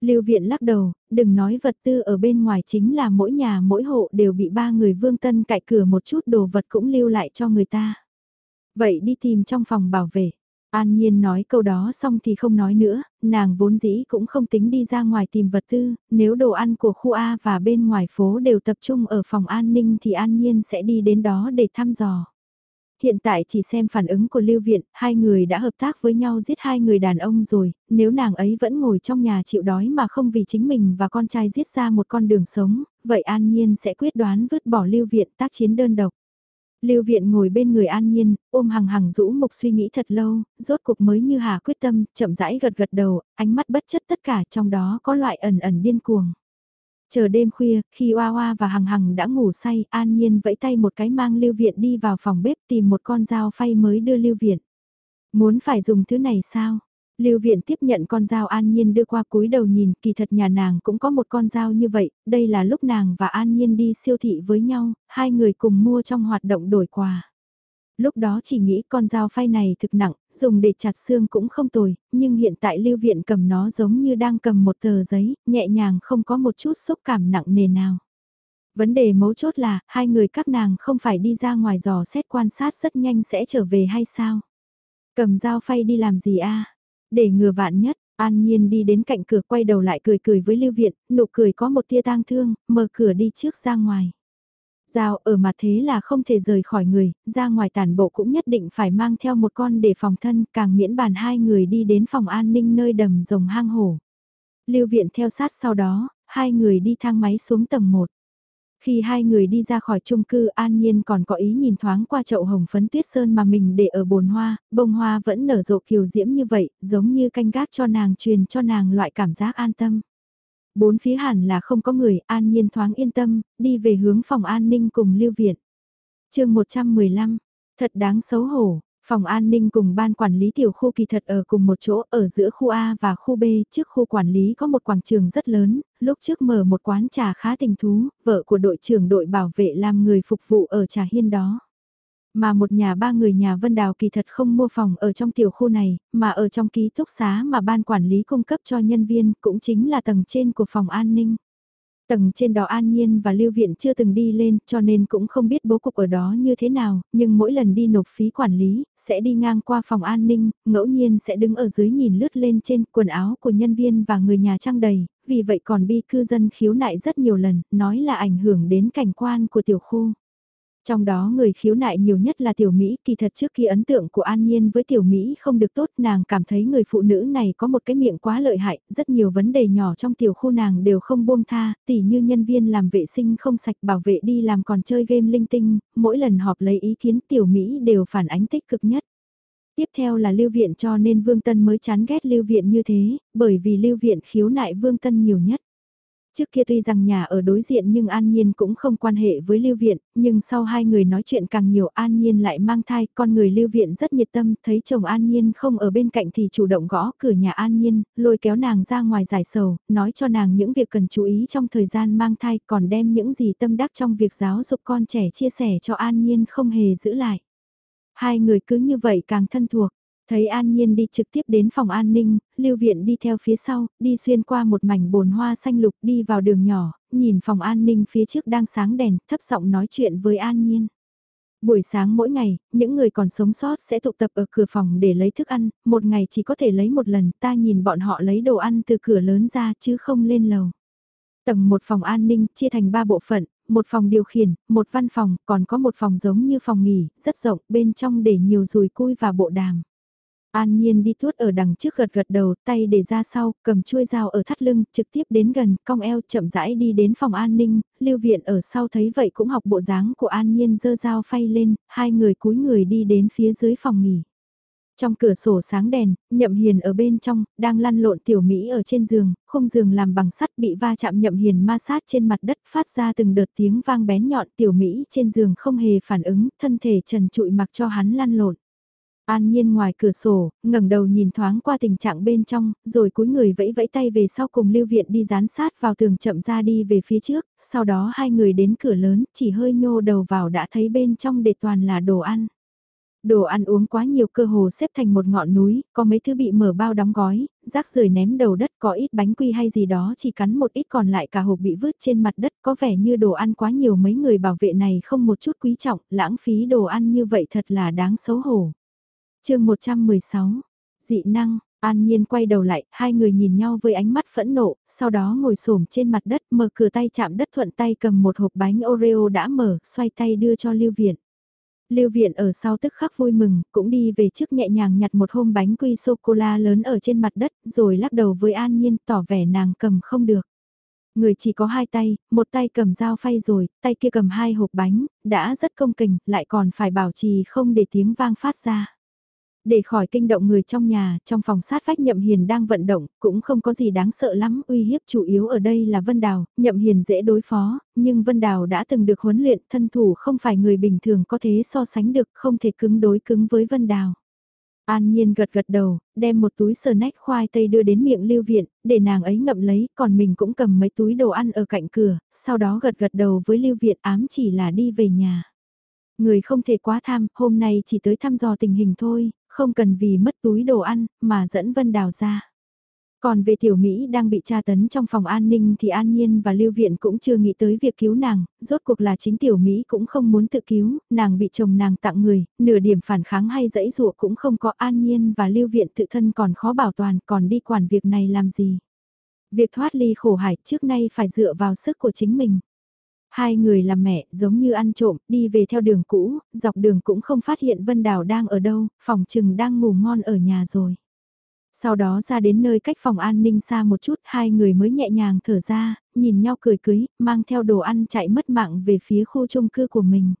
Lưu viện lắc đầu, đừng nói vật tư ở bên ngoài chính là mỗi nhà mỗi hộ đều bị ba người vương tân cạy cửa một chút đồ vật cũng lưu lại cho người ta. Vậy đi tìm trong phòng bảo vệ. An Nhiên nói câu đó xong thì không nói nữa, nàng vốn dĩ cũng không tính đi ra ngoài tìm vật tư, nếu đồ ăn của khu A và bên ngoài phố đều tập trung ở phòng an ninh thì An Nhiên sẽ đi đến đó để thăm dò hiện tại chỉ xem phản ứng của Lưu Viện, hai người đã hợp tác với nhau giết hai người đàn ông rồi, nếu nàng ấy vẫn ngồi trong nhà chịu đói mà không vì chính mình và con trai giết ra một con đường sống, vậy An Nhiên sẽ quyết đoán vứt bỏ Lưu Viện tác chiến đơn độc. Lưu Viện ngồi bên người An Nhiên, ôm hằng hằng rũ mục suy nghĩ thật lâu, rốt cục mới như hà quyết tâm, chậm rãi gật gật đầu, ánh mắt bất chất tất cả trong đó có loại ẩn ẩn điên cuồng. Chờ đêm khuya, khi Oa Oa và Hằng Hằng đã ngủ say, An Nhiên vẫy tay một cái mang Lưu Viện đi vào phòng bếp tìm một con dao phay mới đưa Lưu Viện. Muốn phải dùng thứ này sao? Lưu viện tiếp nhận con dao An Nhiên đưa qua cúi đầu nhìn, kỳ thật nhà nàng cũng có một con dao như vậy, đây là lúc nàng và An Nhiên đi siêu thị với nhau, hai người cùng mua trong hoạt động đổi quà. Lúc đó chỉ nghĩ con dao phay này thực nặng, dùng để chặt xương cũng không tồi, nhưng hiện tại lưu viện cầm nó giống như đang cầm một tờ giấy, nhẹ nhàng không có một chút xúc cảm nặng nề nào. Vấn đề mấu chốt là, hai người các nàng không phải đi ra ngoài dò xét quan sát rất nhanh sẽ trở về hay sao? Cầm dao phay đi làm gì a để ngừa vạn nhất, An Nhiên đi đến cạnh cửa quay đầu lại cười cười với Lưu Viện, nụ cười có một tia tang thương, mở cửa đi trước ra ngoài. Giao ở mặt thế là không thể rời khỏi người, ra ngoài tàn bộ cũng nhất định phải mang theo một con để phòng thân, càng miễn bàn hai người đi đến phòng an ninh nơi đầm rồng hang hổ. Lưu Viện theo sát sau đó, hai người đi thang máy xuống tầng 1. Khi hai người đi ra khỏi chung cư An Nhiên còn có ý nhìn thoáng qua chậu hồng phấn tuyết sơn mà mình để ở bồn hoa, bông hoa vẫn nở rộ kiều diễm như vậy, giống như canh gác cho nàng truyền cho nàng loại cảm giác an tâm. Bốn phía hẳn là không có người, An Nhiên thoáng yên tâm, đi về hướng phòng an ninh cùng lưu viện. chương 115, thật đáng xấu hổ, Phòng an ninh cùng ban quản lý tiểu khu kỳ thật ở cùng một chỗ ở giữa khu A và khu B, trước khu quản lý có một quảng trường rất lớn, lúc trước mở một quán trà khá tình thú, vợ của đội trưởng đội bảo vệ làm người phục vụ ở trà hiên đó. Mà một nhà ba người nhà Vân Đào kỳ thật không mua phòng ở trong tiểu khu này, mà ở trong ký túc xá mà ban quản lý cung cấp cho nhân viên cũng chính là tầng trên của phòng an ninh. Tầng trên đó An Nhiên và Lưu Viện chưa từng đi lên cho nên cũng không biết bố cục ở đó như thế nào, nhưng mỗi lần đi nộp phí quản lý, sẽ đi ngang qua phòng an ninh, ngẫu nhiên sẽ đứng ở dưới nhìn lướt lên trên quần áo của nhân viên và người nhà trang đầy, vì vậy còn bi cư dân khiếu nại rất nhiều lần, nói là ảnh hưởng đến cảnh quan của tiểu khu. Trong đó người khiếu nại nhiều nhất là tiểu Mỹ, kỳ thật trước khi ấn tượng của An Nhiên với tiểu Mỹ không được tốt, nàng cảm thấy người phụ nữ này có một cái miệng quá lợi hại, rất nhiều vấn đề nhỏ trong tiểu khu nàng đều không buông tha, tỉ như nhân viên làm vệ sinh không sạch bảo vệ đi làm còn chơi game linh tinh, mỗi lần họp lấy ý kiến tiểu Mỹ đều phản ánh tích cực nhất. Tiếp theo là lưu viện cho nên Vương Tân mới chán ghét lưu viện như thế, bởi vì lưu viện khiếu nại Vương Tân nhiều nhất. Trước kia tuy rằng nhà ở đối diện nhưng An Nhiên cũng không quan hệ với Lưu Viện, nhưng sau hai người nói chuyện càng nhiều An Nhiên lại mang thai, con người Lưu Viện rất nhiệt tâm, thấy chồng An Nhiên không ở bên cạnh thì chủ động gõ cửa nhà An Nhiên, lôi kéo nàng ra ngoài giải sầu, nói cho nàng những việc cần chú ý trong thời gian mang thai, còn đem những gì tâm đắc trong việc giáo dục con trẻ chia sẻ cho An Nhiên không hề giữ lại. Hai người cứ như vậy càng thân thuộc. Thấy An Nhiên đi trực tiếp đến phòng an ninh, Lưu Viện đi theo phía sau, đi xuyên qua một mảnh bồn hoa xanh lục đi vào đường nhỏ, nhìn phòng an ninh phía trước đang sáng đèn, thấp giọng nói chuyện với An Nhiên. Buổi sáng mỗi ngày, những người còn sống sót sẽ tụ tập ở cửa phòng để lấy thức ăn, một ngày chỉ có thể lấy một lần, ta nhìn bọn họ lấy đồ ăn từ cửa lớn ra chứ không lên lầu. Tầng một phòng an ninh chia thành ba bộ phận, một phòng điều khiển, một văn phòng, còn có một phòng giống như phòng nghỉ, rất rộng, bên trong để nhiều rùi cui và bộ đàm. An Nhiên đi tuốt ở đằng trước gật gật đầu, tay để ra sau, cầm chuôi dao ở thắt lưng, trực tiếp đến gần, cong eo chậm rãi đi đến phòng an ninh, lưu viện ở sau thấy vậy cũng học bộ dáng của An Nhiên dơ dao phay lên, hai người cúi người đi đến phía dưới phòng nghỉ. Trong cửa sổ sáng đèn, nhậm hiền ở bên trong, đang lăn lộn tiểu Mỹ ở trên giường, khung giường làm bằng sắt bị va chạm nhậm hiền ma sát trên mặt đất phát ra từng đợt tiếng vang bén nhọn tiểu Mỹ trên giường không hề phản ứng, thân thể trần trụi mặc cho hắn lăn lộn. An Nhiên ngoài cửa sổ, ngẩng đầu nhìn thoáng qua tình trạng bên trong, rồi cúi người vẫy vẫy tay về sau cùng Lưu Viện đi dán sát vào tường chậm ra đi về phía trước, sau đó hai người đến cửa lớn, chỉ hơi nhô đầu vào đã thấy bên trong để toàn là đồ ăn. Đồ ăn uống quá nhiều cơ hồ xếp thành một ngọn núi, có mấy thứ bị mở bao đóng gói, rác rời ném đầu đất có ít bánh quy hay gì đó chỉ cắn một ít còn lại cả hộp bị vứt trên mặt đất có vẻ như đồ ăn quá nhiều mấy người bảo vệ này không một chút quý trọng, lãng phí đồ ăn như vậy thật là đáng xấu hổ chương 116, dị năng, An Nhiên quay đầu lại, hai người nhìn nhau với ánh mắt phẫn nộ, sau đó ngồi xổm trên mặt đất mở cửa tay chạm đất thuận tay cầm một hộp bánh Oreo đã mở, xoay tay đưa cho Lưu Viện. Lưu Viện ở sau tức khắc vui mừng, cũng đi về trước nhẹ nhàng nhặt một hôm bánh quy sô-cô-la lớn ở trên mặt đất, rồi lắc đầu với An Nhiên tỏ vẻ nàng cầm không được. Người chỉ có hai tay, một tay cầm dao phay rồi, tay kia cầm hai hộp bánh, đã rất công kình, lại còn phải bảo trì không để tiếng vang phát ra. Để khỏi kinh động người trong nhà, trong phòng sát vách Nhậm Hiền đang vận động, cũng không có gì đáng sợ lắm, uy hiếp chủ yếu ở đây là Vân Đào, Nhậm Hiền dễ đối phó, nhưng Vân Đào đã từng được huấn luyện, thân thủ không phải người bình thường có thể so sánh được, không thể cứng đối cứng với Vân Đào. An Nhiên gật gật đầu, đem một túi sờ nách khoai tây đưa đến miệng lưu viện, để nàng ấy ngậm lấy, còn mình cũng cầm mấy túi đồ ăn ở cạnh cửa, sau đó gật gật đầu với lưu viện ám chỉ là đi về nhà. Người không thể quá tham, hôm nay chỉ tới thăm dò tình hình thôi, không cần vì mất túi đồ ăn, mà dẫn Vân Đào ra. Còn về tiểu Mỹ đang bị tra tấn trong phòng an ninh thì An Nhiên và Lưu Viện cũng chưa nghĩ tới việc cứu nàng, rốt cuộc là chính tiểu Mỹ cũng không muốn tự cứu, nàng bị chồng nàng tặng người, nửa điểm phản kháng hay dẫy dụa cũng không có An Nhiên và Lưu Viện tự thân còn khó bảo toàn còn đi quản việc này làm gì. Việc thoát ly khổ hải trước nay phải dựa vào sức của chính mình. Hai người làm mẹ giống như ăn trộm, đi về theo đường cũ, dọc đường cũng không phát hiện Vân Đào đang ở đâu, phòng trừng đang ngủ ngon ở nhà rồi. Sau đó ra đến nơi cách phòng an ninh xa một chút, hai người mới nhẹ nhàng thở ra, nhìn nhau cười cưới, mang theo đồ ăn chạy mất mạng về phía khu chung cư của mình.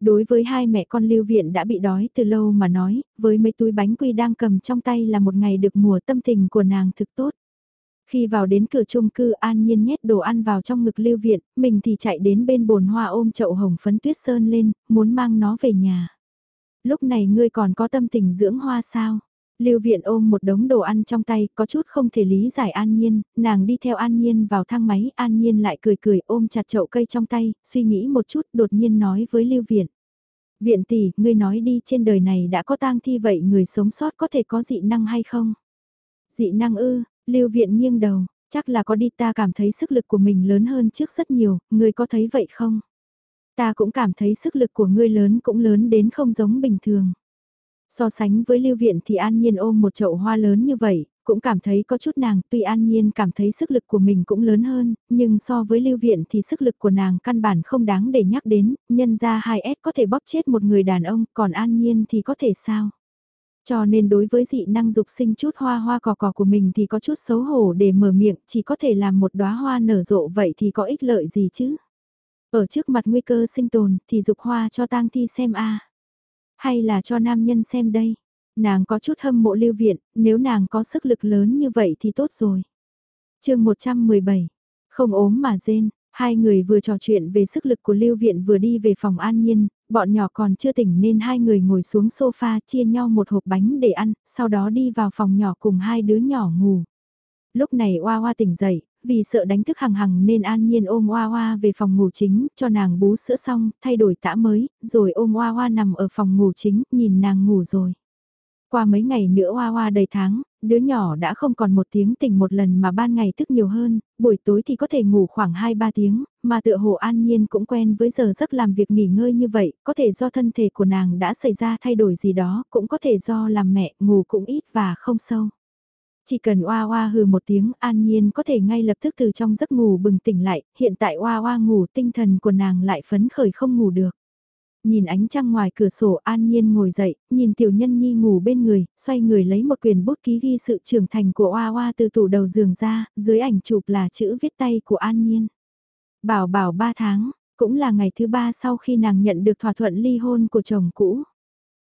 Đối với hai mẹ con lưu viện đã bị đói từ lâu mà nói, với mấy túi bánh quy đang cầm trong tay là một ngày được mùa tâm tình của nàng thực tốt. Khi vào đến cửa chung cư an nhiên nhét đồ ăn vào trong ngực lưu viện, mình thì chạy đến bên bồn hoa ôm chậu hồng phấn tuyết sơn lên, muốn mang nó về nhà. Lúc này ngươi còn có tâm tình dưỡng hoa sao? Lưu Viện ôm một đống đồ ăn trong tay, có chút không thể lý giải An Nhiên, nàng đi theo An Nhiên vào thang máy, An Nhiên lại cười cười ôm chặt chậu cây trong tay, suy nghĩ một chút đột nhiên nói với Lưu Viện. Viện tỷ, ngươi nói đi trên đời này đã có tang thi vậy người sống sót có thể có dị năng hay không? Dị năng ư, Lưu Viện nghiêng đầu, chắc là có đi ta cảm thấy sức lực của mình lớn hơn trước rất nhiều, ngươi có thấy vậy không? Ta cũng cảm thấy sức lực của ngươi lớn cũng lớn đến không giống bình thường. So sánh với lưu viện thì An Nhiên ôm một chậu hoa lớn như vậy, cũng cảm thấy có chút nàng, tuy An Nhiên cảm thấy sức lực của mình cũng lớn hơn, nhưng so với lưu viện thì sức lực của nàng căn bản không đáng để nhắc đến, nhân ra 2S có thể bóp chết một người đàn ông, còn An Nhiên thì có thể sao? Cho nên đối với dị năng dục sinh chút hoa hoa cỏ cỏ của mình thì có chút xấu hổ để mở miệng, chỉ có thể làm một đóa hoa nở rộ vậy thì có ích lợi gì chứ? Ở trước mặt nguy cơ sinh tồn thì dục hoa cho tang thi xem a hay là cho nam nhân xem đây. Nàng có chút hâm mộ lưu viện, nếu nàng có sức lực lớn như vậy thì tốt rồi. chương 117, không ốm mà rên, hai người vừa trò chuyện về sức lực của lưu viện vừa đi về phòng an nhiên, bọn nhỏ còn chưa tỉnh nên hai người ngồi xuống sofa chia nhau một hộp bánh để ăn, sau đó đi vào phòng nhỏ cùng hai đứa nhỏ ngủ. Lúc này Hoa Hoa tỉnh dậy, vì sợ đánh thức hằng hằng nên an nhiên ôm Hoa Hoa về phòng ngủ chính, cho nàng bú sữa xong, thay đổi tã mới, rồi ôm Hoa Hoa nằm ở phòng ngủ chính, nhìn nàng ngủ rồi. Qua mấy ngày nữa Hoa Hoa đầy tháng, đứa nhỏ đã không còn một tiếng tỉnh một lần mà ban ngày thức nhiều hơn, buổi tối thì có thể ngủ khoảng 2-3 tiếng, mà tựa hồ an nhiên cũng quen với giờ giấc làm việc nghỉ ngơi như vậy, có thể do thân thể của nàng đã xảy ra thay đổi gì đó, cũng có thể do làm mẹ ngủ cũng ít và không sâu. Chỉ cần oa oa hừ một tiếng an nhiên có thể ngay lập tức từ trong giấc ngủ bừng tỉnh lại, hiện tại oa oa ngủ tinh thần của nàng lại phấn khởi không ngủ được. Nhìn ánh trăng ngoài cửa sổ an nhiên ngồi dậy, nhìn tiểu nhân nhi ngủ bên người, xoay người lấy một quyền bút ký ghi sự trưởng thành của oa oa từ tủ đầu giường ra, dưới ảnh chụp là chữ viết tay của an nhiên. Bảo bảo ba tháng, cũng là ngày thứ ba sau khi nàng nhận được thỏa thuận ly hôn của chồng cũ.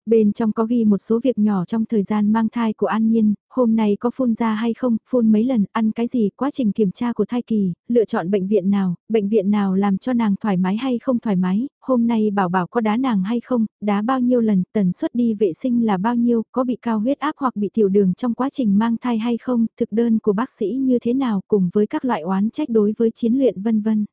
Bên trong có ghi một số việc nhỏ trong thời gian mang thai của An Nhiên, hôm nay có phun ra hay không, phun mấy lần, ăn cái gì, quá trình kiểm tra của thai kỳ, lựa chọn bệnh viện nào, bệnh viện nào làm cho nàng thoải mái hay không thoải mái, hôm nay bảo bảo có đá nàng hay không, đá bao nhiêu lần, tần suất đi vệ sinh là bao nhiêu, có bị cao huyết áp hoặc bị tiểu đường trong quá trình mang thai hay không, thực đơn của bác sĩ như thế nào cùng với các loại oán trách đối với chiến luyện vân vân.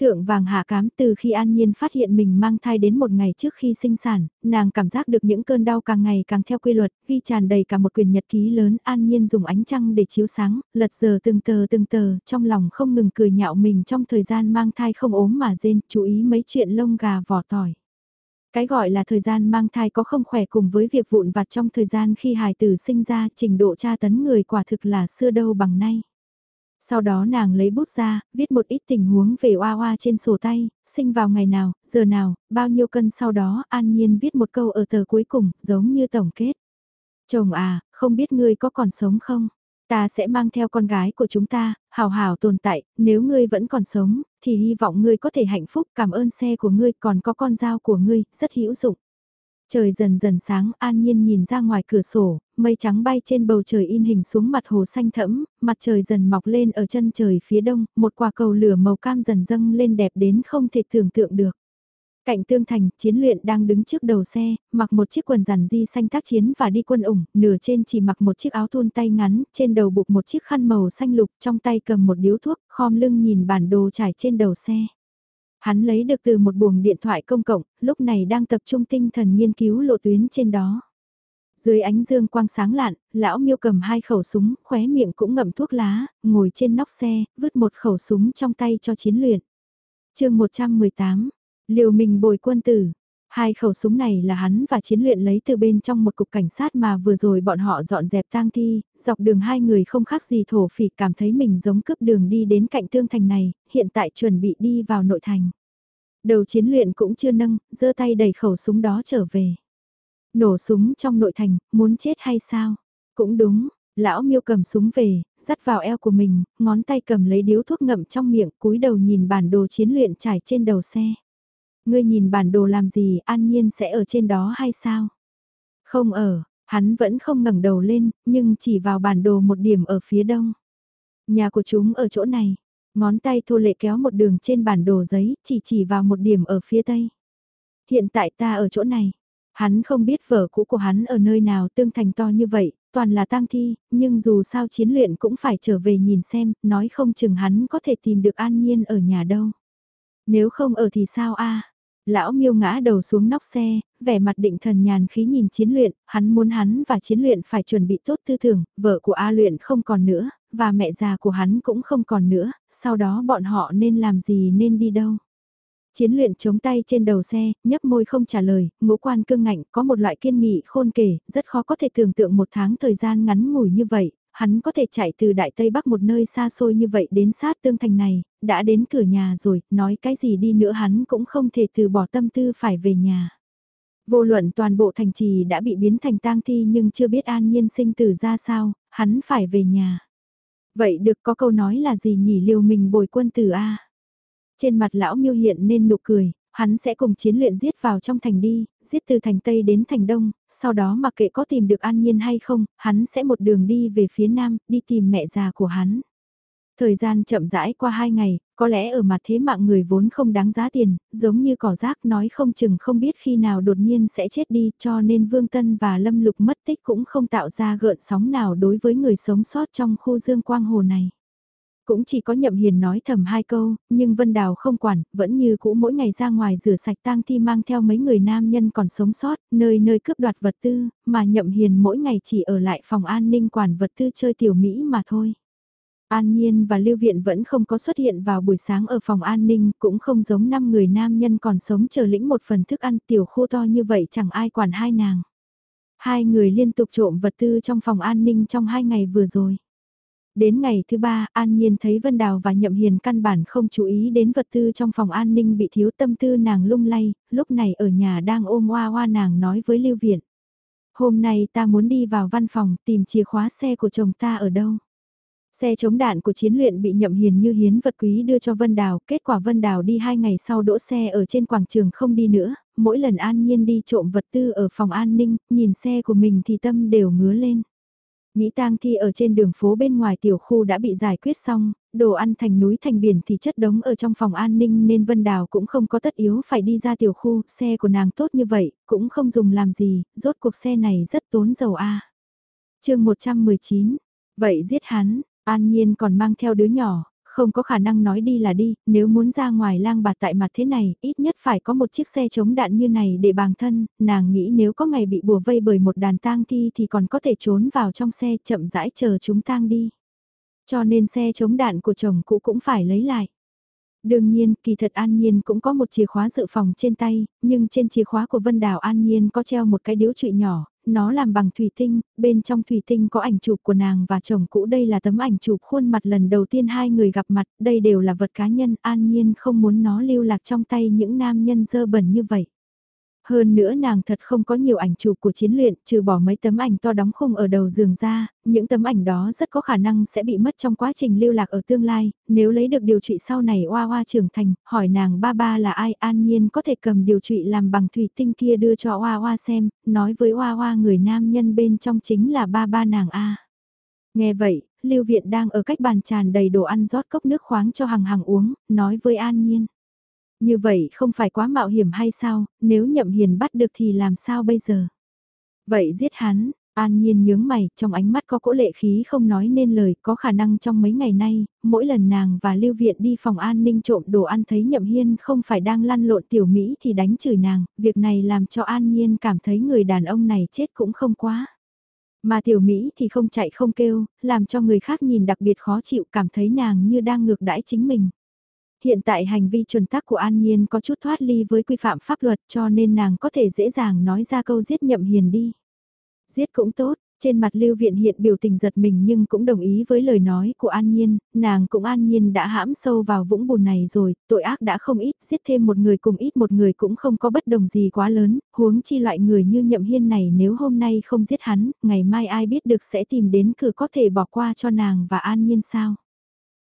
Thượng vàng hạ cám từ khi An Nhiên phát hiện mình mang thai đến một ngày trước khi sinh sản, nàng cảm giác được những cơn đau càng ngày càng theo quy luật, ghi tràn đầy cả một quyền nhật ký lớn An Nhiên dùng ánh trăng để chiếu sáng, lật giờ từng tờ từng tờ, trong lòng không ngừng cười nhạo mình trong thời gian mang thai không ốm mà rên, chú ý mấy chuyện lông gà vỏ tỏi. Cái gọi là thời gian mang thai có không khỏe cùng với việc vụn vặt trong thời gian khi hài tử sinh ra trình độ tra tấn người quả thực là xưa đâu bằng nay. Sau đó nàng lấy bút ra, viết một ít tình huống về oa oa trên sổ tay, sinh vào ngày nào, giờ nào, bao nhiêu cân sau đó an nhiên viết một câu ở tờ cuối cùng, giống như tổng kết. Chồng à, không biết ngươi có còn sống không? Ta sẽ mang theo con gái của chúng ta, hào hào tồn tại, nếu ngươi vẫn còn sống, thì hy vọng ngươi có thể hạnh phúc cảm ơn xe của ngươi còn có con dao của ngươi, rất hữu dụng. Trời dần dần sáng, an nhiên nhìn ra ngoài cửa sổ, mây trắng bay trên bầu trời in hình xuống mặt hồ xanh thẫm, mặt trời dần mọc lên ở chân trời phía đông, một quả cầu lửa màu cam dần dâng lên đẹp đến không thể tưởng tượng được. Cạnh tương thành, chiến luyện đang đứng trước đầu xe, mặc một chiếc quần giản di xanh tác chiến và đi quân ủng, nửa trên chỉ mặc một chiếc áo thun tay ngắn, trên đầu buộc một chiếc khăn màu xanh lục, trong tay cầm một điếu thuốc, khom lưng nhìn bản đồ trải trên đầu xe. Hắn lấy được từ một buồng điện thoại công cộng, lúc này đang tập trung tinh thần nghiên cứu lộ tuyến trên đó. Dưới ánh dương quang sáng lạn, lão miêu cầm hai khẩu súng, khóe miệng cũng ngậm thuốc lá, ngồi trên nóc xe, vứt một khẩu súng trong tay cho chiến luyện. chương 118, liều mình bồi quân tử. Hai khẩu súng này là hắn và chiến luyện lấy từ bên trong một cục cảnh sát mà vừa rồi bọn họ dọn dẹp tang thi, dọc đường hai người không khác gì thổ phỉ cảm thấy mình giống cướp đường đi đến cạnh tương thành này, hiện tại chuẩn bị đi vào nội thành. Đầu chiến luyện cũng chưa nâng, giơ tay đẩy khẩu súng đó trở về. Nổ súng trong nội thành, muốn chết hay sao? Cũng đúng, lão miêu cầm súng về, dắt vào eo của mình, ngón tay cầm lấy điếu thuốc ngậm trong miệng, cúi đầu nhìn bản đồ chiến luyện trải trên đầu xe. Ngươi nhìn bản đồ làm gì, an nhiên sẽ ở trên đó hay sao? Không ở, hắn vẫn không ngẩng đầu lên, nhưng chỉ vào bản đồ một điểm ở phía đông. Nhà của chúng ở chỗ này, ngón tay thô lệ kéo một đường trên bản đồ giấy, chỉ chỉ vào một điểm ở phía tây. Hiện tại ta ở chỗ này, Hắn không biết vở cũ của hắn ở nơi nào tương thành to như vậy, toàn là tang thi, nhưng dù sao chiến luyện cũng phải trở về nhìn xem, nói không chừng hắn có thể tìm được an nhiên ở nhà đâu. Nếu không ở thì sao a Lão miêu ngã đầu xuống nóc xe, vẻ mặt định thần nhàn khí nhìn chiến luyện, hắn muốn hắn và chiến luyện phải chuẩn bị tốt tư tưởng, vợ của A luyện không còn nữa, và mẹ già của hắn cũng không còn nữa, sau đó bọn họ nên làm gì nên đi đâu. Chiến luyện chống tay trên đầu xe, nhấp môi không trả lời, ngũ quan cương ngạnh, có một loại kiên nghị khôn kể, rất khó có thể tưởng tượng một tháng thời gian ngắn ngủi như vậy, hắn có thể chạy từ Đại Tây Bắc một nơi xa xôi như vậy đến sát tương thành này, đã đến cửa nhà rồi, nói cái gì đi nữa hắn cũng không thể từ bỏ tâm tư phải về nhà. Vô luận toàn bộ thành trì đã bị biến thành tang thi nhưng chưa biết an nhiên sinh tử ra sao, hắn phải về nhà. Vậy được có câu nói là gì nhỉ liều mình bồi quân tử A. Trên mặt lão miêu hiện nên nụ cười, hắn sẽ cùng chiến luyện giết vào trong thành đi, giết từ thành Tây đến thành Đông, sau đó mặc kệ có tìm được an nhiên hay không, hắn sẽ một đường đi về phía Nam, đi tìm mẹ già của hắn. Thời gian chậm rãi qua hai ngày, có lẽ ở mặt thế mạng người vốn không đáng giá tiền, giống như cỏ rác nói không chừng không biết khi nào đột nhiên sẽ chết đi cho nên Vương Tân và Lâm Lục mất tích cũng không tạo ra gợn sóng nào đối với người sống sót trong khu dương quang hồ này. Cũng chỉ có nhậm hiền nói thầm hai câu, nhưng Vân Đào không quản, vẫn như cũ mỗi ngày ra ngoài rửa sạch tang thi mang theo mấy người nam nhân còn sống sót, nơi nơi cướp đoạt vật tư, mà nhậm hiền mỗi ngày chỉ ở lại phòng an ninh quản vật tư chơi tiểu Mỹ mà thôi. An Nhiên và Lưu Viện vẫn không có xuất hiện vào buổi sáng ở phòng an ninh, cũng không giống năm người nam nhân còn sống chờ lĩnh một phần thức ăn tiểu khu to như vậy chẳng ai quản hai nàng. Hai người liên tục trộm vật tư trong phòng an ninh trong hai ngày vừa rồi. Đến ngày thứ ba, An Nhiên thấy Vân Đào và Nhậm Hiền căn bản không chú ý đến vật tư trong phòng an ninh bị thiếu tâm tư nàng lung lay, lúc này ở nhà đang ôm hoa hoa nàng nói với Lưu Viện. Hôm nay ta muốn đi vào văn phòng tìm chìa khóa xe của chồng ta ở đâu. Xe chống đạn của chiến luyện bị nhậm hiền như hiến vật quý đưa cho Vân Đào, kết quả Vân Đào đi hai ngày sau đỗ xe ở trên quảng trường không đi nữa, mỗi lần an nhiên đi trộm vật tư ở phòng an ninh, nhìn xe của mình thì tâm đều ngứa lên. Nghĩ tang thi ở trên đường phố bên ngoài tiểu khu đã bị giải quyết xong, đồ ăn thành núi thành biển thì chất đống ở trong phòng an ninh nên Vân Đào cũng không có tất yếu phải đi ra tiểu khu, xe của nàng tốt như vậy, cũng không dùng làm gì, rốt cuộc xe này rất tốn dầu a. À. Chương 119. Vậy giết hắn, An Nhiên còn mang theo đứa nhỏ, không có khả năng nói đi là đi, nếu muốn ra ngoài lang bạt tại mặt thế này, ít nhất phải có một chiếc xe chống đạn như này để bàng thân, nàng nghĩ nếu có ngày bị bùa vây bởi một đàn tang thi thì còn có thể trốn vào trong xe chậm rãi chờ chúng tang đi. Cho nên xe chống đạn của chồng cũ cũng phải lấy lại. Đương nhiên, kỳ thật An Nhiên cũng có một chìa khóa dự phòng trên tay, nhưng trên chìa khóa của Vân Đào An Nhiên có treo một cái điếu trụy nhỏ, nó làm bằng thủy tinh, bên trong thủy tinh có ảnh chụp của nàng và chồng cũ đây là tấm ảnh chụp khuôn mặt lần đầu tiên hai người gặp mặt, đây đều là vật cá nhân, an nhiên không muốn nó lưu lạc trong tay những nam nhân dơ bẩn như vậy. Hơn nữa nàng thật không có nhiều ảnh chụp của chiến luyện, trừ bỏ mấy tấm ảnh to đóng khung ở đầu giường ra, những tấm ảnh đó rất có khả năng sẽ bị mất trong quá trình lưu lạc ở tương lai, nếu lấy được điều trị sau này oa oa trưởng thành, hỏi nàng ba ba là ai an nhiên có thể cầm điều trị làm bằng thủy tinh kia đưa cho oa oa xem, nói với oa oa người nam nhân bên trong chính là ba ba nàng A. Nghe vậy, Lưu Viện đang ở cách bàn tràn đầy đồ ăn rót cốc nước khoáng cho hằng hằng uống, nói với An Nhiên. Như vậy không phải quá mạo hiểm hay sao, nếu nhậm hiền bắt được thì làm sao bây giờ? Vậy giết hắn, An Nhiên nhướng mày, trong ánh mắt có cỗ lệ khí không nói nên lời, có khả năng trong mấy ngày nay, mỗi lần nàng và Lưu Viện đi phòng an ninh trộm đồ ăn thấy Nhậm Hiên không phải đang lăn lộn tiểu Mỹ thì đánh chửi nàng, việc này làm cho An Nhiên cảm thấy người đàn ông này chết cũng không quá. Mà tiểu Mỹ thì không chạy không kêu, làm cho người khác nhìn đặc biệt khó chịu cảm thấy nàng như đang ngược đãi chính mình. Hiện tại hành vi chuẩn tắc của An Nhiên có chút thoát ly với quy phạm pháp luật cho nên nàng có thể dễ dàng nói ra câu giết nhậm hiền đi. Giết cũng tốt, trên mặt Lưu Viện hiện biểu tình giật mình nhưng cũng đồng ý với lời nói của An Nhiên, nàng cũng An Nhiên đã hãm sâu vào vũng bùn này rồi, tội ác đã không ít, giết thêm một người cùng ít một người cũng không có bất đồng gì quá lớn, huống chi loại người như Nhậm Hiên này nếu hôm nay không giết hắn, ngày mai ai biết được sẽ tìm đến cửa có thể bỏ qua cho nàng và An Nhiên sao.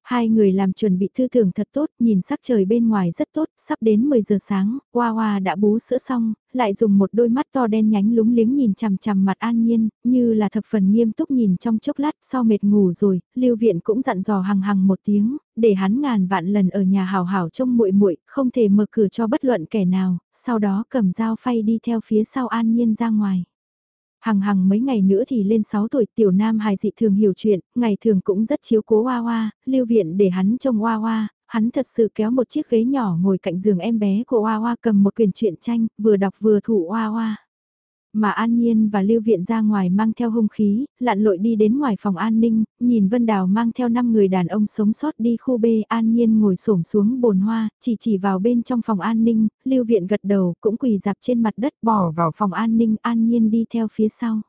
Hai người làm chuẩn bị thư thưởng thật tốt, nhìn sắc trời bên ngoài rất tốt, sắp đến 10 giờ sáng, Hoa Hoa đã bú sữa xong, lại dùng một đôi mắt to đen nhánh lúng liếng nhìn chằm chằm mặt an nhiên, như là thập phần nghiêm túc nhìn trong chốc lát, sau mệt ngủ rồi, lưu viện cũng dặn dò hằng hằng một tiếng, để hắn ngàn vạn lần ở nhà hào hảo trông muội muội không thể mở cửa cho bất luận kẻ nào, sau đó cầm dao phay đi theo phía sau an nhiên ra ngoài. Hằng hằng mấy ngày nữa thì lên 6 tuổi tiểu nam hài dị thường hiểu chuyện, ngày thường cũng rất chiếu cố Hoa Hoa, lưu viện để hắn trông Hoa Hoa, hắn thật sự kéo một chiếc ghế nhỏ ngồi cạnh giường em bé của Hoa Hoa cầm một quyển truyện tranh, vừa đọc vừa thủ Hoa Hoa. Mà An Nhiên và Lưu Viện ra ngoài mang theo hung khí, lặn lội đi đến ngoài phòng an ninh, nhìn Vân Đào mang theo 5 người đàn ông sống sót đi khu B. An Nhiên ngồi xổm xuống bồn hoa, chỉ chỉ vào bên trong phòng an ninh, Lưu Viện gật đầu cũng quỳ dạp trên mặt đất bỏ vào phòng an ninh, An Nhiên đi theo phía sau.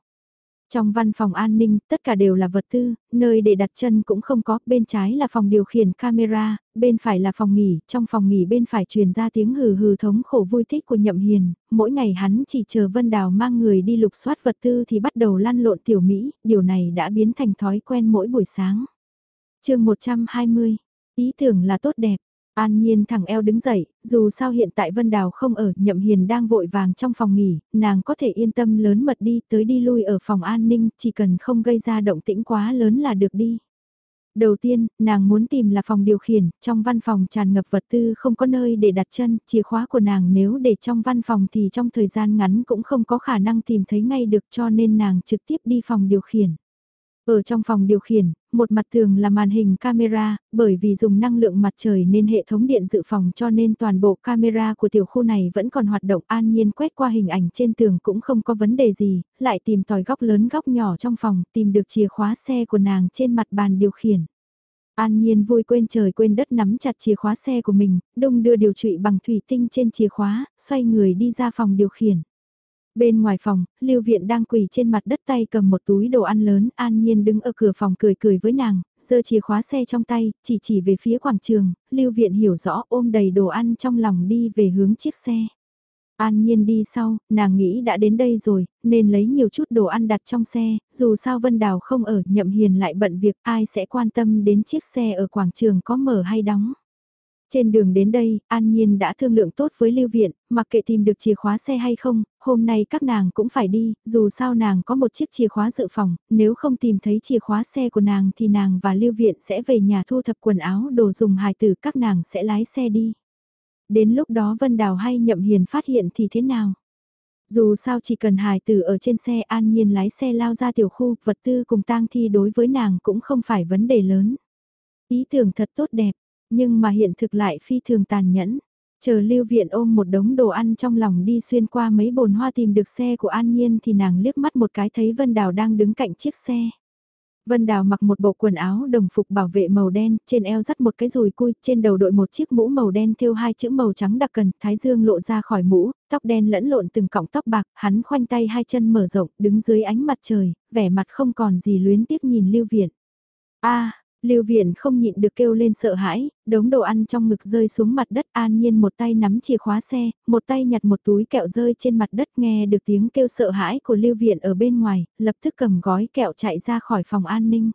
Trong văn phòng an ninh, tất cả đều là vật tư, nơi để đặt chân cũng không có, bên trái là phòng điều khiển camera, bên phải là phòng nghỉ, trong phòng nghỉ bên phải truyền ra tiếng hừ hừ thống khổ vui thích của Nhậm Hiền, mỗi ngày hắn chỉ chờ Vân Đào mang người đi lục soát vật tư thì bắt đầu lăn lộn tiểu Mỹ, điều này đã biến thành thói quen mỗi buổi sáng. chương 120, ý tưởng là tốt đẹp, An Nhiên thẳng eo đứng dậy, dù sao hiện tại Vân Đào không ở, Nhậm Hiền đang vội vàng trong phòng nghỉ, nàng có thể yên tâm lớn mật đi tới đi lui ở phòng an ninh, chỉ cần không gây ra động tĩnh quá lớn là được đi. Đầu tiên, nàng muốn tìm là phòng điều khiển, trong văn phòng tràn ngập vật tư không có nơi để đặt chân, chìa khóa của nàng nếu để trong văn phòng thì trong thời gian ngắn cũng không có khả năng tìm thấy ngay được cho nên nàng trực tiếp đi phòng điều khiển. Ở trong phòng điều khiển, một mặt thường là màn hình camera, bởi vì dùng năng lượng mặt trời nên hệ thống điện dự phòng cho nên toàn bộ camera của tiểu khu này vẫn còn hoạt động an nhiên quét qua hình ảnh trên tường cũng không có vấn đề gì, lại tìm tòi góc lớn góc nhỏ trong phòng, tìm được chìa khóa xe của nàng trên mặt bàn điều khiển. An Nhiên vui quên trời quên đất nắm chặt chìa khóa xe của mình, đông đưa điều trụy bằng thủy tinh trên chìa khóa, xoay người đi ra phòng điều khiển. Bên ngoài phòng, Lưu Viện đang quỳ trên mặt đất tay cầm một túi đồ ăn lớn, An Nhiên đứng ở cửa phòng cười cười với nàng, giơ chìa khóa xe trong tay, chỉ chỉ về phía quảng trường, Lưu Viện hiểu rõ ôm đầy đồ ăn trong lòng đi về hướng chiếc xe. An Nhiên đi sau, nàng nghĩ đã đến đây rồi, nên lấy nhiều chút đồ ăn đặt trong xe, dù sao Vân Đào không ở, Nhậm Hiền lại bận việc, ai sẽ quan tâm đến chiếc xe ở quảng trường có mở hay đóng. Trên đường đến đây, An Nhiên đã thương lượng tốt với Lưu Viện, mặc kệ tìm được chìa khóa xe hay không, hôm nay các nàng cũng phải đi, dù sao nàng có một chiếc chìa khóa dự phòng, nếu không tìm thấy chìa khóa xe của nàng thì nàng và Lưu Viện sẽ về nhà thu thập quần áo đồ dùng hài tử các nàng sẽ lái xe đi. Đến lúc đó Vân Đào hay Nhậm Hiền phát hiện thì thế nào? Dù sao chỉ cần hài tử ở trên xe an nhiên lái xe lao ra tiểu khu, vật tư cùng tang thi đối với nàng cũng không phải vấn đề lớn. Ý tưởng thật tốt đẹp, nhưng mà hiện thực lại phi thường tàn nhẫn. Chờ lưu viện ôm một đống đồ ăn trong lòng đi xuyên qua mấy bồn hoa tìm được xe của An Nhiên thì nàng liếc mắt một cái thấy Vân Đào đang đứng cạnh chiếc xe. Vân Đào mặc một bộ quần áo đồng phục bảo vệ màu đen, trên eo dắt một cái rùi cui, trên đầu đội một chiếc mũ màu đen thêu hai chữ màu trắng đặc cần, thái dương lộ ra khỏi mũ, tóc đen lẫn lộn từng cọng tóc bạc, hắn khoanh tay hai chân mở rộng, đứng dưới ánh mặt trời, vẻ mặt không còn gì luyến tiếc nhìn Lưu Viện. A, Lưu Viện không nhịn được kêu lên sợ hãi, đống đồ ăn trong ngực rơi xuống mặt đất an nhiên một tay nắm chìa khóa xe, một tay nhặt một túi kẹo rơi trên mặt đất nghe được tiếng kêu sợ hãi của Lưu Viện ở bên ngoài, lập tức cầm gói kẹo chạy ra khỏi phòng an ninh.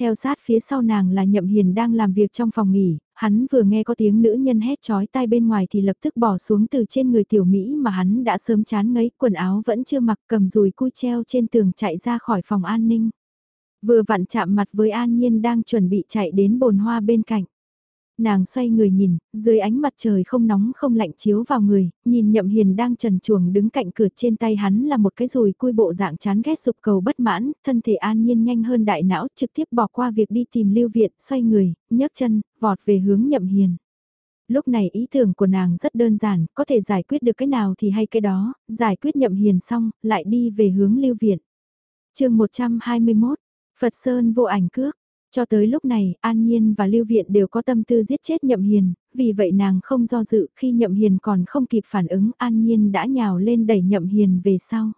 Theo sát phía sau nàng là Nhậm Hiền đang làm việc trong phòng nghỉ, hắn vừa nghe có tiếng nữ nhân hét chói tai bên ngoài thì lập tức bỏ xuống từ trên người tiểu Mỹ mà hắn đã sớm chán ngấy, quần áo vẫn chưa mặc cầm rùi cui treo trên tường chạy ra khỏi phòng an ninh. Vừa vặn chạm mặt với An Nhiên đang chuẩn bị chạy đến bồn hoa bên cạnh. Nàng xoay người nhìn, dưới ánh mặt trời không nóng không lạnh chiếu vào người, nhìn nhậm hiền đang trần chuồng đứng cạnh cửa trên tay hắn là một cái rùi cui bộ dạng chán ghét dục cầu bất mãn, thân thể an nhiên nhanh hơn đại não trực tiếp bỏ qua việc đi tìm lưu viện, xoay người, nhấc chân, vọt về hướng nhậm hiền. Lúc này ý tưởng của nàng rất đơn giản, có thể giải quyết được cái nào thì hay cái đó, giải quyết nhậm hiền xong, lại đi về hướng lưu viện. chương 121, Phật Sơn vô ảnh cước. Cho tới lúc này, An Nhiên và Lưu Viện đều có tâm tư giết chết Nhậm Hiền, vì vậy nàng không do dự khi Nhậm Hiền còn không kịp phản ứng An Nhiên đã nhào lên đẩy Nhậm Hiền về sau.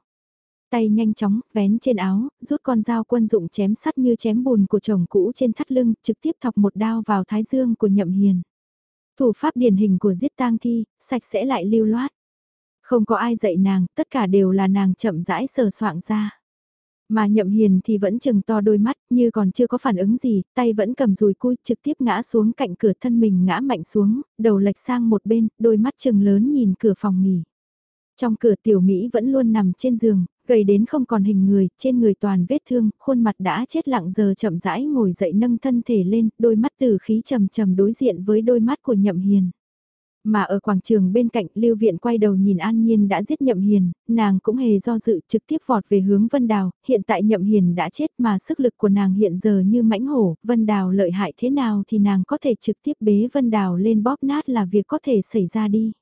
Tay nhanh chóng, vén trên áo, rút con dao quân dụng chém sắt như chém bùn của chồng cũ trên thắt lưng, trực tiếp thọc một đao vào thái dương của Nhậm Hiền. Thủ pháp điển hình của giết tang thi, sạch sẽ lại lưu loát. Không có ai dạy nàng, tất cả đều là nàng chậm rãi sờ soạn ra. Mà nhậm hiền thì vẫn chừng to đôi mắt, như còn chưa có phản ứng gì, tay vẫn cầm dùi cui, trực tiếp ngã xuống cạnh cửa thân mình ngã mạnh xuống, đầu lệch sang một bên, đôi mắt chừng lớn nhìn cửa phòng nghỉ. Trong cửa tiểu Mỹ vẫn luôn nằm trên giường, gầy đến không còn hình người, trên người toàn vết thương, khuôn mặt đã chết lặng giờ chậm rãi ngồi dậy nâng thân thể lên, đôi mắt từ khí trầm trầm đối diện với đôi mắt của nhậm hiền. Mà ở quảng trường bên cạnh Lưu Viện quay đầu nhìn An Nhiên đã giết Nhậm Hiền, nàng cũng hề do dự trực tiếp vọt về hướng Vân Đào, hiện tại Nhậm Hiền đã chết mà sức lực của nàng hiện giờ như mãnh hổ, Vân Đào lợi hại thế nào thì nàng có thể trực tiếp bế Vân Đào lên bóp nát là việc có thể xảy ra đi.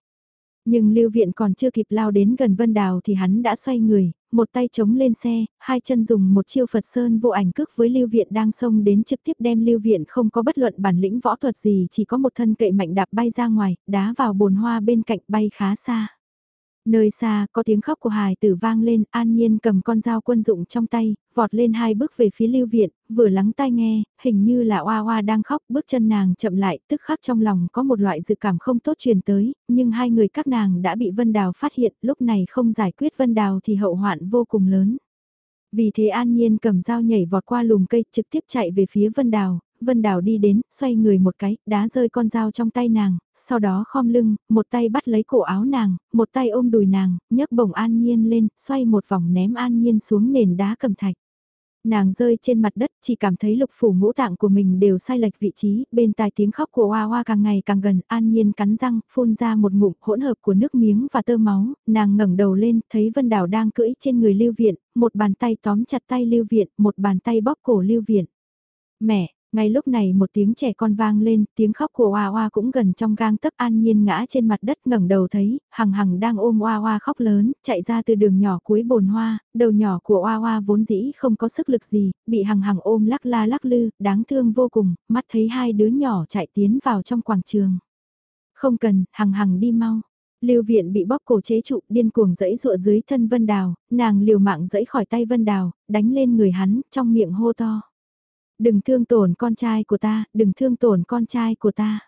Nhưng Lưu Viện còn chưa kịp lao đến gần Vân Đào thì hắn đã xoay người, một tay chống lên xe, hai chân dùng một chiêu Phật Sơn vô ảnh cước với Lưu Viện đang xông đến trực tiếp đem Lưu Viện không có bất luận bản lĩnh võ thuật gì chỉ có một thân cậy mạnh đạp bay ra ngoài, đá vào bồn hoa bên cạnh bay khá xa. Nơi xa, có tiếng khóc của hài tử vang lên, an nhiên cầm con dao quân dụng trong tay, vọt lên hai bước về phía lưu viện, vừa lắng tai nghe, hình như là oa oa đang khóc, bước chân nàng chậm lại, tức khắc trong lòng có một loại dự cảm không tốt truyền tới, nhưng hai người các nàng đã bị Vân Đào phát hiện, lúc này không giải quyết Vân Đào thì hậu hoạn vô cùng lớn. Vì thế An Nhiên cầm dao nhảy vọt qua lùm cây trực tiếp chạy về phía Vân Đào, Vân Đào đi đến, xoay người một cái, đá rơi con dao trong tay nàng, sau đó khom lưng, một tay bắt lấy cổ áo nàng, một tay ôm đùi nàng, nhấc bổng An Nhiên lên, xoay một vòng ném An Nhiên xuống nền đá cầm thạch. Nàng rơi trên mặt đất chỉ cảm thấy lục phủ ngũ tạng của mình đều sai lệch vị trí, bên tai tiếng khóc của Hoa Hoa càng ngày càng gần, an nhiên cắn răng, phun ra một ngụm hỗn hợp của nước miếng và tơ máu, nàng ngẩng đầu lên, thấy Vân Đào đang cưỡi trên người Lưu Viện, một bàn tay tóm chặt tay Lưu Viện, một bàn tay bóp cổ Lưu Viện. Mẹ, ngay lúc này một tiếng trẻ con vang lên, tiếng khóc của Hoa Hoa cũng gần trong gang tấc an nhiên ngã trên mặt đất ngẩng đầu thấy, hằng hằng đang ôm Hoa Hoa khóc lớn, chạy ra từ đường nhỏ cuối bồn hoa, đầu nhỏ của Hoa Hoa vốn dĩ không có sức lực gì, bị hằng hằng ôm lắc la lắc lư, đáng thương vô cùng, mắt thấy hai đứa nhỏ chạy tiến vào trong quảng trường. Không cần, hằng hằng đi mau. Lưu viện bị bóp cổ chế trụ, điên cuồng dẫy dụa dưới thân Vân Đào, nàng liều mạng dẫy khỏi tay Vân Đào, đánh lên người hắn, trong miệng hô to. Đừng thương tổn con trai của ta, đừng thương tổn con trai của ta.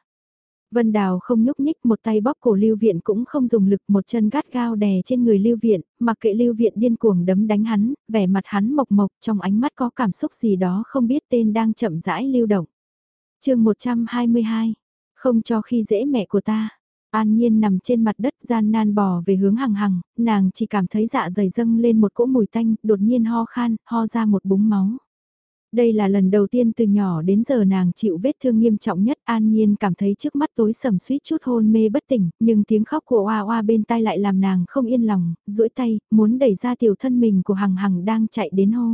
Vân Đào không nhúc nhích một tay bóp cổ Lưu Viện cũng không dùng lực một chân gắt gao đè trên người Lưu Viện, mặc kệ Lưu Viện điên cuồng đấm đánh hắn, vẻ mặt hắn mộc mộc trong ánh mắt có cảm xúc gì đó không biết tên đang chậm rãi lưu động. chương 122, không cho khi dễ mẹ của ta. An Nhiên nằm trên mặt đất gian nan bò về hướng hằng hằng, nàng chỉ cảm thấy dạ dày dâng lên một cỗ mùi tanh, đột nhiên ho khan, ho ra một búng máu. Đây là lần đầu tiên từ nhỏ đến giờ nàng chịu vết thương nghiêm trọng nhất an nhiên cảm thấy trước mắt tối sầm suýt chút hôn mê bất tỉnh, nhưng tiếng khóc của oa oa bên tai lại làm nàng không yên lòng, duỗi tay, muốn đẩy ra tiểu thân mình của hằng hằng đang chạy đến hô.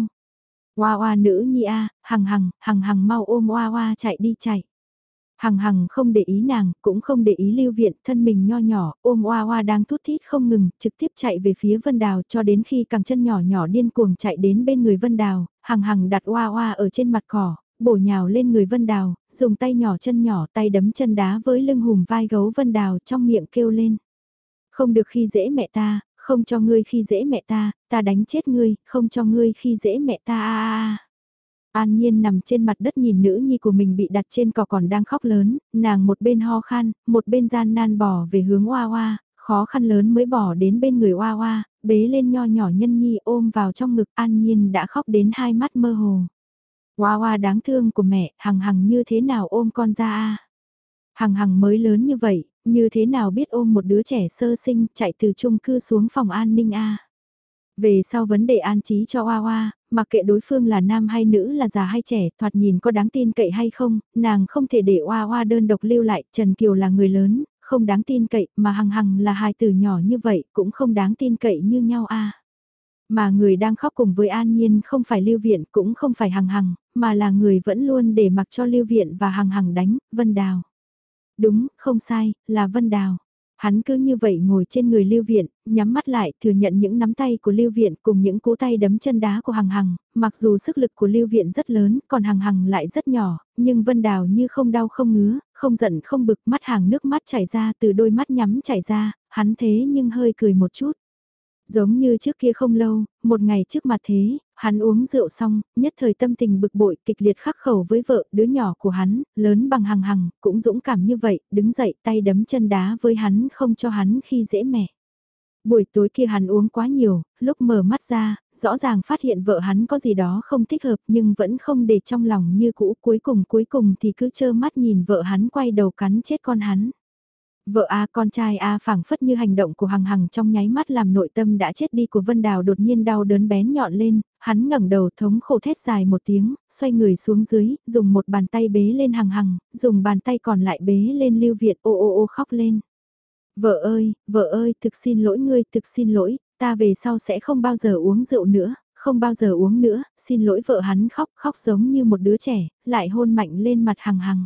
Oa oa nữ nhi a, hằng hằng, hằng hằng mau ôm oa oa chạy đi chạy. Hằng hằng không để ý nàng, cũng không để ý lưu viện, thân mình nho nhỏ, ôm oa oa đang thút thít không ngừng, trực tiếp chạy về phía Vân Đào cho đến khi càng chân nhỏ nhỏ điên cuồng chạy đến bên người Vân Đào, hằng hằng đặt oa oa ở trên mặt cỏ, bổ nhào lên người Vân Đào, dùng tay nhỏ chân nhỏ tay đấm chân đá với lưng hùm vai gấu Vân Đào trong miệng kêu lên. Không được khi dễ mẹ ta, không cho ngươi khi dễ mẹ ta, ta đánh chết ngươi, không cho ngươi khi dễ mẹ ta a a An Nhiên nằm trên mặt đất nhìn nữ nhi của mình bị đặt trên cỏ còn đang khóc lớn, nàng một bên ho khan, một bên gian nan bỏ về hướng Hoa Hoa, khó khăn lớn mới bỏ đến bên người Hoa Hoa, bế lên nho nhỏ nhân nhi ôm vào trong ngực An Nhiên đã khóc đến hai mắt mơ hồ. Hoa hoa đáng thương của mẹ, hằng hằng như thế nào ôm con ra a Hằng hằng mới lớn như vậy, như thế nào biết ôm một đứa trẻ sơ sinh chạy từ chung cư xuống phòng an ninh a về sau vấn đề an trí cho Hoa Hoa, mặc kệ đối phương là nam hay nữ là già hay trẻ, thoạt nhìn có đáng tin cậy hay không, nàng không thể để Hoa Hoa đơn độc lưu lại, Trần Kiều là người lớn, không đáng tin cậy, mà hằng hằng là hài tử nhỏ như vậy, cũng không đáng tin cậy như nhau a. Mà người đang khóc cùng với An Nhiên không phải Lưu Viện cũng không phải Hằng Hằng, mà là người vẫn luôn để mặc cho Lưu Viện và Hằng Hằng đánh, Vân Đào. Đúng, không sai, là Vân Đào. Hắn cứ như vậy ngồi trên người Lưu Viện, nhắm mắt lại thừa nhận những nắm tay của Lưu Viện cùng những cú tay đấm chân đá của Hằng Hằng, mặc dù sức lực của Lưu Viện rất lớn, còn Hằng Hằng lại rất nhỏ, nhưng Vân Đào như không đau không ngứa, không giận không bực mắt hàng nước mắt chảy ra từ đôi mắt nhắm chảy ra, hắn thế nhưng hơi cười một chút. Giống như trước kia không lâu, một ngày trước mặt thế, hắn uống rượu xong, nhất thời tâm tình bực bội kịch liệt khắc khẩu với vợ, đứa nhỏ của hắn, lớn bằng hằng hằng, cũng dũng cảm như vậy, đứng dậy tay đấm chân đá với hắn không cho hắn khi dễ mẹ. Buổi tối kia hắn uống quá nhiều, lúc mở mắt ra, rõ ràng phát hiện vợ hắn có gì đó không thích hợp nhưng vẫn không để trong lòng như cũ cuối cùng cuối cùng thì cứ chơ mắt nhìn vợ hắn quay đầu cắn chết con hắn. Vợ A con trai A phảng phất như hành động của Hằng Hằng trong nháy mắt làm nội tâm đã chết đi của Vân Đào đột nhiên đau đớn bén nhọn lên, hắn ngẩng đầu thống khổ thét dài một tiếng, xoay người xuống dưới, dùng một bàn tay bế lên Hằng Hằng, dùng bàn tay còn lại bế lên Lưu Việt ô ô ô khóc lên. Vợ ơi, vợ ơi, thực xin lỗi ngươi, thực xin lỗi, ta về sau sẽ không bao giờ uống rượu nữa, không bao giờ uống nữa, xin lỗi vợ hắn khóc, khóc giống như một đứa trẻ, lại hôn mạnh lên mặt Hằng Hằng.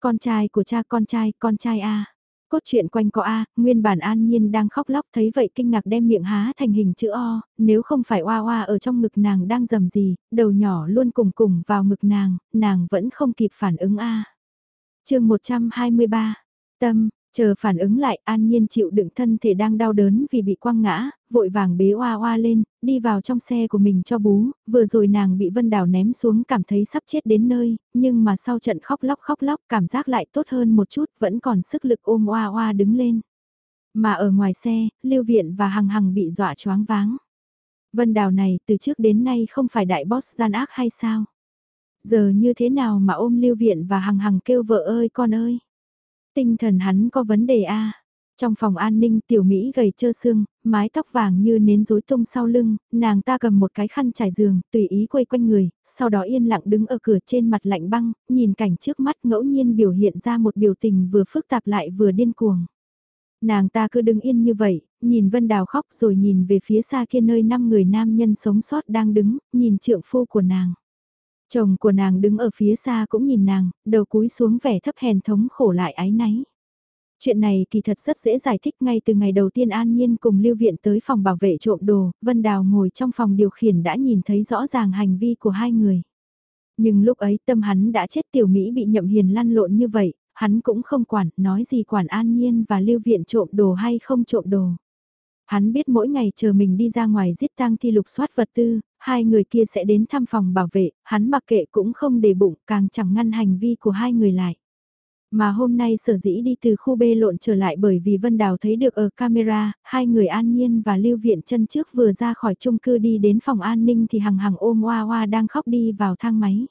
Con trai của cha con trai, con trai A. Cốt truyện quanh có A, nguyên bản an nhiên đang khóc lóc thấy vậy kinh ngạc đem miệng há thành hình chữ O, nếu không phải oa oa ở trong ngực nàng đang dầm gì, đầu nhỏ luôn cùng cùng vào ngực nàng, nàng vẫn không kịp phản ứng A. chương 123, tâm, Chờ phản ứng lại, an nhiên chịu đựng thân thể đang đau đớn vì bị quăng ngã, vội vàng bế oa oa lên, đi vào trong xe của mình cho bú, vừa rồi nàng bị Vân Đào ném xuống cảm thấy sắp chết đến nơi, nhưng mà sau trận khóc lóc khóc lóc cảm giác lại tốt hơn một chút, vẫn còn sức lực ôm oa oa đứng lên. Mà ở ngoài xe, Lưu Viện và Hằng Hằng bị dọa choáng váng. Vân Đào này từ trước đến nay không phải đại boss gian ác hay sao? Giờ như thế nào mà ôm Lưu Viện và Hằng Hằng kêu vợ ơi con ơi? Tinh thần hắn có vấn đề a. Trong phòng an ninh tiểu Mỹ gầy trơ xương, mái tóc vàng như nến rối tung sau lưng, nàng ta cầm một cái khăn trải giường, tùy ý quay quanh người, sau đó yên lặng đứng ở cửa trên mặt lạnh băng, nhìn cảnh trước mắt ngẫu nhiên biểu hiện ra một biểu tình vừa phức tạp lại vừa điên cuồng. Nàng ta cứ đứng yên như vậy, nhìn Vân Đào khóc rồi nhìn về phía xa kia nơi năm người nam nhân sống sót đang đứng, nhìn trượng phu của nàng. Chồng của nàng đứng ở phía xa cũng nhìn nàng, đầu cúi xuống vẻ thấp hèn thống khổ lại ái náy. Chuyện này kỳ thật rất dễ giải thích ngay từ ngày đầu tiên An Nhiên cùng Lưu Viện tới phòng bảo vệ trộm đồ, Vân Đào ngồi trong phòng điều khiển đã nhìn thấy rõ ràng hành vi của hai người. Nhưng lúc ấy tâm hắn đã chết tiểu Mỹ bị nhậm hiền lăn lộn như vậy, hắn cũng không quản, nói gì quản An Nhiên và Lưu Viện trộm đồ hay không trộm đồ. Hắn biết mỗi ngày chờ mình đi ra ngoài giết tang thi lục soát vật tư, hai người kia sẽ đến thăm phòng bảo vệ, hắn mặc kệ cũng không để bụng, càng chẳng ngăn hành vi của hai người lại. Mà hôm nay sở dĩ đi từ khu bê lộn trở lại bởi vì Vân Đào thấy được ở camera, hai người an nhiên và lưu viện chân trước vừa ra khỏi chung cư đi đến phòng an ninh thì hằng hằng ôm Hoa Hoa đang khóc đi vào thang máy.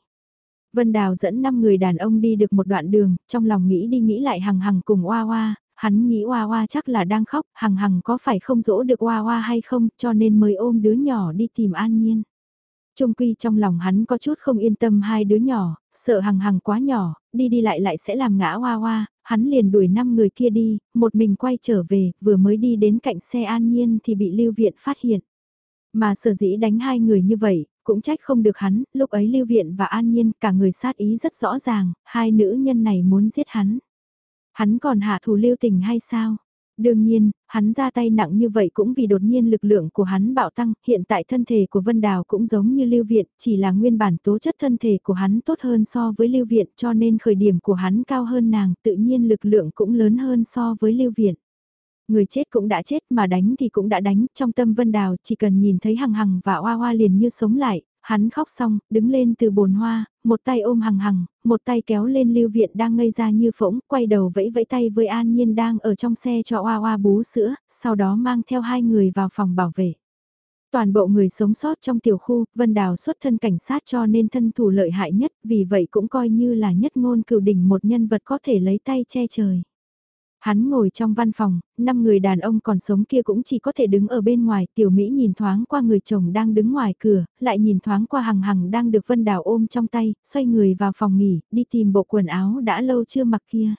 Vân Đào dẫn 5 người đàn ông đi được một đoạn đường, trong lòng nghĩ đi nghĩ lại hằng hằng cùng Hoa Hoa, hắn nghĩ Hoa Hoa chắc là đang khóc, hằng hằng có phải không dỗ được Hoa Hoa hay không, cho nên mới ôm đứa nhỏ đi tìm An Nhiên. Trung quy trong lòng hắn có chút không yên tâm hai đứa nhỏ, sợ hằng hằng quá nhỏ, đi đi lại lại sẽ làm ngã Hoa Hoa, hắn liền đuổi năm người kia đi, một mình quay trở về, vừa mới đi đến cạnh xe An Nhiên thì bị Lưu Viện phát hiện. Mà sở dĩ đánh hai người như vậy, cũng trách không được hắn, lúc ấy Lưu Viện và An Nhiên cả người sát ý rất rõ ràng, hai nữ nhân này muốn giết hắn. Hắn còn hạ thủ lưu tình hay sao? Đương nhiên, hắn ra tay nặng như vậy cũng vì đột nhiên lực lượng của hắn bạo tăng, hiện tại thân thể của Vân Đào cũng giống như Lưu Viện, chỉ là nguyên bản tố chất thân thể của hắn tốt hơn so với Lưu Viện cho nên khởi điểm của hắn cao hơn nàng, tự nhiên lực lượng cũng lớn hơn so với Lưu Viện. Người chết cũng đã chết mà đánh thì cũng đã đánh, trong tâm Vân Đào chỉ cần nhìn thấy Hằng Hằng và Hoa Hoa liền như sống lại, Hắn khóc xong, đứng lên từ bồn hoa, một tay ôm hằng hằng, một tay kéo lên lưu viện đang ngây ra như phỗng, quay đầu vẫy vẫy tay với An Nhiên đang ở trong xe cho Oa Oa bú sữa, sau đó mang theo hai người vào phòng bảo vệ. Toàn bộ người sống sót trong tiểu khu, Vân Đào xuất thân cảnh sát cho nên thân thủ lợi hại nhất, vì vậy cũng coi như là nhất ngôn cửu đỉnh một nhân vật có thể lấy tay che trời. Hắn ngồi trong văn phòng, năm người đàn ông còn sống kia cũng chỉ có thể đứng ở bên ngoài, tiểu Mỹ nhìn thoáng qua người chồng đang đứng ngoài cửa, lại nhìn thoáng qua hằng hằng đang được Vân Đào ôm trong tay, xoay người vào phòng nghỉ, đi tìm bộ quần áo đã lâu chưa mặc kia.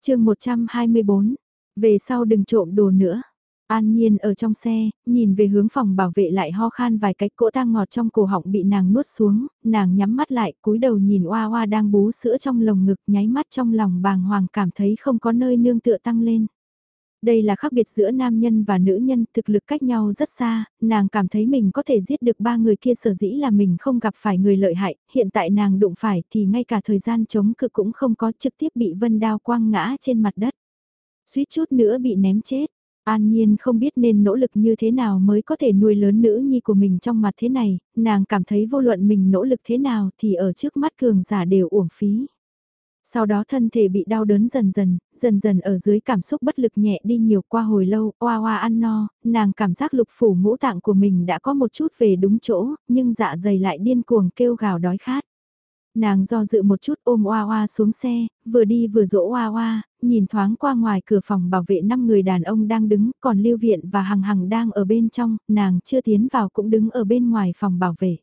chương 124, về sau đừng trộm đồ nữa. An Nhiên ở trong xe, nhìn về hướng phòng bảo vệ lại ho khan vài cách cỗ tang ngọt trong cổ họng bị nàng nuốt xuống, nàng nhắm mắt lại, cúi đầu nhìn oa oa đang bú sữa trong lồng ngực nháy mắt trong lòng bàng hoàng cảm thấy không có nơi nương tựa tăng lên. Đây là khác biệt giữa nam nhân và nữ nhân, thực lực cách nhau rất xa, nàng cảm thấy mình có thể giết được ba người kia sở dĩ là mình không gặp phải người lợi hại, hiện tại nàng đụng phải thì ngay cả thời gian chống cự cũng không có trực tiếp bị vân đao quang ngã trên mặt đất. Suýt chút nữa bị ném chết. An Nhiên không biết nên nỗ lực như thế nào mới có thể nuôi lớn nữ nhi của mình trong mặt thế này, nàng cảm thấy vô luận mình nỗ lực thế nào thì ở trước mắt cường giả đều uổng phí. Sau đó thân thể bị đau đớn dần dần, dần dần ở dưới cảm xúc bất lực nhẹ đi nhiều qua hồi lâu, oa oa ăn no, nàng cảm giác lục phủ ngũ tạng của mình đã có một chút về đúng chỗ, nhưng dạ dày lại điên cuồng kêu gào đói khát. Nàng do dự một chút ôm Oa Oa xuống xe, vừa đi vừa dỗ Oa Oa, nhìn thoáng qua ngoài cửa phòng bảo vệ năm người đàn ông đang đứng, còn Lưu Viện và Hằng Hằng đang ở bên trong, nàng chưa tiến vào cũng đứng ở bên ngoài phòng bảo vệ.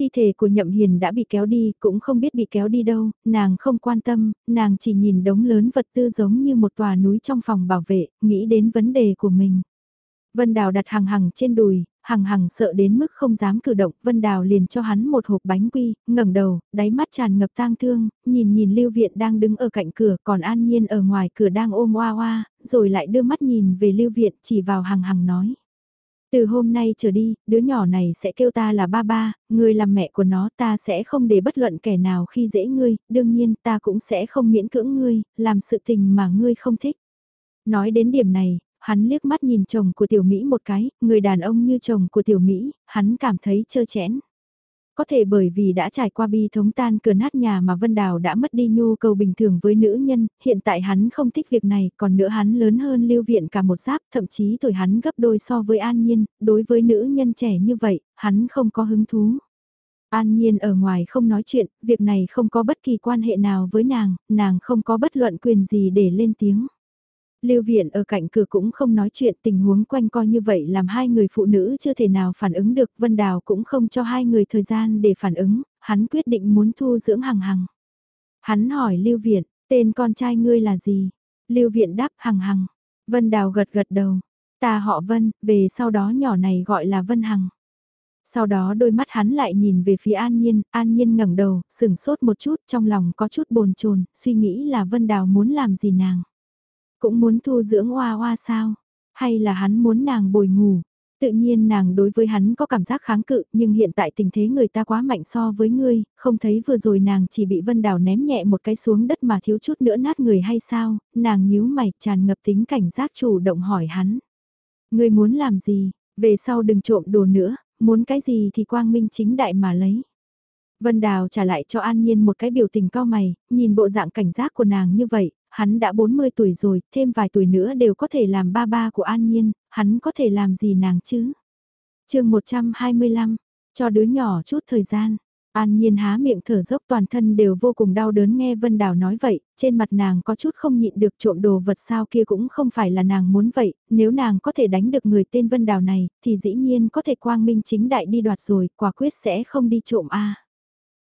Thi thể của Nhậm Hiền đã bị kéo đi, cũng không biết bị kéo đi đâu, nàng không quan tâm, nàng chỉ nhìn đống lớn vật tư giống như một tòa núi trong phòng bảo vệ, nghĩ đến vấn đề của mình. Vân Đào đặt Hằng Hằng trên đùi, hằng hằng sợ đến mức không dám cử động, Vân Đào liền cho hắn một hộp bánh quy, ngẩng đầu, đáy mắt tràn ngập tang thương, nhìn nhìn Lưu Viện đang đứng ở cạnh cửa, còn An Nhiên ở ngoài cửa đang ôm oa oa, rồi lại đưa mắt nhìn về Lưu Viện chỉ vào hằng hằng nói. Từ hôm nay trở đi, đứa nhỏ này sẽ kêu ta là ba ba, ngươi làm mẹ của nó ta sẽ không để bất luận kẻ nào khi dễ ngươi, đương nhiên ta cũng sẽ không miễn cưỡng ngươi, làm sự tình mà ngươi không thích. Nói đến điểm này, hắn liếc mắt nhìn chồng của tiểu Mỹ một cái, người đàn ông như chồng của tiểu Mỹ, hắn cảm thấy trơ chẽn. Có thể bởi vì đã trải qua bi thống tan cửa nát nhà mà Vân Đào đã mất đi nhu cầu bình thường với nữ nhân, hiện tại hắn không thích việc này, còn nữa hắn lớn hơn lưu viện cả một giáp, thậm chí tuổi hắn gấp đôi so với An Nhiên, đối với nữ nhân trẻ như vậy, hắn không có hứng thú. An Nhiên ở ngoài không nói chuyện, việc này không có bất kỳ quan hệ nào với nàng, nàng không có bất luận quyền gì để lên tiếng. Lưu viện ở cạnh cửa cũng không nói chuyện tình huống quanh co như vậy làm hai người phụ nữ chưa thể nào phản ứng được. Vân Đào cũng không cho hai người thời gian để phản ứng, hắn quyết định muốn thu dưỡng hằng hằng. Hắn hỏi Lưu viện, tên con trai ngươi là gì? Lưu viện đáp hằng hằng. Vân Đào gật gật đầu. Ta họ Vân, về sau đó nhỏ này gọi là Vân Hằng. Sau đó đôi mắt hắn lại nhìn về phía An Nhiên, An Nhiên ngẩng đầu, sừng sốt một chút, trong lòng có chút bồn chồn, suy nghĩ là Vân Đào muốn làm gì nàng. Cũng muốn thu dưỡng oa oa sao? Hay là hắn muốn nàng bồi ngủ? Tự nhiên nàng đối với hắn có cảm giác kháng cự, nhưng hiện tại tình thế người ta quá mạnh so với ngươi, không thấy vừa rồi nàng chỉ bị Vân Đào ném nhẹ một cái xuống đất mà thiếu chút nữa nát người hay sao, nàng nhíu mày tràn ngập tính cảnh giác chủ động hỏi hắn. Ngươi muốn làm gì, về sau đừng trộm đồ nữa, muốn cái gì thì quang minh chính đại mà lấy. Vân Đào trả lại cho An Nhiên một cái biểu tình cao mày, nhìn bộ dạng cảnh giác của nàng như vậy, hắn đã 40 tuổi rồi, thêm vài tuổi nữa đều có thể làm ba ba của An Nhiên, hắn có thể làm gì nàng chứ? chương 125, cho đứa nhỏ chút thời gian. An Nhiên há miệng thở dốc toàn thân đều vô cùng đau đớn nghe Vân Đào nói vậy, trên mặt nàng có chút không nhịn được trộm đồ vật sao kia cũng không phải là nàng muốn vậy, nếu nàng có thể đánh được người tên Vân Đào này, thì dĩ nhiên có thể quang minh chính đại đi đoạt rồi, quả quyết sẽ không đi trộm a.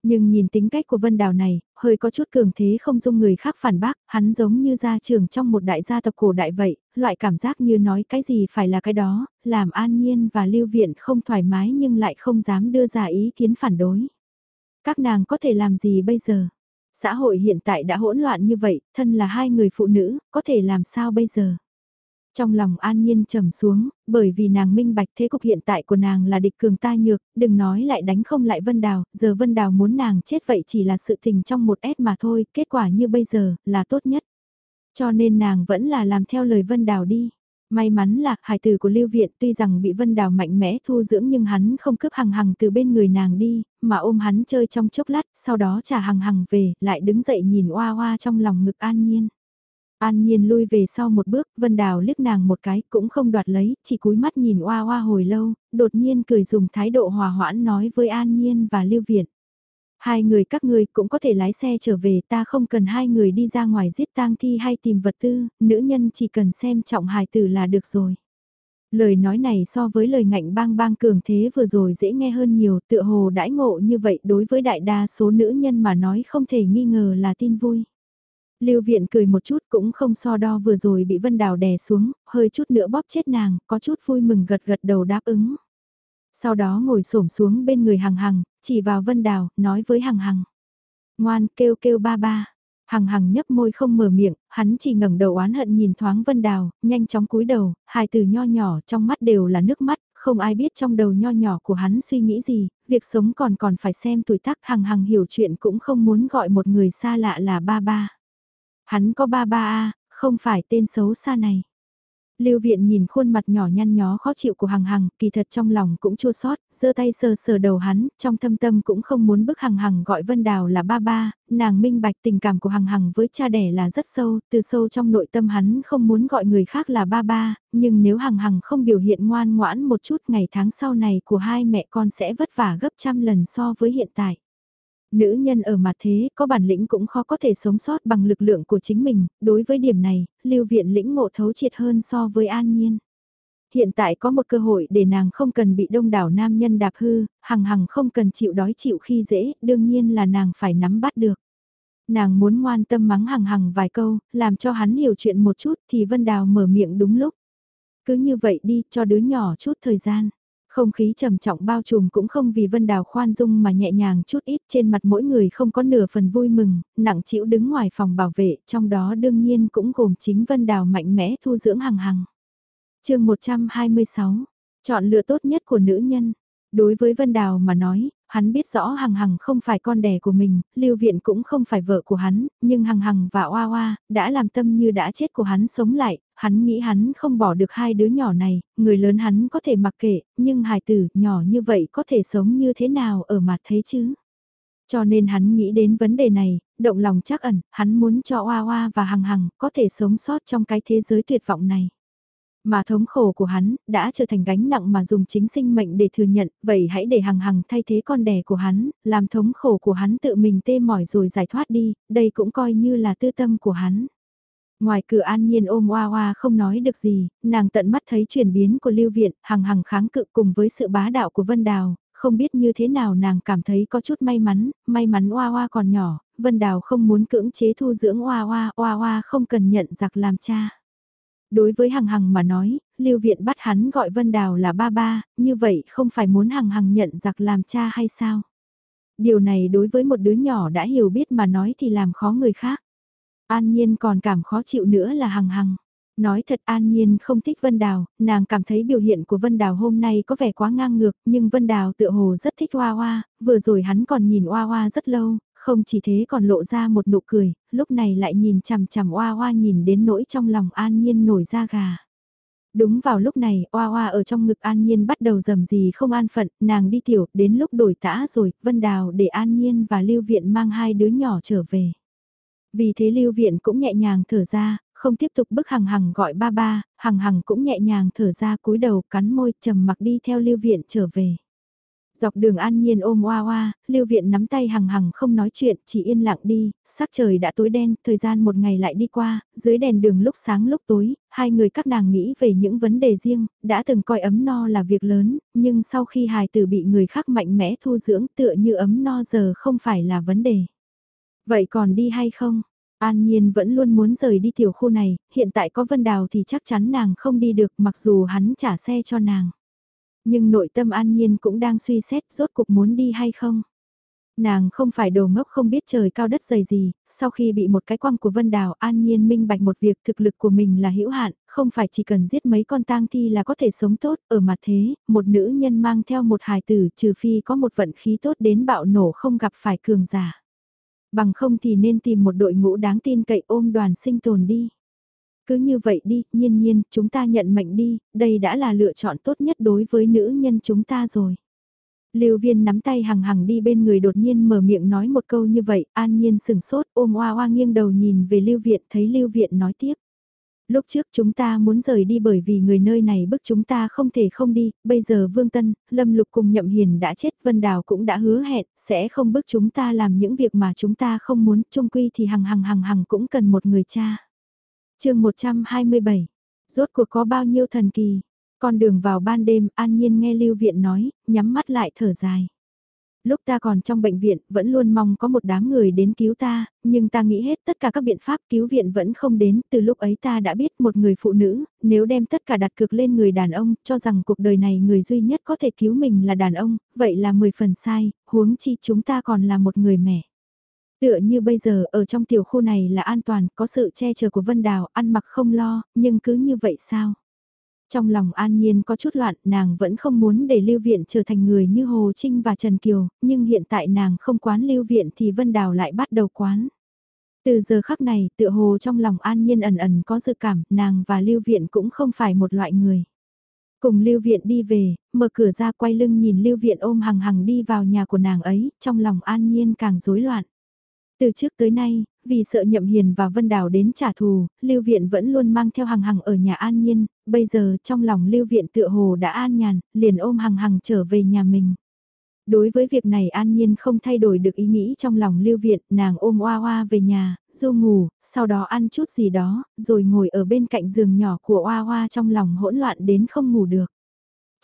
Nhưng nhìn tính cách của Vân Đào này, hơi có chút cường thế không dung người khác phản bác, hắn giống như gia trưởng trong một đại gia tộc cổ đại vậy, loại cảm giác như nói cái gì phải là cái đó, làm an nhiên và lưu viện không thoải mái nhưng lại không dám đưa ra ý kiến phản đối. Các nàng có thể làm gì bây giờ? Xã hội hiện tại đã hỗn loạn như vậy, thân là hai người phụ nữ, có thể làm sao bây giờ? Trong lòng an nhiên trầm xuống, bởi vì nàng minh bạch thế cục hiện tại của nàng là địch cường ta nhược, đừng nói lại đánh không lại Vân Đào, giờ Vân Đào muốn nàng chết vậy chỉ là sự tình trong một S mà thôi, kết quả như bây giờ, là tốt nhất. Cho nên nàng vẫn là làm theo lời Vân Đào đi. May mắn là hài tử của Lưu Viện tuy rằng bị Vân Đào mạnh mẽ thu dưỡng nhưng hắn không cướp hằng hằng từ bên người nàng đi, mà ôm hắn chơi trong chốc lát, sau đó trả hằng hằng về, lại đứng dậy nhìn oa oa trong lòng ngực an nhiên. An Nhiên lui về sau một bước, Vân Đào liếc nàng một cái, cũng không đoạt lấy, chỉ cúi mắt nhìn oa oa hồi lâu, đột nhiên cười dùng thái độ hòa hoãn nói với An Nhiên và Lưu Viện. Hai người các ngươi cũng có thể lái xe trở về ta không cần hai người đi ra ngoài giết tang thi hay tìm vật tư, nữ nhân chỉ cần xem trọng hài tử là được rồi. Lời nói này so với lời ngạnh bang bang cường thế vừa rồi dễ nghe hơn nhiều tựa hồ đãi ngộ như vậy đối với đại đa số nữ nhân mà nói không thể nghi ngờ là tin vui. Lưu viện cười một chút cũng không so đo vừa rồi bị Vân Đào đè xuống, hơi chút nữa bóp chết nàng, có chút vui mừng gật gật đầu đáp ứng. Sau đó ngồi xổm xuống bên người Hằng Hằng, chỉ vào Vân Đào, nói với Hằng Hằng. Ngoan kêu kêu ba ba. Hằng Hằng nhấp môi không mở miệng, hắn chỉ ngẩng đầu oán hận nhìn thoáng Vân Đào, nhanh chóng cúi đầu, hai từ nho nhỏ trong mắt đều là nước mắt, không ai biết trong đầu nho nhỏ của hắn suy nghĩ gì, việc sống còn còn phải xem tuổi tác Hằng Hằng hiểu chuyện cũng không muốn gọi một người xa lạ là ba ba. Hắn có ba ba a, không phải tên xấu xa này. Lưu Viện nhìn khuôn mặt nhỏ nhăn nhó khó chịu của Hằng Hằng, kỳ thật trong lòng cũng chua xót, giơ tay sờ sờ đầu hắn, trong thâm tâm cũng không muốn bức Hằng Hằng gọi Vân Đào là ba ba, nàng minh bạch tình cảm của Hằng Hằng với cha đẻ là rất sâu, từ sâu trong nội tâm hắn không muốn gọi người khác là ba ba, nhưng nếu Hằng Hằng không biểu hiện ngoan ngoãn một chút ngày tháng sau này của hai mẹ con sẽ vất vả gấp trăm lần so với hiện tại. Nữ nhân ở mặt thế có bản lĩnh cũng khó có thể sống sót bằng lực lượng của chính mình, đối với điểm này, lưu viện lĩnh ngộ thấu triệt hơn so với an nhiên. Hiện tại có một cơ hội để nàng không cần bị đông đảo nam nhân đạp hư, hằng hằng không cần chịu đói chịu khi dễ, đương nhiên là nàng phải nắm bắt được. Nàng muốn ngoan tâm mắng hằng hằng vài câu, làm cho hắn hiểu chuyện một chút thì Vân Đào mở miệng đúng lúc. Cứ như vậy đi, cho đứa nhỏ chút thời gian. Không khí trầm trọng bao trùm cũng không vì Vân Đào khoan dung mà nhẹ nhàng chút ít trên mặt mỗi người không có nửa phần vui mừng, nặng chịu đứng ngoài phòng bảo vệ, trong đó đương nhiên cũng gồm chính Vân Đào mạnh mẽ thu dưỡng hằng hằng. chương 126, chọn lựa tốt nhất của nữ nhân. Đối với Vân Đào mà nói, hắn biết rõ Hằng Hằng không phải con đẻ của mình, Lưu Viện cũng không phải vợ của hắn, nhưng Hằng Hằng và Oa Oa đã làm tâm như đã chết của hắn sống lại, hắn nghĩ hắn không bỏ được hai đứa nhỏ này, người lớn hắn có thể mặc kệ, nhưng hài tử nhỏ như vậy có thể sống như thế nào ở mặt thế chứ? Cho nên hắn nghĩ đến vấn đề này, động lòng chắc ẩn, hắn muốn cho Oa Oa và Hằng Hằng có thể sống sót trong cái thế giới tuyệt vọng này. Mà thống khổ của hắn, đã trở thành gánh nặng mà dùng chính sinh mệnh để thừa nhận, vậy hãy để hằng hằng thay thế con đẻ của hắn, làm thống khổ của hắn tự mình tê mỏi rồi giải thoát đi, đây cũng coi như là tư tâm của hắn. Ngoài cửa an nhiên ôm oa oa không nói được gì, nàng tận mắt thấy chuyển biến của lưu viện, hằng hằng kháng cự cùng với sự bá đạo của Vân Đào, không biết như thế nào nàng cảm thấy có chút may mắn, may mắn oa oa còn nhỏ, Vân Đào không muốn cưỡng chế thu dưỡng oa oa, oa oa không cần nhận giặc làm cha. Đối với Hằng Hằng mà nói, Lưu Viện bắt hắn gọi Vân Đào là ba ba, như vậy không phải muốn Hằng Hằng nhận giặc làm cha hay sao? Điều này đối với một đứa nhỏ đã hiểu biết mà nói thì làm khó người khác. An Nhiên còn cảm khó chịu nữa là Hằng Hằng. Nói thật An Nhiên không thích Vân Đào, nàng cảm thấy biểu hiện của Vân Đào hôm nay có vẻ quá ngang ngược, nhưng Vân Đào tựa hồ rất thích Hoa Hoa, vừa rồi hắn còn nhìn Hoa Hoa rất lâu, không chỉ thế còn lộ ra một nụ cười, lúc này lại nhìn chằm chằm oa oa nhìn đến nỗi trong lòng an nhiên nổi da gà. Đúng vào lúc này, oa oa ở trong ngực an nhiên bắt đầu dầm gì không an phận, nàng đi tiểu, đến lúc đổi tã rồi, Vân Đào để an nhiên và Lưu Viện mang hai đứa nhỏ trở về. Vì thế Lưu Viện cũng nhẹ nhàng thở ra, không tiếp tục bức hằng hằng gọi ba ba, hằng hằng cũng nhẹ nhàng thở ra cúi đầu cắn môi trầm mặc đi theo Lưu Viện trở về. Dọc đường an nhiên ôm oa oa, lưu viện nắm tay hằng hằng không nói chuyện, chỉ yên lặng đi, sắc trời đã tối đen, thời gian một ngày lại đi qua, dưới đèn đường lúc sáng lúc tối, hai người các nàng nghĩ về những vấn đề riêng, đã từng coi ấm no là việc lớn, nhưng sau khi hài tử bị người khác mạnh mẽ thu dưỡng tựa như ấm no giờ không phải là vấn đề. Vậy còn đi hay không? An Nhiên vẫn luôn muốn rời đi tiểu khu này, hiện tại có Vân Đào thì chắc chắn nàng không đi được mặc dù hắn trả xe cho nàng. Nhưng nội tâm an nhiên cũng đang suy xét rốt cuộc muốn đi hay không. Nàng không phải đồ ngốc không biết trời cao đất dày gì, sau khi bị một cái quăng của Vân Đào an nhiên minh bạch một việc thực lực của mình là hữu hạn, không phải chỉ cần giết mấy con tang thi là có thể sống tốt, ở mặt thế, một nữ nhân mang theo một hài tử trừ phi có một vận khí tốt đến bạo nổ không gặp phải cường giả. Bằng không thì nên tìm một đội ngũ đáng tin cậy ôm đoàn sinh tồn đi. Cứ như vậy đi, nhiên nhiên, chúng ta nhận mệnh đi, đây đã là lựa chọn tốt nhất đối với nữ nhân chúng ta rồi. Lưu viên nắm tay hằng hằng đi bên người đột nhiên mở miệng nói một câu như vậy, an nhiên sừng sốt, ôm oa oa nghiêng đầu nhìn về lưu viện, thấy lưu viện nói tiếp. Lúc trước chúng ta muốn rời đi bởi vì người nơi này bức chúng ta không thể không đi, bây giờ Vương Tân, Lâm Lục cùng Nhậm Hiền đã chết, Vân Đào cũng đã hứa hẹn, sẽ không bức chúng ta làm những việc mà chúng ta không muốn, chung quy thì hằng hằng hằng hằng cũng cần một người cha chương 127, rốt cuộc có bao nhiêu thần kỳ, con đường vào ban đêm an nhiên nghe Lưu Viện nói, nhắm mắt lại thở dài. Lúc ta còn trong bệnh viện, vẫn luôn mong có một đám người đến cứu ta, nhưng ta nghĩ hết tất cả các biện pháp cứu viện vẫn không đến. Từ lúc ấy ta đã biết một người phụ nữ, nếu đem tất cả đặt cược lên người đàn ông, cho rằng cuộc đời này người duy nhất có thể cứu mình là đàn ông, vậy là 10 phần sai, huống chi chúng ta còn là một người mẹ. Tựa như bây giờ ở trong tiểu khu này là an toàn, có sự che chở của Vân Đào, ăn mặc không lo, nhưng cứ như vậy sao? Trong lòng an nhiên có chút loạn, nàng vẫn không muốn để lưu viện trở thành người như Hồ Trinh và Trần Kiều, nhưng hiện tại nàng không quán lưu viện thì Vân Đào lại bắt đầu quán. Từ giờ khắc này, tựa hồ trong lòng an nhiên ẩn ẩn có dự cảm, nàng và lưu viện cũng không phải một loại người. Cùng lưu viện đi về, mở cửa ra quay lưng nhìn lưu viện ôm hằng hằng đi vào nhà của nàng ấy, trong lòng an nhiên càng rối loạn. Từ trước tới nay, vì sợ Nhậm Hiền và Vân Đào đến trả thù, Lưu Viện vẫn luôn mang theo Hằng Hằng ở nhà An Nhiên, bây giờ trong lòng Lưu Viện tựa hồ đã an nhàn, liền ôm Hằng Hằng trở về nhà mình. Đối với việc này An Nhiên không thay đổi được ý nghĩ trong lòng Lưu Viện, nàng ôm Oa Oa về nhà, du ngủ, sau đó ăn chút gì đó, rồi ngồi ở bên cạnh giường nhỏ của Oa Oa trong lòng hỗn loạn đến không ngủ được.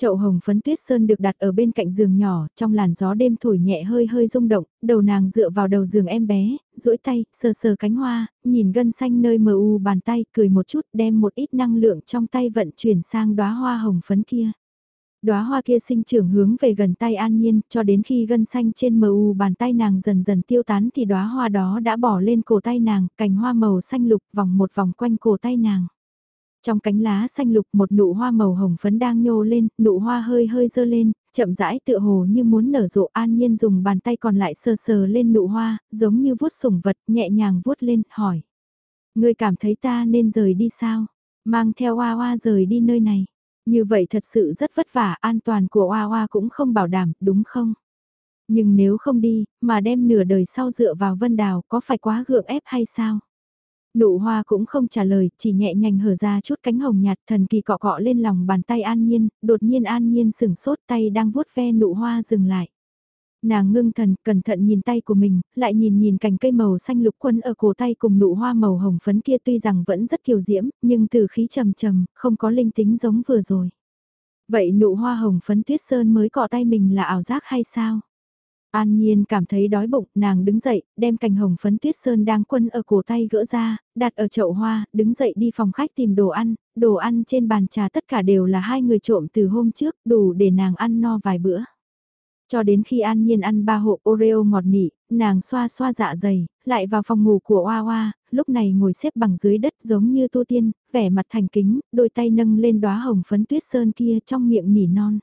Chậu hồng phấn tuyết sơn được đặt ở bên cạnh giường nhỏ, trong làn gió đêm thổi nhẹ hơi hơi rung động, đầu nàng dựa vào đầu giường em bé, duỗi tay, sờ sờ cánh hoa, nhìn gân xanh nơi mờ u bàn tay, cười một chút đem một ít năng lượng trong tay vận chuyển sang đóa hoa hồng phấn kia. Đóa hoa kia sinh trưởng hướng về gần tay an nhiên, cho đến khi gân xanh trên mờ u bàn tay nàng dần dần tiêu tán thì đóa hoa đó đã bỏ lên cổ tay nàng, cành hoa màu xanh lục vòng một vòng quanh cổ tay nàng. Trong cánh lá xanh lục một nụ hoa màu hồng phấn đang nhô lên, nụ hoa hơi hơi dơ lên, chậm rãi tựa hồ như muốn nở rộ an nhiên dùng bàn tay còn lại sờ sờ lên nụ hoa, giống như vuốt sủng vật, nhẹ nhàng vuốt lên, hỏi. Người cảm thấy ta nên rời đi sao? Mang theo hoa hoa rời đi nơi này. Như vậy thật sự rất vất vả, an toàn của hoa hoa cũng không bảo đảm, đúng không? Nhưng nếu không đi, mà đem nửa đời sau dựa vào vân đào có phải quá gượng ép hay sao? Nụ hoa cũng không trả lời, chỉ nhẹ nhàng hở ra chút cánh hồng nhạt thần kỳ cọ cọ lên lòng bàn tay an nhiên, đột nhiên an nhiên sừng sốt tay đang vuốt ve nụ hoa dừng lại. Nàng ngưng thần, cẩn thận nhìn tay của mình, lại nhìn nhìn cành cây màu xanh lục quân ở cổ tay cùng nụ hoa màu hồng phấn kia tuy rằng vẫn rất kiều diễm, nhưng từ khí trầm trầm, không có linh tính giống vừa rồi. Vậy nụ hoa hồng phấn tuyết sơn mới cọ tay mình là ảo giác hay sao? An Nhiên cảm thấy đói bụng, nàng đứng dậy, đem cành hồng phấn tuyết sơn đang quân ở cổ tay gỡ ra, đặt ở chậu hoa, đứng dậy đi phòng khách tìm đồ ăn, đồ ăn trên bàn trà tất cả đều là hai người trộm từ hôm trước, đủ để nàng ăn no vài bữa. Cho đến khi An Nhiên ăn ba hộp Oreo ngọt nị nàng xoa xoa dạ dày, lại vào phòng ngủ của Oa Oa, lúc này ngồi xếp bằng dưới đất giống như tu tiên, vẻ mặt thành kính, đôi tay nâng lên đóa hồng phấn tuyết sơn kia trong miệng nỉ non.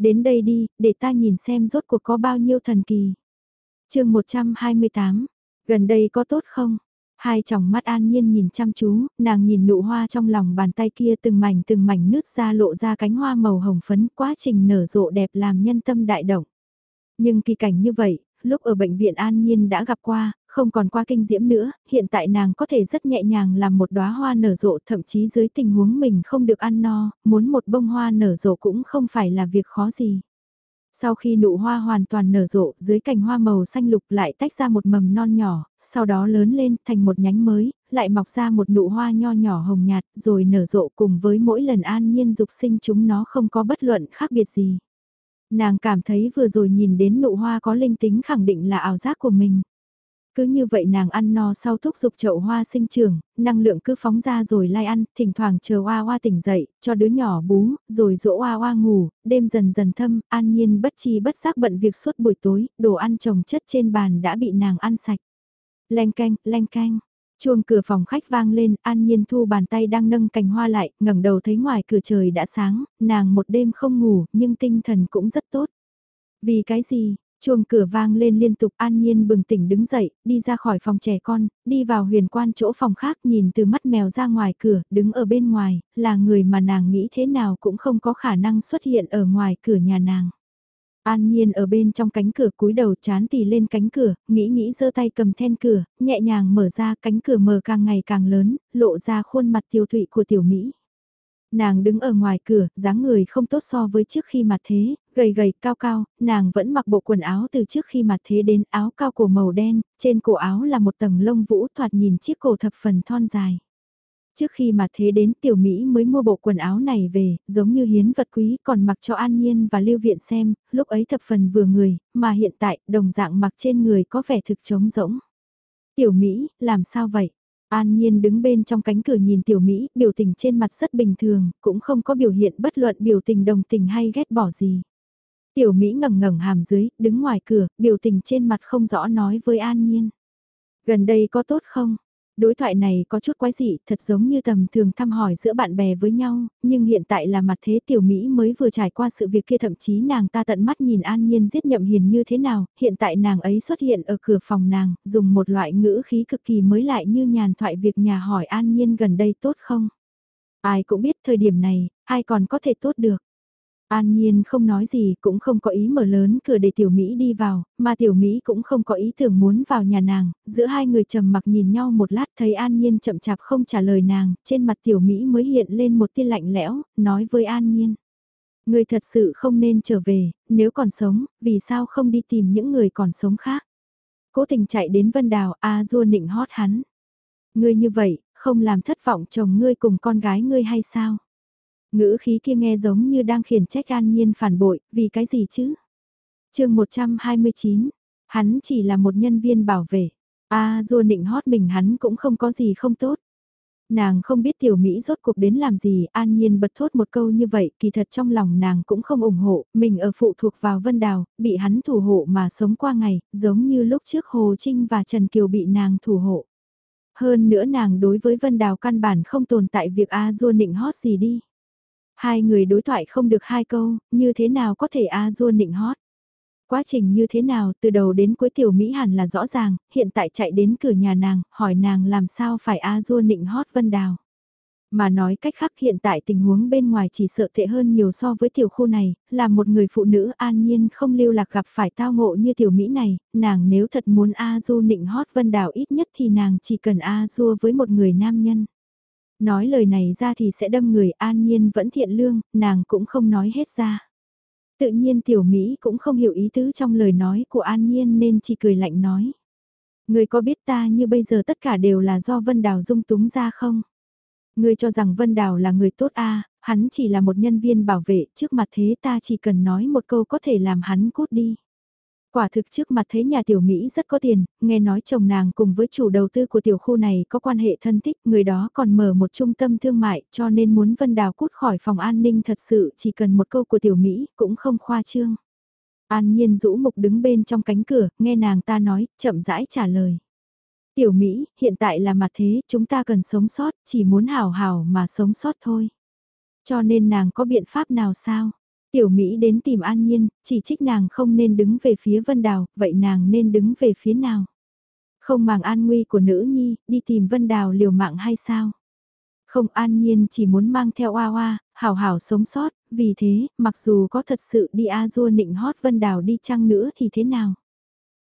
Đến đây đi, để ta nhìn xem rốt cuộc có bao nhiêu thần kỳ. chương 128, gần đây có tốt không? Hai tròng mắt an nhiên nhìn chăm chú, nàng nhìn nụ hoa trong lòng bàn tay kia từng mảnh từng mảnh nước ra lộ ra cánh hoa màu hồng phấn quá trình nở rộ đẹp làm nhân tâm đại động. Nhưng kỳ cảnh như vậy, lúc ở bệnh viện an nhiên đã gặp qua, không còn qua kinh diễm nữa, hiện tại nàng có thể rất nhẹ nhàng làm một đóa hoa nở rộ thậm chí dưới tình huống mình không được ăn no, muốn một bông hoa nở rộ cũng không phải là việc khó gì. Sau khi nụ hoa hoàn toàn nở rộ, dưới cành hoa màu xanh lục lại tách ra một mầm non nhỏ, sau đó lớn lên thành một nhánh mới, lại mọc ra một nụ hoa nho nhỏ hồng nhạt, rồi nở rộ cùng với mỗi lần an nhiên dục sinh chúng nó không có bất luận khác biệt gì. Nàng cảm thấy vừa rồi nhìn đến nụ hoa có linh tính khẳng định là ảo giác của mình. Cứ như vậy nàng ăn no sau thúc dục chậu hoa sinh trưởng, năng lượng cứ phóng ra rồi lai ăn, thỉnh thoảng chờ hoa hoa tỉnh dậy, cho đứa nhỏ bú, rồi dỗ hoa hoa ngủ, đêm dần dần thâm, an nhiên bất chi bất giác bận việc suốt buổi tối, đồ ăn trồng chất trên bàn đã bị nàng ăn sạch. Leng canh, leng canh. Chuông cửa phòng khách vang lên, An Nhiên thu bàn tay đang nâng cành hoa lại, ngẩng đầu thấy ngoài cửa trời đã sáng, nàng một đêm không ngủ, nhưng tinh thần cũng rất tốt. Vì cái gì, Chuông cửa vang lên liên tục an nhiên bừng tỉnh đứng dậy, đi ra khỏi phòng trẻ con, đi vào huyền quan chỗ phòng khác nhìn từ mắt mèo ra ngoài cửa, đứng ở bên ngoài, là người mà nàng nghĩ thế nào cũng không có khả năng xuất hiện ở ngoài cửa nhà nàng. An Nhiên ở bên trong cánh cửa cúi đầu chán tì lên cánh cửa, nghĩ nghĩ giơ tay cầm then cửa, nhẹ nhàng mở ra cánh cửa mở càng ngày càng lớn, lộ ra khuôn mặt tiêu thụy của tiểu Mỹ. Nàng đứng ở ngoài cửa, dáng người không tốt so với trước khi mặt thế, gầy gầy, cao cao, nàng vẫn mặc bộ quần áo từ trước khi mặt thế đến áo cao cổ màu đen, trên cổ áo là một tầng lông vũ thoạt nhìn chiếc cổ thập phần thon dài. Trước khi mà thế đến tiểu Mỹ mới mua bộ quần áo này về, giống như hiến vật quý còn mặc cho An Nhiên và Lưu Viện xem, lúc ấy thập phần vừa người, mà hiện tại đồng dạng mặc trên người có vẻ thực trống rỗng. Tiểu Mỹ, làm sao vậy? An Nhiên đứng bên trong cánh cửa nhìn Tiểu Mỹ, biểu tình trên mặt rất bình thường, cũng không có biểu hiện bất luận biểu tình đồng tình hay ghét bỏ gì. Tiểu Mỹ ngẩng ngẩng hàm dưới, đứng ngoài cửa, biểu tình trên mặt không rõ nói với An Nhiên. Gần đây có tốt không? Đối thoại này có chút quái dị, thật giống như tầm thường thăm hỏi giữa bạn bè với nhau, nhưng hiện tại là mặt thế tiểu Mỹ mới vừa trải qua sự việc kia thậm chí nàng ta tận mắt nhìn An Nhiên giết nhậm hiền như thế nào, hiện tại nàng ấy xuất hiện ở cửa phòng nàng, dùng một loại ngữ khí cực kỳ mới lại như nhàn thoại việc nhà hỏi An Nhiên gần đây tốt không. Ai cũng biết thời điểm này, ai còn có thể tốt được. An Nhiên không nói gì, cũng không có ý mở lớn cửa để Tiểu Mỹ đi vào, mà Tiểu Mỹ cũng không có ý tưởng muốn vào nhà nàng, giữa hai người trầm mặc nhìn nhau một lát thấy An Nhiên chậm chạp không trả lời nàng, trên mặt Tiểu Mỹ mới hiện lên một tia lạnh lẽo, nói với An Nhiên. Người thật sự không nên trở về, nếu còn sống, vì sao không đi tìm những người còn sống khác? Cố tình chạy đến Vân Đào, A à, nịnh hót hắn. Ngươi như vậy, không làm thất vọng chồng ngươi cùng con gái ngươi hay sao? Ngữ khí kia nghe giống như đang khiển trách an nhiên phản bội, vì cái gì chứ? chương 129, hắn chỉ là một nhân viên bảo vệ. a à, dua nịnh hót mình hắn cũng không có gì không tốt. Nàng không biết tiểu Mỹ rốt cuộc đến làm gì, an nhiên bật thốt một câu như vậy, kỳ thật trong lòng nàng cũng không ủng hộ, mình ở phụ thuộc vào Vân Đào, bị hắn thủ hộ mà sống qua ngày, giống như lúc trước Hồ Trinh và Trần Kiều bị nàng thủ hộ. Hơn nữa nàng đối với Vân Đào căn bản không tồn tại việc A Dua nịnh hót gì đi. Hai người đối thoại không được hai câu, như thế nào có thể A dua nịnh hót. Quá trình như thế nào từ đầu đến cuối tiểu Mỹ hẳn là rõ ràng, hiện tại chạy đến cửa nhà nàng, hỏi nàng làm sao phải A dua nịnh hót Vân Đào. Mà nói cách khác hiện tại tình huống bên ngoài chỉ sợ tệ hơn nhiều so với tiểu khu này, là một người phụ nữ an nhiên không lưu lạc gặp phải tao ngộ như tiểu Mỹ này, nàng nếu thật muốn A du nịnh hót Vân Đào ít nhất thì nàng chỉ cần A du với một người nam nhân. Nói lời này ra thì sẽ đâm người an nhiên vẫn thiện lương, nàng cũng không nói hết ra. Tự nhiên tiểu Mỹ cũng không hiểu ý tứ trong lời nói của an nhiên nên chỉ cười lạnh nói. Người có biết ta như bây giờ tất cả đều là do Vân Đào dung túng ra không? Người cho rằng Vân Đào là người tốt a hắn chỉ là một nhân viên bảo vệ trước mặt thế ta chỉ cần nói một câu có thể làm hắn cút đi. Quả thực trước mặt thấy nhà tiểu Mỹ rất có tiền, nghe nói chồng nàng cùng với chủ đầu tư của tiểu khu này có quan hệ thân thích, người đó còn mở một trung tâm thương mại cho nên muốn Vân Đào cút khỏi phòng an ninh thật sự chỉ cần một câu của tiểu Mỹ cũng không khoa trương. An nhiên rũ mục đứng bên trong cánh cửa, nghe nàng ta nói, chậm rãi trả lời. Tiểu Mỹ, hiện tại là mặt thế, chúng ta cần sống sót, chỉ muốn hào hào mà sống sót thôi. Cho nên nàng có biện pháp nào sao? Tiểu Mỹ đến tìm An Nhiên, chỉ trích nàng không nên đứng về phía Vân Đào, vậy nàng nên đứng về phía nào? Không màng an nguy của nữ nhi, đi tìm Vân Đào liều mạng hay sao? Không An Nhiên chỉ muốn mang theo Oa Oa, hảo hảo sống sót, vì thế, mặc dù có thật sự đi A Dua nịnh hót Vân Đào đi chăng nữa thì thế nào?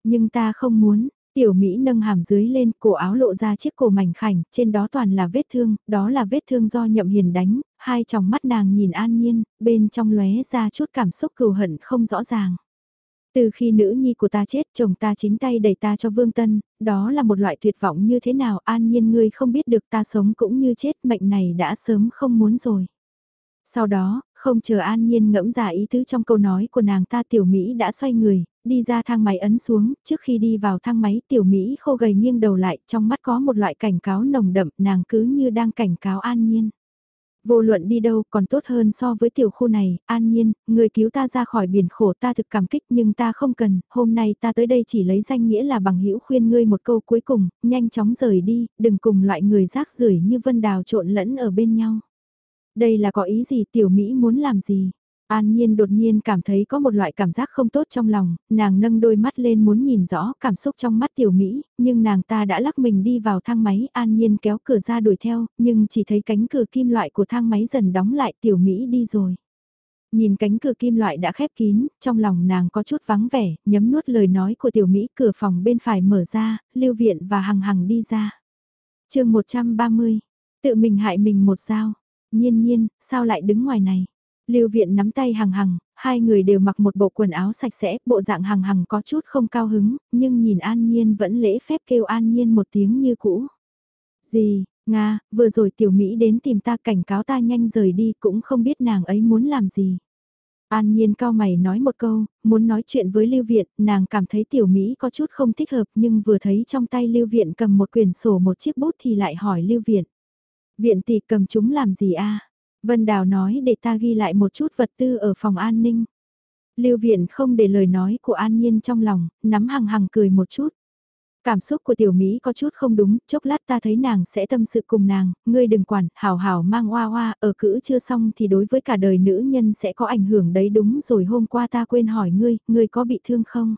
Nhưng ta không muốn, Tiểu Mỹ nâng hàm dưới lên, cổ áo lộ ra chiếc cổ mảnh khảnh, trên đó toàn là vết thương, đó là vết thương do nhậm hiền đánh, hai tròng mắt nàng nhìn an nhiên, bên trong lóe ra chút cảm xúc cừu hận không rõ ràng. Từ khi nữ nhi của ta chết, chồng ta chính tay đẩy ta cho Vương Tân, đó là một loại tuyệt vọng như thế nào an nhiên ngươi không biết được ta sống cũng như chết, mệnh này đã sớm không muốn rồi. Sau đó, không chờ an nhiên ngẫm ra ý tứ trong câu nói của nàng ta tiểu Mỹ đã xoay người, đi ra thang máy ấn xuống, trước khi đi vào thang máy tiểu Mỹ khô gầy nghiêng đầu lại, trong mắt có một loại cảnh cáo nồng đậm, nàng cứ như đang cảnh cáo an nhiên. Vô luận đi đâu còn tốt hơn so với tiểu khu này, an nhiên, người cứu ta ra khỏi biển khổ ta thực cảm kích nhưng ta không cần, hôm nay ta tới đây chỉ lấy danh nghĩa là bằng hữu khuyên ngươi một câu cuối cùng, nhanh chóng rời đi, đừng cùng loại người rác rưởi như vân đào trộn lẫn ở bên nhau. Đây là có ý gì tiểu Mỹ muốn làm gì? An Nhiên đột nhiên cảm thấy có một loại cảm giác không tốt trong lòng, nàng nâng đôi mắt lên muốn nhìn rõ cảm xúc trong mắt tiểu Mỹ, nhưng nàng ta đã lắc mình đi vào thang máy, An Nhiên kéo cửa ra đuổi theo, nhưng chỉ thấy cánh cửa kim loại của thang máy dần đóng lại tiểu Mỹ đi rồi. Nhìn cánh cửa kim loại đã khép kín, trong lòng nàng có chút vắng vẻ, nhấm nuốt lời nói của tiểu Mỹ cửa phòng bên phải mở ra, lưu viện và hằng hằng đi ra. chương 130, tự mình hại mình một dao. Nhiên nhiên, sao lại đứng ngoài này? Lưu viện nắm tay hằng hằng, hai người đều mặc một bộ quần áo sạch sẽ, bộ dạng hằng hằng có chút không cao hứng, nhưng nhìn an nhiên vẫn lễ phép kêu an nhiên một tiếng như cũ. Gì, Nga, vừa rồi tiểu Mỹ đến tìm ta cảnh cáo ta nhanh rời đi cũng không biết nàng ấy muốn làm gì. An nhiên cao mày nói một câu, muốn nói chuyện với Lưu Viện, nàng cảm thấy tiểu Mỹ có chút không thích hợp nhưng vừa thấy trong tay Lưu Viện cầm một quyển sổ một chiếc bút thì lại hỏi Lưu Viện. Viện tỷ cầm chúng làm gì a? Vân Đào nói để ta ghi lại một chút vật tư ở phòng an ninh. Lưu Viện không để lời nói của An Nhiên trong lòng, nắm hằng hằng cười một chút. Cảm xúc của tiểu Mỹ có chút không đúng, chốc lát ta thấy nàng sẽ tâm sự cùng nàng, ngươi đừng quản, hảo hảo mang hoa hoa, ở cữ chưa xong thì đối với cả đời nữ nhân sẽ có ảnh hưởng đấy đúng rồi hôm qua ta quên hỏi ngươi, ngươi có bị thương không?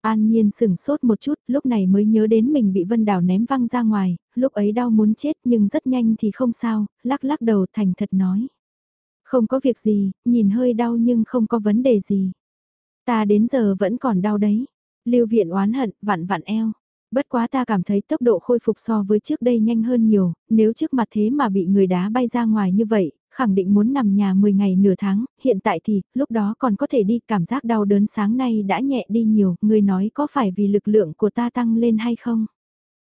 An Nhiên sừng sốt một chút, lúc này mới nhớ đến mình bị Vân Đào ném văng ra ngoài, lúc ấy đau muốn chết nhưng rất nhanh thì không sao, lắc lắc đầu thành thật nói. Không có việc gì, nhìn hơi đau nhưng không có vấn đề gì. Ta đến giờ vẫn còn đau đấy. Lưu viện oán hận, vặn vặn eo. Bất quá ta cảm thấy tốc độ khôi phục so với trước đây nhanh hơn nhiều, nếu trước mặt thế mà bị người đá bay ra ngoài như vậy, khẳng định muốn nằm nhà 10 ngày nửa tháng, hiện tại thì, lúc đó còn có thể đi, cảm giác đau đớn sáng nay đã nhẹ đi nhiều, người nói có phải vì lực lượng của ta tăng lên hay không?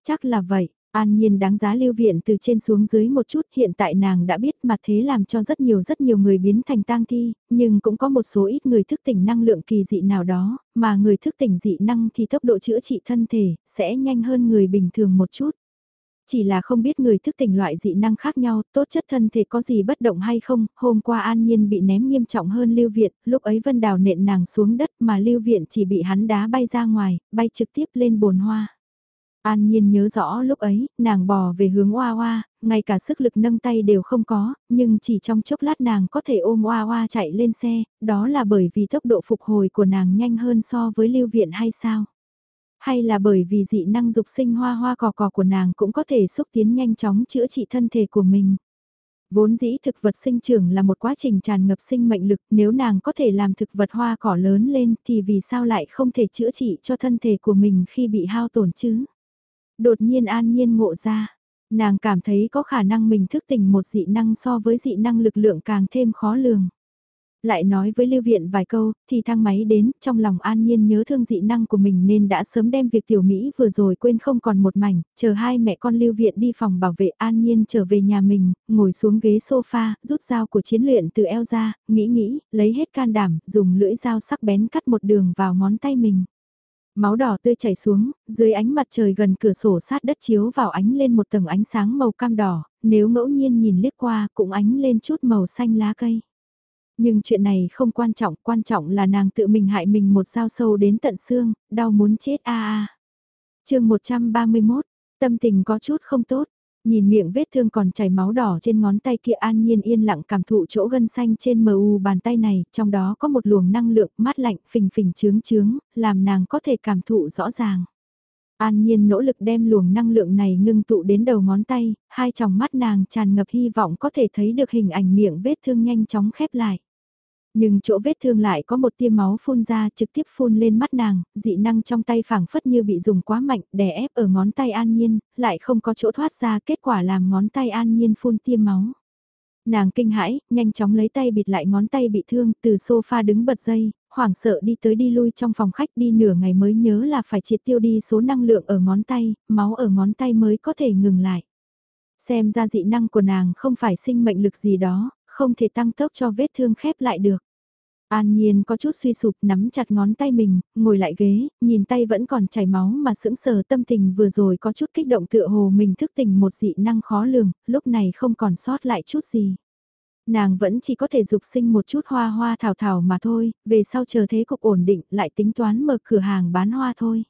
Chắc là vậy, An Nhiên đáng giá lưu viện từ trên xuống dưới một chút, hiện tại nàng đã biết mặt thế làm cho rất nhiều rất nhiều người biến thành tang thi, nhưng cũng có một số ít người thức tỉnh năng lượng kỳ dị nào đó, mà người thức tỉnh dị năng thì tốc độ chữa trị thân thể, sẽ nhanh hơn người bình thường một chút. Chỉ là không biết người thức tỉnh loại dị năng khác nhau, tốt chất thân thể có gì bất động hay không, hôm qua An Nhiên bị ném nghiêm trọng hơn Lưu Viện, lúc ấy Vân Đào nện nàng xuống đất mà Lưu Viện chỉ bị hắn đá bay ra ngoài, bay trực tiếp lên bồn hoa. An Nhiên nhớ rõ lúc ấy, nàng bò về hướng Oa Oa, ngay cả sức lực nâng tay đều không có, nhưng chỉ trong chốc lát nàng có thể ôm Oa Oa chạy lên xe, đó là bởi vì tốc độ phục hồi của nàng nhanh hơn so với lưu viện hay sao? Hay là bởi vì dị năng dục sinh hoa hoa cỏ cỏ của nàng cũng có thể xúc tiến nhanh chóng chữa trị thân thể của mình? Vốn dĩ thực vật sinh trưởng là một quá trình tràn ngập sinh mệnh lực, nếu nàng có thể làm thực vật hoa cỏ lớn lên thì vì sao lại không thể chữa trị cho thân thể của mình khi bị hao tổn chứ? Đột nhiên an nhiên ngộ ra, nàng cảm thấy có khả năng mình thức tỉnh một dị năng so với dị năng lực lượng càng thêm khó lường. Lại nói với Lưu Viện vài câu, thì thang máy đến, trong lòng an nhiên nhớ thương dị năng của mình nên đã sớm đem việc tiểu Mỹ vừa rồi quên không còn một mảnh, chờ hai mẹ con Lưu Viện đi phòng bảo vệ an nhiên trở về nhà mình, ngồi xuống ghế sofa, rút dao của chiến luyện từ eo ra, nghĩ nghĩ, lấy hết can đảm, dùng lưỡi dao sắc bén cắt một đường vào ngón tay mình. Máu đỏ tươi chảy xuống, dưới ánh mặt trời gần cửa sổ sát đất chiếu vào ánh lên một tầng ánh sáng màu cam đỏ, nếu ngẫu nhiên nhìn liếc qua cũng ánh lên chút màu xanh lá cây. Nhưng chuyện này không quan trọng, quan trọng là nàng tự mình hại mình một dao sâu đến tận xương, đau muốn chết a a. À. Chương 131, tâm tình có chút không tốt, Nhìn miệng vết thương còn chảy máu đỏ trên ngón tay kia an nhiên yên lặng cảm thụ chỗ gân xanh trên mờ u bàn tay này, trong đó có một luồng năng lượng mát lạnh phình phình chướng chướng, làm nàng có thể cảm thụ rõ ràng. An nhiên nỗ lực đem luồng năng lượng này ngưng tụ đến đầu ngón tay, hai tròng mắt nàng tràn ngập hy vọng có thể thấy được hình ảnh miệng vết thương nhanh chóng khép lại. Nhưng chỗ vết thương lại có một tia máu phun ra trực tiếp phun lên mắt nàng, dị năng trong tay phảng phất như bị dùng quá mạnh đè ép ở ngón tay an nhiên, lại không có chỗ thoát ra kết quả làm ngón tay an nhiên phun tia máu. Nàng kinh hãi, nhanh chóng lấy tay bịt lại ngón tay bị thương, từ sofa đứng bật dây, hoảng sợ đi tới đi lui trong phòng khách đi nửa ngày mới nhớ là phải triệt tiêu đi số năng lượng ở ngón tay, máu ở ngón tay mới có thể ngừng lại. Xem ra dị năng của nàng không phải sinh mệnh lực gì đó, không thể tăng tốc cho vết thương khép lại được. An Nhiên có chút suy sụp nắm chặt ngón tay mình, ngồi lại ghế, nhìn tay vẫn còn chảy máu mà sững sờ tâm tình vừa rồi có chút kích động tựa hồ mình thức tỉnh một dị năng khó lường, lúc này không còn sót lại chút gì. Nàng vẫn chỉ có thể dục sinh một chút hoa hoa thảo thảo mà thôi, về sau chờ thế cục ổn định lại tính toán mở cửa hàng bán hoa thôi.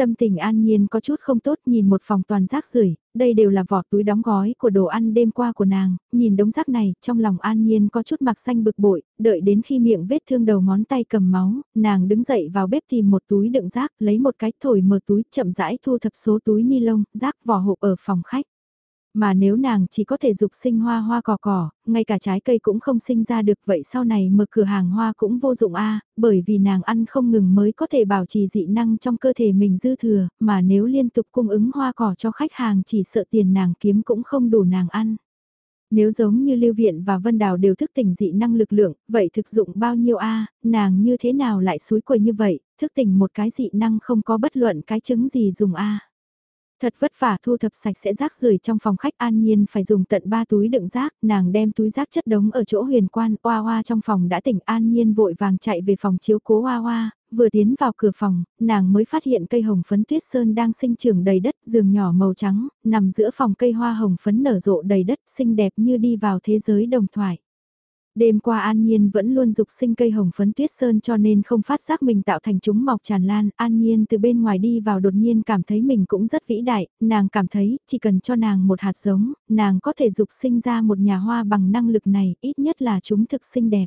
Tâm tình an nhiên có chút không tốt nhìn một phòng toàn rác rưởi đây đều là vỏ túi đóng gói của đồ ăn đêm qua của nàng, nhìn đống rác này, trong lòng an nhiên có chút mặc xanh bực bội, đợi đến khi miệng vết thương đầu ngón tay cầm máu, nàng đứng dậy vào bếp tìm một túi đựng rác, lấy một cái thổi mở túi, chậm rãi thu thập số túi ni lông, rác vỏ hộp ở phòng khách. Mà nếu nàng chỉ có thể dục sinh hoa hoa cỏ cỏ, ngay cả trái cây cũng không sinh ra được vậy sau này mở cửa hàng hoa cũng vô dụng a bởi vì nàng ăn không ngừng mới có thể bảo trì dị năng trong cơ thể mình dư thừa, mà nếu liên tục cung ứng hoa cỏ cho khách hàng chỉ sợ tiền nàng kiếm cũng không đủ nàng ăn. Nếu giống như Lưu Viện và Vân Đào đều thức tỉnh dị năng lực lượng, vậy thực dụng bao nhiêu a nàng như thế nào lại suối quầy như vậy, thức tỉnh một cái dị năng không có bất luận cái chứng gì dùng a Thật vất vả thu thập sạch sẽ rác rưởi trong phòng khách an nhiên phải dùng tận ba túi đựng rác, nàng đem túi rác chất đống ở chỗ huyền quan, oa oa trong phòng đã tỉnh an nhiên vội vàng chạy về phòng chiếu cố oa oa, vừa tiến vào cửa phòng, nàng mới phát hiện cây hồng phấn tuyết sơn đang sinh trưởng đầy đất, giường nhỏ màu trắng, nằm giữa phòng cây hoa hồng phấn nở rộ đầy đất, xinh đẹp như đi vào thế giới đồng thoại. Đêm qua An Nhiên vẫn luôn dục sinh cây hồng phấn tuyết sơn cho nên không phát giác mình tạo thành chúng mọc tràn lan. An Nhiên từ bên ngoài đi vào đột nhiên cảm thấy mình cũng rất vĩ đại, nàng cảm thấy chỉ cần cho nàng một hạt giống, nàng có thể dục sinh ra một nhà hoa bằng năng lực này, ít nhất là chúng thực xinh đẹp.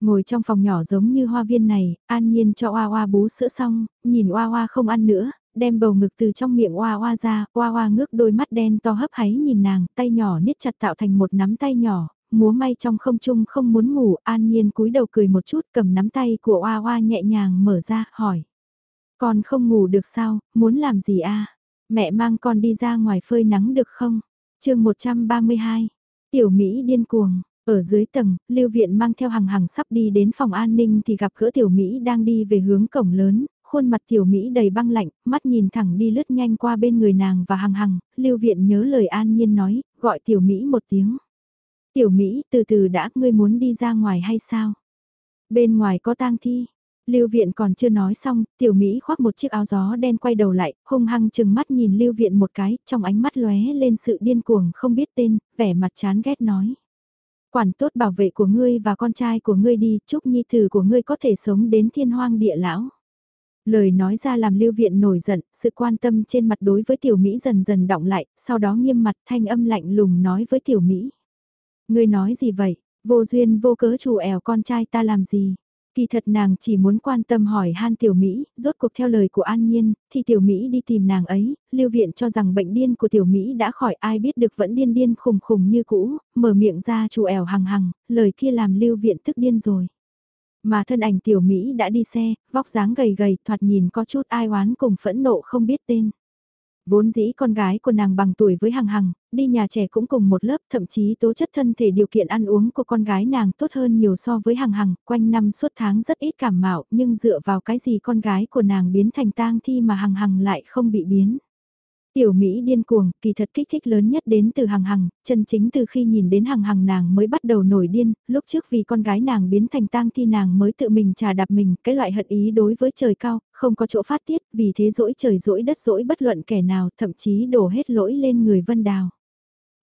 Ngồi trong phòng nhỏ giống như hoa viên này, An Nhiên cho Oa Oa bú sữa xong, nhìn Oa Oa không ăn nữa, đem bầu ngực từ trong miệng Oa Oa ra, Oa Oa ngước đôi mắt đen to hấp háy nhìn nàng, tay nhỏ niết chặt tạo thành một nắm tay nhỏ, múa may trong không trung không muốn ngủ, an nhiên cúi đầu cười một chút cầm nắm tay của Oa Oa nhẹ nhàng mở ra, hỏi. Con không ngủ được sao, muốn làm gì a? Mẹ mang con đi ra ngoài phơi nắng được không? chương 132, Tiểu Mỹ điên cuồng. Ở dưới tầng, Lưu Viện mang theo hàng hàng sắp đi đến phòng an ninh thì gặp gỡ Tiểu Mỹ đang đi về hướng cổng lớn, khuôn mặt Tiểu Mỹ đầy băng lạnh, mắt nhìn thẳng đi lướt nhanh qua bên người nàng và hàng hàng, Lưu Viện nhớ lời an nhiên nói, gọi Tiểu Mỹ một tiếng. Tiểu Mỹ, từ từ đã, ngươi muốn đi ra ngoài hay sao? Bên ngoài có tang thi. Lưu Viện còn chưa nói xong, Tiểu Mỹ khoác một chiếc áo gió đen quay đầu lại, hung hăng chừng mắt nhìn Lưu Viện một cái, trong ánh mắt lóe lên sự điên cuồng không biết tên, vẻ mặt chán ghét nói. Quản tốt bảo vệ của ngươi và con trai của ngươi đi, chúc nhi tử của ngươi có thể sống đến thiên hoang địa lão. Lời nói ra làm Lưu Viện nổi giận, sự quan tâm trên mặt đối với Tiểu Mỹ dần dần động lại, sau đó nghiêm mặt thanh âm lạnh lùng nói với Tiểu Mỹ. Ngươi nói gì vậy, vô duyên vô cớ chủ ẻo con trai ta làm gì? Kỳ thật nàng chỉ muốn quan tâm hỏi han tiểu Mỹ, rốt cuộc theo lời của An Nhiên, thì tiểu Mỹ đi tìm nàng ấy, lưu viện cho rằng bệnh điên của tiểu Mỹ đã khỏi ai biết được vẫn điên điên khùng khùng như cũ, mở miệng ra chủ ẻo hằng hằng, lời kia làm lưu viện tức điên rồi. Mà thân ảnh tiểu Mỹ đã đi xe, vóc dáng gầy gầy, thoạt nhìn có chút ai oán cùng phẫn nộ không biết tên. Vốn dĩ con gái của nàng bằng tuổi với Hằng Hằng, đi nhà trẻ cũng cùng một lớp, thậm chí tố chất thân thể điều kiện ăn uống của con gái nàng tốt hơn nhiều so với Hằng Hằng, quanh năm suốt tháng rất ít cảm mạo, nhưng dựa vào cái gì con gái của nàng biến thành tang thi mà Hằng Hằng lại không bị biến. Tiểu Mỹ điên cuồng, kỳ thật kích thích lớn nhất đến từ Hằng Hằng, chân chính từ khi nhìn đến Hằng Hằng nàng mới bắt đầu nổi điên, lúc trước vì con gái nàng biến thành tang thi nàng mới tự mình trà đạp mình, cái loại hận ý đối với trời cao, không có chỗ phát tiết, vì thế dỗi trời dỗi đất dỗi bất luận kẻ nào, thậm chí đổ hết lỗi lên người Vân Đào.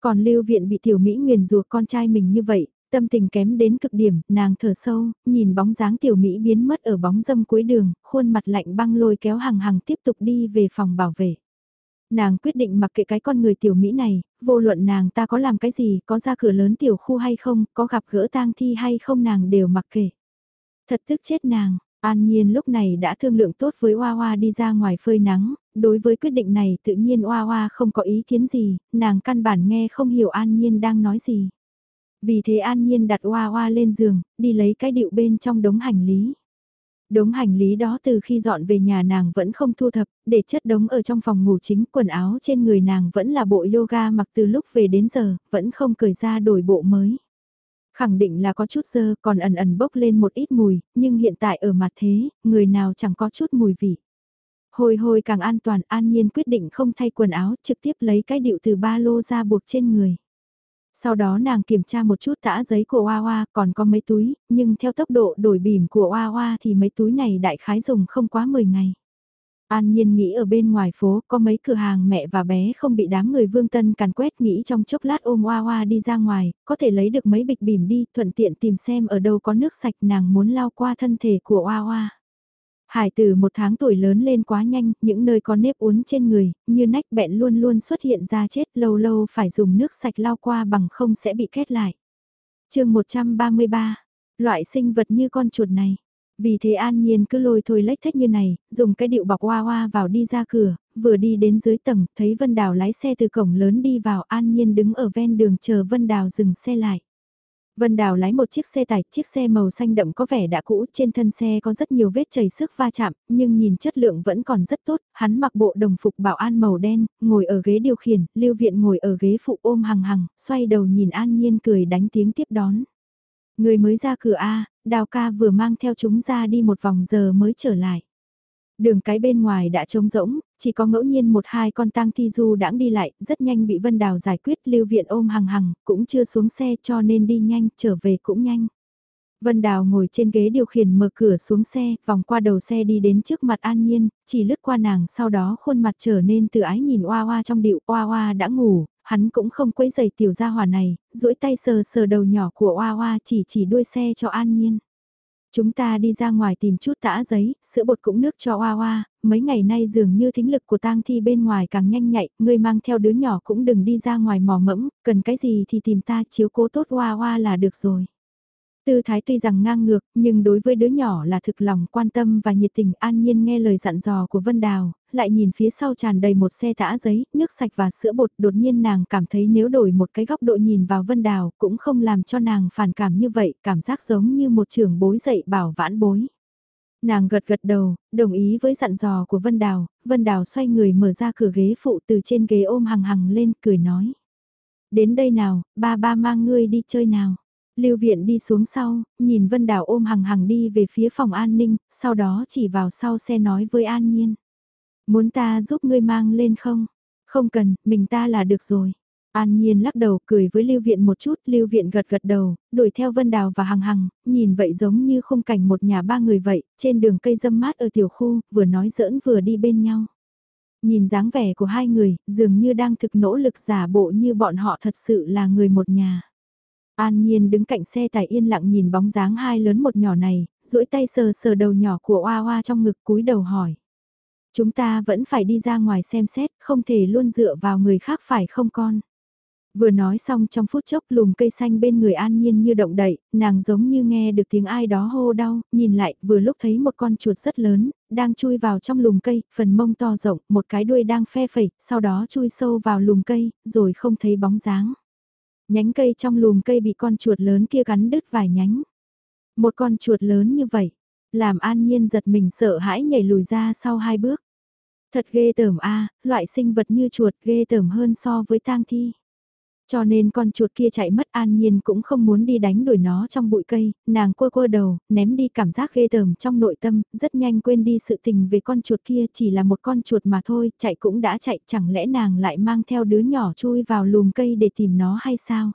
Còn Lưu Viện bị Tiểu Mỹ nguyền rủa con trai mình như vậy, tâm tình kém đến cực điểm, nàng thở sâu, nhìn bóng dáng Tiểu Mỹ biến mất ở bóng dâm cuối đường, khuôn mặt lạnh băng lôi kéo Hằng Hằng tiếp tục đi về phòng bảo vệ. Nàng quyết định mặc kệ cái con người tiểu Mỹ này, vô luận nàng ta có làm cái gì, có ra cửa lớn tiểu khu hay không, có gặp gỡ tang thi hay không nàng đều mặc kệ. Thật tức chết nàng, An Nhiên lúc này đã thương lượng tốt với Hoa Hoa đi ra ngoài phơi nắng, đối với quyết định này tự nhiên Hoa Hoa không có ý kiến gì, nàng căn bản nghe không hiểu An Nhiên đang nói gì. Vì thế An Nhiên đặt Hoa Hoa lên giường, đi lấy cái điệu bên trong đống hành lý. Đống hành lý đó từ khi dọn về nhà nàng vẫn không thu thập, để chất đống ở trong phòng ngủ chính quần áo trên người nàng vẫn là bộ yoga mặc từ lúc về đến giờ, vẫn không cởi ra đổi bộ mới. Khẳng định là có chút dơ còn ẩn ẩn bốc lên một ít mùi, nhưng hiện tại ở mặt thế, người nào chẳng có chút mùi vị. Hồi hồi càng an toàn an nhiên quyết định không thay quần áo trực tiếp lấy cái điệu từ ba lô ra buộc trên người. Sau đó nàng kiểm tra một chút tã giấy của Hoa Hoa còn có mấy túi, nhưng theo tốc độ đổi bìm của Hoa Hoa thì mấy túi này đại khái dùng không quá 10 ngày. An Nhiên nghĩ ở bên ngoài phố có mấy cửa hàng mẹ và bé không bị đám người vương tân càn quét nghĩ trong chốc lát ôm Hoa Hoa đi ra ngoài, có thể lấy được mấy bịch bìm đi thuận tiện tìm xem ở đâu có nước sạch nàng muốn lao qua thân thể của Hoa Hoa. Hải tử một tháng tuổi lớn lên quá nhanh, những nơi có nếp uốn trên người, như nách bẹn luôn luôn xuất hiện ra chết lâu lâu phải dùng nước sạch lau qua bằng không sẽ bị kết lại. chương 133, loại sinh vật như con chuột này. Vì thế an nhiên cứ lôi thôi lách thách như này, dùng cái điệu bọc hoa hoa vào đi ra cửa, vừa đi đến dưới tầng, thấy Vân Đào lái xe từ cổng lớn đi vào an nhiên đứng ở ven đường chờ Vân Đào dừng xe lại. Vân Đào lái một chiếc xe tải, chiếc xe màu xanh đậm có vẻ đã cũ, trên thân xe có rất nhiều vết chảy sức va chạm, nhưng nhìn chất lượng vẫn còn rất tốt, hắn mặc bộ đồng phục bảo an màu đen, ngồi ở ghế điều khiển, Lưu Viện ngồi ở ghế phụ ôm hằng hằng, xoay đầu nhìn An Nhiên cười đánh tiếng tiếp đón. Người mới ra cửa A, Đào ca vừa mang theo chúng ra đi một vòng giờ mới trở lại. Đường cái bên ngoài đã trống rỗng, chỉ có ngẫu nhiên một hai con tang thi du đãng đi lại, rất nhanh bị Vân Đào giải quyết lưu viện ôm hằng hằng, cũng chưa xuống xe cho nên đi nhanh, trở về cũng nhanh. Vân Đào ngồi trên ghế điều khiển mở cửa xuống xe, vòng qua đầu xe đi đến trước mặt An Nhiên, chỉ lướt qua nàng sau đó khuôn mặt trở nên từ ái nhìn Oa Oa trong điệu Oa Oa đã ngủ, hắn cũng không quấy giày tiểu gia hòa này, duỗi tay sờ sờ đầu nhỏ của Oa Oa chỉ chỉ đuôi xe cho An Nhiên. Chúng ta đi ra ngoài tìm chút tã giấy, sữa bột cũng nước cho Oa Oa, mấy ngày nay dường như thính lực của tang thi bên ngoài càng nhanh nhạy, ngươi mang theo đứa nhỏ cũng đừng đi ra ngoài mò mẫm, cần cái gì thì tìm ta chiếu cố tốt Oa Oa là được rồi. Tư thái tuy rằng ngang ngược, nhưng đối với đứa nhỏ là thực lòng quan tâm và nhiệt tình an nhiên nghe lời dặn dò của Vân Đào, lại nhìn phía sau tràn đầy một xe tã giấy, nước sạch và sữa bột đột nhiên nàng cảm thấy nếu đổi một cái góc độ nhìn vào Vân Đào cũng không làm cho nàng phản cảm như vậy, cảm giác giống như một trưởng bối dạy bảo vãn bối. Nàng gật gật đầu, đồng ý với dặn dò của Vân Đào, Vân Đào xoay người mở ra cửa ghế phụ từ trên ghế ôm hằng hằng lên cười nói. Đến đây nào, ba ba mang ngươi đi chơi nào. Lưu viện đi xuống sau, nhìn Vân Đào ôm hằng hằng đi về phía phòng an ninh, sau đó chỉ vào sau xe nói với An Nhiên. Muốn ta giúp ngươi mang lên không? Không cần, mình ta là được rồi. An Nhiên lắc đầu cười với Lưu Viện một chút, Lưu Viện gật gật đầu, đuổi theo Vân Đào và Hằng Hằng, nhìn vậy giống như khung cảnh một nhà ba người vậy, trên đường cây dâm mát ở tiểu khu, vừa nói giỡn vừa đi bên nhau. Nhìn dáng vẻ của hai người, dường như đang thực nỗ lực giả bộ như bọn họ thật sự là người một nhà. An Nhiên đứng cạnh xe tải yên lặng nhìn bóng dáng hai lớn một nhỏ này, duỗi tay sờ sờ đầu nhỏ của Oa Oa trong ngực cúi đầu hỏi. Chúng ta vẫn phải đi ra ngoài xem xét, không thể luôn dựa vào người khác phải không con? Vừa nói xong trong phút chốc lùm cây xanh bên người an nhiên như động đậy, nàng giống như nghe được tiếng ai đó hô đau, nhìn lại vừa lúc thấy một con chuột rất lớn, đang chui vào trong lùm cây, phần mông to rộng, một cái đuôi đang phe phẩy, sau đó chui sâu vào lùm cây, rồi không thấy bóng dáng. Nhánh cây trong lùm cây bị con chuột lớn kia gắn đứt vài nhánh. Một con chuột lớn như vậy, làm an nhiên giật mình sợ hãi nhảy lùi ra sau hai bước. Thật ghê tởm a loại sinh vật như chuột ghê tởm hơn so với tang thi. Cho nên con chuột kia chạy mất an nhiên cũng không muốn đi đánh đuổi nó trong bụi cây, nàng quơ quơ đầu, ném đi cảm giác ghê tởm trong nội tâm, rất nhanh quên đi sự tình về con chuột kia chỉ là một con chuột mà thôi, chạy cũng đã chạy, chẳng lẽ nàng lại mang theo đứa nhỏ chui vào lùm cây để tìm nó hay sao?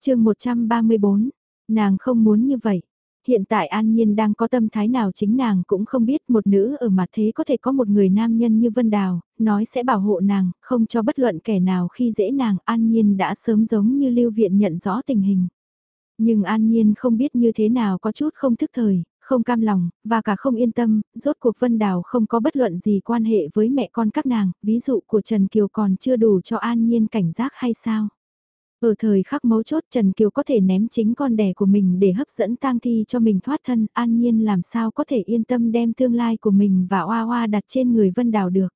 chương 134, nàng không muốn như vậy. Hiện tại An Nhiên đang có tâm thái nào chính nàng cũng không biết một nữ ở mặt thế có thể có một người nam nhân như Vân Đào, nói sẽ bảo hộ nàng, không cho bất luận kẻ nào khi dễ nàng An Nhiên đã sớm giống như lưu viện nhận rõ tình hình. Nhưng An Nhiên không biết như thế nào có chút không thức thời, không cam lòng, và cả không yên tâm, rốt cuộc Vân Đào không có bất luận gì quan hệ với mẹ con các nàng, ví dụ của Trần Kiều còn chưa đủ cho An Nhiên cảnh giác hay sao? Ở thời khắc mấu chốt Trần Kiều có thể ném chính con đẻ của mình để hấp dẫn tang thi cho mình thoát thân, an nhiên làm sao có thể yên tâm đem tương lai của mình và oa oa đặt trên người Vân Đào được.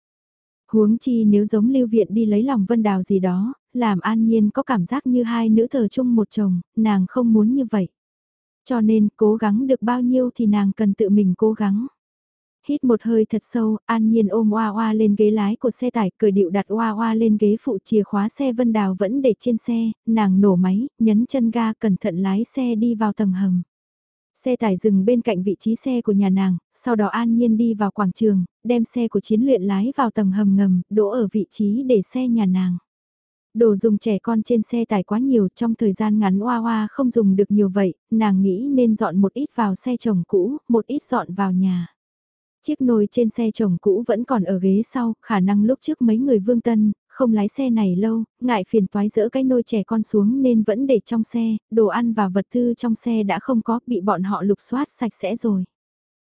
Huống chi nếu giống lưu viện đi lấy lòng Vân Đào gì đó, làm an nhiên có cảm giác như hai nữ thờ chung một chồng, nàng không muốn như vậy. Cho nên cố gắng được bao nhiêu thì nàng cần tự mình cố gắng hít một hơi thật sâu, an nhiên ôm oa oa lên ghế lái của xe tải, cười điệu đặt oa oa lên ghế phụ chìa khóa xe Vân Đào vẫn để trên xe, nàng nổ máy, nhấn chân ga cẩn thận lái xe đi vào tầng hầm. Xe tải dừng bên cạnh vị trí xe của nhà nàng, sau đó an nhiên đi vào quảng trường, đem xe của chiến luyện lái vào tầng hầm ngầm, đỗ ở vị trí để xe nhà nàng. Đồ dùng trẻ con trên xe tải quá nhiều trong thời gian ngắn oa oa không dùng được nhiều vậy, nàng nghĩ nên dọn một ít vào xe chồng cũ, một ít dọn vào nhà. Chiếc nồi trên xe chồng cũ vẫn còn ở ghế sau, khả năng lúc trước mấy người vương tân, không lái xe này lâu, ngại phiền toái dỡ cái nồi trẻ con xuống nên vẫn để trong xe, đồ ăn và vật tư trong xe đã không có, bị bọn họ lục soát sạch sẽ rồi.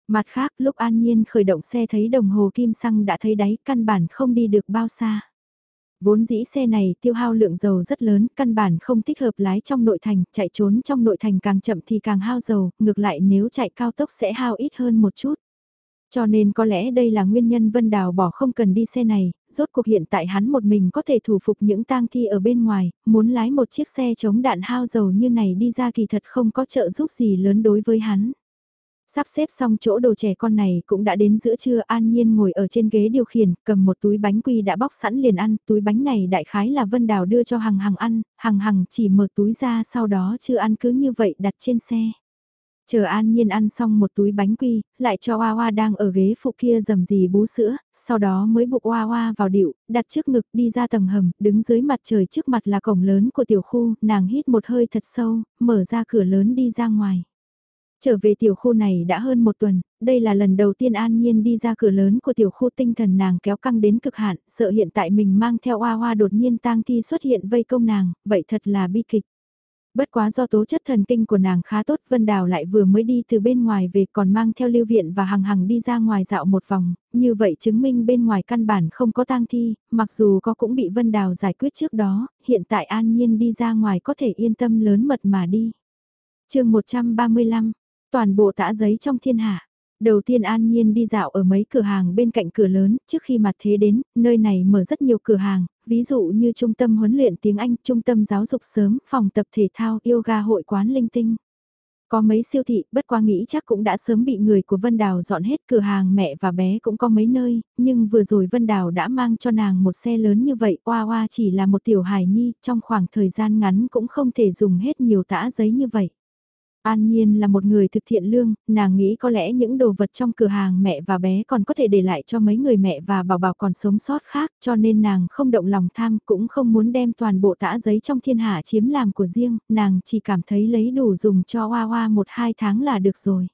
Mặt khác, lúc an nhiên khởi động xe thấy đồng hồ kim xăng đã thấy đáy, căn bản không đi được bao xa. Vốn dĩ xe này tiêu hao lượng dầu rất lớn, căn bản không thích hợp lái trong nội thành, chạy trốn trong nội thành càng chậm thì càng hao dầu, ngược lại nếu chạy cao tốc sẽ hao ít hơn một chút. Cho nên có lẽ đây là nguyên nhân Vân Đào bỏ không cần đi xe này, rốt cuộc hiện tại hắn một mình có thể thủ phục những tang thi ở bên ngoài, muốn lái một chiếc xe chống đạn hao dầu như này đi ra kỳ thật không có trợ giúp gì lớn đối với hắn. Sắp xếp xong chỗ đồ trẻ con này cũng đã đến giữa trưa an nhiên ngồi ở trên ghế điều khiển, cầm một túi bánh quy đã bóc sẵn liền ăn, túi bánh này đại khái là Vân Đào đưa cho Hằng Hằng ăn, Hằng Hằng chỉ mở túi ra sau đó chưa ăn cứ như vậy đặt trên xe. Chờ An Nhiên ăn xong một túi bánh quy, lại cho Hoa Hoa đang ở ghế phụ kia dầm gì bú sữa, sau đó mới buộc Hoa Hoa vào điệu, đặt trước ngực đi ra tầng hầm, đứng dưới mặt trời trước mặt là cổng lớn của tiểu khu, nàng hít một hơi thật sâu, mở ra cửa lớn đi ra ngoài. Trở về tiểu khu này đã hơn một tuần, đây là lần đầu tiên An Nhiên đi ra cửa lớn của tiểu khu tinh thần nàng kéo căng đến cực hạn, sợ hiện tại mình mang theo Hoa Hoa đột nhiên tang thi xuất hiện vây công nàng, vậy thật là bi kịch. Bất quá do tố chất thần kinh của nàng khá tốt Vân Đào lại vừa mới đi từ bên ngoài về còn mang theo lưu viện và hằng hằng đi ra ngoài dạo một vòng, như vậy chứng minh bên ngoài căn bản không có tang thi, mặc dù có cũng bị Vân Đào giải quyết trước đó, hiện tại an nhiên đi ra ngoài có thể yên tâm lớn mật mà đi. chương 135, toàn bộ tã giấy trong thiên hạ. Đầu tiên An Nhiên đi dạo ở mấy cửa hàng bên cạnh cửa lớn, trước khi mặt thế đến, nơi này mở rất nhiều cửa hàng, ví dụ như trung tâm huấn luyện tiếng Anh, trung tâm giáo dục sớm, phòng tập thể thao, yoga hội quán linh tinh. Có mấy siêu thị, bất qua nghĩ chắc cũng đã sớm bị người của Vân Đào dọn hết cửa hàng mẹ và bé cũng có mấy nơi, nhưng vừa rồi Vân Đào đã mang cho nàng một xe lớn như vậy, oa oa chỉ là một tiểu hài nhi, trong khoảng thời gian ngắn cũng không thể dùng hết nhiều tã giấy như vậy. An Nhiên là một người thực thiện lương, nàng nghĩ có lẽ những đồ vật trong cửa hàng mẹ và bé còn có thể để lại cho mấy người mẹ và bảo bảo còn sống sót khác cho nên nàng không động lòng tham cũng không muốn đem toàn bộ tã giấy trong thiên hạ chiếm làm của riêng, nàng chỉ cảm thấy lấy đủ dùng cho Hoa Hoa một hai tháng là được rồi.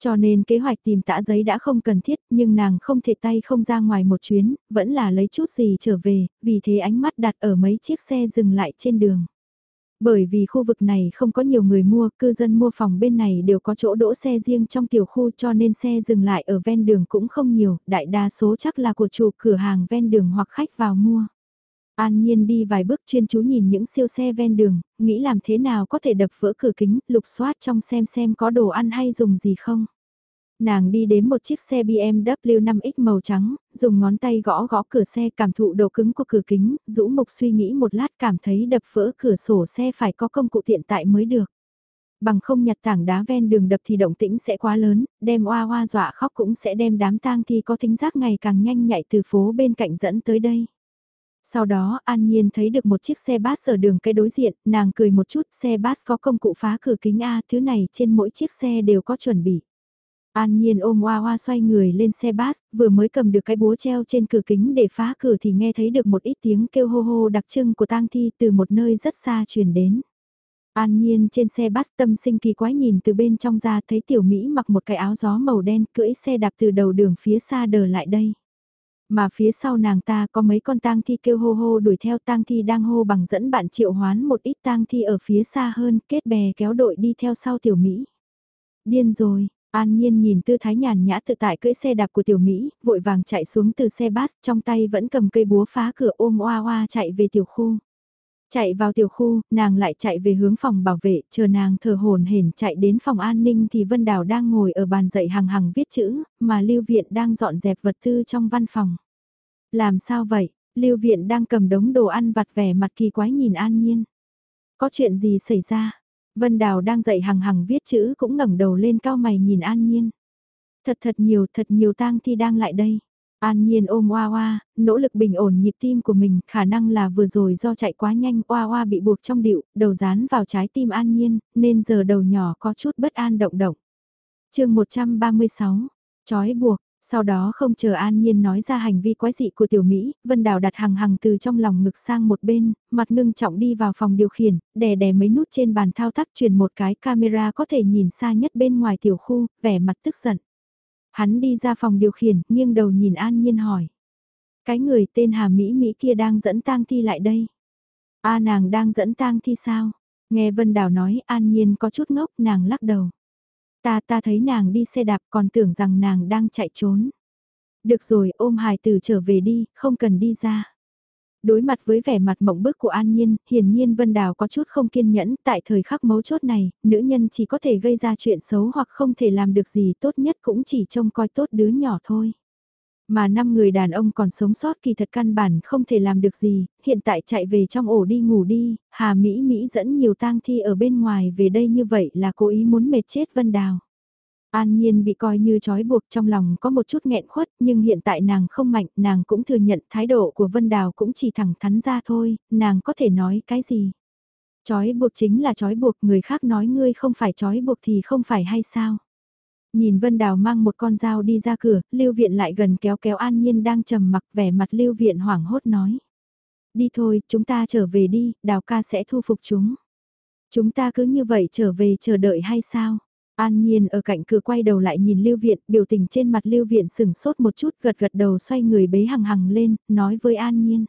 Cho nên kế hoạch tìm tã giấy đã không cần thiết nhưng nàng không thể tay không ra ngoài một chuyến, vẫn là lấy chút gì trở về, vì thế ánh mắt đặt ở mấy chiếc xe dừng lại trên đường. Bởi vì khu vực này không có nhiều người mua, cư dân mua phòng bên này đều có chỗ đỗ xe riêng trong tiểu khu cho nên xe dừng lại ở ven đường cũng không nhiều, đại đa số chắc là của chủ cửa hàng ven đường hoặc khách vào mua. An Nhiên đi vài bước chuyên chú nhìn những siêu xe ven đường, nghĩ làm thế nào có thể đập vỡ cửa kính, lục soát trong xem xem có đồ ăn hay dùng gì không. Nàng đi đến một chiếc xe BMW 5X màu trắng, dùng ngón tay gõ gõ cửa xe cảm thụ độ cứng của cửa kính, rũ mục suy nghĩ một lát cảm thấy đập vỡ cửa sổ xe phải có công cụ tiện tại mới được. Bằng không nhặt tảng đá ven đường đập thì động tĩnh sẽ quá lớn, đem oa oa dọa khóc cũng sẽ đem đám tang thi có thính giác ngày càng nhanh nhạy từ phố bên cạnh dẫn tới đây. Sau đó An Nhiên thấy được một chiếc xe bus ở đường cây đối diện, nàng cười một chút, xe bus có công cụ phá cửa kính A, thứ này trên mỗi chiếc xe đều có chuẩn bị. An Nhiên ôm Hoa Hoa xoay người lên xe bus, vừa mới cầm được cái búa treo trên cửa kính để phá cửa thì nghe thấy được một ít tiếng kêu hô hô đặc trưng của tang thi từ một nơi rất xa truyền đến. An Nhiên trên xe bus tâm sinh kỳ quái nhìn từ bên trong ra thấy tiểu Mỹ mặc một cái áo gió màu đen cưỡi xe đạp từ đầu đường phía xa đờ lại đây. Mà phía sau nàng ta có mấy con tang thi kêu hô hô đuổi theo tang thi đang hô bằng dẫn bạn triệu hoán một ít tang thi ở phía xa hơn kết bè kéo đội đi theo sau tiểu Mỹ. Điên rồi, An Nhiên nhìn tư thái nhàn nhã tự tại cưỡi xe đạp của tiểu Mỹ, vội vàng chạy xuống từ xe bus trong tay vẫn cầm cây búa phá cửa ôm oa oa chạy về tiểu khu. Chạy vào tiểu khu, nàng lại chạy về hướng phòng bảo vệ, chờ nàng thở hồn hển chạy đến phòng an ninh thì Vân Đào đang ngồi ở bàn dạy hàng hàng viết chữ, mà Lưu Viện đang dọn dẹp vật tư trong văn phòng. Làm sao vậy? Lưu Viện đang cầm đống đồ ăn vặt vẻ mặt kỳ quái nhìn An Nhiên. Có chuyện gì xảy ra? Vân Đào đang dạy hằng hằng viết chữ cũng ngẩng đầu lên cao mày nhìn An Nhiên. Thật thật nhiều, thật nhiều tang thi đang lại đây. An Nhiên ôm Hoa Hoa, nỗ lực bình ổn nhịp tim của mình, khả năng là vừa rồi do chạy quá nhanh Hoa Hoa bị buộc trong điệu, đầu dán vào trái tim An Nhiên, nên giờ đầu nhỏ có chút bất an động động. chương 136, chói buộc, sau đó không chờ An Nhiên nói ra hành vi quái dị của tiểu Mỹ, Vân Đào đặt hằng hằng từ trong lòng ngực sang một bên, mặt ngưng trọng đi vào phòng điều khiển, đè đè mấy nút trên bàn thao tác truyền một cái camera có thể nhìn xa nhất bên ngoài tiểu khu, vẻ mặt tức giận. Hắn đi ra phòng điều khiển, nghiêng đầu nhìn An Nhiên hỏi. Cái người tên Hà Mỹ Mỹ kia đang dẫn tang thi lại đây. A nàng đang dẫn tang thi sao? Nghe Vân Đào nói An Nhiên có chút ngốc nàng lắc đầu. Ta ta thấy nàng đi xe đạp còn tưởng rằng nàng đang chạy trốn. Được rồi ôm hài tử trở về đi, không cần đi ra. Đối mặt với vẻ mặt mộng bức của An Nhiên, hiển nhiên Vân Đào có chút không kiên nhẫn, tại thời khắc mấu chốt này, nữ nhân chỉ có thể gây ra chuyện xấu hoặc không thể làm được gì tốt nhất cũng chỉ trông coi tốt đứa nhỏ thôi. Mà năm người đàn ông còn sống sót kỳ thật căn bản không thể làm được gì, hiện tại chạy về trong ổ đi ngủ đi, Hà Mỹ Mỹ dẫn nhiều tang thi ở bên ngoài về đây như vậy là cố ý muốn mệt chết Vân Đào. An Nhiên bị coi như trói buộc trong lòng có một chút nghẹn khuất nhưng hiện tại nàng không mạnh, nàng cũng thừa nhận thái độ của Vân Đào cũng chỉ thẳng thắn ra thôi, nàng có thể nói cái gì. Trói buộc chính là trói buộc người khác nói ngươi không phải trói buộc thì không phải hay sao. Nhìn Vân Đào mang một con dao đi ra cửa, Lưu Viện lại gần kéo kéo An Nhiên đang trầm mặc vẻ mặt Lưu Viện hoảng hốt nói. Đi thôi, chúng ta trở về đi, Đào ca sẽ thu phục chúng. Chúng ta cứ như vậy trở về chờ đợi hay sao? An Nhiên ở cạnh cửa quay đầu lại nhìn Lưu Viện, biểu tình trên mặt Lưu Viện sừng sốt một chút gật gật đầu xoay người bế hằng hằng lên, nói với An Nhiên.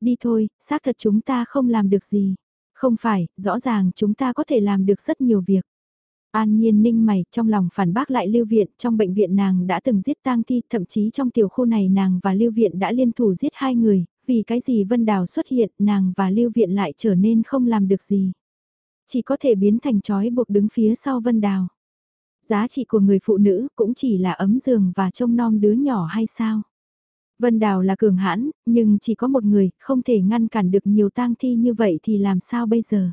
Đi thôi, xác thật chúng ta không làm được gì. Không phải, rõ ràng chúng ta có thể làm được rất nhiều việc. An Nhiên ninh mày, trong lòng phản bác lại Lưu Viện, trong bệnh viện nàng đã từng giết tang thi, thậm chí trong tiểu khu này nàng và Lưu Viện đã liên thủ giết hai người, vì cái gì Vân Đào xuất hiện, nàng và Lưu Viện lại trở nên không làm được gì. Chỉ có thể biến thành trói buộc đứng phía sau Vân Đào. Giá trị của người phụ nữ cũng chỉ là ấm giường và trông nom đứa nhỏ hay sao? Vân Đào là cường hãn, nhưng chỉ có một người, không thể ngăn cản được nhiều tang thi như vậy thì làm sao bây giờ?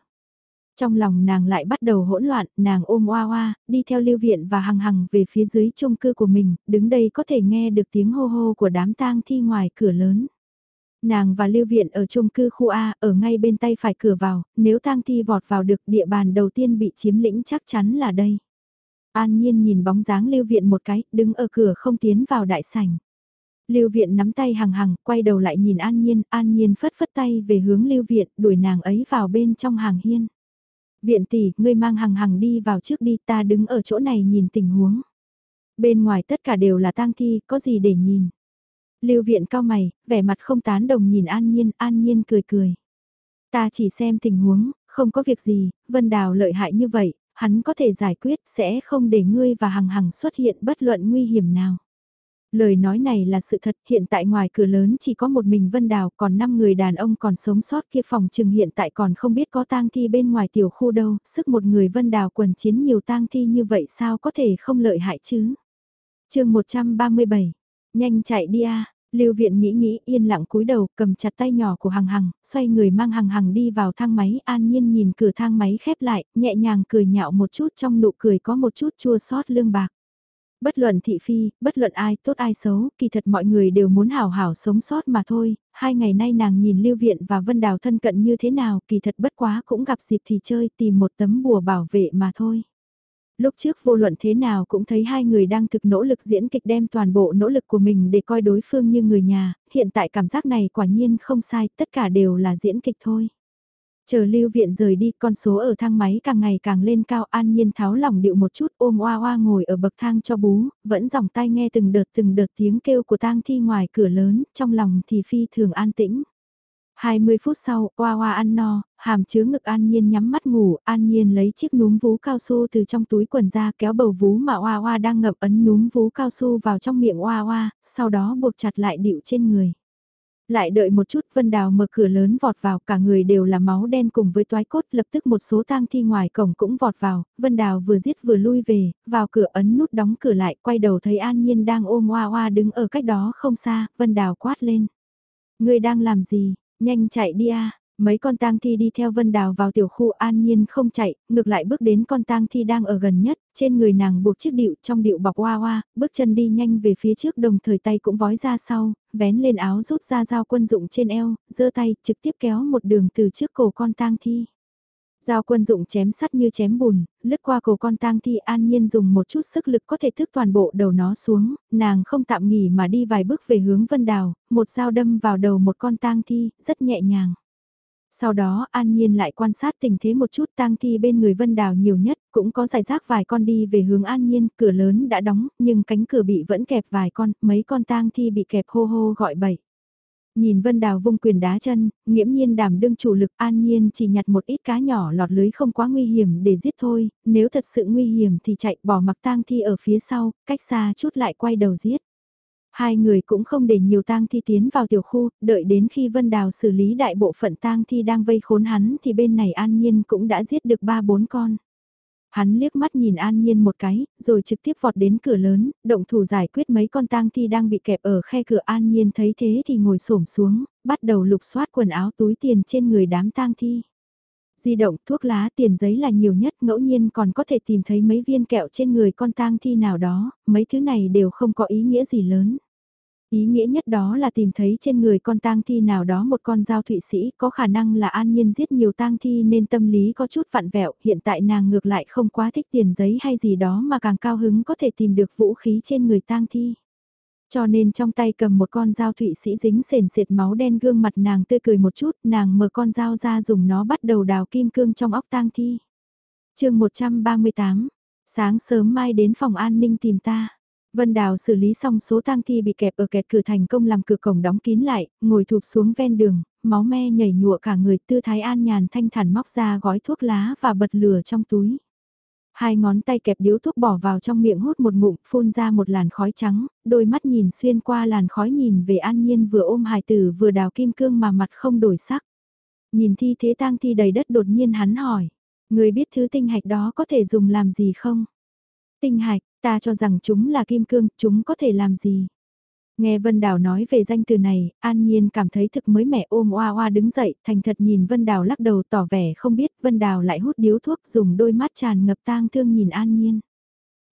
Trong lòng nàng lại bắt đầu hỗn loạn, nàng ôm oa oa, đi theo lưu viện và hằng hằng về phía dưới chung cư của mình, đứng đây có thể nghe được tiếng hô hô của đám tang thi ngoài cửa lớn. Nàng và lưu viện ở chung cư khu A, ở ngay bên tay phải cửa vào, nếu tang thi vọt vào được địa bàn đầu tiên bị chiếm lĩnh chắc chắn là đây. An Nhiên nhìn bóng dáng lưu viện một cái, đứng ở cửa không tiến vào đại sảnh. Lưu Viện nắm tay hằng hằng, quay đầu lại nhìn An Nhiên, An Nhiên phất phất tay về hướng Lưu Viện, đuổi nàng ấy vào bên trong hàng hiên. Viện tỷ, ngươi mang hằng hằng đi vào trước đi, ta đứng ở chỗ này nhìn tình huống. Bên ngoài tất cả đều là tang thi, có gì để nhìn. Lưu viện cao mày, vẻ mặt không tán đồng nhìn An Nhiên, An Nhiên cười cười. Ta chỉ xem tình huống, không có việc gì, Vân Đào lợi hại như vậy, hắn có thể giải quyết, sẽ không để ngươi và hằng hằng xuất hiện bất luận nguy hiểm nào. Lời nói này là sự thật, hiện tại ngoài cửa lớn chỉ có một mình Vân Đào, còn 5 người đàn ông còn sống sót kia phòng trừng hiện tại còn không biết có tang thi bên ngoài tiểu khu đâu, sức một người Vân Đào quần chiến nhiều tang thi như vậy sao có thể không lợi hại chứ. chương 137, nhanh chạy đi a Lưu Viện nghĩ nghĩ yên lặng cúi đầu cầm chặt tay nhỏ của Hằng Hằng, xoay người mang Hằng Hằng đi vào thang máy an nhiên nhìn cửa thang máy khép lại, nhẹ nhàng cười nhạo một chút trong nụ cười có một chút chua xót lương bạc. Bất luận thị phi, bất luận ai tốt ai xấu, kỳ thật mọi người đều muốn hảo hảo sống sót mà thôi, hai ngày nay nàng nhìn Lưu Viện và Vân Đào thân cận như thế nào, kỳ thật bất quá cũng gặp dịp thì chơi tìm một tấm bùa bảo vệ mà thôi. Lúc trước vô luận thế nào cũng thấy hai người đang thực nỗ lực diễn kịch đem toàn bộ nỗ lực của mình để coi đối phương như người nhà, hiện tại cảm giác này quả nhiên không sai, tất cả đều là diễn kịch thôi. Chờ lưu viện rời đi, con số ở thang máy càng ngày càng lên cao an nhiên tháo lỏng điệu một chút ôm oa oa ngồi ở bậc thang cho bú, vẫn dòng tay nghe từng đợt từng đợt tiếng kêu của tang thi ngoài cửa lớn, trong lòng thì phi thường an tĩnh. 20 phút sau, oa oa ăn no, hàm chứa ngực an nhiên nhắm mắt ngủ, an nhiên lấy chiếc núm vú cao su từ trong túi quần ra kéo bầu vú mà oa oa đang ngậm ấn núm vú cao su vào trong miệng oa oa, sau đó buộc chặt lại điệu trên người. Lại đợi một chút Vân Đào mở cửa lớn vọt vào cả người đều là máu đen cùng với toái cốt lập tức một số tang thi ngoài cổng cũng vọt vào, Vân Đào vừa giết vừa lui về, vào cửa ấn nút đóng cửa lại quay đầu thấy An Nhiên đang ôm Hoa Hoa đứng ở cách đó không xa, Vân Đào quát lên. Người đang làm gì, nhanh chạy đi a Mấy con tang thi đi theo Vân Đào vào tiểu khu an nhiên không chạy, ngược lại bước đến con tang thi đang ở gần nhất, trên người nàng buộc chiếc điệu trong điệu bọc hoa hoa, bước chân đi nhanh về phía trước đồng thời tay cũng vói ra sau, vén lên áo rút ra dao quân dụng trên eo, giơ tay trực tiếp kéo một đường từ trước cổ con tang thi. Dao quân dụng chém sắt như chém bùn, lướt qua cổ con tang thi an nhiên dùng một chút sức lực có thể thức toàn bộ đầu nó xuống, nàng không tạm nghỉ mà đi vài bước về hướng vân đào, một dao đâm vào đầu một con tang thi, rất nhẹ nhàng. Sau đó An Nhiên lại quan sát tình thế một chút tang thi bên người Vân Đào nhiều nhất, cũng có giải rác vài con đi về hướng An Nhiên, cửa lớn đã đóng, nhưng cánh cửa bị vẫn kẹp vài con, mấy con tang thi bị kẹp hô hô gọi bậy. Nhìn Vân Đào vung quyền đá chân, nghiễm nhiên đảm đương chủ lực An Nhiên chỉ nhặt một ít cá nhỏ lọt lưới không quá nguy hiểm để giết thôi, nếu thật sự nguy hiểm thì chạy bỏ mặc tang thi ở phía sau, cách xa chút lại quay đầu giết. Hai người cũng không để nhiều tang thi tiến vào tiểu khu, đợi đến khi Vân Đào xử lý đại bộ phận tang thi đang vây khốn hắn thì bên này An Nhiên cũng đã giết được ba bốn con. Hắn liếc mắt nhìn An Nhiên một cái, rồi trực tiếp vọt đến cửa lớn, động thủ giải quyết mấy con tang thi đang bị kẹp ở khe cửa An Nhiên thấy thế thì ngồi xổm xuống, bắt đầu lục soát quần áo túi tiền trên người đám tang thi. Di động, thuốc lá, tiền giấy là nhiều nhất, ngẫu nhiên còn có thể tìm thấy mấy viên kẹo trên người con tang thi nào đó, mấy thứ này đều không có ý nghĩa gì lớn. Ý nghĩa nhất đó là tìm thấy trên người con tang thi nào đó một con dao thụy sĩ có khả năng là an nhiên giết nhiều tang thi nên tâm lý có chút vặn vẹo, hiện tại nàng ngược lại không quá thích tiền giấy hay gì đó mà càng cao hứng có thể tìm được vũ khí trên người tang thi. Cho nên trong tay cầm một con dao thụy sĩ dính sền sệt máu đen gương mặt nàng tươi cười một chút, nàng mở con dao ra dùng nó bắt đầu đào kim cương trong óc tang thi. chương 138, sáng sớm mai đến phòng an ninh tìm ta. Vân Đào xử lý xong số tang thi bị kẹp ở kẹt cửa thành công làm cửa cổng đóng kín lại, ngồi thụp xuống ven đường, máu me nhảy nhụa cả người tư thái an nhàn thanh thản móc ra gói thuốc lá và bật lửa trong túi. Hai ngón tay kẹp điếu thuốc bỏ vào trong miệng hút một ngụm phun ra một làn khói trắng, đôi mắt nhìn xuyên qua làn khói nhìn về an nhiên vừa ôm hài tử vừa đào kim cương mà mặt không đổi sắc. Nhìn thi thế tang thi đầy đất đột nhiên hắn hỏi, người biết thứ tinh hạch đó có thể dùng làm gì không? Tinh hạch, Ta cho rằng chúng là kim cương, chúng có thể làm gì? Nghe Vân Đào nói về danh từ này, An Nhiên cảm thấy thực mới mẻ ôm oa oa đứng dậy, thành thật nhìn Vân Đào lắc đầu tỏ vẻ không biết, Vân Đào lại hút điếu thuốc dùng đôi mắt tràn ngập tang thương nhìn An Nhiên.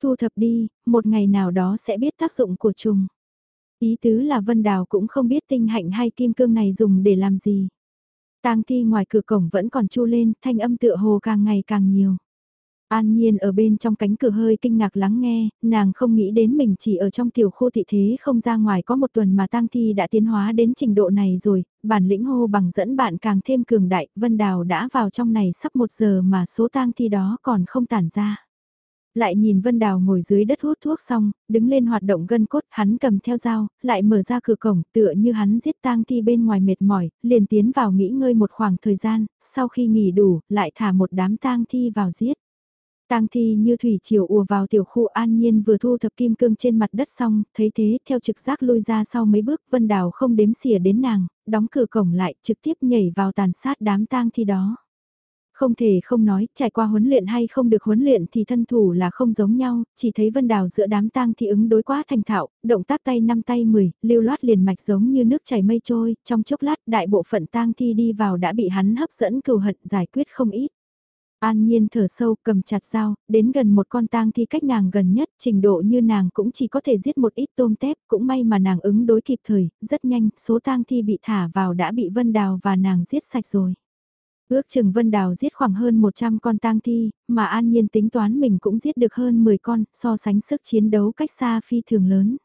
Thu thập đi, một ngày nào đó sẽ biết tác dụng của chúng. Ý tứ là Vân Đào cũng không biết tinh hạnh hay kim cương này dùng để làm gì. Tang thi ngoài cửa cổng vẫn còn chu lên, thanh âm tựa hồ càng ngày càng nhiều. An Nhiên ở bên trong cánh cửa hơi kinh ngạc lắng nghe, nàng không nghĩ đến mình chỉ ở trong tiểu khu thị thế không ra ngoài có một tuần mà tang thi đã tiến hóa đến trình độ này rồi, bản lĩnh hô bằng dẫn bạn càng thêm cường đại, Vân Đào đã vào trong này sắp một giờ mà số tang thi đó còn không tản ra. Lại nhìn Vân Đào ngồi dưới đất hút thuốc xong, đứng lên hoạt động gân cốt, hắn cầm theo dao, lại mở ra cửa cổng, tựa như hắn giết tang thi bên ngoài mệt mỏi, liền tiến vào nghỉ ngơi một khoảng thời gian, sau khi nghỉ đủ, lại thả một đám tang thi vào giết. Tang thi như thủy triều ùa vào tiểu khu an nhiên vừa thu thập kim cương trên mặt đất xong, thấy thế theo trực giác lui ra sau mấy bước Vân Đào không đếm xỉa đến nàng, đóng cửa cổng lại trực tiếp nhảy vào tàn sát đám tang thi đó. Không thể không nói, trải qua huấn luyện hay không được huấn luyện thì thân thủ là không giống nhau, chỉ thấy Vân Đào giữa đám tang thi ứng đối quá thành thạo, động tác tay năm tay 10, lưu loát liền mạch giống như nước chảy mây trôi, trong chốc lát đại bộ phận tang thi đi vào đã bị hắn hấp dẫn cừu hận giải quyết không ít. An nhiên thở sâu cầm chặt dao, đến gần một con tang thi cách nàng gần nhất, trình độ như nàng cũng chỉ có thể giết một ít tôm tép, cũng may mà nàng ứng đối kịp thời, rất nhanh, số tang thi bị thả vào đã bị Vân Đào và nàng giết sạch rồi. Ước chừng Vân Đào giết khoảng hơn 100 con tang thi, mà An Nhiên tính toán mình cũng giết được hơn 10 con, so sánh sức chiến đấu cách xa phi thường lớn.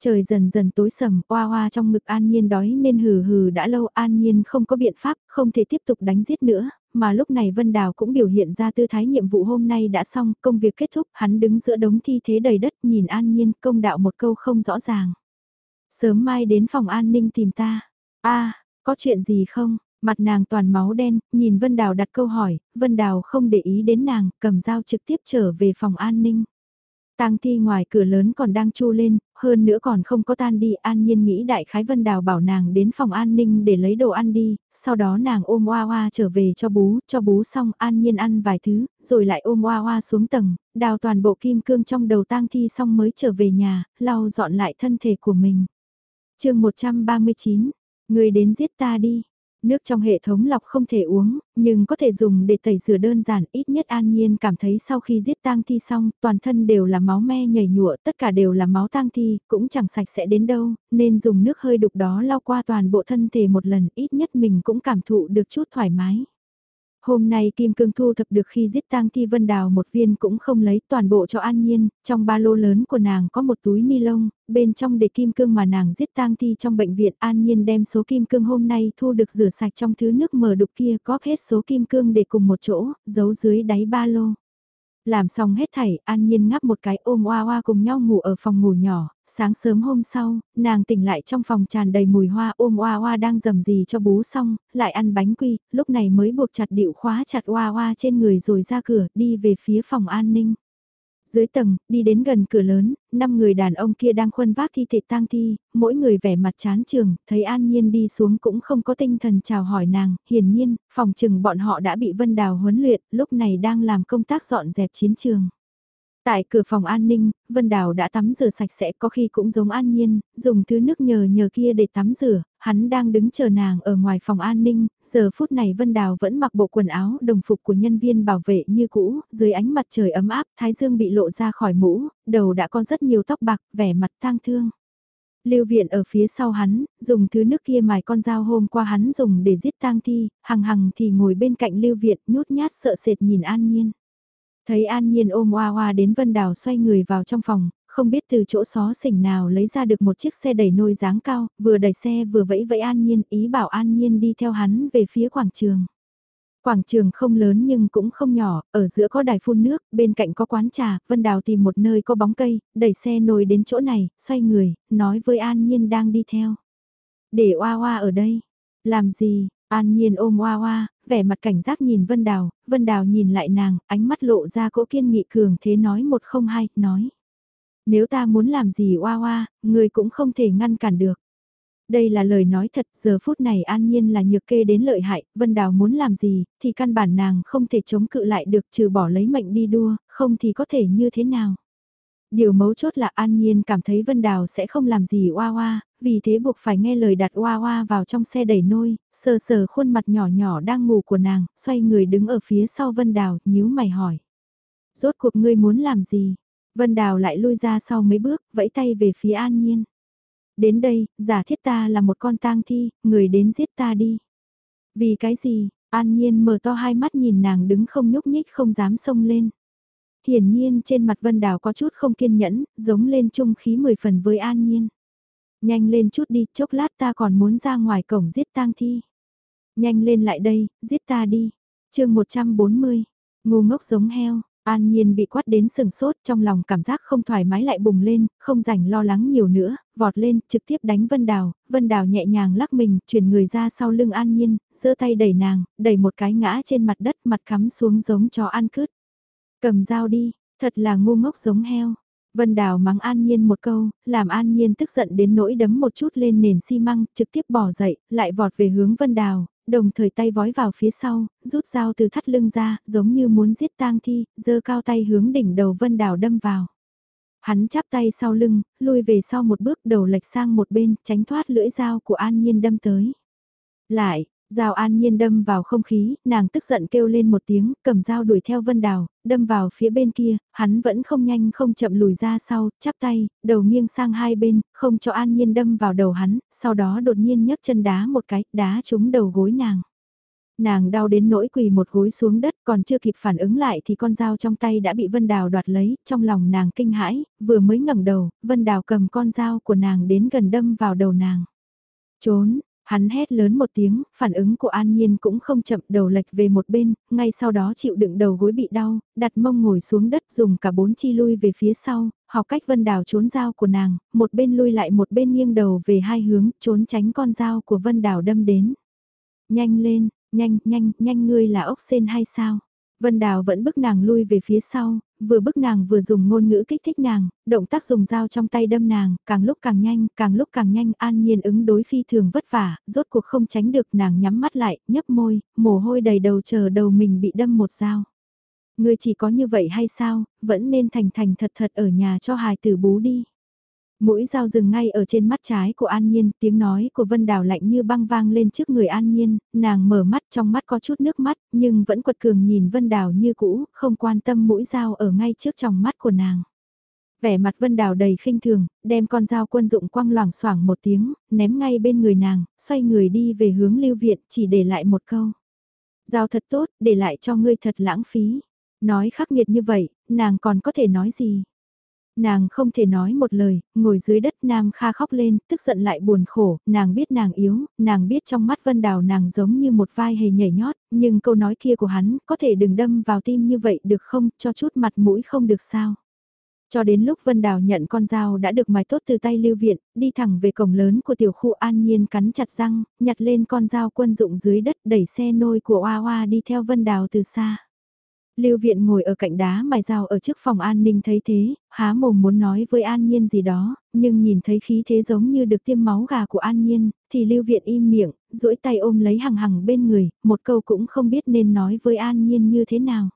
Trời dần dần tối sầm, oa oa trong ngực An Nhiên đói nên hừ hừ đã lâu An Nhiên không có biện pháp, không thể tiếp tục đánh giết nữa, mà lúc này Vân Đào cũng biểu hiện ra tư thái nhiệm vụ hôm nay đã xong, công việc kết thúc, hắn đứng giữa đống thi thế đầy đất nhìn An Nhiên công đạo một câu không rõ ràng. Sớm mai đến phòng an ninh tìm ta. a có chuyện gì không? Mặt nàng toàn máu đen, nhìn Vân Đào đặt câu hỏi, Vân Đào không để ý đến nàng, cầm dao trực tiếp trở về phòng an ninh. Tang thi ngoài cửa lớn còn đang chu lên, hơn nữa còn không có tan đi, an nhiên nghĩ đại khái vân đào bảo nàng đến phòng an ninh để lấy đồ ăn đi, sau đó nàng ôm oa oa trở về cho bú, cho bú xong an nhiên ăn vài thứ, rồi lại ôm oa oa xuống tầng, đào toàn bộ kim cương trong đầu tang thi xong mới trở về nhà, lau dọn lại thân thể của mình. chương 139, người đến giết ta đi, Nước trong hệ thống lọc không thể uống, nhưng có thể dùng để tẩy rửa đơn giản, ít nhất an nhiên cảm thấy sau khi giết tang thi xong, toàn thân đều là máu me nhảy nhụa, tất cả đều là máu tang thi, cũng chẳng sạch sẽ đến đâu, nên dùng nước hơi đục đó lau qua toàn bộ thân thể một lần, ít nhất mình cũng cảm thụ được chút thoải mái. Hôm nay Kim Cương thu thập được khi giết tang thi vân đào một viên cũng không lấy toàn bộ cho an nhiên, trong ba lô lớn của nàng có một túi ni lông, bên trong để Kim Cương mà nàng giết tang thi trong bệnh viện an nhiên đem số Kim Cương hôm nay thu được rửa sạch trong thứ nước mở đục kia góp hết số Kim Cương để cùng một chỗ, giấu dưới đáy ba lô. Làm xong hết thảy, An Nhiên ngắp một cái ôm oa oa cùng nhau ngủ ở phòng ngủ nhỏ, sáng sớm hôm sau, nàng tỉnh lại trong phòng tràn đầy mùi hoa ôm oa oa đang dầm gì cho bú xong, lại ăn bánh quy, lúc này mới buộc chặt điệu khóa chặt oa oa trên người rồi ra cửa, đi về phía phòng an ninh. Dưới tầng, đi đến gần cửa lớn, năm người đàn ông kia đang khuân vác thi thể tang thi, mỗi người vẻ mặt chán trường, thấy An Nhiên đi xuống cũng không có tinh thần chào hỏi nàng, hiển nhiên, phòng trừng bọn họ đã bị Vân Đào huấn luyện, lúc này đang làm công tác dọn dẹp chiến trường. Tại cửa phòng an ninh, Vân Đào đã tắm rửa sạch sẽ có khi cũng giống an nhiên, dùng thứ nước nhờ nhờ kia để tắm rửa, hắn đang đứng chờ nàng ở ngoài phòng an ninh, giờ phút này Vân Đào vẫn mặc bộ quần áo đồng phục của nhân viên bảo vệ như cũ, dưới ánh mặt trời ấm áp, thái dương bị lộ ra khỏi mũ, đầu đã có rất nhiều tóc bạc, vẻ mặt tang thương. Lưu viện ở phía sau hắn, dùng thứ nước kia mài con dao hôm qua hắn dùng để giết tang thi, hằng hằng thì ngồi bên cạnh lưu viện nhút nhát sợ sệt nhìn an nhiên. Thấy An Nhiên ôm Hoa Hoa đến Vân Đào xoay người vào trong phòng, không biết từ chỗ xó xỉnh nào lấy ra được một chiếc xe đẩy nôi dáng cao, vừa đẩy xe vừa vẫy vẫy An Nhiên, ý bảo An Nhiên đi theo hắn về phía quảng trường. Quảng trường không lớn nhưng cũng không nhỏ, ở giữa có đài phun nước, bên cạnh có quán trà, Vân Đào tìm một nơi có bóng cây, đẩy xe nồi đến chỗ này, xoay người, nói với An Nhiên đang đi theo. Để Hoa Hoa ở đây. Làm gì, An Nhiên ôm Hoa Hoa, vẻ mặt cảnh giác nhìn Vân Đào, Vân Đào nhìn lại nàng, ánh mắt lộ ra cỗ kiên nghị cường thế nói một không hai, nói. Nếu ta muốn làm gì Hoa Hoa, người cũng không thể ngăn cản được. Đây là lời nói thật, giờ phút này an nhiên là nhược kê đến lợi hại, Vân Đào muốn làm gì, thì căn bản nàng không thể chống cự lại được trừ bỏ lấy mệnh đi đua, không thì có thể như thế nào. Điều mấu chốt là An Nhiên cảm thấy Vân Đào sẽ không làm gì oa oa, vì thế buộc phải nghe lời đặt oa oa vào trong xe đẩy nôi, sờ sờ khuôn mặt nhỏ nhỏ đang ngủ của nàng, xoay người đứng ở phía sau Vân Đào, nhíu mày hỏi. Rốt cuộc ngươi muốn làm gì? Vân Đào lại lui ra sau mấy bước, vẫy tay về phía An Nhiên. Đến đây, giả thiết ta là một con tang thi, người đến giết ta đi. Vì cái gì? An Nhiên mở to hai mắt nhìn nàng đứng không nhúc nhích không dám xông lên. Hiển nhiên trên mặt Vân Đào có chút không kiên nhẫn, giống lên chung khí mười phần với An Nhiên. Nhanh lên chút đi, chốc lát ta còn muốn ra ngoài cổng giết tang thi. Nhanh lên lại đây, giết ta đi. chương 140, ngu ngốc giống heo, An Nhiên bị quát đến sừng sốt trong lòng cảm giác không thoải mái lại bùng lên, không rảnh lo lắng nhiều nữa, vọt lên, trực tiếp đánh Vân Đào, Vân Đào nhẹ nhàng lắc mình, chuyển người ra sau lưng An Nhiên, giơ tay đẩy nàng, đẩy một cái ngã trên mặt đất mặt cắm xuống giống chó ăn cứt. Cầm dao đi, thật là ngu ngốc giống heo. Vân Đào mắng An Nhiên một câu, làm An Nhiên tức giận đến nỗi đấm một chút lên nền xi măng, trực tiếp bỏ dậy, lại vọt về hướng Vân Đào, đồng thời tay vói vào phía sau, rút dao từ thắt lưng ra, giống như muốn giết tang thi, giơ cao tay hướng đỉnh đầu Vân Đào đâm vào. Hắn chắp tay sau lưng, lui về sau một bước đầu lệch sang một bên, tránh thoát lưỡi dao của An Nhiên đâm tới. Lại, Dao an nhiên đâm vào không khí, nàng tức giận kêu lên một tiếng, cầm dao đuổi theo Vân Đào, đâm vào phía bên kia, hắn vẫn không nhanh không chậm lùi ra sau, chắp tay, đầu nghiêng sang hai bên, không cho an nhiên đâm vào đầu hắn, sau đó đột nhiên nhấc chân đá một cái, đá trúng đầu gối nàng. Nàng đau đến nỗi quỳ một gối xuống đất còn chưa kịp phản ứng lại thì con dao trong tay đã bị Vân Đào đoạt lấy, trong lòng nàng kinh hãi, vừa mới ngẩng đầu, Vân Đào cầm con dao của nàng đến gần đâm vào đầu nàng. Trốn, Hắn hét lớn một tiếng, phản ứng của An Nhiên cũng không chậm đầu lệch về một bên, ngay sau đó chịu đựng đầu gối bị đau, đặt mông ngồi xuống đất dùng cả bốn chi lui về phía sau, học cách Vân Đào trốn dao của nàng, một bên lui lại một bên nghiêng đầu về hai hướng, trốn tránh con dao của Vân Đào đâm đến. Nhanh lên, nhanh, nhanh, nhanh ngươi là ốc sen hay sao? Vân Đào vẫn bức nàng lui về phía sau, vừa bức nàng vừa dùng ngôn ngữ kích thích nàng, động tác dùng dao trong tay đâm nàng, càng lúc càng nhanh, càng lúc càng nhanh, an nhiên ứng đối phi thường vất vả, rốt cuộc không tránh được nàng nhắm mắt lại, nhấp môi, mồ hôi đầy đầu chờ đầu mình bị đâm một dao. Ngươi chỉ có như vậy hay sao, vẫn nên thành thành thật thật ở nhà cho hài tử bú đi. Mũi dao dừng ngay ở trên mắt trái của An Nhiên, tiếng nói của Vân Đào lạnh như băng vang lên trước người An Nhiên, nàng mở mắt trong mắt có chút nước mắt, nhưng vẫn quật cường nhìn Vân Đào như cũ, không quan tâm mũi dao ở ngay trước trong mắt của nàng. Vẻ mặt Vân Đào đầy khinh thường, đem con dao quân dụng quăng loảng xoảng một tiếng, ném ngay bên người nàng, xoay người đi về hướng lưu viện, chỉ để lại một câu. Dao thật tốt, để lại cho ngươi thật lãng phí. Nói khắc nghiệt như vậy, nàng còn có thể nói gì? Nàng không thể nói một lời, ngồi dưới đất Nam Kha khóc lên, tức giận lại buồn khổ, nàng biết nàng yếu, nàng biết trong mắt Vân Đào nàng giống như một vai hề nhảy nhót, nhưng câu nói kia của hắn có thể đừng đâm vào tim như vậy được không, cho chút mặt mũi không được sao. Cho đến lúc Vân Đào nhận con dao đã được mài tốt từ tay lưu viện, đi thẳng về cổng lớn của tiểu khu an nhiên cắn chặt răng, nhặt lên con dao quân dụng dưới đất đẩy xe nôi của Oa Oa đi theo Vân Đào từ xa. Lưu Viện ngồi ở cạnh đá mài dao ở trước phòng an ninh thấy thế, há mồm muốn nói với An Nhiên gì đó, nhưng nhìn thấy khí thế giống như được tiêm máu gà của An Nhiên, thì Lưu Viện im miệng, duỗi tay ôm lấy hằng hằng bên người, một câu cũng không biết nên nói với An Nhiên như thế nào.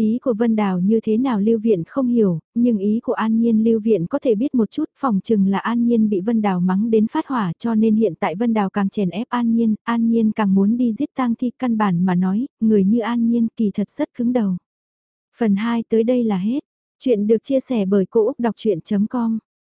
Ý của Vân Đào như thế nào Lưu Viện không hiểu, nhưng ý của An Nhiên Lưu Viện có thể biết một chút phòng chừng là An Nhiên bị Vân Đào mắng đến phát hỏa cho nên hiện tại Vân Đào càng chèn ép An Nhiên, An Nhiên càng muốn đi giết tang thi căn bản mà nói, người như An Nhiên kỳ thật rất cứng đầu. Phần 2 tới đây là hết. Chuyện được chia sẻ bởi Cô Úc Đọc Chuyện.com